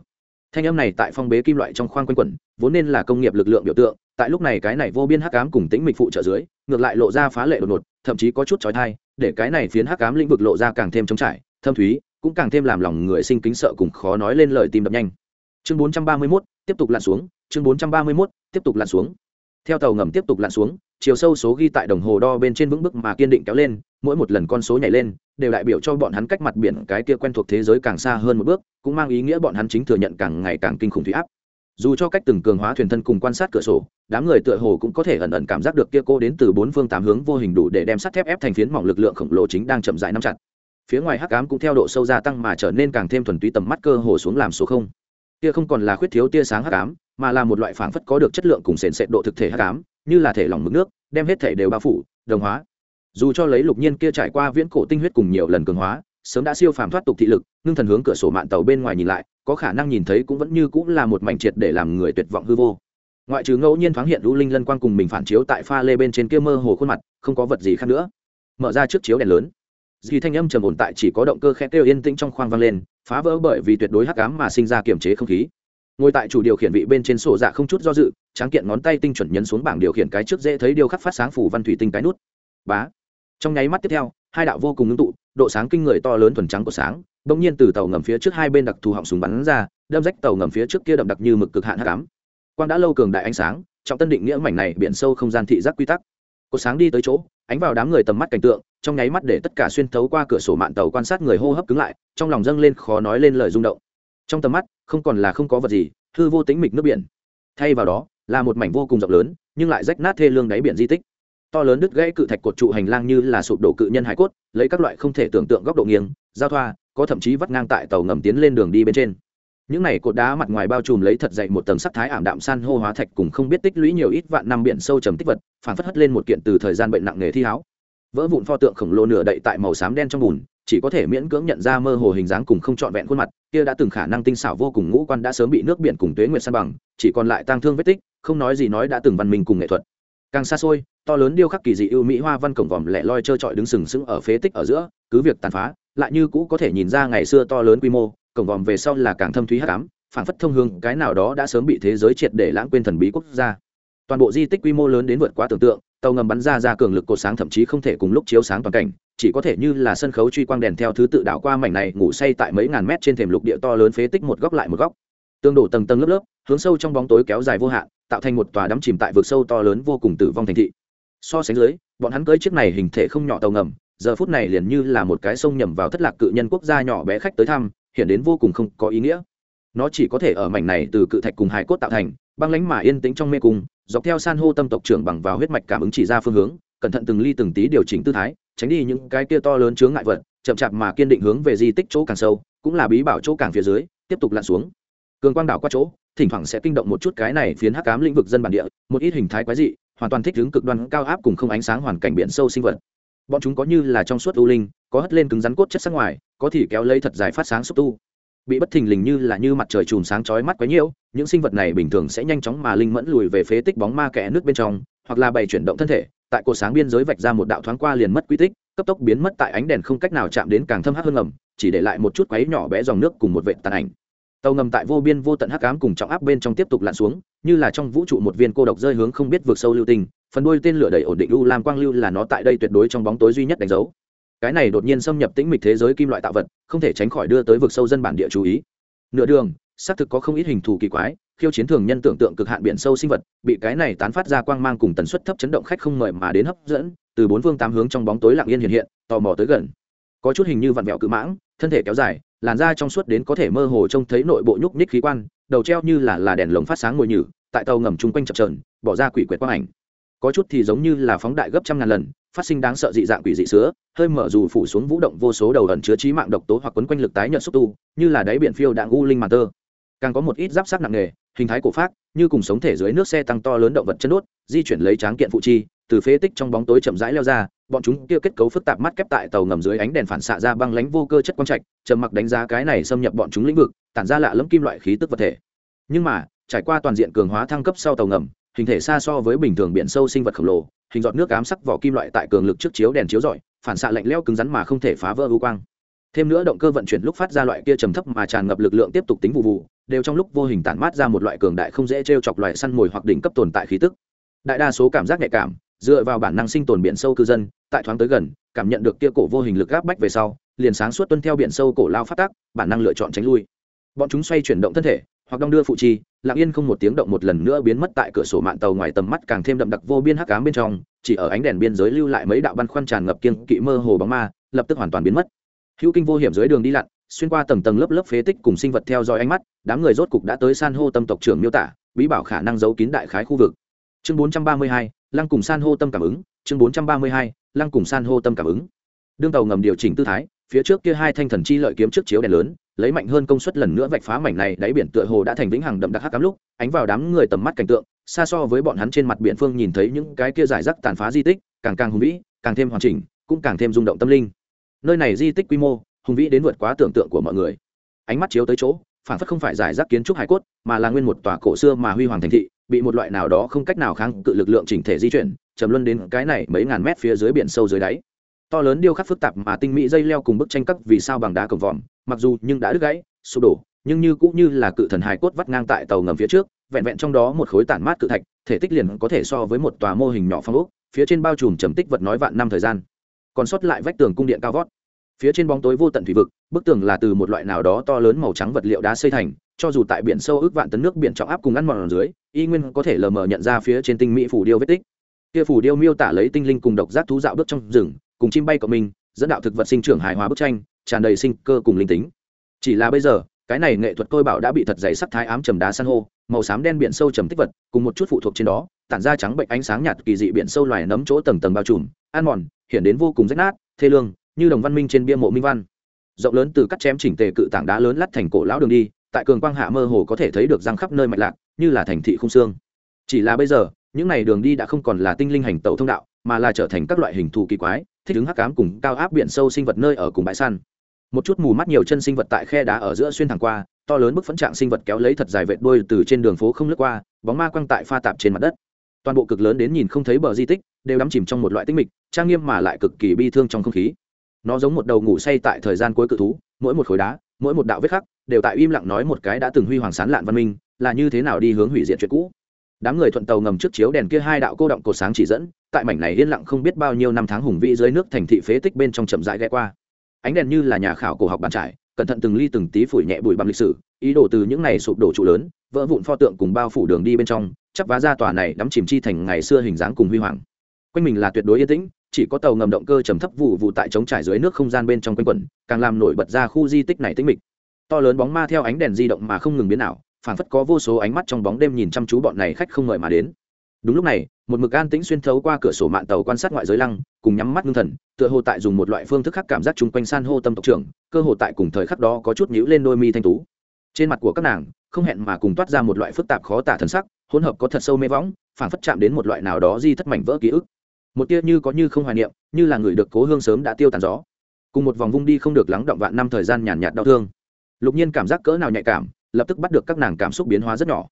[SPEAKER 1] Thanh âm này tại phong bế kim loại trong khoang quanh quẩn, vốn nên là công nghiệp lực lượng biểu tượng, tại lúc này cái này vô biên hắc ám cùng tĩnh mịch phụ trợ dưới, ngược lại lộ ra phá lệ đột ngột, thậm chí có chút trói thai để cái này phiến hắc ám lĩnh vực lộ ra càng thêm trống trải, thâm thúy cũng càng thêm làm lòng người sinh kính sợ cùng khó nói lên lời tim đập nhanh. Chương 431, tiếp tục lặn xuống chương 431, tiếp tục lặn xuống. Theo tàu ngầm tiếp tục lặn xuống chiều sâu số ghi tại đồng hồ đo bên trên vững bức mà kiên định kéo lên mỗi một lần con số nhảy lên đều đại biểu cho bọn hắn cách mặt biển cái kia quen thuộc thế giới càng xa hơn một bước cũng mang ý nghĩa bọn hắn chính thừa nhận càng ngày càng kinh khủng thủy áp. Dù cho cách từng cường hóa thuyền thân cùng quan sát cửa sổ đám người tựa hồ cũng có thể ẩn ẩn cảm giác được kia cô đến từ bốn phương tám hướng vô hình đủ để đem sắt thép ép thành phiến mỏng lực lượng khổng lồ chính đang chậm rãi nắm chặt phía ngoài hắc ám cũng theo độ sâu gia tăng mà trở nên càng thêm thuần túy tầm mắt cơ hồ xuống làm số không. Tia không còn là khuyết thiếu tia sáng hắc ám, mà là một loại phảng phất có được chất lượng cùng sền sệt độ thực thể hắc ám, như là thể lỏng mực nước, đem hết thể đều bao phủ, đồng hóa. Dù cho lấy lục nhiên kia trải qua viễn cổ tinh huyết cùng nhiều lần cường hóa, sớm đã siêu phàm thoát tục thị lực, ngưng thần hướng cửa sổ mạn tàu bên ngoài nhìn lại, có khả năng nhìn thấy cũng vẫn như cũng là một mảnh triệt để làm người tuyệt vọng hư vô. Ngoại trừ ngẫu nhiên thoáng hiện lũ linh lân quang cùng mình phản chiếu tại pha lê bên trên kia mơ hồ khuôn mặt, không có vật gì khác nữa. Mở ra trước chiếu đèn lớn dì thanh âm trầm ổn tại chỉ có động cơ khẽ kêu yên tĩnh trong khoang vang lên, phá vỡ bởi vì tuyệt đối hắc ám mà sinh ra kiềm chế không khí. Ngồi tại chủ điều khiển vị bên trên sổ dạ không chút do dự, tráng kiện ngón tay tinh chuẩn nhấn xuống bảng điều khiển cái trước dễ thấy điều khắc phát sáng phủ văn thủy tinh cái nút. Bá. Trong nháy mắt tiếp theo, hai đạo vô cùng ngưng tụ, độ sáng kinh người to lớn thuần trắng của sáng, bỗng nhiên từ tàu ngầm phía trước hai bên đặc thù họng súng bắn ra, đâm rách tàu ngầm phía trước kia đậm đặc như mực cực hạn hắc ám. Quang đã lâu cường đại ánh sáng, trọng tân định nghĩa mảnh này biển sâu không gian thị giác quy tắc. Cột sáng đi tới chỗ ánh vào đám người tầm mắt cảnh tượng, trong nháy mắt để tất cả xuyên thấu qua cửa sổ mạn tàu quan sát người hô hấp cứng lại, trong lòng dâng lên khó nói lên lời rung động. Trong tầm mắt, không còn là không có vật gì, hư vô tính mịch nước biển. Thay vào đó, là một mảnh vô cùng rộng lớn, nhưng lại rách nát thê lương đáy biển di tích. To lớn đứt gãy cự thạch cột trụ hành lang như là sụp đổ cự nhân hải cốt, lấy các loại không thể tưởng tượng góc độ nghiêng, giao thoa, có thậm chí vắt ngang tại tàu ngầm tiến lên đường đi bên trên những này cột đá mặt ngoài bao trùm lấy thật dậy một tầng sắc thái ảm đạm san hô hóa thạch cùng không biết tích lũy nhiều ít vạn năm biển sâu trầm tích vật phản phất hất lên một kiện từ thời gian bệnh nặng nghề thi háo vỡ vụn pho tượng khổng lồ nửa đậy tại màu xám đen trong bùn, chỉ có thể miễn cưỡng nhận ra mơ hồ hình dáng cùng không trọn vẹn khuôn mặt, kia đã từng khả năng tinh xảo vô cùng ngũ quan đã sớm bị nước biển cùng tuế nguyệt san bằng, chỉ còn lại tang thương vết tích, không nói gì nói đã từng văn minh cùng nghệ thuật. Càng xa xôi, to lớn điêu khắc kỳ dị ưu mỹ hoa văn cổng vòm lẻ loi trơ trọi đứng sừng sững ở phế tích ở giữa, cứ việc tàn phá, lại như cũ có thể nhìn ra ngày xưa to lớn quy mô cổng vòm về sau là càng thâm thúy hắc ám, phảng phất thông hương cái nào đó đã sớm bị thế giới triệt để lãng quên thần bí quốc gia. Toàn bộ di tích quy mô lớn đến vượt quá tưởng tượng, tàu ngầm bắn ra ra cường lực cột sáng thậm chí không thể cùng lúc chiếu sáng toàn cảnh, chỉ có thể như là sân khấu truy quang đèn theo thứ tự đảo qua mảnh này ngủ say tại mấy ngàn mét trên thềm lục địa to lớn phế tích một góc lại một góc. Tương đổ tầng tầng lớp lớp, hướng sâu trong bóng tối kéo dài vô hạn, tạo thành một tòa đắm chìm tại vực sâu to lớn vô cùng tử vong thành thị. So sánh dưới, bọn hắn cưới chiếc này hình thể không nhỏ tàu ngầm, giờ phút này liền như là một cái sông nhầm vào thất lạc cự nhân quốc gia nhỏ bé khách tới thăm hiện đến vô cùng không có ý nghĩa. Nó chỉ có thể ở mảnh này từ cự thạch cùng hải cốt tạo thành, băng lánh mà yên tĩnh trong mê cung, dọc theo san hô tâm tộc trưởng bằng vào huyết mạch cảm ứng chỉ ra phương hướng, cẩn thận từng ly từng tí điều chỉnh tư thái, tránh đi những cái kia to lớn chướng ngại vật, chậm chạp mà kiên định hướng về di tích chỗ càng sâu, cũng là bí bảo chỗ càng phía dưới, tiếp tục lặn xuống. Cường quang đảo qua chỗ, thỉnh thoảng sẽ kinh động một chút cái này phiến hắc ám lĩnh vực dân bản địa, một ít hình thái quái dị, hoàn toàn thích ứng cực đoan, cao áp cùng không ánh sáng hoàn cảnh biển sâu sinh vật. Bọn chúng có như là trong suốt u linh, có hất lên cứng rắn cốt chất sắc ngoài có thì kéo lấy thật dài phát sáng xúc tu. Bị bất thình lình như là như mặt trời chùm sáng chói mắt quấy nhiễu, những sinh vật này bình thường sẽ nhanh chóng mà linh mẫn lùi về phế tích bóng ma kẽ nước bên trong, hoặc là bày chuyển động thân thể, tại cột sáng biên giới vạch ra một đạo thoáng qua liền mất quy tích, cấp tốc biến mất tại ánh đèn không cách nào chạm đến càng thâm hắc hơn ngầm, chỉ để lại một chút quấy nhỏ bé dòng nước cùng một vệ tàn ảnh. Tàu ngầm tại vô biên vô tận hắc ám cùng trọng áp bên trong tiếp tục lặn xuống, như là trong vũ trụ một viên cô độc rơi hướng không biết vượt sâu lưu tinh phần đuôi tên lửa đầy ổn định u lam quang lưu là nó tại đây tuyệt đối trong bóng tối duy nhất đánh dấu cái này đột nhiên xâm nhập tĩnh mịch thế giới kim loại tạo vật, không thể tránh khỏi đưa tới vực sâu dân bản địa chú ý. Nửa đường, xác thực có không ít hình thù kỳ quái, khiêu chiến thường nhân tưởng tượng cực hạn biển sâu sinh vật, bị cái này tán phát ra quang mang cùng tần suất thấp chấn động khách không mời mà đến hấp dẫn, từ bốn phương tám hướng trong bóng tối lặng yên hiện hiện, tò mò tới gần. Có chút hình như vặn vẹo cự mãng, thân thể kéo dài, làn da trong suốt đến có thể mơ hồ trông thấy nội bộ nhúc nhích khí quan, đầu treo như là là đèn lồng phát sáng ngồi nhử, tại tàu ngầm chung quanh chập trờn bỏ ra quỷ quyệt quang ảnh. Có chút thì giống như là phóng đại gấp trăm ngàn lần phát sinh đáng sợ dị dạng quỷ dị sứa, hơi mở dù phủ xuống vũ động vô số đầu ẩn chứa trí mạng độc tố hoặc quấn quanh lực tái nhận xúc tu, như là đáy biển phiêu đạn u linh màn tơ. Càng có một ít giáp sắc nặng nề, hình thái cổ phát như cùng sống thể dưới nước xe tăng to lớn động vật chân đốt, di chuyển lấy tráng kiện phụ chi, từ phế tích trong bóng tối chậm rãi leo ra, bọn chúng kia kết cấu phức tạp mắt kép tại tàu ngầm dưới ánh đèn phản xạ ra băng lánh vô cơ chất quang trạch, trầm mặc đánh giá cái này xâm nhập bọn chúng lĩnh vực, tản ra lạ lẫm kim loại khí tức vật thể. Nhưng mà, trải qua toàn diện cường hóa thăng cấp sau tàu ngầm, hình thể xa so với bình thường biển sâu sinh vật khổng lồ hình giọt nước ám sắc vỏ kim loại tại cường lực trước chiếu đèn chiếu rọi, phản xạ lạnh leo cứng rắn mà không thể phá vỡ ưu quang. Thêm nữa động cơ vận chuyển lúc phát ra loại kia trầm thấp mà tràn ngập lực lượng tiếp tục tính vụ vụ, đều trong lúc vô hình tản mát ra một loại cường đại không dễ t chọc loại săn mồi hoặc đỉnh cấp tồn tại khí tức. Đại đa số cảm giác nhạy cảm, dựa vào bản năng sinh tồn biển sâu cư dân, tại thoáng tới gần, cảm nhận được kia cổ vô hình lực gáp bách về sau, liền sáng suốt tuân theo biển sâu cổ lao phát tác, bản năng lựa chọn tránh lui. Bọn chúng xoay chuyển động thân thể, hoặc đong đưa phụ chi lặng yên không một tiếng động một lần nữa biến mất tại cửa sổ mạng tàu ngoài tầm mắt càng thêm đậm đặc vô biên hắc cám bên trong chỉ ở ánh đèn biên giới lưu lại mấy đạo băn khoăn tràn ngập kiên kỵ mơ hồ bóng ma lập tức hoàn toàn biến mất. Hữu kinh vô hiểm dưới đường đi lặn xuyên qua tầng tầng lớp lớp phế tích cùng sinh vật theo dõi ánh mắt đám người rốt cục đã tới san hô tâm tộc trưởng miêu tả bí bảo khả năng giấu kín đại khái khu vực. Chương 432, lăng cùng san hô tâm cảm ứng chương 432, lăng cùng san hô tâm cảm ứng. Đương tàu ngầm điều chỉnh tư thái phía trước kia hai thanh thần chi lợi kiếm trước chiếu đèn lớn, lấy mạnh hơn công suất lần nữa vạch phá mảnh này, đáy biển tựa hồ đã thành vĩnh hằng đậm đặc hắc cám lúc, ánh vào đám người tầm mắt cảnh tượng, xa so với bọn hắn trên mặt biển phương nhìn thấy những cái kia giải rác tàn phá di tích, càng càng hùng vĩ, càng thêm hoàn chỉnh, cũng càng thêm rung động tâm linh. Nơi này di tích quy mô, hùng vĩ đến vượt quá tưởng tượng của mọi người. Ánh mắt chiếu tới chỗ, phản phất không phải giải rác kiến trúc hải cốt, mà là nguyên một tòa cổ xưa mà huy hoàng thành thị, bị một loại nào đó không cách nào kháng cự lực lượng chỉnh thể di chuyển, trầm luân đến cái này mấy ngàn mét phía dưới biển sâu dưới đáy to lớn điêu khắc phức tạp mà tinh mỹ dây leo cùng bức tranh cắt vì sao bằng đá cổng vòm, mặc dù nhưng đã đứt gãy, sụp đổ, nhưng như cũng như là cự thần hài cốt vắt ngang tại tàu ngầm phía trước, vẹn vẹn trong đó một khối tản mát cự thạch, thể tích liền có thể so với một tòa mô hình nhỏ phong ốc, phía trên bao trùm trầm tích vật nói vạn năm thời gian. Còn sót lại vách tường cung điện cao vót. Phía trên bóng tối vô tận thủy vực, bức tường là từ một loại nào đó to lớn màu trắng vật liệu đá xây thành, cho dù tại biển sâu ước vạn tấn nước biển trọng áp cùng ăn mòn ở dưới, y nguyên có thể lờ mờ nhận ra phía trên tinh mỹ phủ điêu vết tích. Kia phủ điêu miêu tả lấy tinh linh cùng độc giác thú dạo bước trong rừng cùng chim bay của mình dẫn đạo thực vật sinh trưởng hài hòa bức tranh, tràn đầy sinh cơ cùng linh tính. Chỉ là bây giờ, cái này nghệ thuật tôi bảo đã bị thật dày sắc thái ám trầm đá san hô, màu xám đen biển sâu trầm tích vật, cùng một chút phụ thuộc trên đó, tản ra trắng bệnh ánh sáng nhạt kỳ dị biển sâu loài nấm chỗ tầng tầng bao trùm an mòn, hiện đến vô cùng rách nát, thê lương, như đồng văn minh trên bia mộ minh văn. Rộng lớn từ cắt chém chỉnh tề cự tảng đá lớn lắt thành cổ lão đường đi, tại cường quang hạ mơ hồ có thể thấy được răng khắp nơi mạch lạc, như là thành thị không xương. Chỉ là bây giờ, những n à y đường đi đã không còn là tinh linh hành tàu thông đạo, mà là trở thành các loại hình thù kỳ quái thích ứng hắc cám cùng cao áp biển sâu sinh vật nơi ở cùng bãi săn. Một chút mù mắt nhiều chân sinh vật tại khe đá ở giữa xuyên thẳng qua, to lớn bức phấn trạng sinh vật kéo lấy thật dài vệt đôi từ trên đường phố không lướt qua, bóng ma quăng tại pha tạp trên mặt đất. Toàn bộ cực lớn đến nhìn không thấy bờ di tích, đều đắm chìm trong một loại tích mịch, trang nghiêm mà lại cực kỳ bi thương trong không khí. Nó giống một đầu ngủ say tại thời gian cuối cự thú, mỗi một khối đá, mỗi một đạo vết khắc, đều tại im lặng nói một cái đã từng huy hoàng sán lạn văn minh, là như thế nào đi hướng hủy diệt chuyện cũ đám người thuận tàu ngầm trước chiếu đèn kia hai đạo cô động cột sáng chỉ dẫn, tại mảnh này yên lặng không biết bao nhiêu năm tháng hùng vĩ dưới nước thành thị phế tích bên trong chậm rãi ghé qua. Ánh đèn như là nhà khảo cổ học bàn trải, cẩn thận từng ly từng tí phủi nhẹ bụi bặm lịch sử, ý đồ từ những này sụp đổ trụ lớn, vỡ vụn pho tượng cùng bao phủ đường đi bên trong, chắp vá ra tòa này đắm chìm chi thành ngày xưa hình dáng cùng huy hoàng. Quanh mình là tuyệt đối yên tĩnh, chỉ có tàu ngầm động cơ trầm thấp vụ vụ tại trống trải dưới nước không gian bên trong quanh quẩn, càng làm nổi bật ra khu di tích này tĩnh mịch. To lớn bóng ma theo ánh đèn di động mà không ngừng biến ảo Phảng phất có vô số ánh mắt trong bóng đêm nhìn chăm chú bọn này khách không mời mà đến. Đúng lúc này, một mực an tĩnh xuyên thấu qua cửa sổ mạng tàu quan sát ngoại giới lăng, cùng nhắm mắt ngưng thần, tựa hồ tại dùng một loại phương thức khác cảm giác chung quanh san hô tâm tộc trưởng, cơ hồ tại cùng thời khắc đó có chút nhíu lên đôi mi thanh tú. Trên mặt của các nàng, không hẹn mà cùng toát ra một loại phức tạp khó tả thần sắc, hỗn hợp có thật sâu mê võng, phảng phất chạm đến một loại nào đó di thất mảnh vỡ ký ức. Một tia như có như không hoài niệm, như là người được cố hương sớm đã tiêu tàn gió. Cùng một vòng vung đi không được lắng động vạn năm thời gian nhàn nhạt đau thương. Lục nhiên cảm giác cỡ nào nhạy cảm lập tức bắt được các nàng cảm xúc biến hóa rất nhỏ.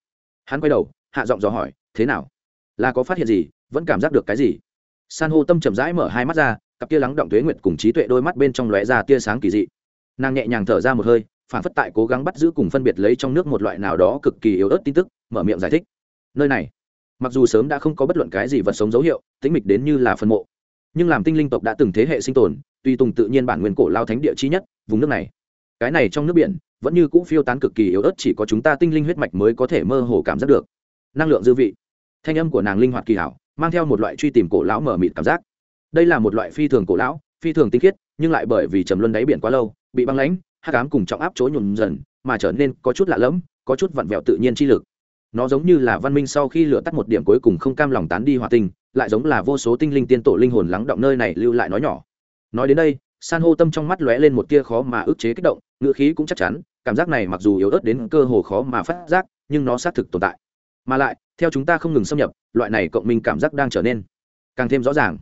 [SPEAKER 1] Hắn quay đầu, hạ giọng dò hỏi, thế nào? Là có phát hiện gì? Vẫn cảm giác được cái gì? San hô tâm chậm rãi mở hai mắt ra, cặp tia lắng động tuế nguyệt cùng trí tuệ đôi mắt bên trong lóe ra tia sáng kỳ dị. Nàng nhẹ nhàng thở ra một hơi, phản phất tại cố gắng bắt giữ cùng phân biệt lấy trong nước một loại nào đó cực kỳ yếu ớt tin tức, mở miệng giải thích. Nơi này, mặc dù sớm đã không có bất luận cái gì vật sống dấu hiệu, tĩnh mịch đến như là phân mộ, nhưng làm tinh linh tộc đã từng thế hệ sinh tồn tuy tùng tự nhiên bản nguyên cổ lao thánh địa chi nhất, vùng nước này. Cái này trong nước biển vẫn như cũ phiêu tán cực kỳ yếu ớt, chỉ có chúng ta tinh linh huyết mạch mới có thể mơ hồ cảm giác được. Năng lượng dư vị. Thanh âm của nàng linh hoạt kỳ hảo, mang theo một loại truy tìm cổ lão mở mịt cảm giác. Đây là một loại phi thường cổ lão, phi thường tinh khiết, nhưng lại bởi vì trầm luân đáy biển quá lâu, bị băng lãnh hát cám cùng trọng áp chối nhuần dần, mà trở nên có chút lạ lẫm, có chút vặn vẹo tự nhiên chi lực. Nó giống như là văn minh sau khi lửa tắt một điểm cuối cùng không cam lòng tán đi hòa tinh, lại giống là vô số tinh linh tiên tổ linh hồn lắng động nơi này lưu lại nói nhỏ. Nói đến đây, san hô tâm trong mắt lóe lên một tia khó mà ức chế kích động, ngữ khí cũng chắc chắn cảm giác này mặc dù yếu ớt đến cơ hồ khó mà phát giác, nhưng nó xác thực tồn tại. Mà lại, theo chúng ta không ngừng xâm nhập, loại này cộng minh cảm giác đang trở nên càng thêm rõ ràng.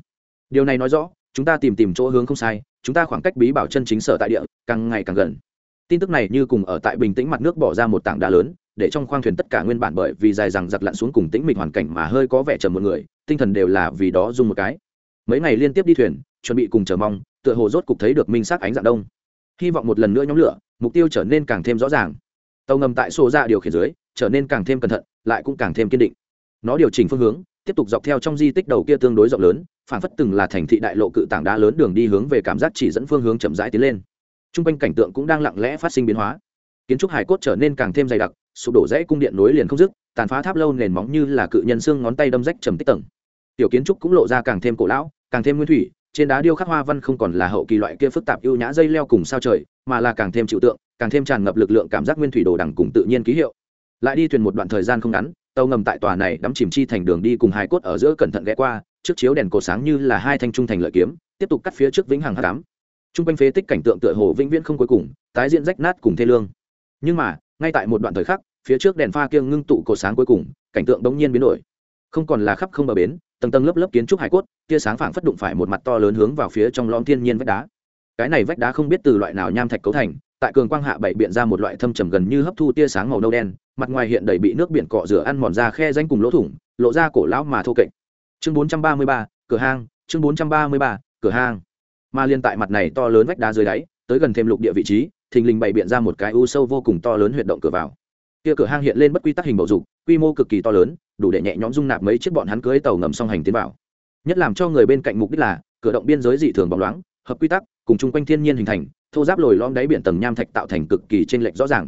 [SPEAKER 1] Điều này nói rõ, chúng ta tìm tìm chỗ hướng không sai, chúng ta khoảng cách bí bảo chân chính sở tại địa, càng ngày càng gần. Tin tức này như cùng ở tại bình tĩnh mặt nước bỏ ra một tảng đá lớn, để trong khoang thuyền tất cả nguyên bản bởi vì dài rằng giặc lặn xuống cùng tĩnh mịch hoàn cảnh mà hơi có vẻ trầm một người, tinh thần đều là vì đó dùng một cái. Mấy ngày liên tiếp đi thuyền, chuẩn bị cùng chờ mong, tựa hồ rốt cục thấy được minh sát ánh dạng đông hy vọng một lần nữa nhóm lửa, mục tiêu trở nên càng thêm rõ ràng. Tàu ngầm tại sổ ra dạ điều khiển dưới, trở nên càng thêm cẩn thận, lại cũng càng thêm kiên định. Nó điều chỉnh phương hướng, tiếp tục dọc theo trong di tích đầu kia tương đối rộng lớn, phản phất từng là thành thị đại lộ cự tảng đá lớn đường đi hướng về cảm giác chỉ dẫn phương hướng chậm rãi tiến lên. T r u n g quanh cảnh tượng cũng đang lặng lẽ phát sinh biến hóa. Kiến trúc hải cốt trở nên càng thêm dày đặc, sụp đổ rẽ cung điện nối liền không dứt, tàn phá tháp lâu nền móng như là cự nhân xương ngón tay đâm rách trầm tích tầng. Tiểu kiến trúc cũng lộ ra càng thêm cổ lão, càng thêm nguyên thủy trên đá điêu khắc hoa văn không còn là hậu kỳ loại kia phức tạp ưu nhã dây leo cùng sao trời, mà là càng thêm chịu tượng, càng thêm tràn ngập lực lượng cảm giác nguyên thủy đồ đẳng cùng tự nhiên ký hiệu. Lại đi thuyền một đoạn thời gian không ngắn, tàu ngầm tại tòa này đắm chìm chi thành đường đi cùng hai cốt ở giữa cẩn thận ghé qua, trước chiếu đèn cổ sáng như là hai thanh trung thành lợi kiếm, tiếp tục cắt phía trước vĩnh hằng hát cám t quanh phế tích cảnh tượng tựa hồ vĩnh viễn không cuối cùng, tái diễn rách nát cùng thê lương. Nhưng mà, ngay tại một đoạn thời khắc, phía trước đèn pha kiêng ngưng tụ cổ sáng cuối cùng, cảnh tượng bỗng nhiên biến đổi không còn là khắp không bờ bến tầng tầng lớp lớp kiến trúc hải cốt tia sáng phảng phất đụng phải một mặt to lớn hướng vào phía trong lõm thiên nhiên vách đá. Cái này vách đá không biết từ loại nào nham thạch cấu thành tại cường quang hạ bảy biện ra một loại thâm trầm gần như hấp thu tia sáng màu nâu đen mặt ngoài hiện đầy bị nước biển cọ rửa ăn mòn ra khe danh cùng lỗ thủng lộ ra cổ lão mà thô kệch. Chương 433, cửa hang chương 433, cửa hang. Mà liên tại mặt này to lớn vách đá dưới đáy tới gần thêm lục địa vị trí thình lình bày biện ra một cái u sâu vô cùng to lớn huyệt động cửa vào kia cửa hang hiện lên bất quy tắc hình bầu dục, quy mô cực kỳ to lớn, đủ để nhẹ nhõm dung nạp mấy chiếc bọn hắn cưới tàu ngầm song hành tiến vào. Nhất làm cho người bên cạnh mục đích là, cửa động biên giới dị thường bóng loáng, hợp quy tắc, cùng chung quanh thiên nhiên hình thành, thô giáp lồi lom đáy biển tầng nham thạch tạo thành cực kỳ t r ê n lệch rõ ràng.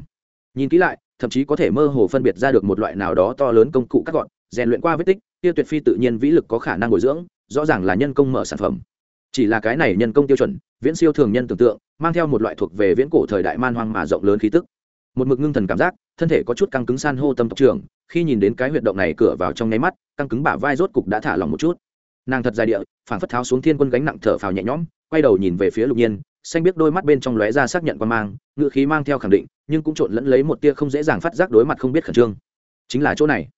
[SPEAKER 1] Nhìn kỹ lại, thậm chí có thể mơ hồ phân biệt ra được một loại nào đó to lớn công cụ cắt gọn, rèn luyện qua vết tích, kia tuyệt phi tự nhiên vĩ lực có khả năng bồi dưỡng, rõ ràng là nhân công mở sản phẩm. Chỉ là cái này nhân công tiêu chuẩn, viễn siêu thường nhân tưởng tượng, mang theo một loại thuộc về viễn cổ thời đại man hoang mà rộng lớn khí tức. Một mực ngưng thần cảm giác thân thể có chút căng cứng san hô tâm tộc trưởng, khi nhìn đến cái huyệt động này cửa vào trong nháy mắt căng cứng bả vai rốt cục đã thả lỏng một chút. Nàng thật dài địa phản phất tháo xuống thiên quân gánh nặng thở phào nhẹ nhõm quay đầu nhìn về phía lục nhiên xanh biết đôi mắt bên trong lóe ra xác nhận qua mang ngựa khí mang theo khẳng định nhưng cũng trộn lẫn lấy một tia không dễ dàng phát giác đối mặt không biết khẩn trương. Chính là chỗ này.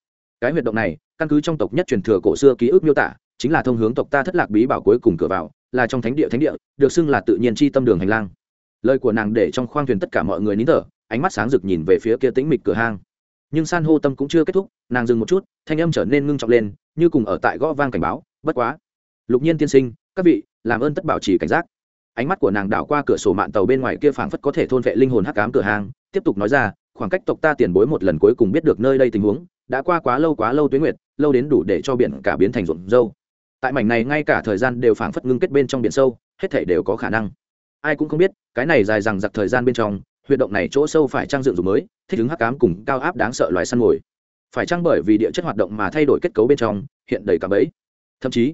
[SPEAKER 1] Cái huyệt động này căn cứ trong tộc nhất truyền thừa cổ xưa ký ức miêu tả chính là thông hướng tộc ta thất lạc bí bảo cuối cùng cửa vào là trong thánh địa thánh địa được xưng là tự nhiên chi tâm đường hành lang. Lời của nàng để trong khoang thuyền tất cả mọi người nín thở ánh mắt sáng rực nhìn về phía kia tĩnh mịch cửa hang. Nhưng san hô tâm cũng chưa kết thúc, nàng dừng một chút, thanh âm trở nên ngưng trọng lên, như cùng ở tại gõ vang cảnh báo, bất quá, lục nhiên tiên sinh, các vị, làm ơn tất bảo trì cảnh giác. Ánh mắt của nàng đảo qua cửa sổ mạng tàu bên ngoài kia phảng phất có thể thôn vệ linh hồn hắc ám cửa hàng tiếp tục nói ra, khoảng cách tộc ta tiền bối một lần cuối cùng biết được nơi đây tình huống, đã qua quá lâu quá lâu tuyến nguyệt, lâu đến đủ để cho biển cả biến thành ruộng dâu. Tại mảnh này ngay cả thời gian đều phảng phất ngưng kết bên trong biển sâu, hết thể đều có khả năng. Ai cũng không biết, cái này dài rằng giặc thời gian bên trong huyệt động này chỗ sâu phải trang dựng dùng mới, thích ứng hắc cám cùng cao áp đáng sợ loài săn mồi. Phải trang bởi vì địa chất hoạt động mà thay đổi kết cấu bên trong, hiện đầy cả bẫy? Thậm chí,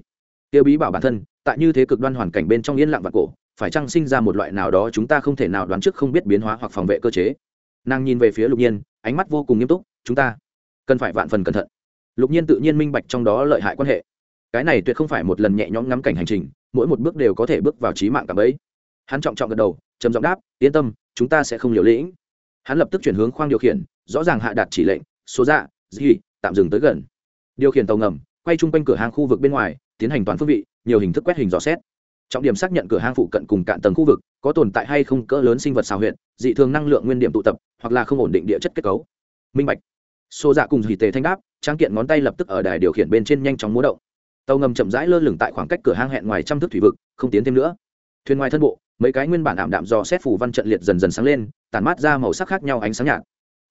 [SPEAKER 1] tiêu bí bảo bản thân, tại như thế cực đoan hoàn cảnh bên trong yên lặng và cổ, phải chăng sinh ra một loại nào đó chúng ta không thể nào đoán trước không biết biến hóa hoặc phòng vệ cơ chế? Nàng nhìn về phía lục nhiên, ánh mắt vô cùng nghiêm túc, chúng ta cần phải vạn phần cẩn thận. Lục nhiên tự nhiên minh bạch trong đó lợi hại quan hệ. Cái này tuyệt không phải một lần nhẹ nhõm ngắm cảnh hành trình, mỗi một bước đều có thể bước vào trí mạng cả bấy hắn trọng trọng gật đầu, trầm giọng đáp, yên tâm chúng ta sẽ không liều lĩnh. Hắn lập tức chuyển hướng khoang điều khiển, rõ ràng hạ đạt chỉ lệnh, số dạ dị tạm dừng tới gần. Điều khiển tàu ngầm, quay chung quanh cửa hàng khu vực bên ngoài, tiến hành toàn phương vị, nhiều hình thức quét hình dò xét. Trọng điểm xác nhận cửa hang phụ cận cùng cạn tầng khu vực có tồn tại hay không cỡ lớn sinh vật xào huyện dị thường năng lượng nguyên điểm tụ tập, hoặc là không ổn định địa chất kết cấu. Minh bạch. Xô dạ cùng dì tề thanh đáp, trang kiện ngón tay lập tức ở đài điều khiển bên trên nhanh chóng múa động. Tàu ngầm chậm rãi lơ lửng tại khoảng cách cửa hang hẹn ngoài trăm thước thủy vực, không tiến thêm nữa. Thuyền ngoài thân bộ mấy cái nguyên bản ảm đạm do xét phủ văn trận liệt dần dần sáng lên, tản mát ra màu sắc khác nhau ánh sáng nhạt.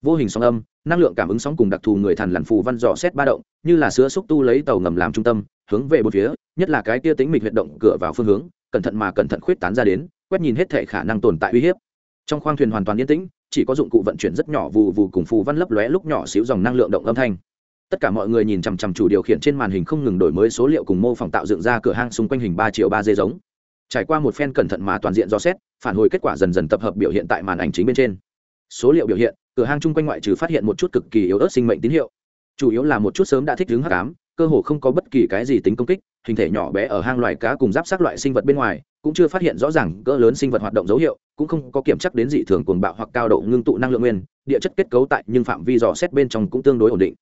[SPEAKER 1] Vô hình sóng âm, năng lượng cảm ứng sóng cùng đặc thù người thần lằn phù văn dò xét ba động, như là sứa xúc tu lấy tàu ngầm làm trung tâm, hướng về bốn phía, nhất là cái kia tính mịch huyệt động cửa vào phương hướng, cẩn thận mà cẩn thận khuyết tán ra đến, quét nhìn hết thể khả năng tồn tại uy hiếp. Trong khoang thuyền hoàn toàn yên tĩnh, chỉ có dụng cụ vận chuyển rất nhỏ vù vù cùng phù văn lấp lóe lúc nhỏ xíu dòng năng lượng động âm thanh. Tất cả mọi người nhìn chằm chằm chủ điều khiển trên màn hình không ngừng đổi mới số liệu cùng mô phỏng tạo dựng ra cửa hang xung quanh hình ba triệu ba dây giống trải qua một phen cẩn thận mà toàn diện do xét, phản hồi kết quả dần dần tập hợp biểu hiện tại màn ảnh chính bên trên. Số liệu biểu hiện, cửa hang chung quanh ngoại trừ phát hiện một chút cực kỳ yếu ớt sinh mệnh tín hiệu. Chủ yếu là một chút sớm đã thích ứng hắc ám, cơ hồ không có bất kỳ cái gì tính công kích, hình thể nhỏ bé ở hang loài cá cùng giáp sát loại sinh vật bên ngoài, cũng chưa phát hiện rõ ràng cỡ lớn sinh vật hoạt động dấu hiệu, cũng không có kiểm chắc đến dị thường cuồng bạo hoặc cao độ ngưng tụ năng lượng nguyên, địa chất kết cấu tại nhưng phạm vi dò xét bên trong cũng tương đối ổn định.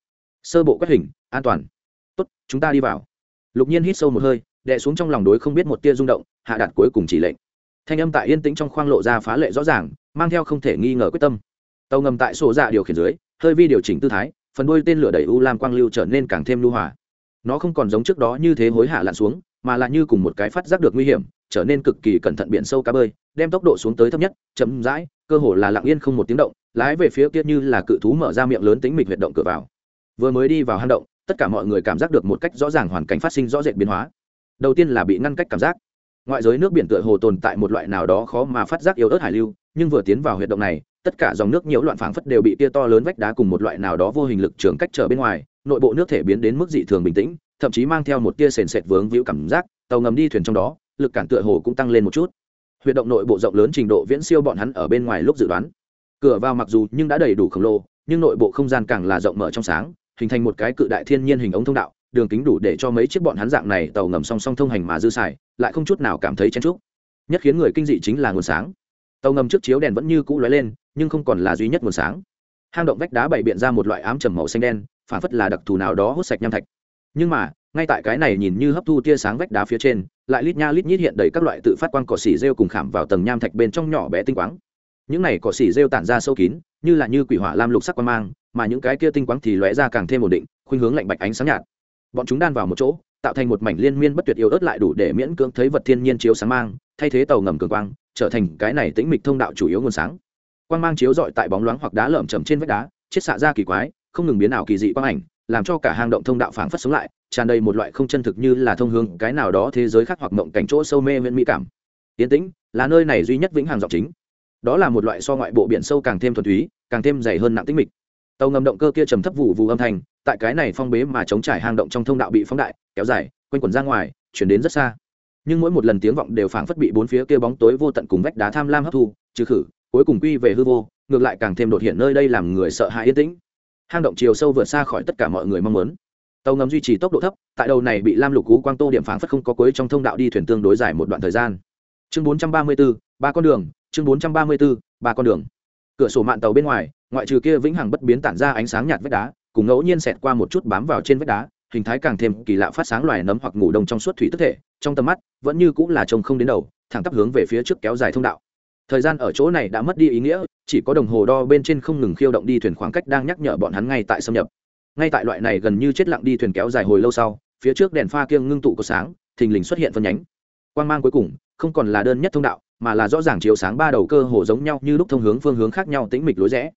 [SPEAKER 1] Sơ bộ quét hình, an toàn. Tốt, chúng ta đi vào. Lục nhiên hít sâu một hơi đè xuống trong lòng đối không biết một tia rung động, hạ đạt cuối cùng chỉ lệnh. Thanh âm tại yên tĩnh trong khoang lộ ra phá lệ rõ ràng, mang theo không thể nghi ngờ quyết tâm. Tàu ngầm tại sổ dạ điều khiển dưới, hơi vi điều chỉnh tư thái, phần đuôi tên lửa đẩy u lam quang lưu trở nên càng thêm lưu hòa. Nó không còn giống trước đó như thế hối hạ lặn xuống, mà là như cùng một cái phát giác được nguy hiểm, trở nên cực kỳ cẩn thận biển sâu cá bơi, đem tốc độ xuống tới thấp nhất chấm dãi cơ hồ là lặng yên không một tiếng động, lái về phía kia như là cự thú mở ra miệng lớn tính mịch huyệt động cửa vào. Vừa mới đi vào hang động, tất cả mọi người cảm giác được một cách rõ ràng hoàn cảnh phát sinh rõ rệt biến hóa đầu tiên là bị ngăn cách cảm giác. Ngoại giới nước biển tựa hồ tồn tại một loại nào đó khó mà phát giác yếu ớt hải lưu, nhưng vừa tiến vào huyệt động này, tất cả dòng nước nhiễu loạn phảng phất đều bị tia to lớn vách đá cùng một loại nào đó vô hình lực trường cách trở bên ngoài, nội bộ nước thể biến đến mức dị thường bình tĩnh, thậm chí mang theo một tia sền sệt vướng víu cảm giác, tàu ngầm đi thuyền trong đó, lực cản tựa hồ cũng tăng lên một chút. Huyệt động nội bộ rộng lớn trình độ viễn siêu bọn hắn ở bên ngoài lúc dự đoán. Cửa vào mặc dù nhưng đã đầy đủ khổng lồ, nhưng nội bộ không gian càng là rộng mở trong sáng, hình thành một cái cự đại thiên nhiên hình ống thông đạo đường kính đủ để cho mấy chiếc bọn hắn dạng này tàu ngầm song song thông hành mà dư xài, lại không chút nào cảm thấy chen trúc nhất khiến người kinh dị chính là nguồn sáng. Tàu ngầm trước chiếu đèn vẫn như cũ lóe lên, nhưng không còn là duy nhất nguồn sáng. Hang động vách đá bày biện ra một loại ám trầm màu xanh đen, phản phất là đặc thù nào đó hút sạch nham thạch. Nhưng mà, ngay tại cái này nhìn như hấp thu tia sáng vách đá phía trên, lại lít nha lít nhít hiện đầy các loại tự phát quang cỏ xỉ rêu cùng khảm vào tầng nham thạch bên trong nhỏ bé tinh quáng. Những này cỏ xỉ rêu tản ra sâu kín, như là như quỷ hỏa lam lục sắc quang mang, mà những cái kia tinh quáng thì lóe ra càng thêm ổn định, khuynh hướng lạnh bạch ánh sáng nhạt bọn chúng đan vào một chỗ, tạo thành một mảnh liên miên bất tuyệt yếu ớt lại đủ để miễn cưỡng thấy vật thiên nhiên chiếu sáng mang, thay thế tàu ngầm cường quang, trở thành cái này tĩnh mịch thông đạo chủ yếu nguồn sáng. Quang mang chiếu dọi tại bóng loáng hoặc đá lởm chầm trên vách đá chiết xạ ra kỳ quái, không ngừng biến ảo kỳ dị quang ảnh, làm cho cả hang động thông đạo phảng phất sống lại, tràn đầy một loại không chân thực như là thông hướng cái nào đó thế giới khác hoặc mộng cảnh chỗ sâu mê viễn mỹ cảm. Tiến tĩnh, là nơi này duy nhất vĩnh hằng dọc chính. Đó là một loại so ngoại bộ biển sâu càng thêm thuần túy, càng thêm dày hơn nặng tĩnh mịch. Tàu ngầm động cơ kia trầm thấp vụ vụ âm thanh tại cái này phong bế mà chống trải hang động trong thông đạo bị phóng đại kéo dài quanh quẩn ra ngoài chuyển đến rất xa. Nhưng mỗi một lần tiếng vọng đều phảng phất bị bốn phía kia bóng tối vô tận cùng vách đá tham lam hấp thu trừ khử cuối cùng quy về hư vô ngược lại càng thêm đột hiện nơi đây làm người sợ hãi yên tĩnh. Hang động chiều sâu vượt xa khỏi tất cả mọi người mong muốn. Tàu ngầm duy trì tốc độ thấp tại đầu này bị lam lục cú quang tô điểm phảng phất không có cuối trong thông đạo đi thuyền tương đối dài một đoạn thời gian. Chương 434, ba con đường chương 434, ba con đường. Cửa sổ mạn tàu bên ngoài ngoại trừ kia vĩnh hằng bất biến tản ra ánh sáng nhạt vách đá cùng ngẫu nhiên xẹt qua một chút bám vào trên vách đá, hình thái càng thêm kỳ lạ phát sáng loài nấm hoặc ngủ đông trong suốt thủy tức thể, trong tầm mắt, vẫn như cũng là trông không đến đầu, thẳng tắp hướng về phía trước kéo dài thông đạo. Thời gian ở chỗ này đã mất đi ý nghĩa, chỉ có đồng hồ đo bên trên không ngừng khiêu động đi thuyền khoảng cách đang nhắc nhở bọn hắn ngay tại xâm nhập. Ngay tại loại này gần như chết lặng đi thuyền kéo dài hồi lâu sau, phía trước đèn pha kiêng ngưng tụ có sáng, thình lình xuất hiện phân nhánh. Quan g mang cuối cùng, không còn là đơn nhất thông đạo, mà là rõ ràng chiếu sáng ba đầu cơ hồ giống nhau như lúc thông hướng phương hướng khác nhau tĩnh mịch lối rẽ.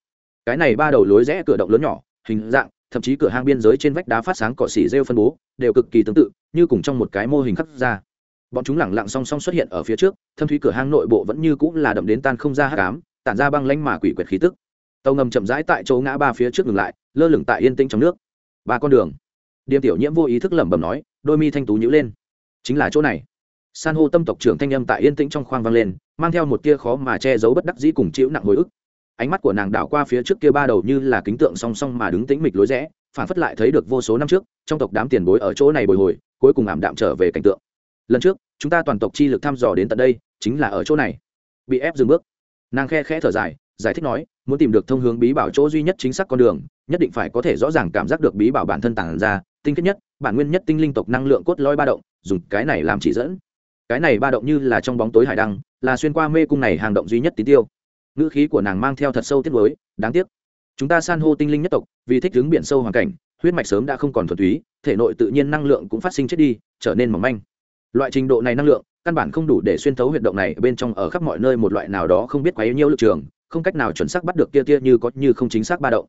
[SPEAKER 1] Cái này ba đầu lối rẽ cửa động lớn nhỏ hình dạng, thậm chí cửa hang biên giới trên vách đá phát sáng cỏ xỉ rêu phân bố, đều cực kỳ tương tự, như cùng trong một cái mô hình khắc ra. Bọn chúng lẳng lặng song song xuất hiện ở phía trước, thâm thúy cửa hang nội bộ vẫn như cũng là đậm đến tan không ra hát cám tản ra băng lanh mà quỷ quyệt khí tức. Tàu ngầm chậm rãi tại chỗ ngã ba phía trước ngừng lại, lơ lửng tại yên tĩnh trong nước. Ba con đường. Điềm tiểu nhiễm vô ý thức lẩm bẩm nói, đôi mi thanh tú nhữ lên. Chính là chỗ này. San hô tâm tộc trưởng thanh âm tại yên tĩnh trong khoang vang lên, mang theo một tia khó mà che giấu bất đắc dĩ cùng chịu nặng hồi ức ánh mắt của nàng đảo qua phía trước kia ba đầu như là kính tượng song song mà đứng tĩnh mịch lối rẽ, phản phất lại thấy được vô số năm trước, trong tộc đám tiền bối ở chỗ này bồi hồi, cuối cùng ảm đạm trở về cảnh tượng. Lần trước, chúng ta toàn tộc chi lực thăm dò đến tận đây, chính là ở chỗ này. Bị ép dừng bước. Nàng khe khẽ thở dài, giải thích nói, muốn tìm được thông hướng bí bảo chỗ duy nhất chính xác con đường, nhất định phải có thể rõ ràng cảm giác được bí bảo bản thân tàng ra, tinh kết nhất, bản nguyên nhất tinh linh tộc năng lượng cốt lõi ba động, dùng cái này làm chỉ dẫn. Cái này ba động như là trong bóng tối hải đăng, là xuyên qua mê cung này hàng động duy nhất tín tiêu ngữ khí của nàng mang theo thật sâu tiết mới đáng tiếc. Chúng ta san hô tinh linh nhất tộc, vì thích ứng biển sâu hoàn cảnh, huyết mạch sớm đã không còn thuần túy, thể nội tự nhiên năng lượng cũng phát sinh chết đi, trở nên mỏng manh. Loại trình độ này năng lượng, căn bản không đủ để xuyên thấu huyệt động này bên trong ở khắp mọi nơi một loại nào đó không biết quá nhiêu lực trường, không cách nào chuẩn xác bắt được kia tia như có như không chính xác ba động.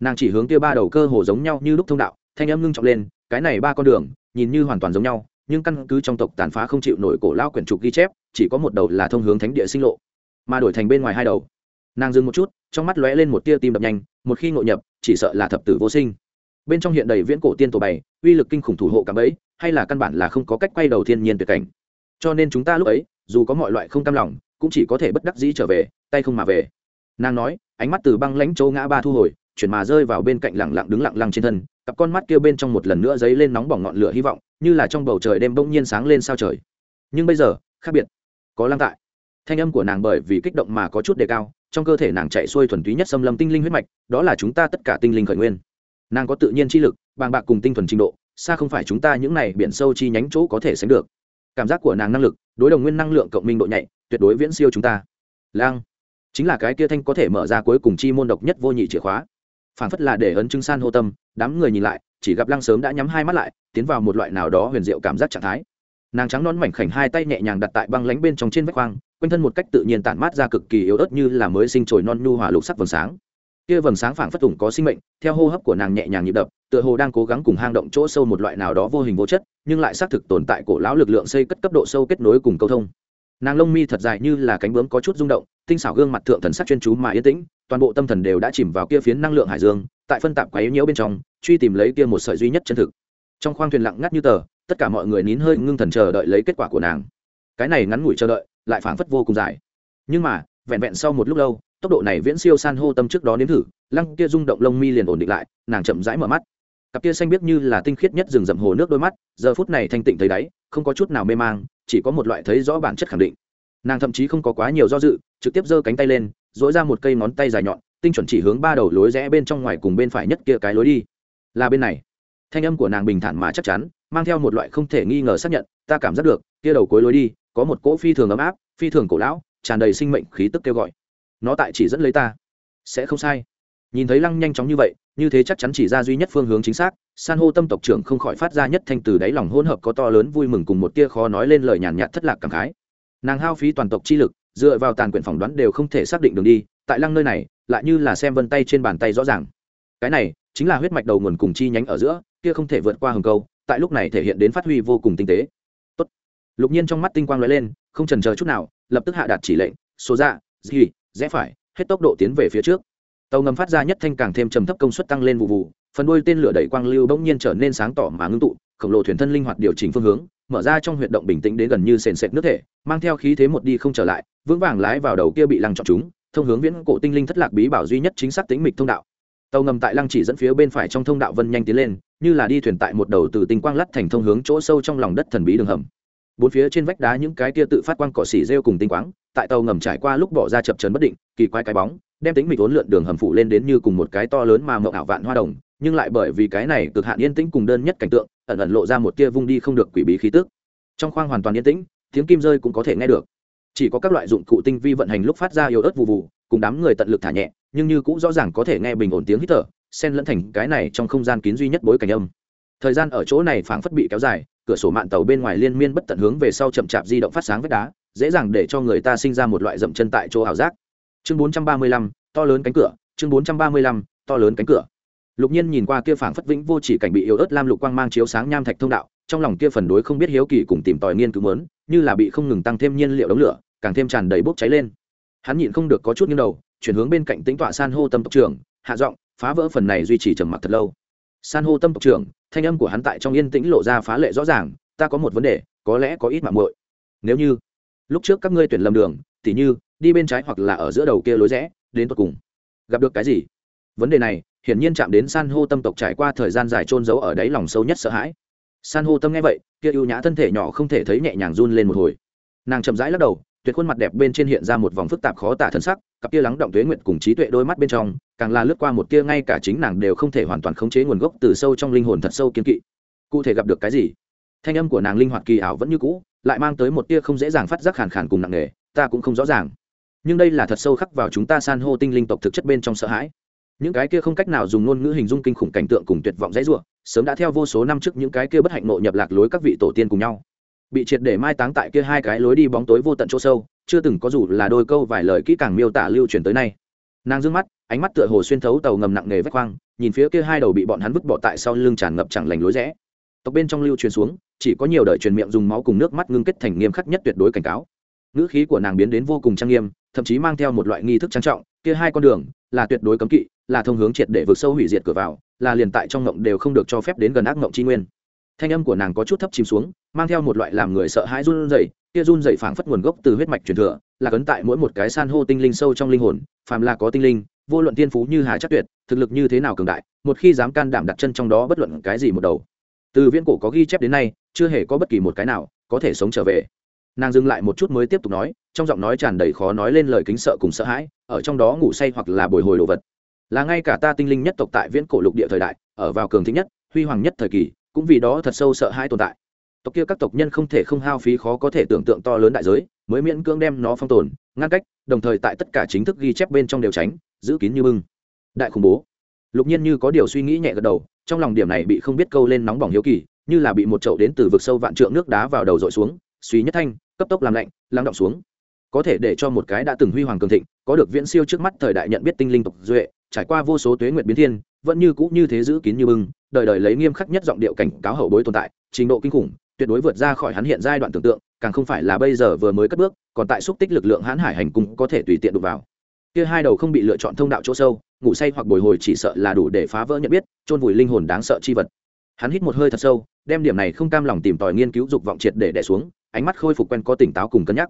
[SPEAKER 1] Nàng chỉ hướng kia ba đầu cơ hồ giống nhau như lúc thông đạo, thanh âm ngưng trọng lên, cái này ba con đường, nhìn như hoàn toàn giống nhau, nhưng căn cứ trong tộc tàn phá không chịu nổi cổ lao quyển trục ghi chép, chỉ có một đầu là thông hướng thánh địa sinh lộ mà đổi thành bên ngoài hai đầu. Nàng dừng một chút, trong mắt lóe lên một tia tim đập nhanh, một khi ngộ nhập, chỉ sợ là thập tử vô sinh. Bên trong hiện đầy viễn cổ tiên tổ bày, uy lực kinh khủng thủ hộ cảm ấy hay là căn bản là không có cách quay đầu thiên nhiên tuyệt cảnh. Cho nên chúng ta lúc ấy, dù có mọi loại không cam lòng, cũng chỉ có thể bất đắc dĩ trở về, tay không mà về. Nàng nói, ánh mắt từ băng lãnh châu ngã ba thu hồi, chuyển mà rơi vào bên cạnh lẳng lặng đứng lặng lặng trên thân, cặp con mắt kia bên trong một lần nữa dấy lên nóng bỏng ngọn lửa hy vọng, như là trong bầu trời đêm bỗng nhiên sáng lên sao trời. Nhưng bây giờ, khác biệt, có lăng tại thanh âm của nàng bởi vì kích động mà có chút đề cao, trong cơ thể nàng chạy xuôi thuần túy nhất xâm lâm tinh linh huyết mạch, đó là chúng ta tất cả tinh linh khởi nguyên. Nàng có tự nhiên chi lực, bàng bạc cùng tinh thuần trình độ, xa không phải chúng ta những này biển sâu chi nhánh chỗ có thể sánh được. Cảm giác của nàng năng lực, đối đồng nguyên năng lượng cộng minh độ nhạy, tuyệt đối viễn siêu chúng ta. Lang. Chính là cái kia thanh có thể mở ra cuối cùng chi môn độc nhất vô nhị chìa khóa. Phản phất là để ấn chứng san hô tâm, đám người nhìn lại, chỉ gặp lăng sớm đã nhắm hai mắt lại, tiến vào một loại nào đó huyền diệu cảm giác trạng thái. Nàng trắng nón mảnh khảnh hai tay nhẹ nhàng đặt tại băng lánh bên trong trên vách khoang quanh thân một cách tự nhiên tản mát ra cực kỳ yếu ớt như là mới sinh trồi non nhu hòa lục sắc vầng sáng. Kia vầng sáng phảng phất tùng có sinh mệnh, theo hô hấp của nàng nhẹ nhàng nhịp đập, tựa hồ đang cố gắng cùng hang động chỗ sâu một loại nào đó vô hình vô chất, nhưng lại xác thực tồn tại cổ lão lực lượng xây cất cấp độ sâu kết nối cùng câu thông. Nàng lông mi thật dài như là cánh bướm có chút rung động, tinh xảo gương mặt thượng thần sắc chuyên chú mà yên tĩnh, toàn bộ tâm thần đều đã chìm vào kia phiến năng lượng hải dương, tại phân tạp quá yếu nhiễu bên trong, truy tìm lấy kia một sợi duy nhất chân thực. Trong khoang thuyền lặng ngắt như tờ, tất cả mọi người nín hơi ngưng thần chờ đợi lấy kết quả của nàng. Cái này ngắn ngủi chờ đợi lại phảng phất vô cùng dài. Nhưng mà, vẹn vẹn sau một lúc lâu, tốc độ này viễn siêu san hô tâm trước đó nếm thử, lăng kia rung động lông mi liền ổn định lại, nàng chậm rãi mở mắt. Cặp kia xanh biếc như là tinh khiết nhất rừng rậm hồ nước đôi mắt, giờ phút này thanh tịnh thấy đáy, không có chút nào mê mang, chỉ có một loại thấy rõ bản chất khẳng định. Nàng thậm chí không có quá nhiều do dự, trực tiếp giơ cánh tay lên dỗi ra một cây ngón tay dài nhọn, tinh chuẩn chỉ hướng ba đầu lối rẽ bên trong ngoài cùng bên phải nhất kia cái lối đi. Là bên này. Thanh âm của nàng bình thản mà chắc chắn, mang theo một loại không thể nghi ngờ xác nhận, ta cảm giác được, kia đầu cuối lối đi có một cỗ phi thường ấm áp, phi thường cổ lão, tràn đầy sinh mệnh khí tức kêu gọi. Nó tại chỉ dẫn lấy ta. Sẽ không sai. Nhìn thấy lăng nhanh chóng như vậy, như thế chắc chắn chỉ ra duy nhất phương hướng chính xác, san hô tâm tộc trưởng không khỏi phát ra nhất thanh từ đáy lòng hỗn hợp có to lớn vui mừng cùng một tia khó nói lên lời nhàn nhạt thất lạc cảm khái. Nàng hao phí toàn tộc chi lực, dựa vào tàn quyển phỏng đoán đều không thể xác định đường đi, tại lăng nơi này, lại như là xem vân tay trên bàn tay rõ ràng. Cái này, chính là huyết mạch đầu nguồn cùng chi nhánh ở giữa, kia không thể vượt qua hầm câu, tại lúc này thể hiện đến phát huy vô cùng tinh tế lục nhiên trong mắt tinh quang lóe lên, không trần chờ chút nào, lập tức hạ đạt chỉ lệnh, số ra gì rẽ phải, hết tốc độ tiến về phía trước. Tàu ngầm phát ra nhất thanh càng thêm trầm thấp công suất tăng lên vụ vụ, phần đuôi tên lửa đẩy quang lưu bỗng nhiên trở nên sáng tỏ mà ngưng tụ, khổng lồ thuyền thân linh hoạt điều chỉnh phương hướng, mở ra trong huyệt động bình tĩnh đến gần như sền sệt nước thể, mang theo khí thế một đi không trở lại, vững vàng lái vào đầu kia bị lăng chọn chúng, thông hướng viễn cổ tinh linh thất lạc bí bảo duy nhất chính xác tính mịch thông đạo. Tàu ngầm tại lăng chỉ dẫn phía bên phải trong thông đạo vân nhanh tiến lên, như là đi thuyền tại một đầu từ tinh quang lắt thành thông hướng chỗ sâu trong lòng đất thần bí đường hầm bốn phía trên vách đá những cái tia tự phát quang cỏ xỉ rêu cùng tinh quáng, tại tàu ngầm trải qua lúc bỏ ra chập trấn bất định, kỳ quái cái bóng, đem tính mịch ốn lượn đường hầm phụ lên đến như cùng một cái to lớn mà mậu ảo vạn hoa đồng, nhưng lại bởi vì cái này cực hạn yên tĩnh cùng đơn nhất cảnh tượng, ẩn ẩn lộ ra một tia vung đi không được quỷ bí khí tức. Trong khoang hoàn toàn yên tĩnh, tiếng kim rơi cũng có thể nghe được. Chỉ có các loại dụng cụ tinh vi vận hành lúc phát ra yếu ớt vụ vụ cùng đám người tận lực thả nhẹ, nhưng như cũng rõ ràng có thể nghe bình ổn tiếng hít thở, xen lẫn thành cái này trong không gian kín duy nhất bối cảnh âm. Thời gian ở chỗ này phảng phất bị kéo dài cửa sổ mạn tàu bên ngoài liên miên bất tận hướng về sau chậm chạp di động phát sáng vách đá dễ dàng để cho người ta sinh ra một loại dậm chân tại chỗ ảo giác. Chương 435, to lớn cánh cửa. Chương 435, to lớn cánh cửa. Lục nhiên nhìn qua kia phảng phất vĩnh vô chỉ cảnh bị yếu ớt lam lục quang mang chiếu sáng nham thạch thông đạo trong lòng kia phần đối không biết hiếu kỳ cùng tìm tòi nghiên cứu mớn như là bị không ngừng tăng thêm nhiên liệu đống lửa càng thêm tràn đầy bốc cháy lên. Hắn nhịn không được có chút nghiêng đầu chuyển hướng bên cạnh tính tọa san hô tâm tộc trưởng hạ giọng phá vỡ phần này duy trì trầm mặc thật lâu. San hô tâm tộc trưởng thanh âm của hắn tại trong yên tĩnh lộ ra phá lệ rõ ràng, ta có một vấn đề, có lẽ có ít mạng muội. Nếu như lúc trước các ngươi tuyển lầm đường, tỉ như đi bên trái hoặc là ở giữa đầu kia lối rẽ, đến tột cùng gặp được cái gì? Vấn đề này hiển nhiên chạm đến san hô tâm tộc trải qua thời gian dài trôn giấu ở đáy lòng sâu nhất sợ hãi. San hô tâm nghe vậy, kia ưu nhã thân thể nhỏ không thể thấy nhẹ nhàng run lên một hồi. Nàng chậm rãi lắc đầu, tuyệt khuôn mặt đẹp bên trên hiện ra một vòng phức tạp khó tả thân sắc cặp tia lắng động tuế nguyện cùng trí tuệ đôi mắt bên trong, càng là lướt qua một tia ngay cả chính nàng đều không thể hoàn toàn khống chế nguồn gốc từ sâu trong linh hồn thật sâu kiên kỵ. Cụ thể gặp được cái gì? Thanh âm của nàng linh hoạt kỳ ảo vẫn như cũ, lại mang tới một tia không dễ dàng phát giác khàn khàn cùng nặng nề, ta cũng không rõ ràng. Nhưng đây là thật sâu khắc vào chúng ta san hô tinh linh tộc thực chất bên trong sợ hãi. Những cái kia không cách nào dùng ngôn ngữ hình dung kinh khủng cảnh tượng cùng tuyệt vọng dãy rủa, sớm đã theo vô số năm trước những cái kia bất hạnh nộ nhập lạc lối các vị tổ tiên cùng nhau. Bị triệt để mai táng tại kia hai cái lối đi bóng tối vô tận chỗ sâu chưa từng có dù là đôi câu vài lời kỹ càng miêu tả lưu truyền tới nay. Nàng d mắt, ánh mắt tựa hồ xuyên thấu tàu ngầm nặng nề vách khoang nhìn phía kia hai đầu bị bọn hắn vứt bỏ tại sau lưng tràn ngập chẳng lành lối rẽ. Tộc bên trong lưu truyền xuống, chỉ có nhiều đời truyền miệng dùng máu cùng nước mắt ngưng kết thành nghiêm khắc nhất tuyệt đối cảnh cáo. Ngữ khí của nàng biến đến vô cùng trang nghiêm, thậm chí mang theo một loại nghi thức trang trọng, kia hai con đường, là tuyệt đối cấm kỵ, là thông hướng triệt để vượt sâu hủy diệt cửa vào, là liền tại trong ngộng đều không được cho phép đến gần ác ngộng tri nguyên thanh âm của nàng có chút thấp chìm xuống, mang theo một loại làm người sợ hãi run rẩy, kia run rẩy phảng phất nguồn gốc từ huyết mạch truyền thừa, là cấn tại mỗi một cái san hô tinh linh sâu trong linh hồn, phàm là có tinh linh, vô luận tiên phú như hà chắc tuyệt, thực lực như thế nào cường đại, một khi dám can đảm đặt chân trong đó bất luận cái gì một đầu. Từ viễn cổ có ghi chép đến nay, chưa hề có bất kỳ một cái nào có thể sống trở về. Nàng dừng lại một chút mới tiếp tục nói, trong giọng nói tràn đầy khó nói lên lời kính sợ cùng sợ hãi, ở trong đó ngủ say hoặc là bồi hồi đồ vật. Là ngay cả ta tinh linh nhất tộc tại viễn cổ lục địa thời đại, ở vào cường thịnh nhất, huy hoàng nhất thời kỳ cũng vì đó thật sâu sợ hãi tồn tại. Tộc kia các tộc nhân không thể không hao phí khó có thể tưởng tượng to lớn đại giới, mới miễn cưỡng đem nó phong tồn, ngăn cách, đồng thời tại tất cả chính thức ghi chép bên trong đều tránh, giữ kín như bưng. Đại khủng bố. Lục nhiên như có điều suy nghĩ nhẹ gật đầu, trong lòng điểm này bị không biết câu lên nóng bỏng hiếu kỳ, như là bị một chậu đến từ vực sâu vạn trượng nước đá vào đầu dội xuống, suy nhất thanh, cấp tốc làm lạnh, lắng động xuống. Có thể để cho một cái đã từng huy hoàng cường thịnh, có được viễn siêu trước mắt thời đại nhận biết tinh linh tộc duệ, trải qua vô số tuế nguyệt biến thiên vẫn như cũ như thế giữ kín như bưng, đời đời lấy nghiêm khắc nhất giọng điệu cảnh cáo hậu bối tồn tại, trình độ kinh khủng, tuyệt đối vượt ra khỏi hắn hiện giai đoạn tưởng tượng, càng không phải là bây giờ vừa mới cất bước, còn tại xúc tích lực lượng hãn hải hành cung có thể tùy tiện đụng vào. Kia hai đầu không bị lựa chọn thông đạo chỗ sâu, ngủ say hoặc bồi hồi chỉ sợ là đủ để phá vỡ nhận biết, chôn vùi linh hồn đáng sợ chi vật. Hắn hít một hơi thật sâu, đem điểm này không cam lòng tìm tòi nghiên cứu dục vọng triệt để đẻ xuống, ánh mắt khôi phục quen có tỉnh táo cùng cân nhắc.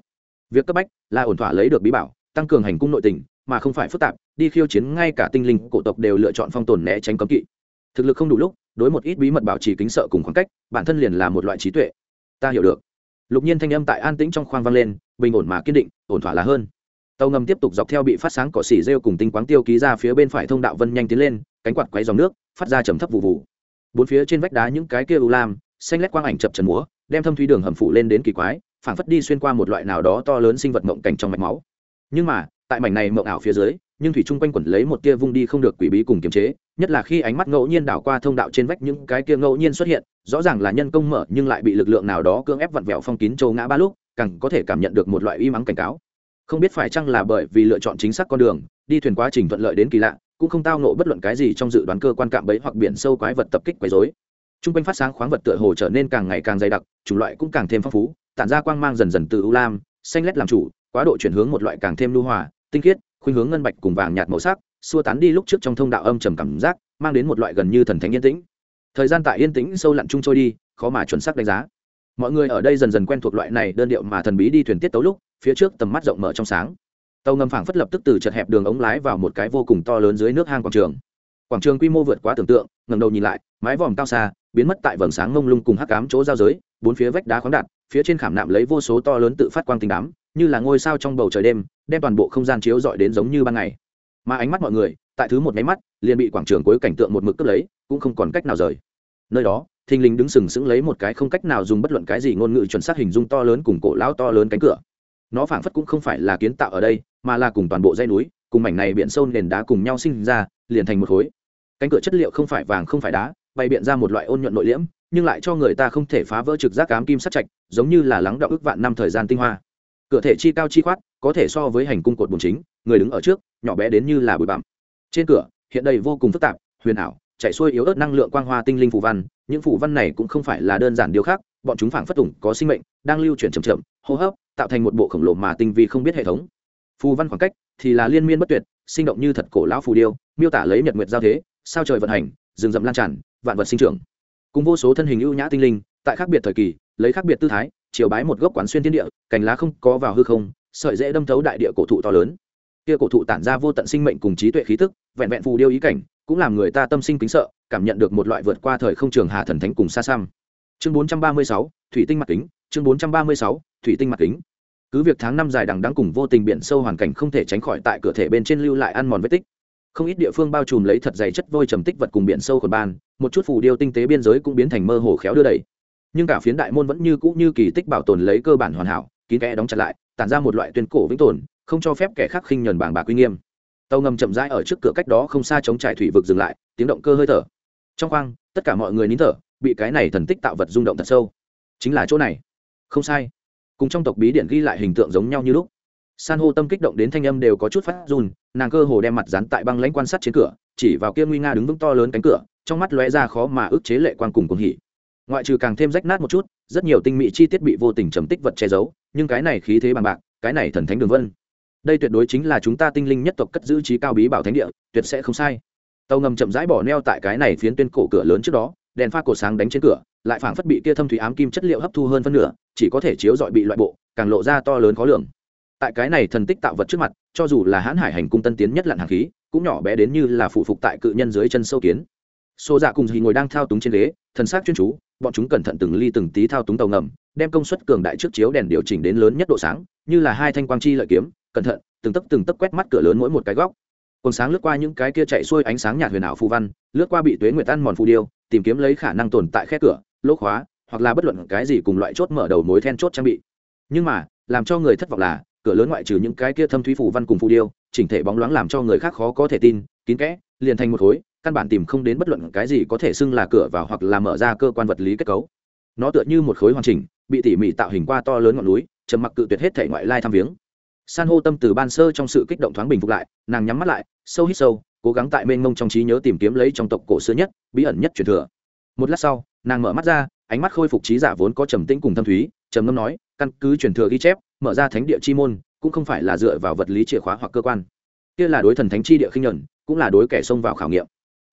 [SPEAKER 1] Việc cấp bách là ổn thỏa lấy được bí bảo, tăng cường hành cung nội tình mà không phải phức tạp, đi khiêu chiến ngay cả tinh linh cổ tộc đều lựa chọn phong tồn né tránh cấm kỵ. Thực lực không đủ lúc, đối một ít bí mật bảo trì kính sợ cùng khoảng cách, bản thân liền là một loại trí tuệ. Ta hiểu được. Lục nhiên thanh âm tại an tĩnh trong khoang vang lên, bình ổn mà kiên định, ổn thỏa là hơn. Tàu ngầm tiếp tục dọc theo bị phát sáng cỏ xỉ rêu cùng tinh quáng tiêu ký ra phía bên phải thông đạo vân nhanh tiến lên, cánh quạt quấy dòng nước, phát ra trầm thấp vụ vụ. Bốn phía trên vách đá những cái kia u lam, xanh lét quang ảnh chập trần múa, đem thâm thủy đường hầm phủ lên đến kỳ quái, phảng phất đi xuyên qua một loại nào đó to lớn sinh vật mộng cảnh trong mạch máu. Nhưng mà tại mảnh này mộng ảo phía dưới, nhưng thủy chung quanh quẩn lấy một tia vung đi không được quỷ bí cùng kiềm chế, nhất là khi ánh mắt ngẫu nhiên đảo qua thông đạo trên vách những cái kia ngẫu nhiên xuất hiện, rõ ràng là nhân công mở nhưng lại bị lực lượng nào đó cưỡng ép vặn vẹo phong kín châu ngã ba lúc, càng có thể cảm nhận được một loại uy mắng cảnh cáo. Không biết phải chăng là bởi vì lựa chọn chính xác con đường, đi thuyền quá trình thuận lợi đến kỳ lạ, cũng không tao nộ bất luận cái gì trong dự đoán cơ quan cạm bẫy hoặc biển sâu quái vật tập kích quấy rối. T r u n g quanh phát sáng khoáng vật tựa hồ trở nên càng ngày càng dày đặc, chủng loại cũng càng thêm phong phú, tản ra quang mang dần dần từ ưu lam, xanh lét làm chủ, quá độ chuyển hướng một loại càng thêm lưu hòa tinh khiết, khuynh hướng ngân bạch cùng vàng nhạt màu sắc, xua tán đi lúc trước trong thông đạo âm trầm cảm giác, mang đến một loại gần như thần thánh yên tĩnh. Thời gian tại yên tĩnh sâu lặn chung trôi đi, khó mà chuẩn xác đánh giá. Mọi người ở đây dần dần quen thuộc loại này đơn điệu mà thần bí đi thuyền tiết tấu lúc, phía trước tầm mắt rộng mở trong sáng. Tàu ngầm phảng phất lập tức từ chật hẹp đường ống lái vào một cái vô cùng to lớn dưới nước hang quảng trường. Quảng trường quy mô vượt quá tưởng tượng ngầm đầu nhìn lại, mái vòm cao xa, biến mất tại vầng sáng ngông lung cùng hắc cám chỗ giao giới, bốn phía vách đá khoáng đạt, phía trên khảm nạm lấy vô số to lớn tự phát quang tinh đám như là ngôi sao trong bầu trời đêm, đem toàn bộ không gian chiếu dọi đến giống như ban ngày. Mà ánh mắt mọi người, tại thứ một máy mắt, liền bị quảng trường cuối cảnh tượng một mực cướp lấy, cũng không còn cách nào rời. Nơi đó, thình lình đứng sừng sững lấy một cái không cách nào dùng bất luận cái gì ngôn ngữ chuẩn xác hình dung to lớn cùng cổ lão to lớn cánh cửa. Nó phảng phất cũng không phải là kiến tạo ở đây, mà là cùng toàn bộ dây núi, cùng mảnh này biển sâu nền đá cùng nhau sinh ra, liền thành một khối. Cánh cửa chất liệu không phải vàng không phải đá, bày biện ra một loại ôn nhuận nội liễm, nhưng lại cho người ta không thể phá vỡ trực giác cám kim sắt chạch giống như là lắng đạo ước vạn năm thời gian tinh hoa cửa thể chi cao chi khoát, có thể so với hành cung cột bùn chính, người đứng ở trước, nhỏ bé đến như là bụi bặm. Trên cửa, hiện đầy vô cùng phức tạp, huyền ảo, chạy xuôi yếu ớt năng lượng quang hoa tinh linh phù văn, những phù văn này cũng không phải là đơn giản điều khác, bọn chúng phảng phất tủng có sinh mệnh, đang lưu chuyển chậm chậm, hô hấp, tạo thành một bộ khổng lồ mà tinh vi không biết hệ thống. Phù văn khoảng cách thì là liên miên bất tuyệt, sinh động như thật cổ lão phù điêu, miêu tả lấy nhật nguyệt giao thế, sao trời vận hành, rừng rậm lan tràn, vạn vật sinh trưởng. Cùng vô số thân hình ưu nhã tinh linh, tại khác biệt thời kỳ, lấy khác biệt tư thái chiều bái một gốc quán xuyên thiên địa cành lá không có vào hư không sợi dễ đâm thấu đại địa cổ thụ to lớn. Kia cổ thụ tản ra vô tận sinh mệnh cùng trí tuệ khí tức vẹn vẹn phù điêu ý cảnh cũng làm người ta tâm sinh kính sợ cảm nhận được một loại vượt qua thời không trường hà thần thánh cùng xa xăm. Chương 436, thủy tinh mặt kính chương 436, thủy tinh mặt kính. Cứ việc tháng năm dài đằng đẵng cùng vô tình biển sâu hoàn cảnh không thể tránh khỏi tại cửa thể bên trên lưu lại ăn mòn vết tích. Không ít địa phương bao trùm lấy thật dày chất vôi trầm tích vật cùng biển sâu khuẩn ban một chút phù điêu tinh tế biên giới cũng biến thành mơ hồ khéo đưa đẩy nhưng cả phiến đại môn vẫn như cũ như kỳ tích bảo tồn lấy cơ bản hoàn hảo, kín kẽ đóng chặt lại, tản ra một loại tuyên cổ vĩnh tồn, không cho phép kẻ khác khinh nhờn bảng bạc quy nghiêm. Tàu ngầm chậm rãi ở trước cửa cách đó không xa chống trải thủy vực dừng lại, tiếng động cơ hơi thở. Trong khoang, tất cả mọi người nín thở, bị cái này thần tích tạo vật rung động thật sâu. Chính là chỗ này. Không sai. Cùng trong tộc bí điện ghi lại hình tượng giống nhau như lúc. San hô tâm kích động đến thanh âm đều có chút phát run, nàng cơ hồ đem mặt dán tại băng lãnh quan sát trên cửa, chỉ vào kia nguy nga đứng vững to lớn cánh cửa, trong mắt lóe ra khó mà ức chế lệ quan cùng cuồng hỉ ngoại trừ càng thêm rách nát một chút, rất nhiều tinh mỹ chi tiết bị vô tình trầm tích vật che giấu, nhưng cái này khí thế bằng bạc, cái này thần thánh đường vân. Đây tuyệt đối chính là chúng ta tinh linh nhất tộc cất giữ trí cao bí bảo thánh địa, tuyệt sẽ không sai. Tàu ngầm chậm rãi bỏ neo tại cái này phiến tuyên cổ cửa lớn trước đó, đèn pha cổ sáng đánh trên cửa, lại phảng phất bị kia thâm thủy ám kim chất liệu hấp thu hơn phân nửa, chỉ có thể chiếu dọi bị loại bộ, càng lộ ra to lớn khó lường. Tại cái này thần tích tạo vật trước mặt, cho dù là hãn hải hành cung tân tiến nhất lặn hàng khí, cũng nhỏ bé đến như là phụ phục tại cự nhân dưới chân sâu kiến xô dạ cùng hì ngồi đang thao túng trên ghế, thần sắc chuyên chú, bọn chúng cẩn thận từng ly từng tí thao túng tàu ngầm, đem công suất cường đại trước chiếu đèn điều chỉnh đến lớn nhất độ sáng, như là hai thanh quang chi lợi kiếm, cẩn thận, từng tấc từng tấc quét mắt cửa lớn mỗi một cái góc. Còn sáng lướt qua những cái kia chạy xuôi ánh sáng nhạt huyền ảo phù văn, lướt qua bị tuế nguyệt ăn mòn phù điêu, tìm kiếm lấy khả năng tồn tại khe cửa, lỗ khóa, hoặc là bất luận cái gì cùng loại chốt mở đầu mối then chốt trang bị. Nhưng mà, làm cho người thất vọng là, cửa lớn ngoại trừ những cái kia thâm thúy phù văn cùng phù điêu, chỉnh thể bóng loáng làm cho người khác khó có thể tin, kín kẽ, liền thành một khối căn bản tìm không đến bất luận cái gì có thể xưng là cửa vào hoặc là mở ra cơ quan vật lý kết cấu. Nó tựa như một khối hoàn chỉnh, bị tỉ mỉ tạo hình qua to lớn ngọn núi trầm mặc cự tuyệt hết thể ngoại lai thăm viếng. San hô tâm từ ban sơ trong sự kích động thoáng bình phục lại, nàng nhắm mắt lại, sâu hít sâu, cố gắng tại mênh mông trong trí nhớ tìm kiếm lấy trong tộc cổ xưa nhất, bí ẩn nhất truyền thừa. Một lát sau, nàng mở mắt ra, ánh mắt khôi phục trí giả vốn có trầm tĩnh cùng thâm thúy, trầm ngâm nói, căn cứ truyền thừa ghi chép, mở ra thánh địa chi môn, cũng không phải là dựa vào vật lý chìa khóa hoặc cơ quan. Kia là đối thần thánh chi địa khinh nhuận, cũng là đối kẻ xông vào khảo nghiệm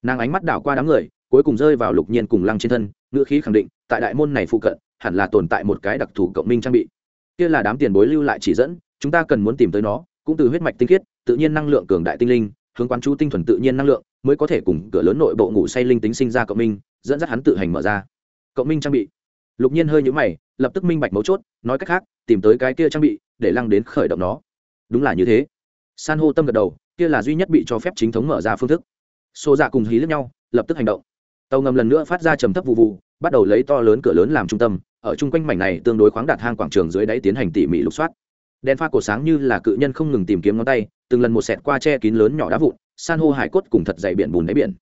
[SPEAKER 1] nàng ánh mắt đảo qua đám người, cuối cùng rơi vào lục nhiên cùng lăng trên thân, ngữ khí khẳng định, tại đại môn này phụ cận, hẳn là tồn tại một cái đặc thù cộng minh trang bị. Kia là đám tiền bối lưu lại chỉ dẫn, chúng ta cần muốn tìm tới nó, cũng từ huyết mạch tinh khiết, tự nhiên năng lượng cường đại tinh linh, hướng quán chú tinh thuần tự nhiên năng lượng, mới có thể cùng cửa lớn nội bộ ngủ say linh tính sinh ra cộng minh, dẫn dắt hắn tự hành mở ra. Cộng minh trang bị. Lục nhiên hơi nhũ mày, lập tức minh bạch mấu chốt, nói cách khác, tìm tới cái kia trang bị, để lăng đến khởi động nó. Đúng là như thế. San hô tâm gật đầu, kia là duy nhất bị cho phép chính thống mở ra phương thức xô dạ cùng hí lẫn nhau, lập tức hành động. Tàu ngầm lần nữa phát ra trầm thấp vụ vụ bắt đầu lấy to lớn cửa lớn làm trung tâm, ở chung quanh mảnh này tương đối khoáng đạt hang quảng trường dưới đáy tiến hành tỉ mỉ lục soát. Đèn pha cổ sáng như là cự nhân không ngừng tìm kiếm ngón tay, từng lần một sẹt qua che kín lớn nhỏ đá vụn, san hô hải cốt cùng thật dày biển bùn đáy biển.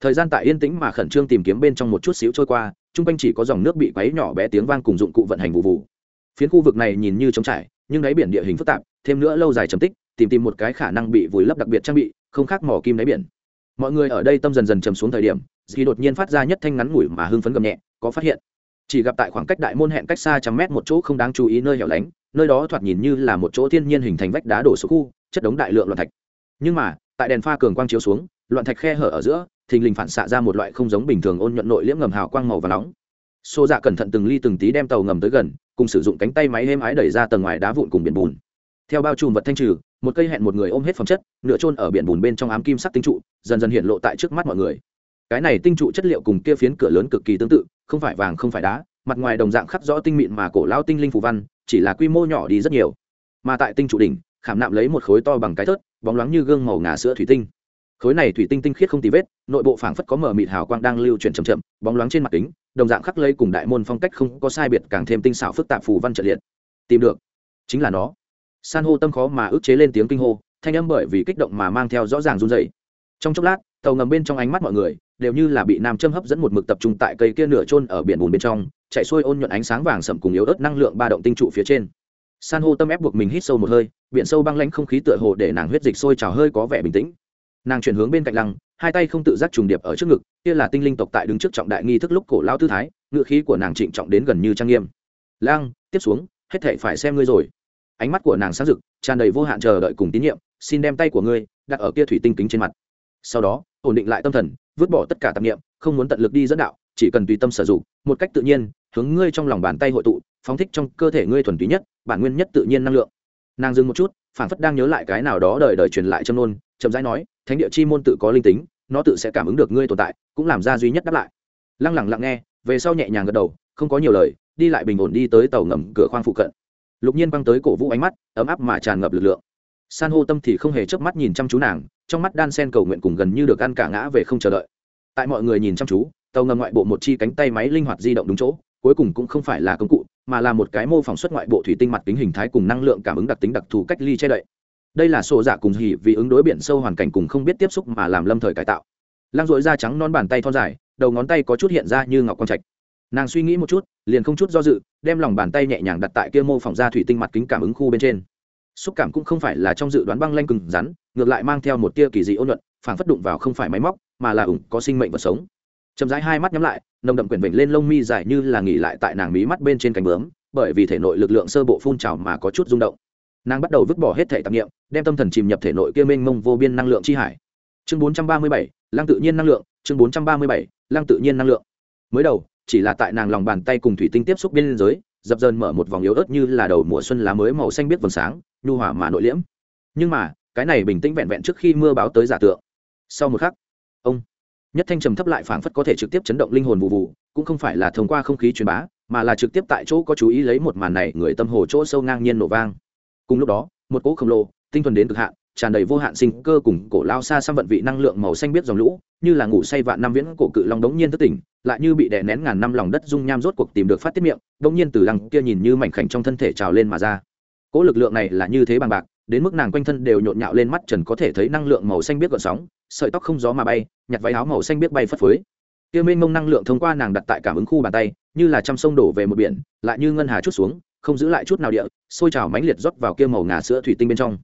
[SPEAKER 1] Thời gian tại yên tĩnh mà khẩn trương tìm kiếm bên trong một chút xíu trôi qua, chung quanh chỉ có dòng nước bị quấy nhỏ bé tiếng vang cùng dụng cụ vận hành vụ vụ phiến khu vực này nhìn như trống trải, nhưng đáy biển địa hình phức tạp, thêm nữa lâu dài trầm tích, tìm tìm một cái khả năng bị vùi lấp đặc biệt trang bị, không khác mỏ kim đáy biển mọi người ở đây tâm dần dần trầm xuống thời điểm dì đột nhiên phát ra nhất thanh ngắn ngủi mà hưng phấn gầm nhẹ, có phát hiện. Chỉ gặp tại khoảng cách đại môn hẹn cách xa trăm mét một chỗ không đáng chú ý nơi hẻo lánh, nơi đó thoạt nhìn như là một chỗ thiên nhiên hình thành vách đá đổ xuống khu, chất đống đại lượng loạn thạch. Nhưng mà, tại đèn pha cường quang chiếu xuống, loạn thạch khe hở ở giữa, thình lình phản xạ ra một loại không giống bình thường ôn nhuận nội liễm ngầm hào quang màu và nóng. Xô dạ cẩn thận từng ly từng tí đem tàu ngầm tới gần, cùng sử dụng cánh tay máy êm ái đẩy ra tầng ngoài đá vụn cùng biển bùn. Theo bao trùm vật thanh trừ một cây hẹn một người ôm hết phẩm chất, nửa trôn ở biển bùn bên trong ám kim sắc tinh trụ, dần dần hiện lộ tại trước mắt mọi người. Cái này tinh trụ chất liệu cùng kia phiến cửa lớn cực kỳ tương tự, không phải vàng không phải đá, mặt ngoài đồng dạng khắc rõ tinh mịn mà cổ lao tinh linh phù văn, chỉ là quy mô nhỏ đi rất nhiều. Mà tại tinh trụ đỉnh, khảm nạm lấy một khối to bằng cái thớt, bóng loáng như gương màu ngà sữa thủy tinh. Khối này thủy tinh tinh khiết không tì vết, nội bộ phảng phất có mờ mịt hào quang đang lưu chuyển chậm chậm, bóng loáng trên mặt kính, đồng dạng khắc lấy cùng đại môn phong cách không có sai biệt càng thêm tinh xảo phức tạp phù văn trợ liệt. Tìm được. Chính là nó san hô tâm khó mà ức chế lên tiếng kinh hô, thanh âm bởi vì kích động mà mang theo rõ ràng run dày trong chốc lát, tàu ngầm bên trong ánh mắt mọi người đều như là bị nam châm hấp dẫn một mực tập trung tại cây kia nửa trôn ở biển bùn bên trong, chạy xuôi ôn nhuận ánh sáng vàng sậm cùng yếu ớt năng lượng ba động tinh trụ phía trên. San hô tâm ép buộc mình hít sâu một hơi, biển sâu băng lãnh không khí tựa hồ để nàng huyết dịch sôi trào hơi có vẻ bình tĩnh. Nàng chuyển hướng bên cạnh lăng, hai tay không tự giác trùng điệp ở trước ngực, kia là tinh linh tộc tại đứng trước trọng đại nghi thức lúc cổ lao tư thái, ngựa khí của nàng trịnh trọng đến gần như trang nghiêm. Lăng, tiếp xuống, hết thể phải xem ngươi rồi ánh mắt của nàng sáng rực, tràn đầy vô hạn chờ đợi cùng tín nhiệm, xin đem tay của ngươi đặt ở kia thủy tinh kính trên mặt. Sau đó, ổn định lại tâm thần, vứt bỏ tất cả tạp nghiệm không muốn tận lực đi dẫn đạo, chỉ cần tùy tâm sử dụng, một cách tự nhiên, hướng ngươi trong lòng bàn tay hội tụ, phóng thích trong cơ thể ngươi thuần túy nhất, bản nguyên nhất tự nhiên năng lượng. Nàng dừng một chút phản phất đang nhớ lại cái nào đó đời đời truyền lại châm nôn chậm rãi nói, thánh địa chi môn tự có linh tính, nó tự sẽ cảm ứng được ngươi tồn tại, cũng làm ra duy nhất đáp lại. Lăng lặng lặng nghe, về sau nhẹ nhàng gật đầu, không có nhiều lời, đi lại bình ổn đi tới tàu ngầm cửa khoang phụ cận lục nhiên băng tới cổ vũ ánh mắt, ấm áp mà tràn ngập lực lượng. San hô tâm thì không hề chớp mắt nhìn chăm chú nàng, trong mắt đan sen cầu nguyện cùng gần như được ăn cả ngã về không chờ đợi. Tại mọi người nhìn chăm chú, tàu ngầm ngoại bộ một chi cánh tay máy linh hoạt di động đúng chỗ, cuối cùng cũng không phải là công cụ, mà là một cái mô phỏng xuất ngoại bộ thủy tinh mặt kính hình thái cùng năng lượng cảm ứng đặc tính đặc thù cách ly che đậy. Đây là sổ giả cùng hỉ vì ứng đối biển sâu hoàn cảnh cùng không biết tiếp xúc mà làm lâm thời cải tạo. Lăng dội da trắng non bàn tay thon dài, đầu ngón tay có chút hiện ra như ngọc quang trạch nàng suy nghĩ một chút liền không chút do dự đem lòng bàn tay nhẹ nhàng đặt tại kia mô phỏng ra thủy tinh mặt kính cảm ứng khu bên trên. Xúc cảm cũng không phải là trong dự đoán băng lanh cứng rắn ngược lại mang theo một tia kỳ dị ôn luận phảng phất đụng vào không phải máy móc mà là ủng có sinh mệnh vật sống. Chậm rãi hai mắt nhắm lại nồng đậm quyển vịnh lên lông mi dài như là nghỉ lại tại nàng mí mắt bên trên cánh bướm bởi vì thể nội lực lượng sơ bộ phun trào mà có chút rung động. Nàng bắt đầu vứt bỏ hết thể tạp nghiệm đem tâm thần chìm nhập thể nội kia mênh mông vô biên năng lượng chi hải. Chương 437, lăng tự nhiên năng lượng chương 437, lăng tự nhiên năng lượng. Mới đầu chỉ là tại nàng lòng bàn tay cùng thủy tinh tiếp xúc bên giới, dập dần mở một vòng yếu ớt như là đầu mùa xuân lá mới màu xanh biết vầng sáng, nhu hòa mà nội liễm. Nhưng mà, cái này bình tĩnh vẹn vẹn trước khi mưa báo tới giả tượng. Sau một khắc, ông nhất thanh trầm thấp lại phảng phất có thể trực tiếp chấn động linh hồn vụ vụ, cũng không phải là thông qua không khí truyền bá, mà là trực tiếp tại chỗ có chú ý lấy một màn này người tâm hồ chỗ sâu ngang nhiên nổ vang. Cùng lúc đó, một cỗ khổng lồ tinh thuần đến cực hạn tràn đầy vô hạn sinh cơ cùng cổ lao xa xăm vận vị năng lượng màu xanh biết dòng lũ, như là ngủ say vạn năm viễn cổ cự long đống nhiên thức tỉnh, lại như bị đè nén ngàn năm lòng đất dung nham rốt cuộc tìm được phát tiết miệng, đống nhiên từ lăng kia nhìn như mảnh khảnh trong thân thể trào lên mà ra. Cỗ lực lượng này là như thế bằng bạc, đến mức nàng quanh thân đều nhộn nhạo lên mắt trần có thể thấy năng lượng màu xanh biết gợn sóng, sợi tóc không gió mà bay, nhặt váy áo màu xanh biết bay phất phới. Kia mênh mông năng lượng thông qua nàng đặt tại cảm ứng khu bàn tay, như là trăm sông đổ về một biển, lại như ngân hà chút xuống, không giữ lại chút nào địa, sôi trào mãnh liệt rót vào kia màu ngà sữa thủy tinh bên trong.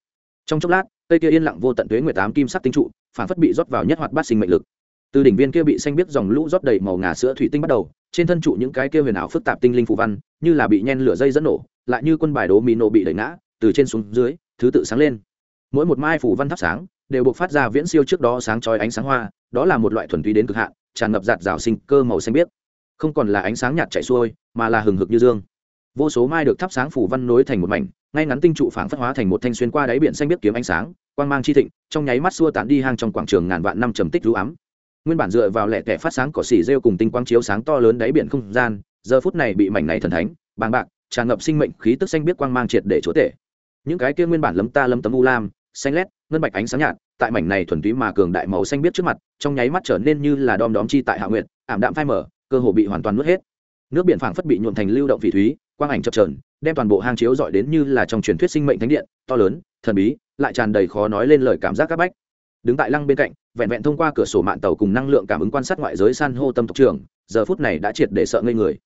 [SPEAKER 1] Trong chốc lát cây kia yên lặng vô tận tuế nguyệt tám kim sắc tinh trụ, phản phất bị rót vào nhất hoạt bát sinh mệnh lực. Từ đỉnh viên kia bị xanh biết dòng lũ rót đầy màu ngà sữa thủy tinh bắt đầu, trên thân trụ những cái kia huyền ảo phức tạp tinh linh phù văn, như là bị nhen lửa dây dẫn nổ, lại như quân bài đố mì nổ bị đẩy ngã, từ trên xuống dưới, thứ tự sáng lên. Mỗi một mai phù văn thắp sáng, đều buộc phát ra viễn siêu trước đó sáng chói ánh sáng hoa, đó là một loại thuần túy đến cực hạn, tràn ngập giạt rào sinh cơ màu xanh biếc. Không còn là ánh sáng nhạt chạy xuôi, mà là hừng hực như dương. Vô số mai được thắp sáng phủ văn nối thành một mảnh, ngay ngắn tinh trụ phảng phất hóa thành một thanh xuyên qua đáy biển xanh biếc kiếm ánh sáng quang mang chi thịnh, trong nháy mắt xua tán đi hang trong quảng trường ngàn vạn năm trầm tích rú ám. Nguyên bản dựa vào lẻ tẻ phát sáng cỏ xỉ rêu cùng tinh quang chiếu sáng to lớn đáy biển không gian, giờ phút này bị mảnh này thần thánh, bàng bạc, tràn ngập sinh mệnh khí tức xanh biết quang mang triệt để chúa tể. Những cái kia nguyên bản lấm ta lấm tấm u lam, xanh lét, ngân bạch ánh sáng nhạt, tại mảnh này thuần túy mà cường đại màu xanh biết trước mặt, trong nháy mắt trở nên như là đom đóm chi tại hạ nguyện ảm đạm phai mở cơ hồ bị hoàn toàn nuốt hết. Nước biển phảng phất bị nhuộm thành lưu động vị thúy, quang ảnh chập trờn đem toàn bộ hang chiếu dọi đến như là trong truyền thuyết sinh mệnh thánh điện, to lớn, thần bí lại tràn đầy khó nói lên lời cảm giác các bách. Đứng tại lăng bên cạnh, vẹn vẹn thông qua cửa sổ mạng tàu cùng năng lượng cảm ứng quan sát ngoại giới san hô tâm tộc trưởng, giờ phút này đã triệt để sợ ngây người.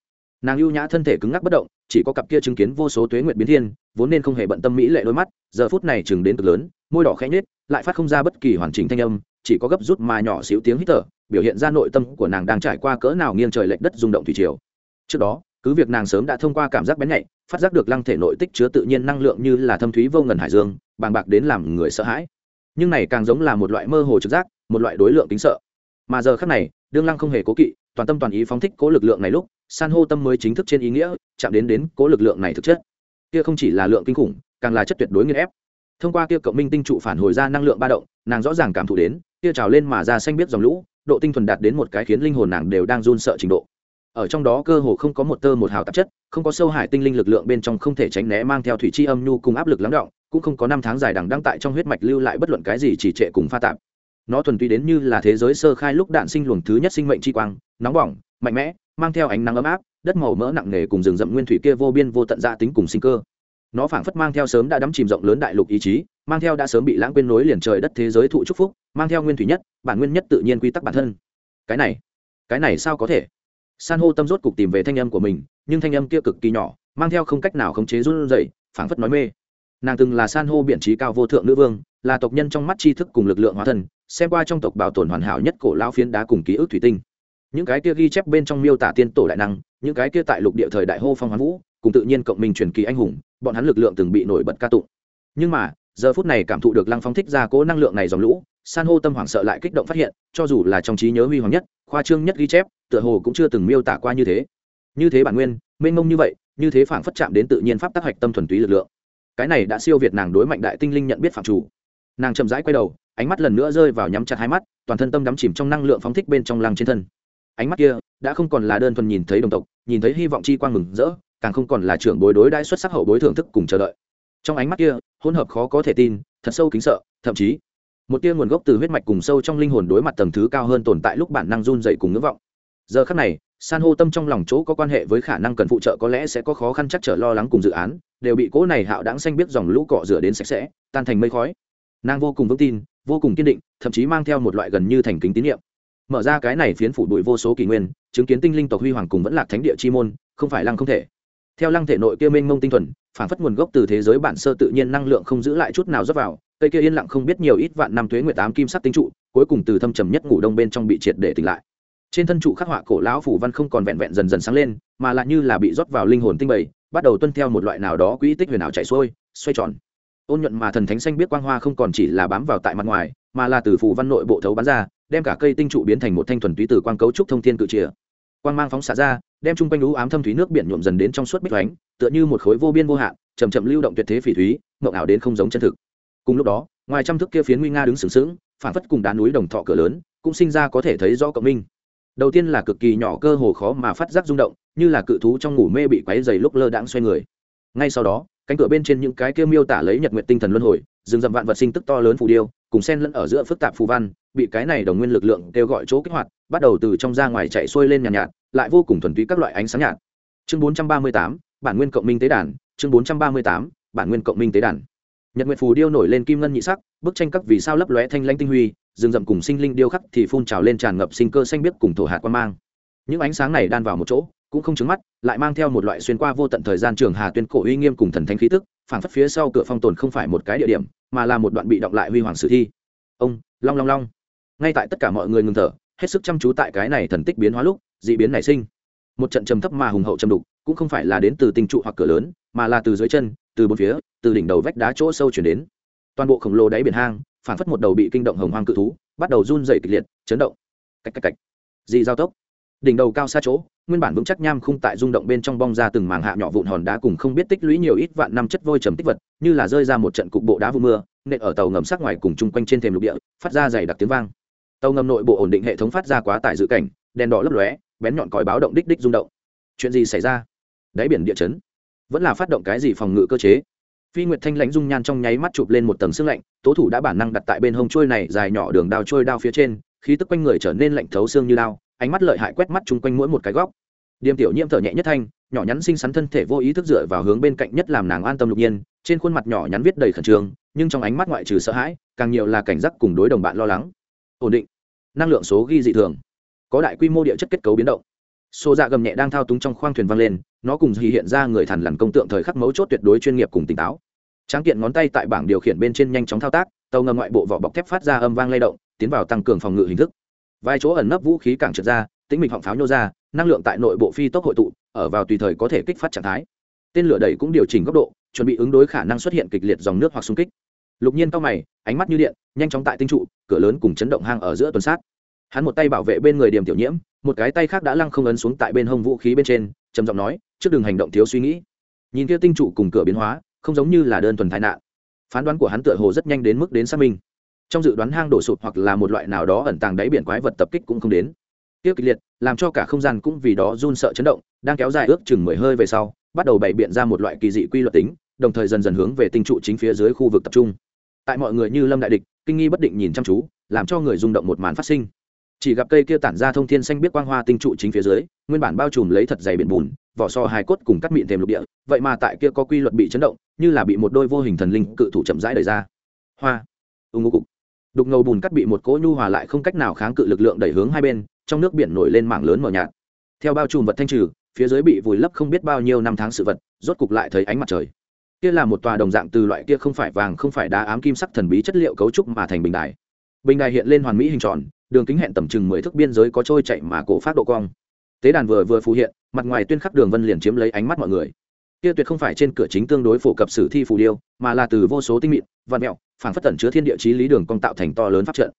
[SPEAKER 1] Nàng ưu nhã thân thể cứng ngắc bất động, chỉ có cặp kia chứng kiến vô số tuế nguyệt biến thiên, vốn nên không hề bận tâm mỹ lệ đôi mắt, giờ phút này chừng đến cực lớn, môi đỏ khẽ nhết lại phát không ra bất kỳ hoàn chỉnh thanh âm, chỉ có gấp rút mà nhỏ xíu tiếng hít thở, biểu hiện ra nội tâm của nàng đang trải qua cỡ nào nghiêng trời lệch đất rung động thủy triều. Trước đó cứ việc nàng sớm đã thông qua cảm giác bén nhạy, phát giác được lăng thể nội tích chứa tự nhiên năng lượng như là thâm thúy vô ngần hải dương, bàng bạc đến làm người sợ hãi. Nhưng này càng giống là một loại mơ hồ trực giác, một loại đối lượng tính sợ. Mà giờ khác này, đương lăng không hề cố kỵ, toàn tâm toàn ý phóng thích cố lực lượng này lúc, san hô tâm mới chính thức trên ý nghĩa, chạm đến đến cố lực lượng này thực chất. Kia không chỉ là lượng kinh khủng, càng là chất tuyệt đối nghiên ép. Thông qua kia cộng minh tinh trụ phản hồi ra năng lượng ba động, nàng rõ ràng cảm thụ đến, kia trào lên mà ra xanh biết dòng lũ, độ tinh thuần đạt đến một cái khiến linh hồn nàng đều đang run sợ trình độ ở trong đó cơ hồ không có một tơ một hào tạp chất, không có sâu hải tinh linh lực lượng bên trong không thể tránh né mang theo thủy chi âm nhu cùng áp lực lắng động, cũng không có năm tháng dài đằng đăng tại trong huyết mạch lưu lại bất luận cái gì chỉ trệ cùng pha tạp. Nó thuần túy đến như là thế giới sơ khai lúc đạn sinh luồng thứ nhất sinh mệnh chi quang, nóng bỏng, mạnh mẽ, mang theo ánh nắng ấm áp, đất màu mỡ nặng nề cùng rừng rậm nguyên thủy kia vô biên vô tận gia tính cùng sinh cơ. Nó phảng phất mang theo sớm đã đắm chìm rộng lớn đại lục ý chí, mang theo đã sớm bị lãng quên nối liền trời đất thế giới thụ trúc phúc, mang theo nguyên thủy nhất, bản nguyên nhất tự nhiên quy tắc bản thân. Cái này cái này sao có thể? San hô tâm rốt cục tìm về thanh âm của mình, nhưng thanh âm kia cực kỳ nhỏ, mang theo không cách nào khống chế run rẩy, phảng phất nói mê. Nàng từng là san hô biện trí cao vô thượng nữ vương, là tộc nhân trong mắt tri thức cùng lực lượng hóa thân, xem qua trong tộc bảo tồn hoàn hảo nhất cổ lao phiến đá cùng ký ức thủy tinh. Những cái kia ghi chép bên trong miêu tả tiên tổ đại năng, những cái kia tại lục địa thời đại hô phong hoán vũ, cùng tự nhiên cộng minh truyền kỳ anh hùng, bọn hắn lực lượng từng bị nổi bật ca tụng. Nhưng mà, giờ phút này cảm thụ được lăng phong thích ra cố năng lượng này dòng lũ, san hô tâm hoảng sợ lại kích động phát hiện, cho dù là trong trí nhớ huy hoàng nhất khoa trương nhất ghi chép, tựa hồ cũng chưa từng miêu tả qua như thế. Như thế bản nguyên, mênh mông như vậy, như thế phảng phất chạm đến tự nhiên pháp tác hạch tâm thuần túy lực lượng. Cái này đã siêu việt nàng đối mạnh đại tinh linh nhận biết phạm chủ. Nàng chậm rãi quay đầu, ánh mắt lần nữa rơi vào nhắm chặt hai mắt, toàn thân tâm đắm chìm trong năng lượng phóng thích bên trong lăng trên thân. Ánh mắt kia, đã không còn là đơn thuần nhìn thấy đồng tộc, nhìn thấy hy vọng chi quang mừng rỡ, càng không còn là trưởng bối đối đãi xuất sắc hậu bối thưởng thức cùng chờ đợi. Trong ánh mắt kia, hỗn hợp khó có thể tin, thật sâu kính sợ, thậm chí một tia nguồn gốc từ huyết mạch cùng sâu trong linh hồn đối mặt tầng thứ cao hơn tồn tại lúc bản năng run dậy cùng ngưỡng vọng. Giờ khắc này, san hô tâm trong lòng chỗ có quan hệ với khả năng cần phụ trợ có lẽ sẽ có khó khăn chắc trở lo lắng cùng dự án, đều bị cỗ này hạo đáng xanh biết dòng lũ cọ rửa đến sạch sẽ, tan thành mây khói. Nàng vô cùng vững tin, vô cùng kiên định, thậm chí mang theo một loại gần như thành kính tín nhiệm mở ra cái này phiến phủ bụi vô số kỷ nguyên, chứng kiến tinh linh tộc huy hoàng cùng vẫn là thánh địa chi môn, không phải lăng không thể. Theo lăng thể nội kia mênh mông tinh thuần, phản phất nguồn gốc từ thế giới bản sơ tự nhiên năng lượng không giữ lại chút nào rót vào cây kia yên lặng không biết nhiều ít vạn năm tuế nguyệt tám kim sắc tinh trụ, cuối cùng từ thâm trầm nhất ngủ đông bên trong bị triệt để tỉnh lại. Trên thân trụ khắc họa cổ lão phủ văn không còn vẹn vẹn dần dần sáng lên, mà lại như là bị rót vào linh hồn tinh bầy, bắt đầu tuân theo một loại nào đó quỹ tích huyền ảo chạy xuôi, xoay tròn. Ôn nhuận mà thần thánh xanh biết quang hoa không còn chỉ là bám vào tại mặt ngoài, mà là từ phủ văn nội bộ thấu bắn ra, đem cả cây tinh trụ biến thành một thanh thuần túy từ quang cấu trúc thông thiên cự chìa quang mang phóng xạ ra, đem chung quanh lũ ám thâm thúy nước biển nhuộm dần đến trong suốt bích thoánh tựa như một khối vô biên vô hạn chầm chậm lưu động tuyệt thế phỉ thúy, mộng ảo đến không giống chân thực cùng lúc đó ngoài trăm thức kia phiến nguy nga đứng sừng sững phản phất cùng đá núi đồng thọ cửa lớn cũng sinh ra có thể thấy rõ cộng minh. Đầu tiên là cực kỳ nhỏ cơ hồ khó mà phát giác rung động như là cự thú trong ngủ mê bị quáy dày lúc lơ đãng xoay người. Ngay sau đó cánh cửa bên trên những cái kia miêu tả lấy nhật nguyện tinh thần luân hồi rừng rậm vạn vật sinh tức to lớn phù điêu cùng sen lẫn ở giữa phức tạp phù văn bị cái này đồng nguyên lực lượng kêu gọi chỗ kích hoạt bắt đầu từ trong ra ngoài chạy xuôi lên nhàn nhạt, nhạt lại vô cùng thuần túy các loại ánh sáng nhạt. Chương 438, bản nguyên cộng minh tế đàn chương 438, bản nguyên cộng minh tế đàn nhật nguyệt phù điêu nổi lên kim ngân nhị sắc, bức tranh các vì sao lấp lóe thanh lanh tinh huy, rừng rậm cùng sinh linh điêu khắc thì phun trào lên tràn ngập sinh cơ xanh biếc cùng thổ hạt quan mang. Những ánh sáng này đan vào một chỗ, cũng không trứng mắt, lại mang theo một loại xuyên qua vô tận thời gian trường hà tuyên cổ uy nghiêm cùng thần thánh khí tức, phảng phất phía sau cửa phong tồn không phải một cái địa điểm, mà là một đoạn bị động lại huy hoàng sử thi. Ông, long long long. Ngay tại tất cả mọi người ngừng thở, hết sức chăm chú tại cái này thần tích biến hóa lúc, dị biến nảy sinh. Một trận trầm thấp mà hùng hậu trầm đục, cũng không phải là đến từ tinh trụ hoặc cửa lớn, mà là từ dưới chân, từ bốn phía từ đỉnh đầu vách đá chỗ sâu chuyển đến. Toàn bộ khổng lồ đáy biển hang phản phất một đầu bị kinh động hồng hoang cự thú, bắt đầu run dày kịch liệt, chấn động. Cạch cạch cạch. Dị giao tốc. Đỉnh đầu cao xa chỗ, nguyên bản vững chắc nham khung tại rung động bên trong bong ra từng màng hạ nhỏ vụn hòn đá cùng không biết tích lũy nhiều ít vạn năm chất vôi trầm tích vật, như là rơi ra một trận cục bộ đá vụ mưa, nện ở tàu ngầm sát ngoài cùng chung quanh trên thềm lục địa, phát ra dày đặc tiếng vang. Tàu ngầm nội bộ ổn định hệ thống phát ra quá tải dự cảnh, đèn đỏ lấp lóe, bén nhọn còi báo động đích đích rung động. Chuyện gì xảy ra? Đáy biển địa chấn. Vẫn là phát động cái gì phòng ngự cơ chế? Phi nguyệt thanh lãnh dung nhan trong nháy mắt chụp lên một tầng xương lạnh, tố thủ đã bản năng đặt tại bên hông trôi này, dài nhỏ đường đao trôi đao phía trên, khí tức quanh người trở nên lạnh thấu xương như đao, ánh mắt lợi hại quét mắt chung quanh mỗi một cái góc. Điềm tiểu nhiễm thở nhẹ nhất thanh, nhỏ nhắn xinh xắn thân thể vô ý thức dựa vào hướng bên cạnh nhất làm nàng an tâm lục nhiên, trên khuôn mặt nhỏ nhắn viết đầy khẩn trương, nhưng trong ánh mắt ngoại trừ sợ hãi, càng nhiều là cảnh giác cùng đối đồng bạn lo lắng. Ổn định. Năng lượng số ghi dị thường. Có đại quy mô địa chất kết cấu biến động. Xô dạ gầm nhẹ đang thao túng trong khoang thuyền vang lên, nó cùng hì hiện ra người thằn lằn công tượng thời khắc mấu chốt tuyệt đối chuyên nghiệp cùng tỉnh táo tráng kiện ngón tay tại bảng điều khiển bên trên nhanh chóng thao tác, tàu ngầm ngoại bộ vỏ bọc thép phát ra âm vang lay động, tiến vào tăng cường phòng ngự hình thức. Vài chỗ ẩn nấp vũ khí càng trượt ra tính mịch họng pháo nhô ra, năng lượng tại nội bộ phi tốc hội tụ, ở vào tùy thời có thể kích phát trạng thái. Tên lửa đẩy cũng điều chỉnh góc độ, chuẩn bị ứng đối khả năng xuất hiện kịch liệt dòng nước hoặc xung kích. Lục nhiên cao mày, ánh mắt như điện, nhanh chóng tại tinh trụ, cửa lớn cùng chấn động hang ở giữa tuần sát. Hắn một tay bảo vệ bên người điểm tiểu nhiễm, một cái tay khác đã lăng không ấn xuống tại bên hông vũ khí bên trên, trầm giọng nói, trước đường hành động thiếu suy nghĩ. Nhìn kia tinh trụ cùng cửa biến hóa không giống như là đơn thuần tai nạn. Phán đoán của hắn tựa hồ rất nhanh đến mức đến xác minh. Trong dự đoán hang đổ sụp hoặc là một loại nào đó ẩn tàng đáy biển quái vật tập kích cũng không đến. Tiêu kịch liệt, làm cho cả không gian cũng vì đó run sợ chấn động, đang kéo dài ước chừng mười hơi về sau, bắt đầu bày biện ra một loại kỳ dị quy luật tính, đồng thời dần dần hướng về tinh trụ chính phía dưới khu vực tập trung. Tại mọi người như lâm đại địch, kinh nghi bất định nhìn chăm chú, làm cho người rung động một màn phát sinh. Chỉ gặp cây kia tản ra thông thiên xanh biết quang hoa tinh trụ chính phía dưới, nguyên bản bao trùm lấy thật dày biển bùn vỏ so hài cốt cùng cắt mịn thềm lục địa, vậy mà tại kia có quy luật bị chấn động, như là bị một đôi vô hình thần linh cự thủ chậm rãi đẩy ra. Hoa, ưng ngô cục. Đục ngầu bùn cắt bị một cỗ nhu hòa lại không cách nào kháng cự lực lượng đẩy hướng hai bên, trong nước biển nổi lên mảng lớn mờ nhạt. Theo bao trùm vật thanh trừ, phía dưới bị vùi lấp không biết bao nhiêu năm tháng sự vật, rốt cục lại thấy ánh mặt trời. Kia là một tòa đồng dạng từ loại kia không phải vàng, không phải đá ám kim sắc thần bí chất liệu cấu trúc mà thành bình đài. Bình đài hiện lên hoàn mỹ hình tròn, đường kính hẹn tầm chừng mười thước biên giới có trôi chạy mà cổ phát độ cong tế đàn vừa vừa phù hiện, mặt ngoài tuyên khắc đường vân liền chiếm lấy ánh mắt mọi người. Kia tuyệt không phải trên cửa chính tương đối phổ cập sử thi phù điêu, mà là từ vô số tinh mịn văn mẹo phản phất tẩn chứa thiên địa chí lý đường công tạo thành to lớn pháp trận.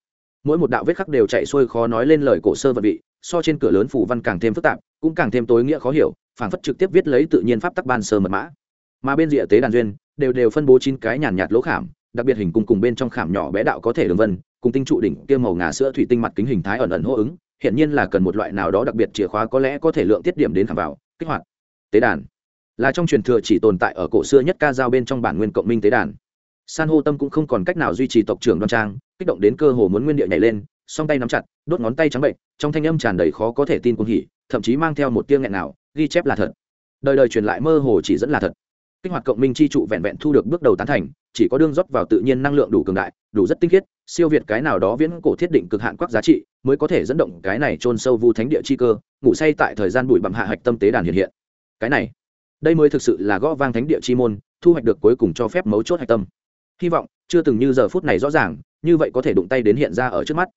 [SPEAKER 1] Mỗi một đạo vết khắc đều chạy xuôi khó nói lên lời cổ sơ vật vị, so trên cửa lớn phù văn càng thêm phức tạp, cũng càng thêm tối nghĩa khó hiểu phản phất trực tiếp viết lấy tự nhiên pháp tắc ban sơ mật mã. Mà bên rìa tế đàn duyên, đều đều phân bố chín cái nhàn nhạt lỗ khảm, đặc biệt hình cung cùng bên trong khảm nhỏ bé đạo có thể đường vân, cùng tinh trụ đỉnh kia màu ngà sữa thủy tinh mặt kính hình thái ẩn ẩn hô ứng hiện nhiên là cần một loại nào đó đặc biệt chìa khóa có lẽ có thể lượng tiết điểm đến khảm vào, kích hoạt. Tế đàn. Là trong truyền thừa chỉ tồn tại ở cổ xưa nhất ca giao bên trong bản nguyên cộng minh tế đàn. San hô tâm cũng không còn cách nào duy trì tộc trưởng đoan trang, kích động đến cơ hồ muốn nguyên địa nhảy lên, song tay nắm chặt, đốt ngón tay trắng bệnh, trong thanh âm tràn đầy khó có thể tin cuồng hỉ, thậm chí mang theo một tiếng nghẹn nào ghi chép là thật. Đời đời truyền lại mơ hồ chỉ dẫn là thật kích hoạt cộng minh chi trụ vẹn vẹn thu được bước đầu tán thành, chỉ có đương rót vào tự nhiên năng lượng đủ cường đại, đủ rất tinh khiết, siêu việt cái nào đó viễn cổ thiết định cực hạn quắc giá trị, mới có thể dẫn động cái này chôn sâu vu thánh địa chi cơ, ngủ say tại thời gian bụi bặm hạ hạch tâm tế đàn hiện hiện. Cái này, đây mới thực sự là gõ vang thánh địa chi môn, thu hoạch được cuối cùng cho phép mấu chốt hạch tâm. Hy vọng, chưa từng như giờ phút này rõ ràng, như vậy có thể đụng tay đến hiện ra ở trước mắt.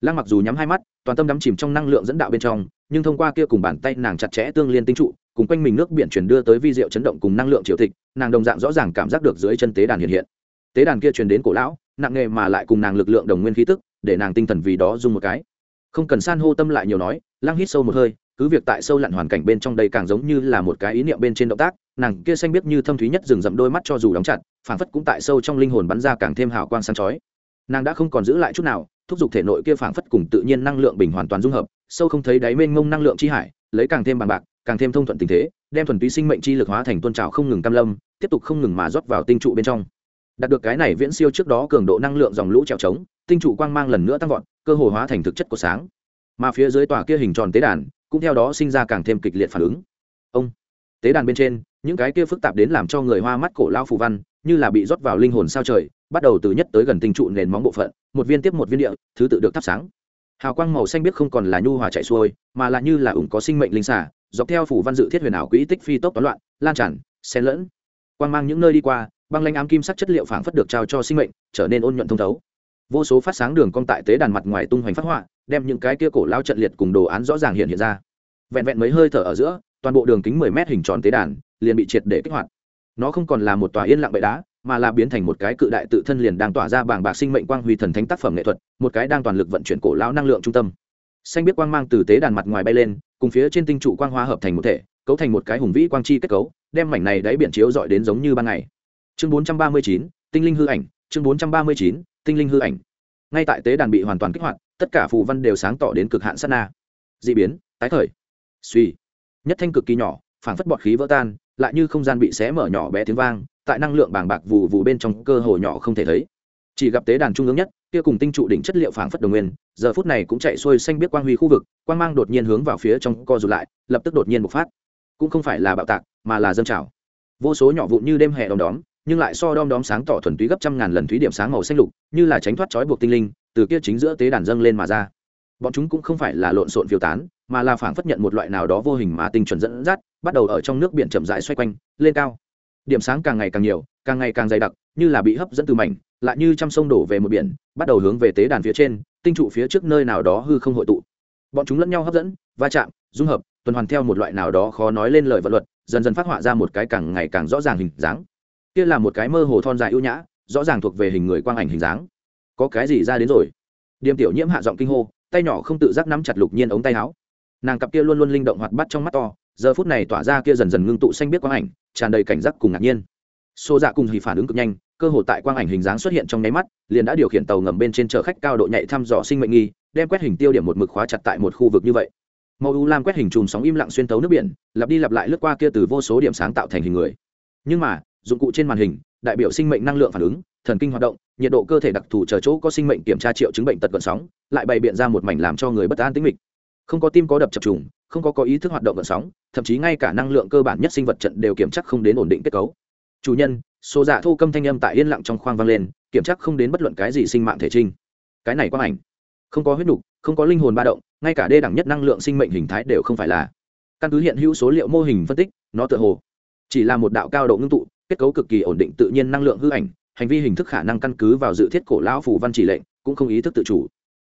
[SPEAKER 1] Lăng mặc dù nhắm hai mắt, toàn tâm đắm chìm trong năng lượng dẫn đạo bên trong, nhưng thông qua kia cùng bàn tay nàng chặt chẽ tương liên tinh trụ cùng quanh mình nước biển chuyển đưa tới vi diệu chấn động cùng năng lượng triều tịch, nàng đồng dạng rõ ràng cảm giác được dưới chân tế đàn hiện hiện. Tế đàn kia truyền đến cổ lão, nặng nghề mà lại cùng nàng lực lượng đồng nguyên khí tức, để nàng tinh thần vì đó dùng một cái. Không cần san hô tâm lại nhiều nói, lăng hít sâu một hơi, cứ việc tại sâu lặn hoàn cảnh bên trong đây càng giống như là một cái ý niệm bên trên động tác, nàng kia xanh biết như thâm thúy nhất rừng rậm đôi mắt cho dù đóng chặt, phảng phất cũng tại sâu trong linh hồn bắn ra càng thêm hào quang sáng chói. Nàng đã không còn giữ lại chút nào, thúc giục thể nội kia phảng phất cùng tự nhiên năng lượng bình hoàn toàn dung hợp, sâu không thấy đáy mênh mông năng lượng chi hải, lấy càng thêm bằng bạc càng thêm thông thuận tình thế, đem thuần túy sinh mệnh chi lực hóa thành tôn trào không ngừng cam lâm, tiếp tục không ngừng mà rót vào tinh trụ bên trong. Đạt được cái này viễn siêu trước đó cường độ năng lượng dòng lũ trèo trống, tinh trụ quang mang lần nữa tăng vọt, cơ hồ hóa thành thực chất của sáng. Mà phía dưới tòa kia hình tròn tế đàn, cũng theo đó sinh ra càng thêm kịch liệt phản ứng. Ông, tế đàn bên trên, những cái kia phức tạp đến làm cho người hoa mắt cổ lao phù văn, như là bị rót vào linh hồn sao trời, bắt đầu từ nhất tới gần tinh trụ nền móng bộ phận, một viên tiếp một viên địa, thứ tự được thắp sáng. Hào quang màu xanh biết không còn là nhu hòa chạy xuôi, mà là như là ủng có sinh mệnh linh xả dọc theo phủ văn dự thiết huyền ảo quỹ tích phi tốc toán loạn, lan tràn, xen lẫn. Quang mang những nơi đi qua, băng lanh ám kim sắc chất liệu phảng phất được trao cho sinh mệnh, trở nên ôn nhuận thông thấu. Vô số phát sáng đường cong tại tế đàn mặt ngoài tung hoành phát họa, đem những cái kia cổ lao trận liệt cùng đồ án rõ ràng hiện hiện ra. Vẹn vẹn mấy hơi thở ở giữa, toàn bộ đường kính mười mét hình tròn tế đàn liền bị triệt để kích hoạt. Nó không còn là một tòa yên lặng bệ đá, mà là biến thành một cái cự đại tự thân liền đang tỏa ra bảng bạc sinh mệnh quang huy thần thánh tác phẩm nghệ thuật, một cái đang toàn lực vận chuyển cổ lão năng lượng trung tâm. Xanh biết quang mang từ tế đàn mặt ngoài bay lên cùng phía trên tinh trụ quang hoa hợp thành một thể cấu thành một cái hùng vĩ quang chi kết cấu đem mảnh này đáy biển chiếu dọi đến giống như ban ngày. Chương 439, tinh linh hư ảnh chương 439, tinh linh hư ảnh. Ngay tại tế đàn bị hoàn toàn kích hoạt tất cả phù văn đều sáng tỏ đến cực hạn sát na. D ị biến tái thời, suy nhất thanh cực kỳ nhỏ phảng phất bọt khí vỡ tan lại như không gian bị xé mở nhỏ bé tiếng vang tại năng lượng bàng bạc vù vù bên trong cơ hồ nhỏ không thể thấy. Chỉ gặp tế đàn trung ương nhất kia cùng tinh trụ đỉnh chất liệu phảng phất đồng nguyên giờ phút này cũng chạy xuôi xanh biết quang huy khu vực, quang mang đột nhiên hướng vào phía trong co rụt lại, lập tức đột nhiên bộc phát. Cũng không phải là bạo tạc, mà là dâng trào. Vô số nhỏ vụn như đêm hè đom đóm, nhưng lại so đom đóm sáng tỏ thuần túy gấp trăm ngàn lần thúy điểm sáng màu xanh lục, như là tránh thoát trói buộc tinh linh, từ kia chính giữa tế đàn dâng lên mà ra. Bọn chúng cũng không phải là lộn xộn phiêu tán, mà là phảng phất nhận một loại nào đó vô hình mà tinh chuẩn dẫn dắt, bắt đầu ở trong nước biển chậm rãi xoay quanh, lên cao. Điểm sáng càng ngày càng nhiều, càng ngày càng dày đặc, như là bị hấp dẫn từ mảnh, lại như trăm sông đổ về một biển, bắt đầu hướng về tế đàn phía trên tinh trụ phía trước nơi nào đó hư không hội tụ. Bọn chúng lẫn nhau hấp dẫn, va chạm, dung hợp, tuần hoàn theo một loại nào đó khó nói lên lời vật luật, dần dần phát họa ra một cái càng ngày càng rõ ràng hình dáng. Kia là một cái mơ hồ thon dài ưu nhã, rõ ràng thuộc về hình người quang ảnh hình dáng. Có cái gì ra đến rồi? Điềm tiểu nhiễm hạ giọng kinh hô, tay nhỏ không tự giác nắm chặt lục nhiên ống tay áo. Nàng cặp kia luôn luôn linh động hoạt bắt trong mắt to, giờ phút này tỏa ra kia dần dần ngưng tụ xanh biết quang ảnh, tràn đầy cảnh giác cùng ngạc nhiên. Xô dạ cùng hì phản ứng cực nhanh cơ hội tại quang ảnh hình dáng xuất hiện trong nháy mắt, liền đã điều khiển tàu ngầm bên trên chở khách cao độ nhạy thăm dò sinh mệnh nghi, đem quét hình tiêu điểm một mực khóa chặt tại một khu vực như vậy. Màu u lam quét hình chùm sóng im lặng xuyên tấu nước biển, lặp đi lặp lại lướt qua kia từ vô số điểm sáng tạo thành hình người. Nhưng mà, dụng cụ trên màn hình, đại biểu sinh mệnh năng lượng phản ứng, thần kinh hoạt động, nhiệt độ cơ thể đặc thù chờ chỗ có sinh mệnh kiểm tra triệu chứng bệnh tật gần sóng, lại bày biện ra một mảnh làm cho người bất an tính mịch. Không có tim có đập chập trùng, không có có ý thức hoạt động gần sóng, thậm chí ngay cả năng lượng cơ bản nhất sinh vật trận đều kiểm chắc không đến ổn định kết cấu. Chủ nhân số dạ thu câm thanh âm tại yên lặng trong khoang vang lên, kiểm chắc không đến bất luận cái gì sinh mạng thể trinh. Cái này quang ảnh, không có huyết nục, không có linh hồn ba động, ngay cả đê đẳng nhất năng lượng sinh mệnh hình thái đều không phải là. Căn cứ hiện hữu số liệu mô hình phân tích, nó tựa hồ chỉ là một đạo cao độ ngưng tụ, kết cấu cực kỳ ổn định tự nhiên năng lượng hư ảnh, hành vi hình thức khả năng căn cứ vào dự thiết cổ lão phủ văn chỉ lệnh, cũng không ý thức tự chủ.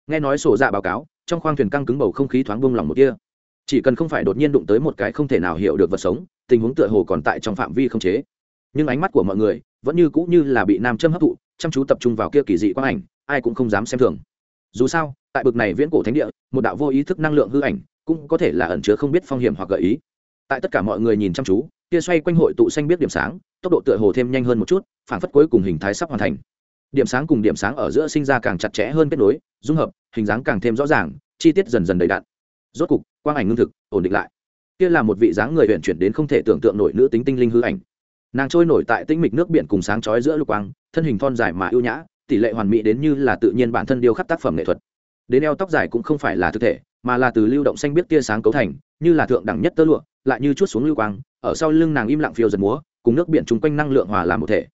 [SPEAKER 1] Nghe nói sổ dạ báo cáo, trong khoang thuyền căng cứng bầu không khí thoáng bông lòng một kia chỉ cần không phải đột nhiên đụng tới một cái không thể nào hiểu được vật sống, tình huống tựa hồ còn tại trong phạm vi không chế nhưng ánh mắt của mọi người vẫn như cũ như là bị nam châm hấp thụ, chăm chú tập trung vào kia kỳ dị quang ảnh, ai cũng không dám xem thường. Dù sao, tại bực này viễn cổ thánh địa, một đạo vô ý thức năng lượng hư ảnh cũng có thể là ẩn chứa không biết phong hiểm hoặc gợi ý. Tại tất cả mọi người nhìn chăm chú, kia xoay quanh hội tụ xanh biết điểm sáng, tốc độ tựa hồ thêm nhanh hơn một chút phản phất cuối cùng hình thái sắp hoàn thành. Điểm sáng cùng điểm sáng ở giữa sinh ra càng chặt chẽ hơn kết nối, dung hợp, hình dáng càng thêm rõ ràng, chi tiết dần dần đầy đặn. Rốt cục, quang ảnh ngưng thực, ổn định lại. Kia là một vị dáng người huyện chuyển đến không thể tưởng tượng nổi nữ tính tinh linh hư ảnh nàng trôi nổi tại tĩnh mịch nước biển cùng sáng chói giữa lục quang, thân hình thon dài mà ưu nhã, tỷ lệ hoàn mỹ đến như là tự nhiên bản thân điêu khắc tác phẩm nghệ thuật. Đến eo tóc dài cũng không phải là thực thể, mà là từ lưu động xanh biết tia sáng cấu thành, như là thượng đẳng nhất tơ lụa, lại như chút xuống lưu quang, ở sau lưng nàng im lặng phiêu giật múa, cùng nước biển chung quanh năng lượng hòa làm một thể.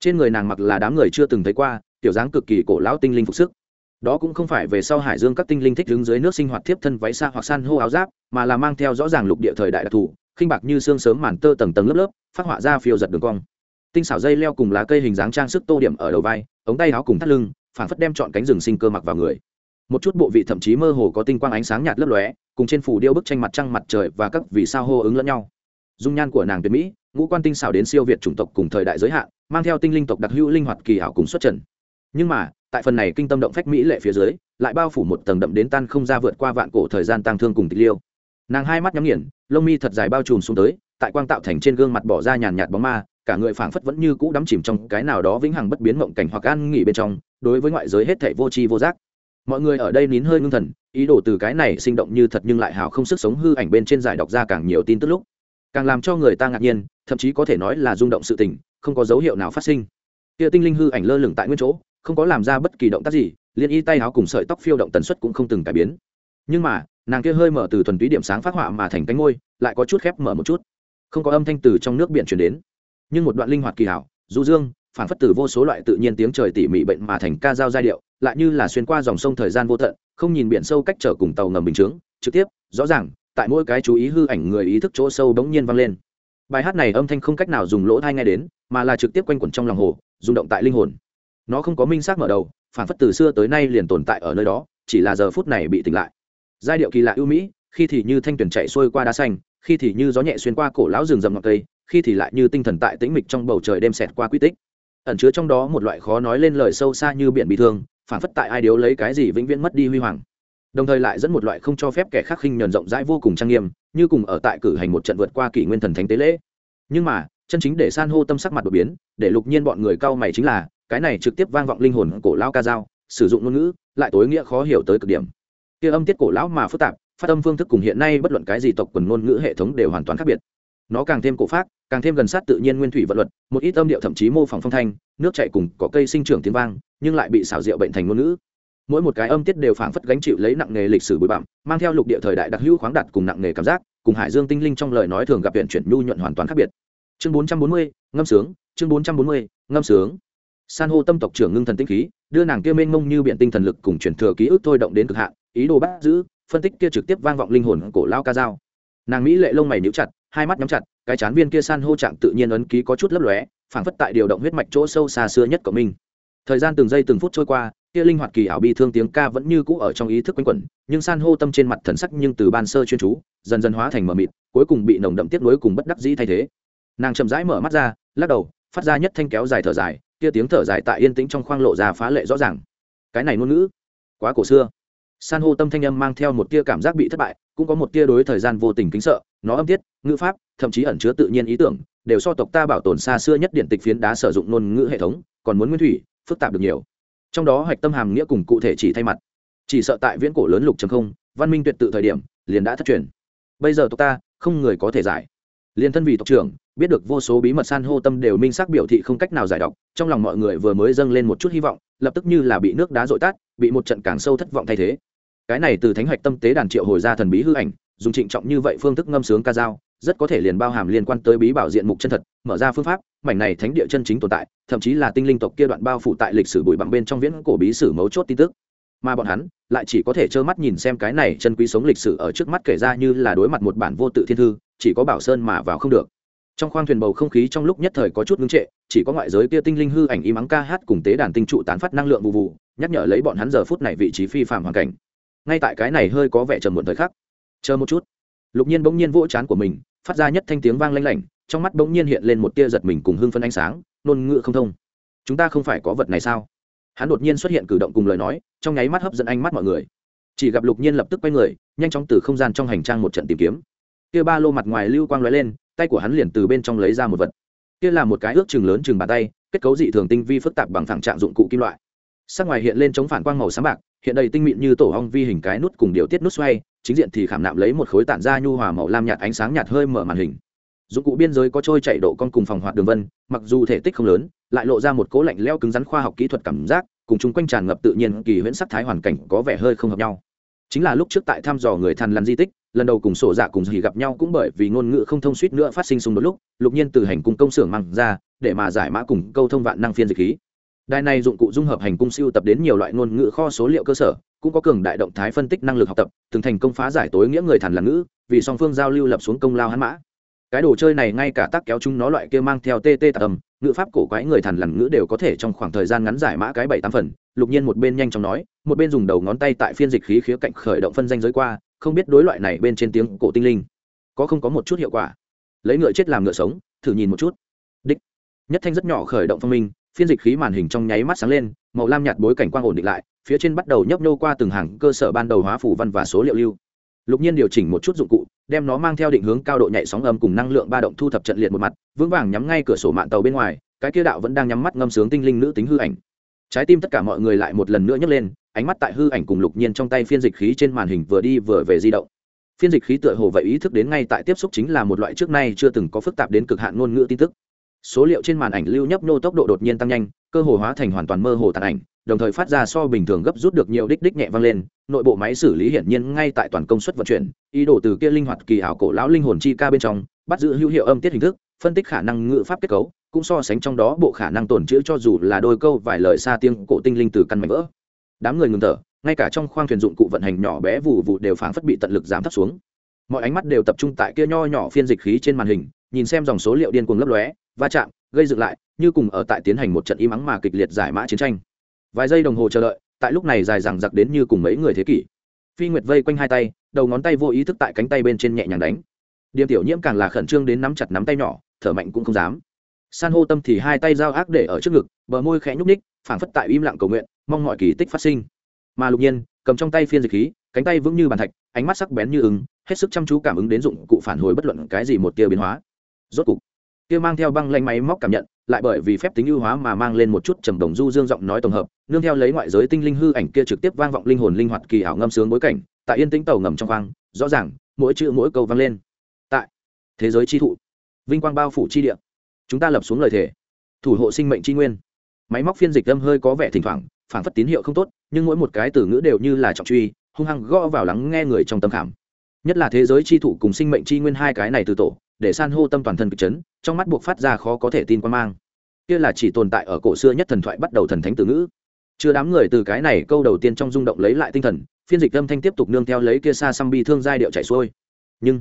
[SPEAKER 1] Trên người nàng mặc là đám người chưa từng thấy qua tiểu dáng cực kỳ cổ lão tinh linh phục sức. Đó cũng không phải về sau hải dương các tinh linh thích đứng dưới nước sinh hoạt tiếp thân váy xa hoặc san hô áo giáp, mà là mang theo rõ ràng lục địa thời đại đặc thù khinh bạc như xương sớm màn tơ tầng tầng lớp lớp, phát họa ra phiêu giật đường cong. Tinh xảo dây leo cùng lá cây hình dáng trang sức tô điểm ở đầu vai, ống tay áo cùng thắt lưng, phản phất đem chọn cánh rừng sinh cơ mặc vào người. Một chút bộ vị thậm chí mơ hồ có tinh quang ánh sáng nhạt lấp lóe, cùng trên phủ điêu bức tranh mặt trăng mặt trời và các vì sao hô ứng lẫn nhau. Dung nhan của nàng tuyệt mỹ, ngũ quan tinh xảo đến siêu việt chủng tộc cùng thời đại giới hạn, mang theo tinh linh tộc đặc hữu linh hoạt kỳ ảo cùng xuất trần. Nhưng mà, tại phần này kinh tâm động phách mỹ lệ phía dưới, lại bao phủ một tầng đậm đến tan không ra vượt qua vạn cổ thời gian tăng thương cùng tịch liêu nàng hai mắt nhắm nghiền, lông mi thật dài bao trùm xuống tới, tại quang tạo thành trên gương mặt bỏ ra nhàn nhạt bóng ma, cả người phảng phất vẫn như cũ đắm chìm trong cái nào đó vĩnh hằng bất biến mộng cảnh hoặc an nghỉ bên trong, đối với ngoại giới hết thảy vô tri vô giác. Mọi người ở đây nín hơi ngưng thần, ý đồ từ cái này sinh động như thật nhưng lại hào không sức sống hư ảnh bên trên giải đọc ra càng nhiều tin tức lúc, càng làm cho người ta ngạc nhiên, thậm chí có thể nói là rung động sự tình, không có dấu hiệu nào phát sinh. Kia tinh linh hư ảnh lơ lửng tại nguyên chỗ, không có làm ra bất kỳ động tác gì liên y tay áo cùng sợi tóc phiêu động tần suất cũng không từng cải biến. Nhưng mà nàng kia hơi mở từ thuần túy điểm sáng phát họa mà thành cánh ngôi, lại có chút khép mở một chút. Không có âm thanh từ trong nước biển chuyển đến, nhưng một đoạn linh hoạt kỳ hảo, du dương, phản phất từ vô số loại tự nhiên tiếng trời tỉ mỉ bệnh mà thành ca dao giai điệu, lại như là xuyên qua dòng sông thời gian vô tận, không nhìn biển sâu cách trở cùng tàu ngầm bình chướng, trực tiếp, rõ ràng, tại mỗi cái chú ý hư ảnh người ý thức chỗ sâu bỗng nhiên vang lên. Bài hát này âm thanh không cách nào dùng lỗ thai nghe đến, mà là trực tiếp quanh quẩn trong lòng hồ, rung động tại linh hồn. Nó không có minh xác mở đầu, phản phất từ xưa tới nay liền tồn tại ở nơi đó, chỉ là giờ phút này bị tỉnh lại giai điệu kỳ lạ ưu mỹ, khi thì như thanh tuyển chạy xuôi qua đá xanh, khi thì như gió nhẹ xuyên qua cổ lão rừng rậm ngọc cây khi thì lại như tinh thần tại tĩnh mịch trong bầu trời đêm xẹt qua quy tích. Ẩn chứa trong đó một loại khó nói lên lời sâu xa như biển bị thương, phản phất tại ai điếu lấy cái gì vĩnh viễn mất đi huy hoàng. Đồng thời lại dẫn một loại không cho phép kẻ khác khinh nhờn rộng rãi vô cùng trang nghiêm, như cùng ở tại cử hành một trận vượt qua kỷ nguyên thần thánh tế lễ. Nhưng mà, chân chính để san hô tâm sắc mặt đột biến, để lục nhiên bọn người cao mày chính là, cái này trực tiếp vang vọng linh hồn cổ lão ca dao, sử dụng ngôn ngữ, lại tối nghĩa khó hiểu tới cực điểm kia âm tiết cổ lão mà phức tạp phát âm phương thức cùng hiện nay bất luận cái gì tộc quần ngôn ngữ hệ thống đều hoàn toàn khác biệt. Nó càng thêm cổ phát càng thêm gần sát tự nhiên nguyên thủy vận luật một ít âm điệu thậm chí mô phỏng phong thanh nước chạy cùng có cây sinh trưởng tiếng vang nhưng lại bị xảo diệu bệnh thành ngôn ngữ. Mỗi một cái âm tiết đều phảng phất gánh chịu lấy nặng nghề lịch sử bụi bặm mang theo lục địa thời đại đặc hữu khoáng đặt cùng nặng nghề cảm giác cùng hải dương tinh linh trong lời nói thường gặp viện chuyển nhu nhuận hoàn toàn khác biệt. Chương 440, ngâm sướng chương 440, ngâm sướng san hô tâm tộc trưởng ngưng thần tinh khí, đưa nàng kia mênh mông như biện tinh thần lực cùng chuyển thừa ký ức thôi động đến cực hạn, ý đồ bắt giữ, phân tích kia trực tiếp vang vọng linh hồn cổ lao ca dao. Nàng mỹ lệ lông mày níu chặt, hai mắt nhắm chặt, cái chán viên kia san hô trạng tự nhiên ấn ký có chút lấp lóe, phảng phất tại điều động huyết mạch chỗ sâu xa xưa nhất của mình. Thời gian từng giây từng phút trôi qua, kia linh hoạt kỳ ảo bi thương tiếng ca vẫn như cũ ở trong ý thức quanh quẩn, nhưng san hô tâm trên mặt thần sắc nhưng từ ban sơ chuyên chú, dần dần hóa thành mờ mịt, cuối cùng bị nồng đậm tiếc nuối cùng bất đắc dĩ thay thế. Nàng chậm rãi mở mắt ra, lắc đầu, phát ra nhất thanh kéo dài thở dài kia tiếng thở dài tại yên tĩnh trong khoang lộ ra phá lệ rõ ràng. Cái này ngôn ngữ, quá cổ xưa. San hô tâm thanh âm mang theo một tia cảm giác bị thất bại, cũng có một tia đối thời gian vô tình kính sợ, nó âm tiết, ngữ pháp, thậm chí ẩn chứa tự nhiên ý tưởng, đều so tộc ta bảo tồn xa xưa nhất điện tịch phiến đá sử dụng ngôn ngữ hệ thống, còn muốn nguyên thủy, phức tạp được nhiều. Trong đó hạch tâm hàm nghĩa cùng cụ thể chỉ thay mặt. Chỉ sợ tại viễn cổ lớn lục trầm không, văn minh tuyệt tự thời điểm, liền đã thất truyền. Bây giờ tộc ta, không người có thể giải. Liền thân vì tộc trưởng biết được vô số bí mật san hô tâm đều minh xác biểu thị không cách nào giải đọc, trong lòng mọi người vừa mới dâng lên một chút hy vọng, lập tức như là bị nước đá dội tát bị một trận càng sâu thất vọng thay thế. Cái này từ thánh hoạch tâm tế đàn triệu hồi ra thần bí hư ảnh, dùng trịnh trọng như vậy phương thức ngâm sướng ca dao, rất có thể liền bao hàm liên quan tới bí bảo diện mục chân thật, mở ra phương pháp, mảnh này thánh địa chân chính tồn tại, thậm chí là tinh linh tộc kia đoạn bao phủ tại lịch sử bụi bặm bên trong viễn cổ bí sử mấu chốt tin tức. Mà bọn hắn lại chỉ có thể trơ mắt nhìn xem cái này chân quý sống lịch sử ở trước mắt kể ra như là đối mặt một bản vô tự thiên thư, chỉ có bảo sơn mà vào không được trong khoang thuyền bầu không khí trong lúc nhất thời có chút ngưng trệ, chỉ có ngoại giới kia tinh linh hư ảnh y mắng ca hát cùng tế đàn tinh trụ tán phát năng lượng vụ vụ, nhắc nhở lấy bọn hắn giờ phút này vị trí phi phạm hoàn cảnh. Ngay tại cái này hơi có vẻ trầm muộn thời khắc. Chờ một chút. Lục nhiên bỗng nhiên vỗ chán của mình, phát ra nhất thanh tiếng vang lanh lảnh, trong mắt bỗng nhiên hiện lên một tia giật mình cùng hưng phân ánh sáng nôn ngựa không thông. Chúng ta không phải có vật này sao? Hắn đột nhiên xuất hiện cử động cùng lời nói, trong nháy mắt hấp dẫn ánh mắt mọi người. Chỉ gặp lục nhiên lập tức quay người, nhanh chóng từ không gian trong hành trang một trận tìm kiếm. Kia ba lô mặt ngoài lưu quang lóe lên tay của hắn liền từ bên trong lấy ra một vật. Kia là một cái ước chừng lớn chừng bàn tay, kết cấu dị thường tinh vi phức tạp bằng phẳng trạng dụng cụ kim loại. Sắc ngoài hiện lên chống phản quang màu sáng bạc, hiện đầy tinh mịn như tổ ong vi hình cái nút cùng điều tiết nút xoay, chính diện thì khảm nạm lấy một khối tản da nhu hòa màu lam nhạt ánh sáng nhạt hơi mở màn hình. Dụng cụ biên giới có trôi chạy độ con cùng phòng hoạt đường vân, mặc dù thể tích không lớn, lại lộ ra một cố lạnh leo cứng rắn khoa học kỹ thuật cảm giác, cùng chung quanh tràn ngập tự nhiên kỳ huyễn sắc thái hoàn cảnh có vẻ hơi không hợp nhau. Chính là lúc trước tại thăm dò người thằn lằn di tích lần đầu cùng sổ dạ cùng dì gặp nhau cũng bởi vì ngôn ngữ không thông suýt nữa phát sinh xung đột lúc, lục nhiên từ hành cung công xưởng mang ra, để mà giải mã cùng câu thông vạn năng phiên dịch khí. Đài này dụng cụ dung hợp hành cung siêu tập đến nhiều loại ngôn ngữ kho số liệu cơ sở, cũng có cường đại động thái phân tích năng lực học tập, từng thành công phá giải tối nghĩa người thản là ngữ, vì song phương giao lưu lập xuống công lao hắn mã. Cái đồ chơi này ngay cả tác kéo chúng nó loại kia mang theo tt tạ tầm ngữ pháp cổ quái người thằn lằn ngữ đều có thể trong khoảng thời gian ngắn giải mã cái bảy tám phần, lục nhiên một bên nhanh chóng nói, một bên dùng đầu ngón tay tại phiên dịch khí khía cạnh khởi động phân danh giới qua không biết đối loại này bên trên tiếng cổ tinh linh có không có một chút hiệu quả. Lấy ngựa chết làm ngựa sống, thử nhìn một chút. Đích. Nhất thanh rất nhỏ khởi động phong minh, phiên dịch khí màn hình trong nháy mắt sáng lên, màu lam nhạt bối cảnh quang ổn định lại, phía trên bắt đầu nhấp nhô qua từng hàng cơ sở ban đầu hóa phủ văn và số liệu lưu. Lục nhiên điều chỉnh một chút dụng cụ, đem nó mang theo định hướng cao độ nhạy sóng âm cùng năng lượng ba động thu thập trận liệt một mặt, vững vàng nhắm ngay cửa sổ mạng tàu bên ngoài, cái kia đạo vẫn đang nhắm mắt ngâm sướng tinh linh nữ tính hư ảnh. Trái tim tất cả mọi người lại một lần nữa nhấc lên ánh mắt tại hư ảnh cùng lục nhiên trong tay phiên dịch khí trên màn hình vừa đi vừa về di động. Phiên dịch khí tựa hồ vậy ý thức đến ngay tại tiếp xúc chính là một loại trước nay chưa từng có phức tạp đến cực hạn ngôn ngữ tin tức. Số liệu trên màn ảnh lưu nhấp nô tốc độ đột nhiên tăng nhanh, cơ hồ hóa thành hoàn toàn mơ hồ tàn ảnh, đồng thời phát ra so bình thường gấp rút được nhiều đích đích nhẹ vang lên, nội bộ máy xử lý hiển nhiên ngay tại toàn công suất vận chuyển, ý đồ từ kia linh hoạt kỳ ảo cổ lão linh hồn chi ca bên trong, bắt giữ hữu hiệu âm tiết hình thức, phân tích khả năng ngữ pháp kết cấu, cũng so sánh trong đó bộ khả năng tồn chữ cho dù là đôi câu vài lời xa tiếng cổ tinh linh từ căn mảnh vỡ đám người ngừng thở, ngay cả trong khoang thuyền dụng cụ vận hành nhỏ bé vụ vụ đều phảng phất bị tận lực giảm thấp xuống. Mọi ánh mắt đều tập trung tại kia nho nhỏ phiên dịch khí trên màn hình, nhìn xem dòng số liệu điên cuồng lấp lóe, va chạm, gây dựng lại, như cùng ở tại tiến hành một trận im ắng mà kịch liệt giải mã chiến tranh. Vài giây đồng hồ chờ đợi, tại lúc này dài dằng dặc đến như cùng mấy người thế kỷ. Phi nguyệt vây quanh hai tay, đầu ngón tay vô ý thức tại cánh tay bên trên nhẹ nhàng đánh. Điềm tiểu nhiễm càng là khẩn trương đến nắm chặt nắm tay nhỏ, thở mạnh cũng không dám. San hô tâm thì hai tay giao ác để ở trước ngực, bờ môi khẽ nhúc ních phảng phất tại im lặng cầu nguyện mong mọi kỳ tích phát sinh. Mà lục nhiên, cầm trong tay phiên dịch khí, cánh tay vững như bàn thạch, ánh mắt sắc bén như ứng hết sức chăm chú cảm ứng đến dụng cụ phản hồi bất luận cái gì một tia biến hóa. Rốt cục, kia mang theo băng lanh máy móc cảm nhận, lại bởi vì phép tính ưu hóa mà mang lên một chút trầm đồng du dương giọng nói tổng hợp, nương theo lấy ngoại giới tinh linh hư ảnh kia trực tiếp vang vọng linh hồn linh hoạt kỳ ảo ngâm sướng bối cảnh, tại yên tĩnh tàu ngầm trong khoang, rõ ràng, mỗi chữ mỗi câu vang lên. Tại thế giới chi thụ, vinh quang bao phủ chi địa. Chúng ta lập xuống lời thề, thủ hộ sinh mệnh chi nguyên. Máy móc phiên dịch âm hơi có vẻ thỉnh thoảng phản phất tín hiệu không tốt, nhưng mỗi một cái từ ngữ đều như là trọng truy, hung hăng gõ vào lắng nghe người trong tâm khảm. Nhất là thế giới chi thụ cùng sinh mệnh tri nguyên hai cái này từ tổ, để san hô tâm toàn thân kịch chấn, trong mắt buộc phát ra khó có thể tin quan mang. Kia là chỉ tồn tại ở cổ xưa nhất thần thoại bắt đầu thần thánh từ ngữ. Chưa đám người từ cái này câu đầu tiên trong rung động lấy lại tinh thần, phiên dịch âm thanh tiếp tục nương theo lấy kia xa xăm bi thương giai điệu chạy xuôi. Nhưng,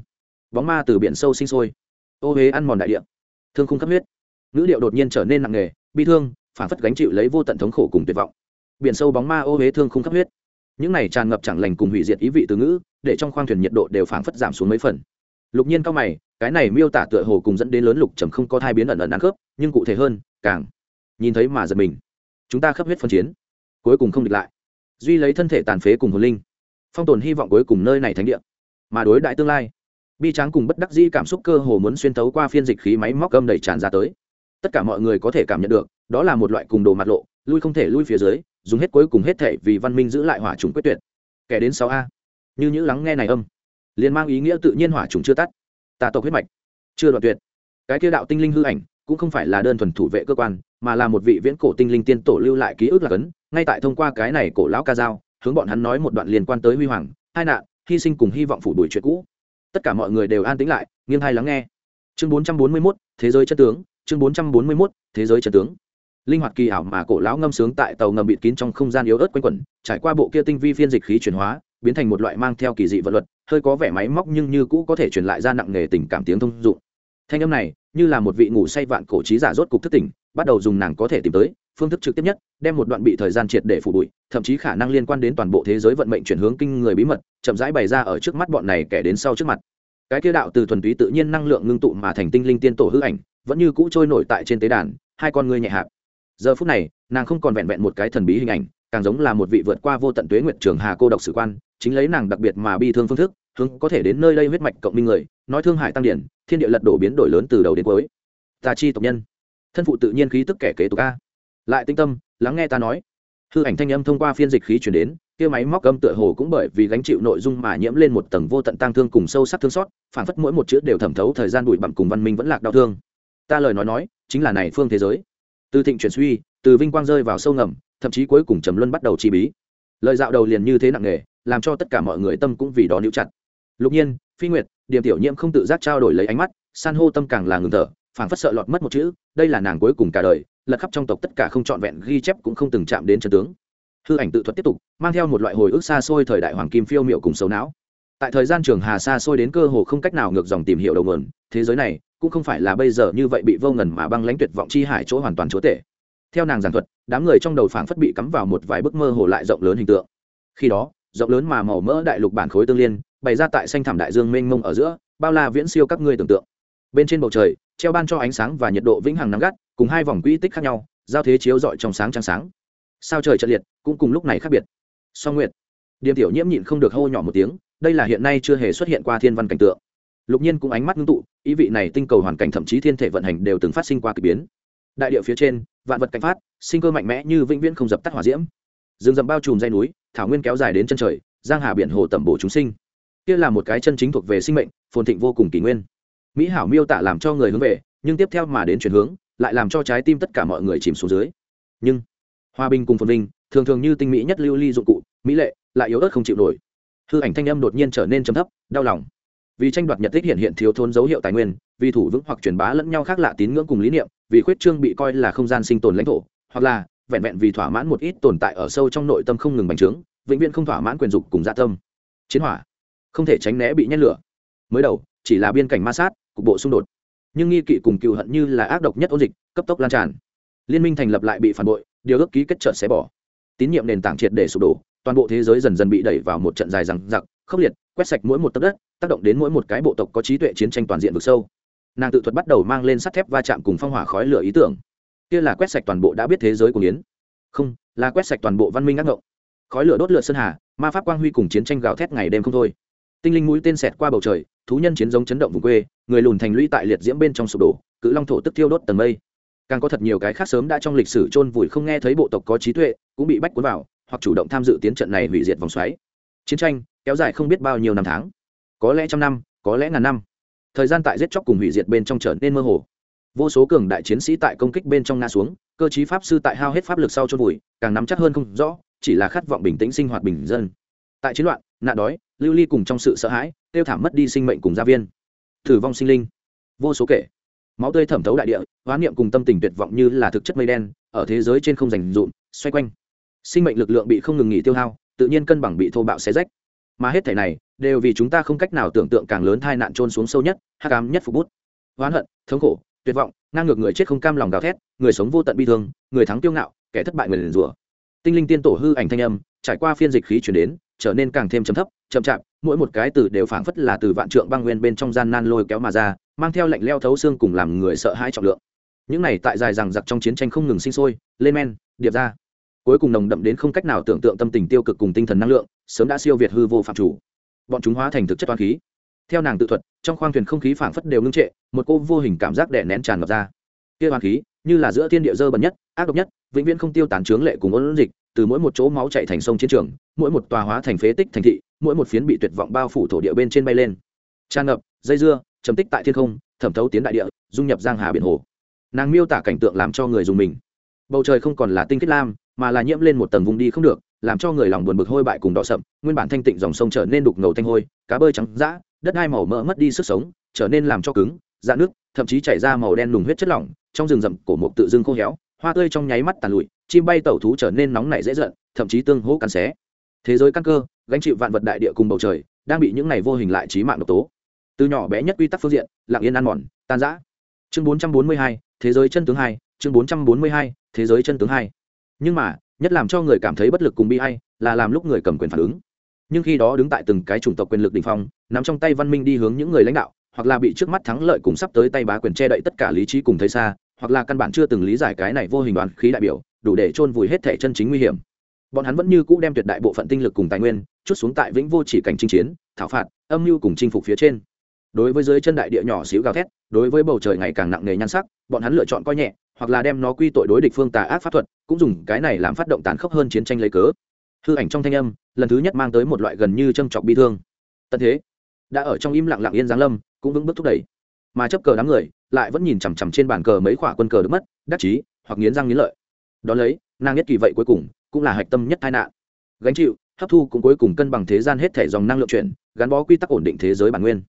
[SPEAKER 1] bóng ma từ biển sâu sinh sôi. Ô huế ăn mòn đại địa. Thương khung khắp huyết. Ngữ điệu đột nhiên trở nên nặng nề, bi thương phản phất gánh chịu lấy vô tận thống khổ cùng tuyệt vọng biển sâu bóng ma ô huế thương khung khắp huyết. Những này tràn ngập chẳng lành cùng hủy diệt ý vị từ ngữ, để trong khoang thuyền nhiệt độ đều phảng phất giảm xuống mấy phần. Lục nhiên cao mày, cái này miêu tả tựa hồ cùng dẫn đến lớn lục trầm không có thai biến ẩn ẩn ăn khớp, nhưng cụ thể hơn, càng nhìn thấy mà giật mình. Chúng ta khắp huyết phân chiến, cuối cùng không địch lại. Duy lấy thân thể tàn phế cùng hồn linh. Phong tồn hy vọng cuối cùng nơi này thánh địa. Mà đối đại tương lai, bi tráng cùng bất đắc dĩ cảm xúc cơ hồ muốn xuyên tấu qua phiên dịch khí máy móc gâm đầy tràn ra tới. Tất cả mọi người có thể cảm nhận được, đó là một loại cùng đồ mặt lộ, lui không thể lui phía dưới dùng hết cuối cùng hết thể vì văn minh giữ lại hỏa trùng quyết tuyệt. Kẻ đến sáu a. Như những lắng nghe này âm, liền mang ý nghĩa tự nhiên hỏa trùng chưa tắt. Tà tộc huyết mạch, chưa đoạn tuyệt. Cái kia đạo tinh linh hư ảnh cũng không phải là đơn thuần thủ vệ cơ quan, mà là một vị viễn cổ tinh linh tiên tổ lưu lại ký ức là cấn. Ngay tại thông qua cái này cổ lão ca dao, hướng bọn hắn nói một đoạn liên quan tới huy hoàng, hai nạn, hy sinh cùng hy vọng phủ đuổi chuyện cũ. Tất cả mọi người đều an tĩnh lại, nghiêng hay lắng nghe. Chương bốn trăm bốn mươi mốt, thế giới chân tướng, chương bốn trăm bốn mươi mốt, thế giới chân tướng linh hoạt kỳ ảo mà cổ lão ngâm sướng tại tàu ngầm bịt kín trong không gian yếu ớt quanh quẩn, trải qua bộ kia tinh vi phiên dịch khí chuyển hóa, biến thành một loại mang theo kỳ dị vật luật, hơi có vẻ máy móc nhưng như cũ có thể truyền lại ra nặng nghề tình cảm tiếng thông dụng. Thanh âm này, như là một vị ngủ say vạn cổ trí giả rốt cục thức tỉnh, bắt đầu dùng nàng có thể tìm tới, phương thức trực tiếp nhất, đem một đoạn bị thời gian triệt để phủ bụi, thậm chí khả năng liên quan đến toàn bộ thế giới vận mệnh chuyển hướng kinh người bí mật, chậm rãi bày ra ở trước mắt bọn này kẻ đến sau trước mặt. Cái kia đạo từ thuần túy tự nhiên năng lượng ngưng tụ mà thành tinh linh tiên tổ hư ảnh, vẫn như cũ trôi nổi tại trên tế đàn, hai con ngươi nhẹ hạp giờ phút này, nàng không còn vẹn vẹn một cái thần bí hình ảnh, càng giống là một vị vượt qua vô tận tuế nguyệt trường hà cô độc sử quan, chính lấy nàng đặc biệt mà bi thương phương thức, hướng có thể đến nơi đây huyết mạch cộng minh người, nói thương hại tăng điển, thiên địa lật đổ biến đổi lớn từ đầu đến cuối. Tà chi tộc nhân. Thân phụ tự nhiên khí tức kẻ kế tục a. Lại tinh tâm, lắng nghe ta nói. Hư ảnh thanh âm thông qua phiên dịch khí chuyển đến, kia máy móc âm tựa hồ cũng bởi vì gánh chịu nội dung mà nhiễm lên một tầng vô tận tang thương cùng sâu sắc thương xót, phản phất mỗi một chữ đều thẩm thấu thời gian bụi bặm cùng văn minh vẫn lạc đau thương. Ta lời nói nói, chính là này phương thế giới từ thịnh chuyển suy, từ vinh quang rơi vào sâu ngầm, thậm chí cuối cùng trầm luân bắt đầu chi bí. Lời dạo đầu liền như thế nặng nề, làm cho tất cả mọi người tâm cũng vì đó níu chặt. Lục nhiên, phi nguyệt điểm tiểu nhiễm không tự giác trao đổi lấy ánh mắt, san hô tâm càng là ngừng thở, phảng phất sợ lọt mất một chữ, đây là nàng cuối cùng cả đời, lật khắp trong tộc tất cả không trọn vẹn ghi chép cũng không từng chạm đến chân tướng. Hư ảnh tự thuật tiếp tục, mang theo một loại hồi ức xa xôi thời đại hoàng kim phiêu miệu cùng xấu não. Tại thời gian trường hà xa xôi đến cơ hồ không cách nào ngược dòng tìm hiểu đầu nguồn, thế giới này cũng không phải là bây giờ như vậy bị vô ngần mà băng lãnh tuyệt vọng chi hải chỗ hoàn toàn chúa tể. Theo nàng giảng thuật, đám người trong đầu phảng phất bị cắm vào một vài bức mơ hồ lại rộng lớn hình tượng. Khi đó, rộng lớn mà màu mỡ đại lục bản khối tương liên, bày ra tại xanh thảm đại dương mênh mông ở giữa, bao la viễn siêu các ngươi tưởng tượng. Bên trên bầu trời, treo ban cho ánh sáng và nhiệt độ vĩnh hằng nắng gắt, cùng hai vòng quỹ tích khác nhau, giao thế chiếu rọi trong sáng trăng sáng. Sao trời trận liệt, cũng cùng lúc này khác biệt. Song nguyệt, điềm tiểu nhiễm nhịn không được hô nhỏ một tiếng, đây là hiện nay chưa hề xuất hiện qua thiên văn cảnh tượng lục nhiên cũng ánh mắt ngưng tụ, ý vị này tinh cầu hoàn cảnh thậm chí thiên thể vận hành đều từng phát sinh qua k ỳ biến. Đại địa phía trên, vạn vật cảnh phát, sinh cơ mạnh mẽ như vĩnh viễn không dập tắt hỏa diễm. Rừng rậm bao trùm dây núi, thảo nguyên kéo dài đến chân trời, giang hà biển hồ tẩm bổ chúng sinh. Kia là một cái chân chính thuộc về sinh mệnh, phồn thịnh vô cùng kỷ nguyên. Mỹ hảo miêu tả làm cho người hướng về, nhưng tiếp theo mà đến chuyển hướng, lại làm cho trái tim tất cả mọi người chìm xuống dưới. Nhưng, hòa bình cùng phồn vinh, thường thường như tinh mỹ nhất lưu ly dụng cụ, mỹ lệ, lại yếu ớt không chịu nổi. Hư ảnh thanh âm đột nhiên trở nên trầm thấp, đau lòng vì tranh đoạt nhật tích hiện hiện thiếu thốn dấu hiệu tài nguyên, vì thủ vững hoặc truyền bá lẫn nhau khác lạ tín ngưỡng cùng lý niệm, vì khuyết trương bị coi là không gian sinh tồn lãnh thổ, hoặc là vẹn vẹn vì thỏa mãn một ít tồn tại ở sâu trong nội tâm không ngừng bành trướng, vĩnh viễn không thỏa mãn quyền dục cùng dạ tâm. Chiến hỏa, không thể tránh né bị nhét lửa. Mới đầu, chỉ là biên cảnh ma sát, cục bộ xung đột. Nhưng nghi kỵ cùng cựu hận như là ác độc nhất ôn dịch, cấp tốc lan tràn. Liên minh thành lập lại bị phản bội, điều ước ký kết trợn xé bỏ. Tín nhiệm nền tảng triệt để sụp đổ, toàn bộ thế giới dần dần bị đẩy vào một trận dài rằng giặc khốc liệt, quét sạch mỗi một tấc đất tác động đến mỗi một cái bộ tộc có trí tuệ chiến tranh toàn diện vực sâu. Nàng tự thuật bắt đầu mang lên sắt thép va chạm cùng phong hỏa khói lửa ý tưởng. Kia là quét sạch toàn bộ đã biết thế giới của yến. Không, là quét sạch toàn bộ văn minh ác ngộng. Khói lửa đốt lửa sơn hà, ma pháp quang huy cùng chiến tranh gào thét ngày đêm không thôi. Tinh linh mũi tên xẹt qua bầu trời, thú nhân chiến giống chấn động vùng quê, người lùn thành lũy tại liệt diễm bên trong sụp đổ, cự long thổ tức thiêu đốt tầng mây. Càng có thật nhiều cái khác sớm đã trong lịch sử chôn vùi không nghe thấy bộ tộc có trí tuệ, cũng bị bách cuốn vào, hoặc chủ động tham dự tiến trận này hủy diệt vòng xoáy. Chiến tranh kéo dài không biết bao nhiêu năm tháng có lẽ trăm năm, có lẽ ngàn năm. Thời gian tại giết chóc cùng hủy diệt bên trong trở nên mơ hồ. Vô số cường đại chiến sĩ tại công kích bên trong nga xuống, cơ chí pháp sư tại hao hết pháp lực sau chôn vùi, càng nắm chắc hơn không rõ, chỉ là khát vọng bình tĩnh sinh hoạt bình dân. Tại chiến loạn, nạn đói, lưu ly cùng trong sự sợ hãi, tiêu thảm mất đi sinh mệnh cùng gia viên. Thử vong sinh linh. Vô số kể. Máu tươi thẩm thấu đại địa hóa niệm cùng tâm tình tuyệt vọng như là thực chất mây đen, ở thế giới trên không rành dụm, xoay quanh. Sinh mệnh lực lượng bị không ngừng nghỉ tiêu hao, tự nhiên cân bằng bị thô bạo xé rách. Mà hết thể này đều vì chúng ta không cách nào tưởng tượng càng lớn tai nạn trôn xuống sâu nhất hát cám nhất phục bút. Oán hận, thống khổ, tuyệt vọng, ngang ngược người chết không cam lòng gào thét, người sống vô tận bi thương, người thắng tiêu ngạo, kẻ thất bại người liền rủa. Tinh linh tiên tổ hư ảnh thanh âm, trải qua phiên dịch khí chuyển đến, trở nên càng thêm chấm thấp, chậm chạp, mỗi một cái từ đều phảng phất là từ vạn trượng băng nguyên bên trong gian nan lôi kéo mà ra, mang theo lạnh leo thấu xương cùng làm người sợ hãi trọng lượng. Những này tại dài rằng giặc trong chiến tranh không ngừng sinh sôi, lên men, điệp ra. Cuối cùng nồng đậm đến không cách nào tưởng tượng tâm tình tiêu cực cùng tinh thần năng lượng, sớm đã siêu việt hư vô phạm chủ bọn chúng hóa thành thực chất toán khí. Theo nàng tự thuật, trong khoang thuyền không khí phảng phất đều ngưng trệ, một cô vô hình cảm giác đè nén tràn ngập ra. Kia toán khí, như là giữa thiên địa dơ bẩn nhất, ác độc nhất, vĩnh viễn không tiêu tán trướng lệ cùng ôn dịch, từ mỗi một chỗ máu chạy thành sông chiến trường, mỗi một tòa hóa thành phế tích thành thị, mỗi một phiến bị tuyệt vọng bao phủ thổ địa bên trên bay lên. Tràn ngập, dây dưa, chấm tích tại thiên không, thẩm thấu tiến đại địa, dung nhập giang hà biển hồ. Nàng miêu tả cảnh tượng làm cho người dùng mình. Bầu trời không còn là tinh kết lam, mà là nhiễm lên một tầng vùng đi không được làm cho người lòng buồn bực hôi bại cùng đỏ sậm nguyên bản thanh tịnh dòng sông trở nên đục ngầu thanh hôi cá bơi trắng dã đất hai màu mỡ mất đi sức sống trở nên làm cho cứng dạ nước thậm chí chảy ra màu đen lùng huyết chất lỏng trong rừng rậm cổ mục tự dưng khô héo hoa tươi trong nháy mắt tàn lụi chim bay tẩu thú trở nên nóng nảy dễ giận thậm chí tương hỗ cắn xé. Thế giới căn cơ gánh chịu vạn vật đại địa cùng bầu trời đang bị những này vô hình lại trí mạng độc tố. Từ nhỏ bé nhất quy tắc phương diện lặng yên ăn mòn tan rã. Chương 442, thế giới chân tướng hai chương 442, thế giới chân tướng hai. Nhưng mà nhất làm cho người cảm thấy bất lực cùng bi hay là làm lúc người cầm quyền phản ứng. Nhưng khi đó đứng tại từng cái chủng tộc quyền lực đ ỉ n h phong nằm trong tay văn minh đi hướng những người lãnh đạo, hoặc là bị trước mắt thắng lợi cùng sắp tới tay bá quyền che đậy tất cả lý trí cùng thấy xa, hoặc là căn bản chưa từng lý giải cái này vô hình đoàn khí đại biểu, đủ để chôn vùi hết thể chân chính nguy hiểm. Bọn hắn vẫn như cũ đem tuyệt đại bộ phận tinh lực cùng tài nguyên, chút xuống tại vĩnh vô chỉ cảnh chinh chiến, thảo phạt, âm mưu cùng chinh phục phía trên. Đối với dưới chân đại địa nhỏ xíu gào thét, đối với bầu trời ngày càng nặng nề nhan sắc, bọn hắn lựa chọn coi nhẹ hoặc là đem nó quy tội đối địch phương tà ác pháp thuật, cũng dùng cái này làm phát động tàn khốc hơn chiến tranh lấy cớ. Hư ảnh trong thanh âm, lần thứ nhất mang tới một loại gần như châm chọc bi thương. Tận thế, đã ở trong im lặng lặng yên giáng lâm, cũng vững bước thúc đẩy. Mà chấp cờ đám người, lại vẫn nhìn chằm chằm trên bàn cờ mấy quả quân cờ được mất, đắc chí, hoặc nghiến răng nghiến lợi. Đón lấy, nàng nhất kỳ vậy cuối cùng, cũng là hạch tâm nhất tai nạn. Gánh chịu, hấp thu cũng cuối cùng cân bằng thế gian hết thể dòng năng lượng chuyển, gắn bó quy tắc ổn định thế giới bản nguyên.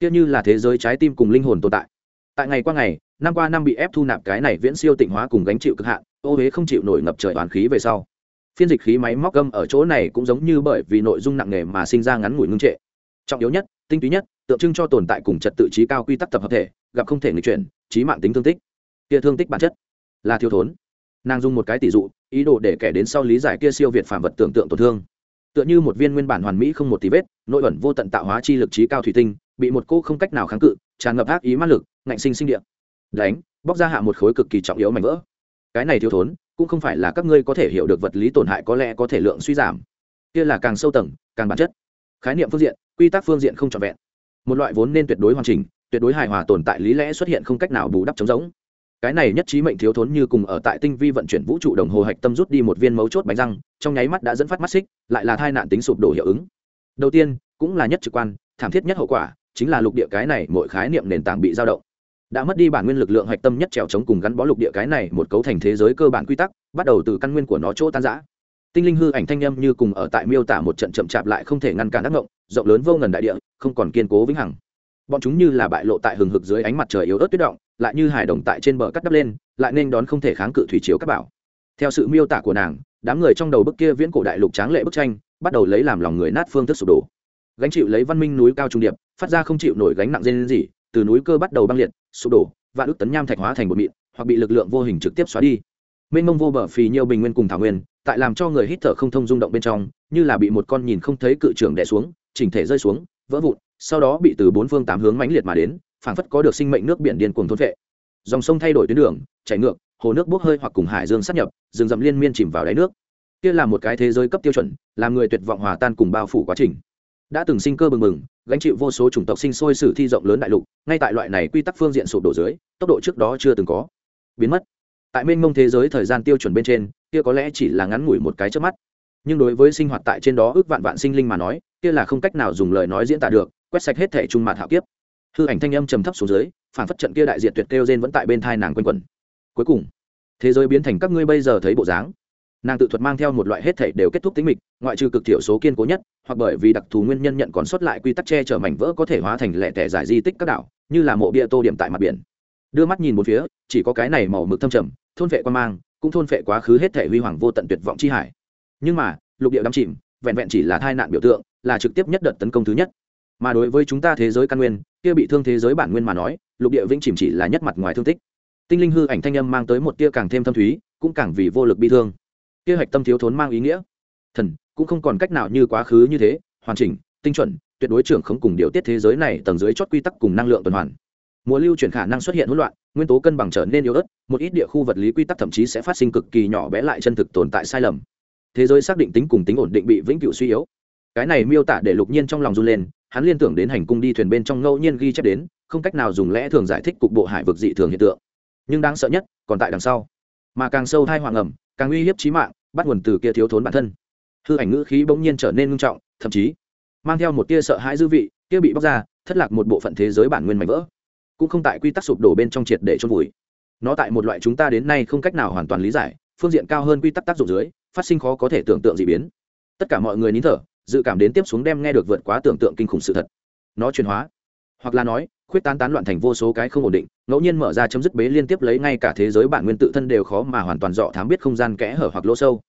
[SPEAKER 1] Kia như là thế giới trái tim cùng linh hồn tồn tại. Tại ngày qua ngày năm qua năm bị ép thu nạp cái này viễn siêu tịnh hóa cùng gánh chịu cực hạn, ô huế không chịu nổi ngập trời toàn khí về sau. Phiên dịch khí máy móc gâm ở chỗ này cũng giống như bởi vì nội dung nặng nề mà sinh ra ngắn ngủi ngưng trệ. Trọng yếu nhất, tinh túy nhất, tượng trưng cho tồn tại cùng trật tự trí cao quy tắc tập hợp thể, gặp không thể nghịch chuyển, trí mạng tính thương tích. Kia thương tích bản chất là thiếu thốn. Nàng dùng một cái tỷ dụ, ý đồ để kẻ đến sau lý giải kia siêu việt phản vật tưởng tượng tổn thương. Tựa như một viên nguyên bản hoàn mỹ không một tí vết, nội ẩn vô tận tạo hóa chi lực trí cao thủy tinh, bị một cô không cách nào kháng cự, tràn ngập ác ý mã lực, ngạnh sinh sinh điện đánh, bóc ra hạ một khối cực kỳ trọng yếu mảnh vỡ. Cái này thiếu thốn, cũng không phải là các ngươi có thể hiểu được vật lý tổn hại có lẽ có thể lượng suy giảm. Kia là càng sâu tầng, càng bản chất. Khái niệm phương diện, quy tắc phương diện không trọn vẹn. Một loại vốn nên tuyệt đối hoàn chỉnh, tuyệt đối hài hòa tồn tại lý lẽ xuất hiện không cách nào bù đắp chống giống cái này nhất trí mệnh thiếu thốn như cùng ở tại tinh vi vận chuyển vũ trụ đồng hồ hạch tâm rút đi một viên mấu chốt bánh răng, trong nháy mắt đã dẫn phát mắt xích, lại là thai nạn tính sụp đổ hiệu ứng. Đầu tiên, cũng là nhất trực quan, thảm thiết nhất hậu quả, chính là lục địa cái này mỗi khái niệm nền tảng bị dao động đã mất đi bản nguyên lực lượng hạch tâm nhất trèo chống cùng gắn bó lục địa cái này một cấu thành thế giới cơ bản quy tắc, bắt đầu từ căn nguyên của nó chỗ tan giã tinh linh hư ảnh thanh â m như cùng ở tại miêu tả một trận chậm chạp lại không thể ngăn cản đắc ngộng, rộng lớn vô ngần đại địa, không còn kiên cố vĩnh hằng. Bọn chúng như là bại lộ tại hừng hực dưới ánh mặt trời yếu ớt tuyết động, lại như hải đồng tại trên bờ cắt đắp lên, lại nên đón không thể kháng cự thủy chiếu các bảo. Theo sự miêu tả của nàng, đám người trong đầu bức kia viễn cổ đại lục tráng lệ bức tranh, bắt đầu lấy làm lòng người nát phương thức sụp đổ. Gánh chịu lấy văn minh núi cao trung điệp, phát ra không chịu nổi gánh nặng dên gì từ núi cơ bắt đầu băng liệt, sụp đổ, và ước tấn nham thạch hóa thành bột mịn, hoặc bị lực lượng vô hình trực tiếp xóa đi. Mênh mông vô bờ phì nhiều bình nguyên cùng thảo nguyên, tại làm cho người hít thở không thông rung động bên trong, như là bị một con nhìn không thấy cự trưởng đè xuống, chỉnh thể rơi xuống, vỡ vụn, sau đó bị từ bốn phương tám hướng mãnh liệt mà đến, phảng phất có được sinh mệnh nước biển điên cuồng thôn vệ dòng sông thay đổi tuyến đường, chảy ngược, hồ nước bốc hơi hoặc cùng hải dương sát nhập, rừng rậm liên miên chìm vào đáy nước. Kia là một cái thế giới cấp tiêu chuẩn, làm người tuyệt vọng hòa tan cùng bao phủ quá trình đã từng sinh cơ bừng bừng, gánh chịu vô số chủng tộc sinh sôi sử thi rộng lớn đại lục, ngay tại loại này quy tắc phương diện sụp đổ dưới, tốc độ trước đó chưa từng có. Biến mất. Tại mênh mông thế giới thời gian tiêu chuẩn bên trên, kia có lẽ chỉ là ngắn ngủi một cái trước mắt. Nhưng đối với sinh hoạt tại trên đó ước vạn vạn sinh linh mà nói, kia là không cách nào dùng lời nói diễn tả được, quét sạch hết thể trung mạt hạo kiếp. Hư ảnh thanh âm trầm thấp xuống dưới, phản phất trận kia đại diện tuyệt kêu gen vẫn tại bên thai nàng quanh quẩn. Cuối cùng, thế giới biến thành các ngươi bây giờ thấy bộ dáng nàng tự thuật mang theo một loại hết thể đều kết thúc tính mịch, ngoại trừ cực thiểu số kiên cố nhất, hoặc bởi vì đặc thù nguyên nhân nhận còn sót lại quy tắc che chở mảnh vỡ có thể hóa thành lẻ tẻ giải di tích các đảo, như là mộ bia tô điểm tại mặt biển. Đưa mắt nhìn một phía, chỉ có cái này màu mực thâm trầm, thôn vệ quan mang, cũng thôn vệ quá khứ hết thể huy hoàng vô tận tuyệt vọng chi hải. Nhưng mà, lục địa đắm chìm, vẹn vẹn chỉ là tai nạn biểu tượng, là trực tiếp nhất đợt tấn công thứ nhất. Mà đối với chúng ta thế giới căn nguyên, kia bị thương thế giới bản nguyên mà nói, lục địa vĩnh chìm chỉ là nhất mặt ngoài thương tích. Tinh linh hư ảnh thanh âm mang tới một tia càng thêm thâm thúy, cũng càng vì vô lực bi thương kia hạch tâm thiếu thốn mang ý nghĩa. Thần, cũng không còn cách nào như quá khứ như thế, hoàn chỉnh, tinh chuẩn, tuyệt đối trưởng không cùng điều tiết thế giới này tầng dưới chót quy tắc cùng năng lượng tuần hoàn. Mùa lưu chuyển khả năng xuất hiện hỗn loạn, nguyên tố cân bằng trở nên yếu ớt, một ít địa khu vật lý quy tắc thậm chí sẽ phát sinh cực kỳ nhỏ bé lại chân thực tồn tại sai lầm. Thế giới xác định tính cùng tính ổn định bị vĩnh cửu suy yếu. Cái này miêu tả để lục nhiên trong lòng run lên, hắn liên tưởng đến hành cung đi thuyền bên trong ngẫu nhiên ghi chép đến, không cách nào dùng lẽ thường giải thích cục bộ hải vực dị thường hiện tượng. Nhưng đáng sợ nhất, còn tại đằng sau. Mà càng sâu thai hoàng ẩm, càng uy hiếp trí mạng bắt nguồn từ kia thiếu thốn bản thân. Hư ảnh ngữ khí bỗng nhiên trở nên ngưng trọng, thậm chí mang theo một tia sợ hãi dư vị, kia bị bóc ra, thất lạc một bộ phận thế giới bản nguyên mạnh vỡ. Cũng không tại quy tắc sụp đổ bên trong triệt để trôn vùi. Nó tại một loại chúng ta đến nay không cách nào hoàn toàn lý giải, phương diện cao hơn quy tắc tác dụng dưới, phát sinh khó có thể tưởng tượng d ị biến. Tất cả mọi người nín thở, dự cảm đến tiếp xuống đem nghe được vượt quá tưởng tượng kinh khủng sự thật. Nó chuyển hóa, hoặc là nói khuyết tán tán loạn thành vô số cái không ổn định, ngẫu nhiên mở ra chấm dứt bế liên tiếp lấy ngay cả thế giới bản nguyên tự thân đều khó mà hoàn toàn dọ thám biết không gian kẽ hở hoặc lỗ sâu.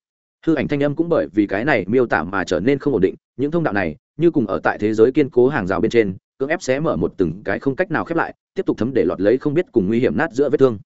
[SPEAKER 1] Hư ảnh thanh âm cũng bởi vì cái này miêu tả mà trở nên không ổn định, những thông đạo này, như cùng ở tại thế giới kiên cố hàng rào bên trên, cưỡng ép xé mở một từng cái không cách nào khép lại, tiếp tục thấm để lọt lấy không biết cùng nguy hiểm nát giữa vết thương.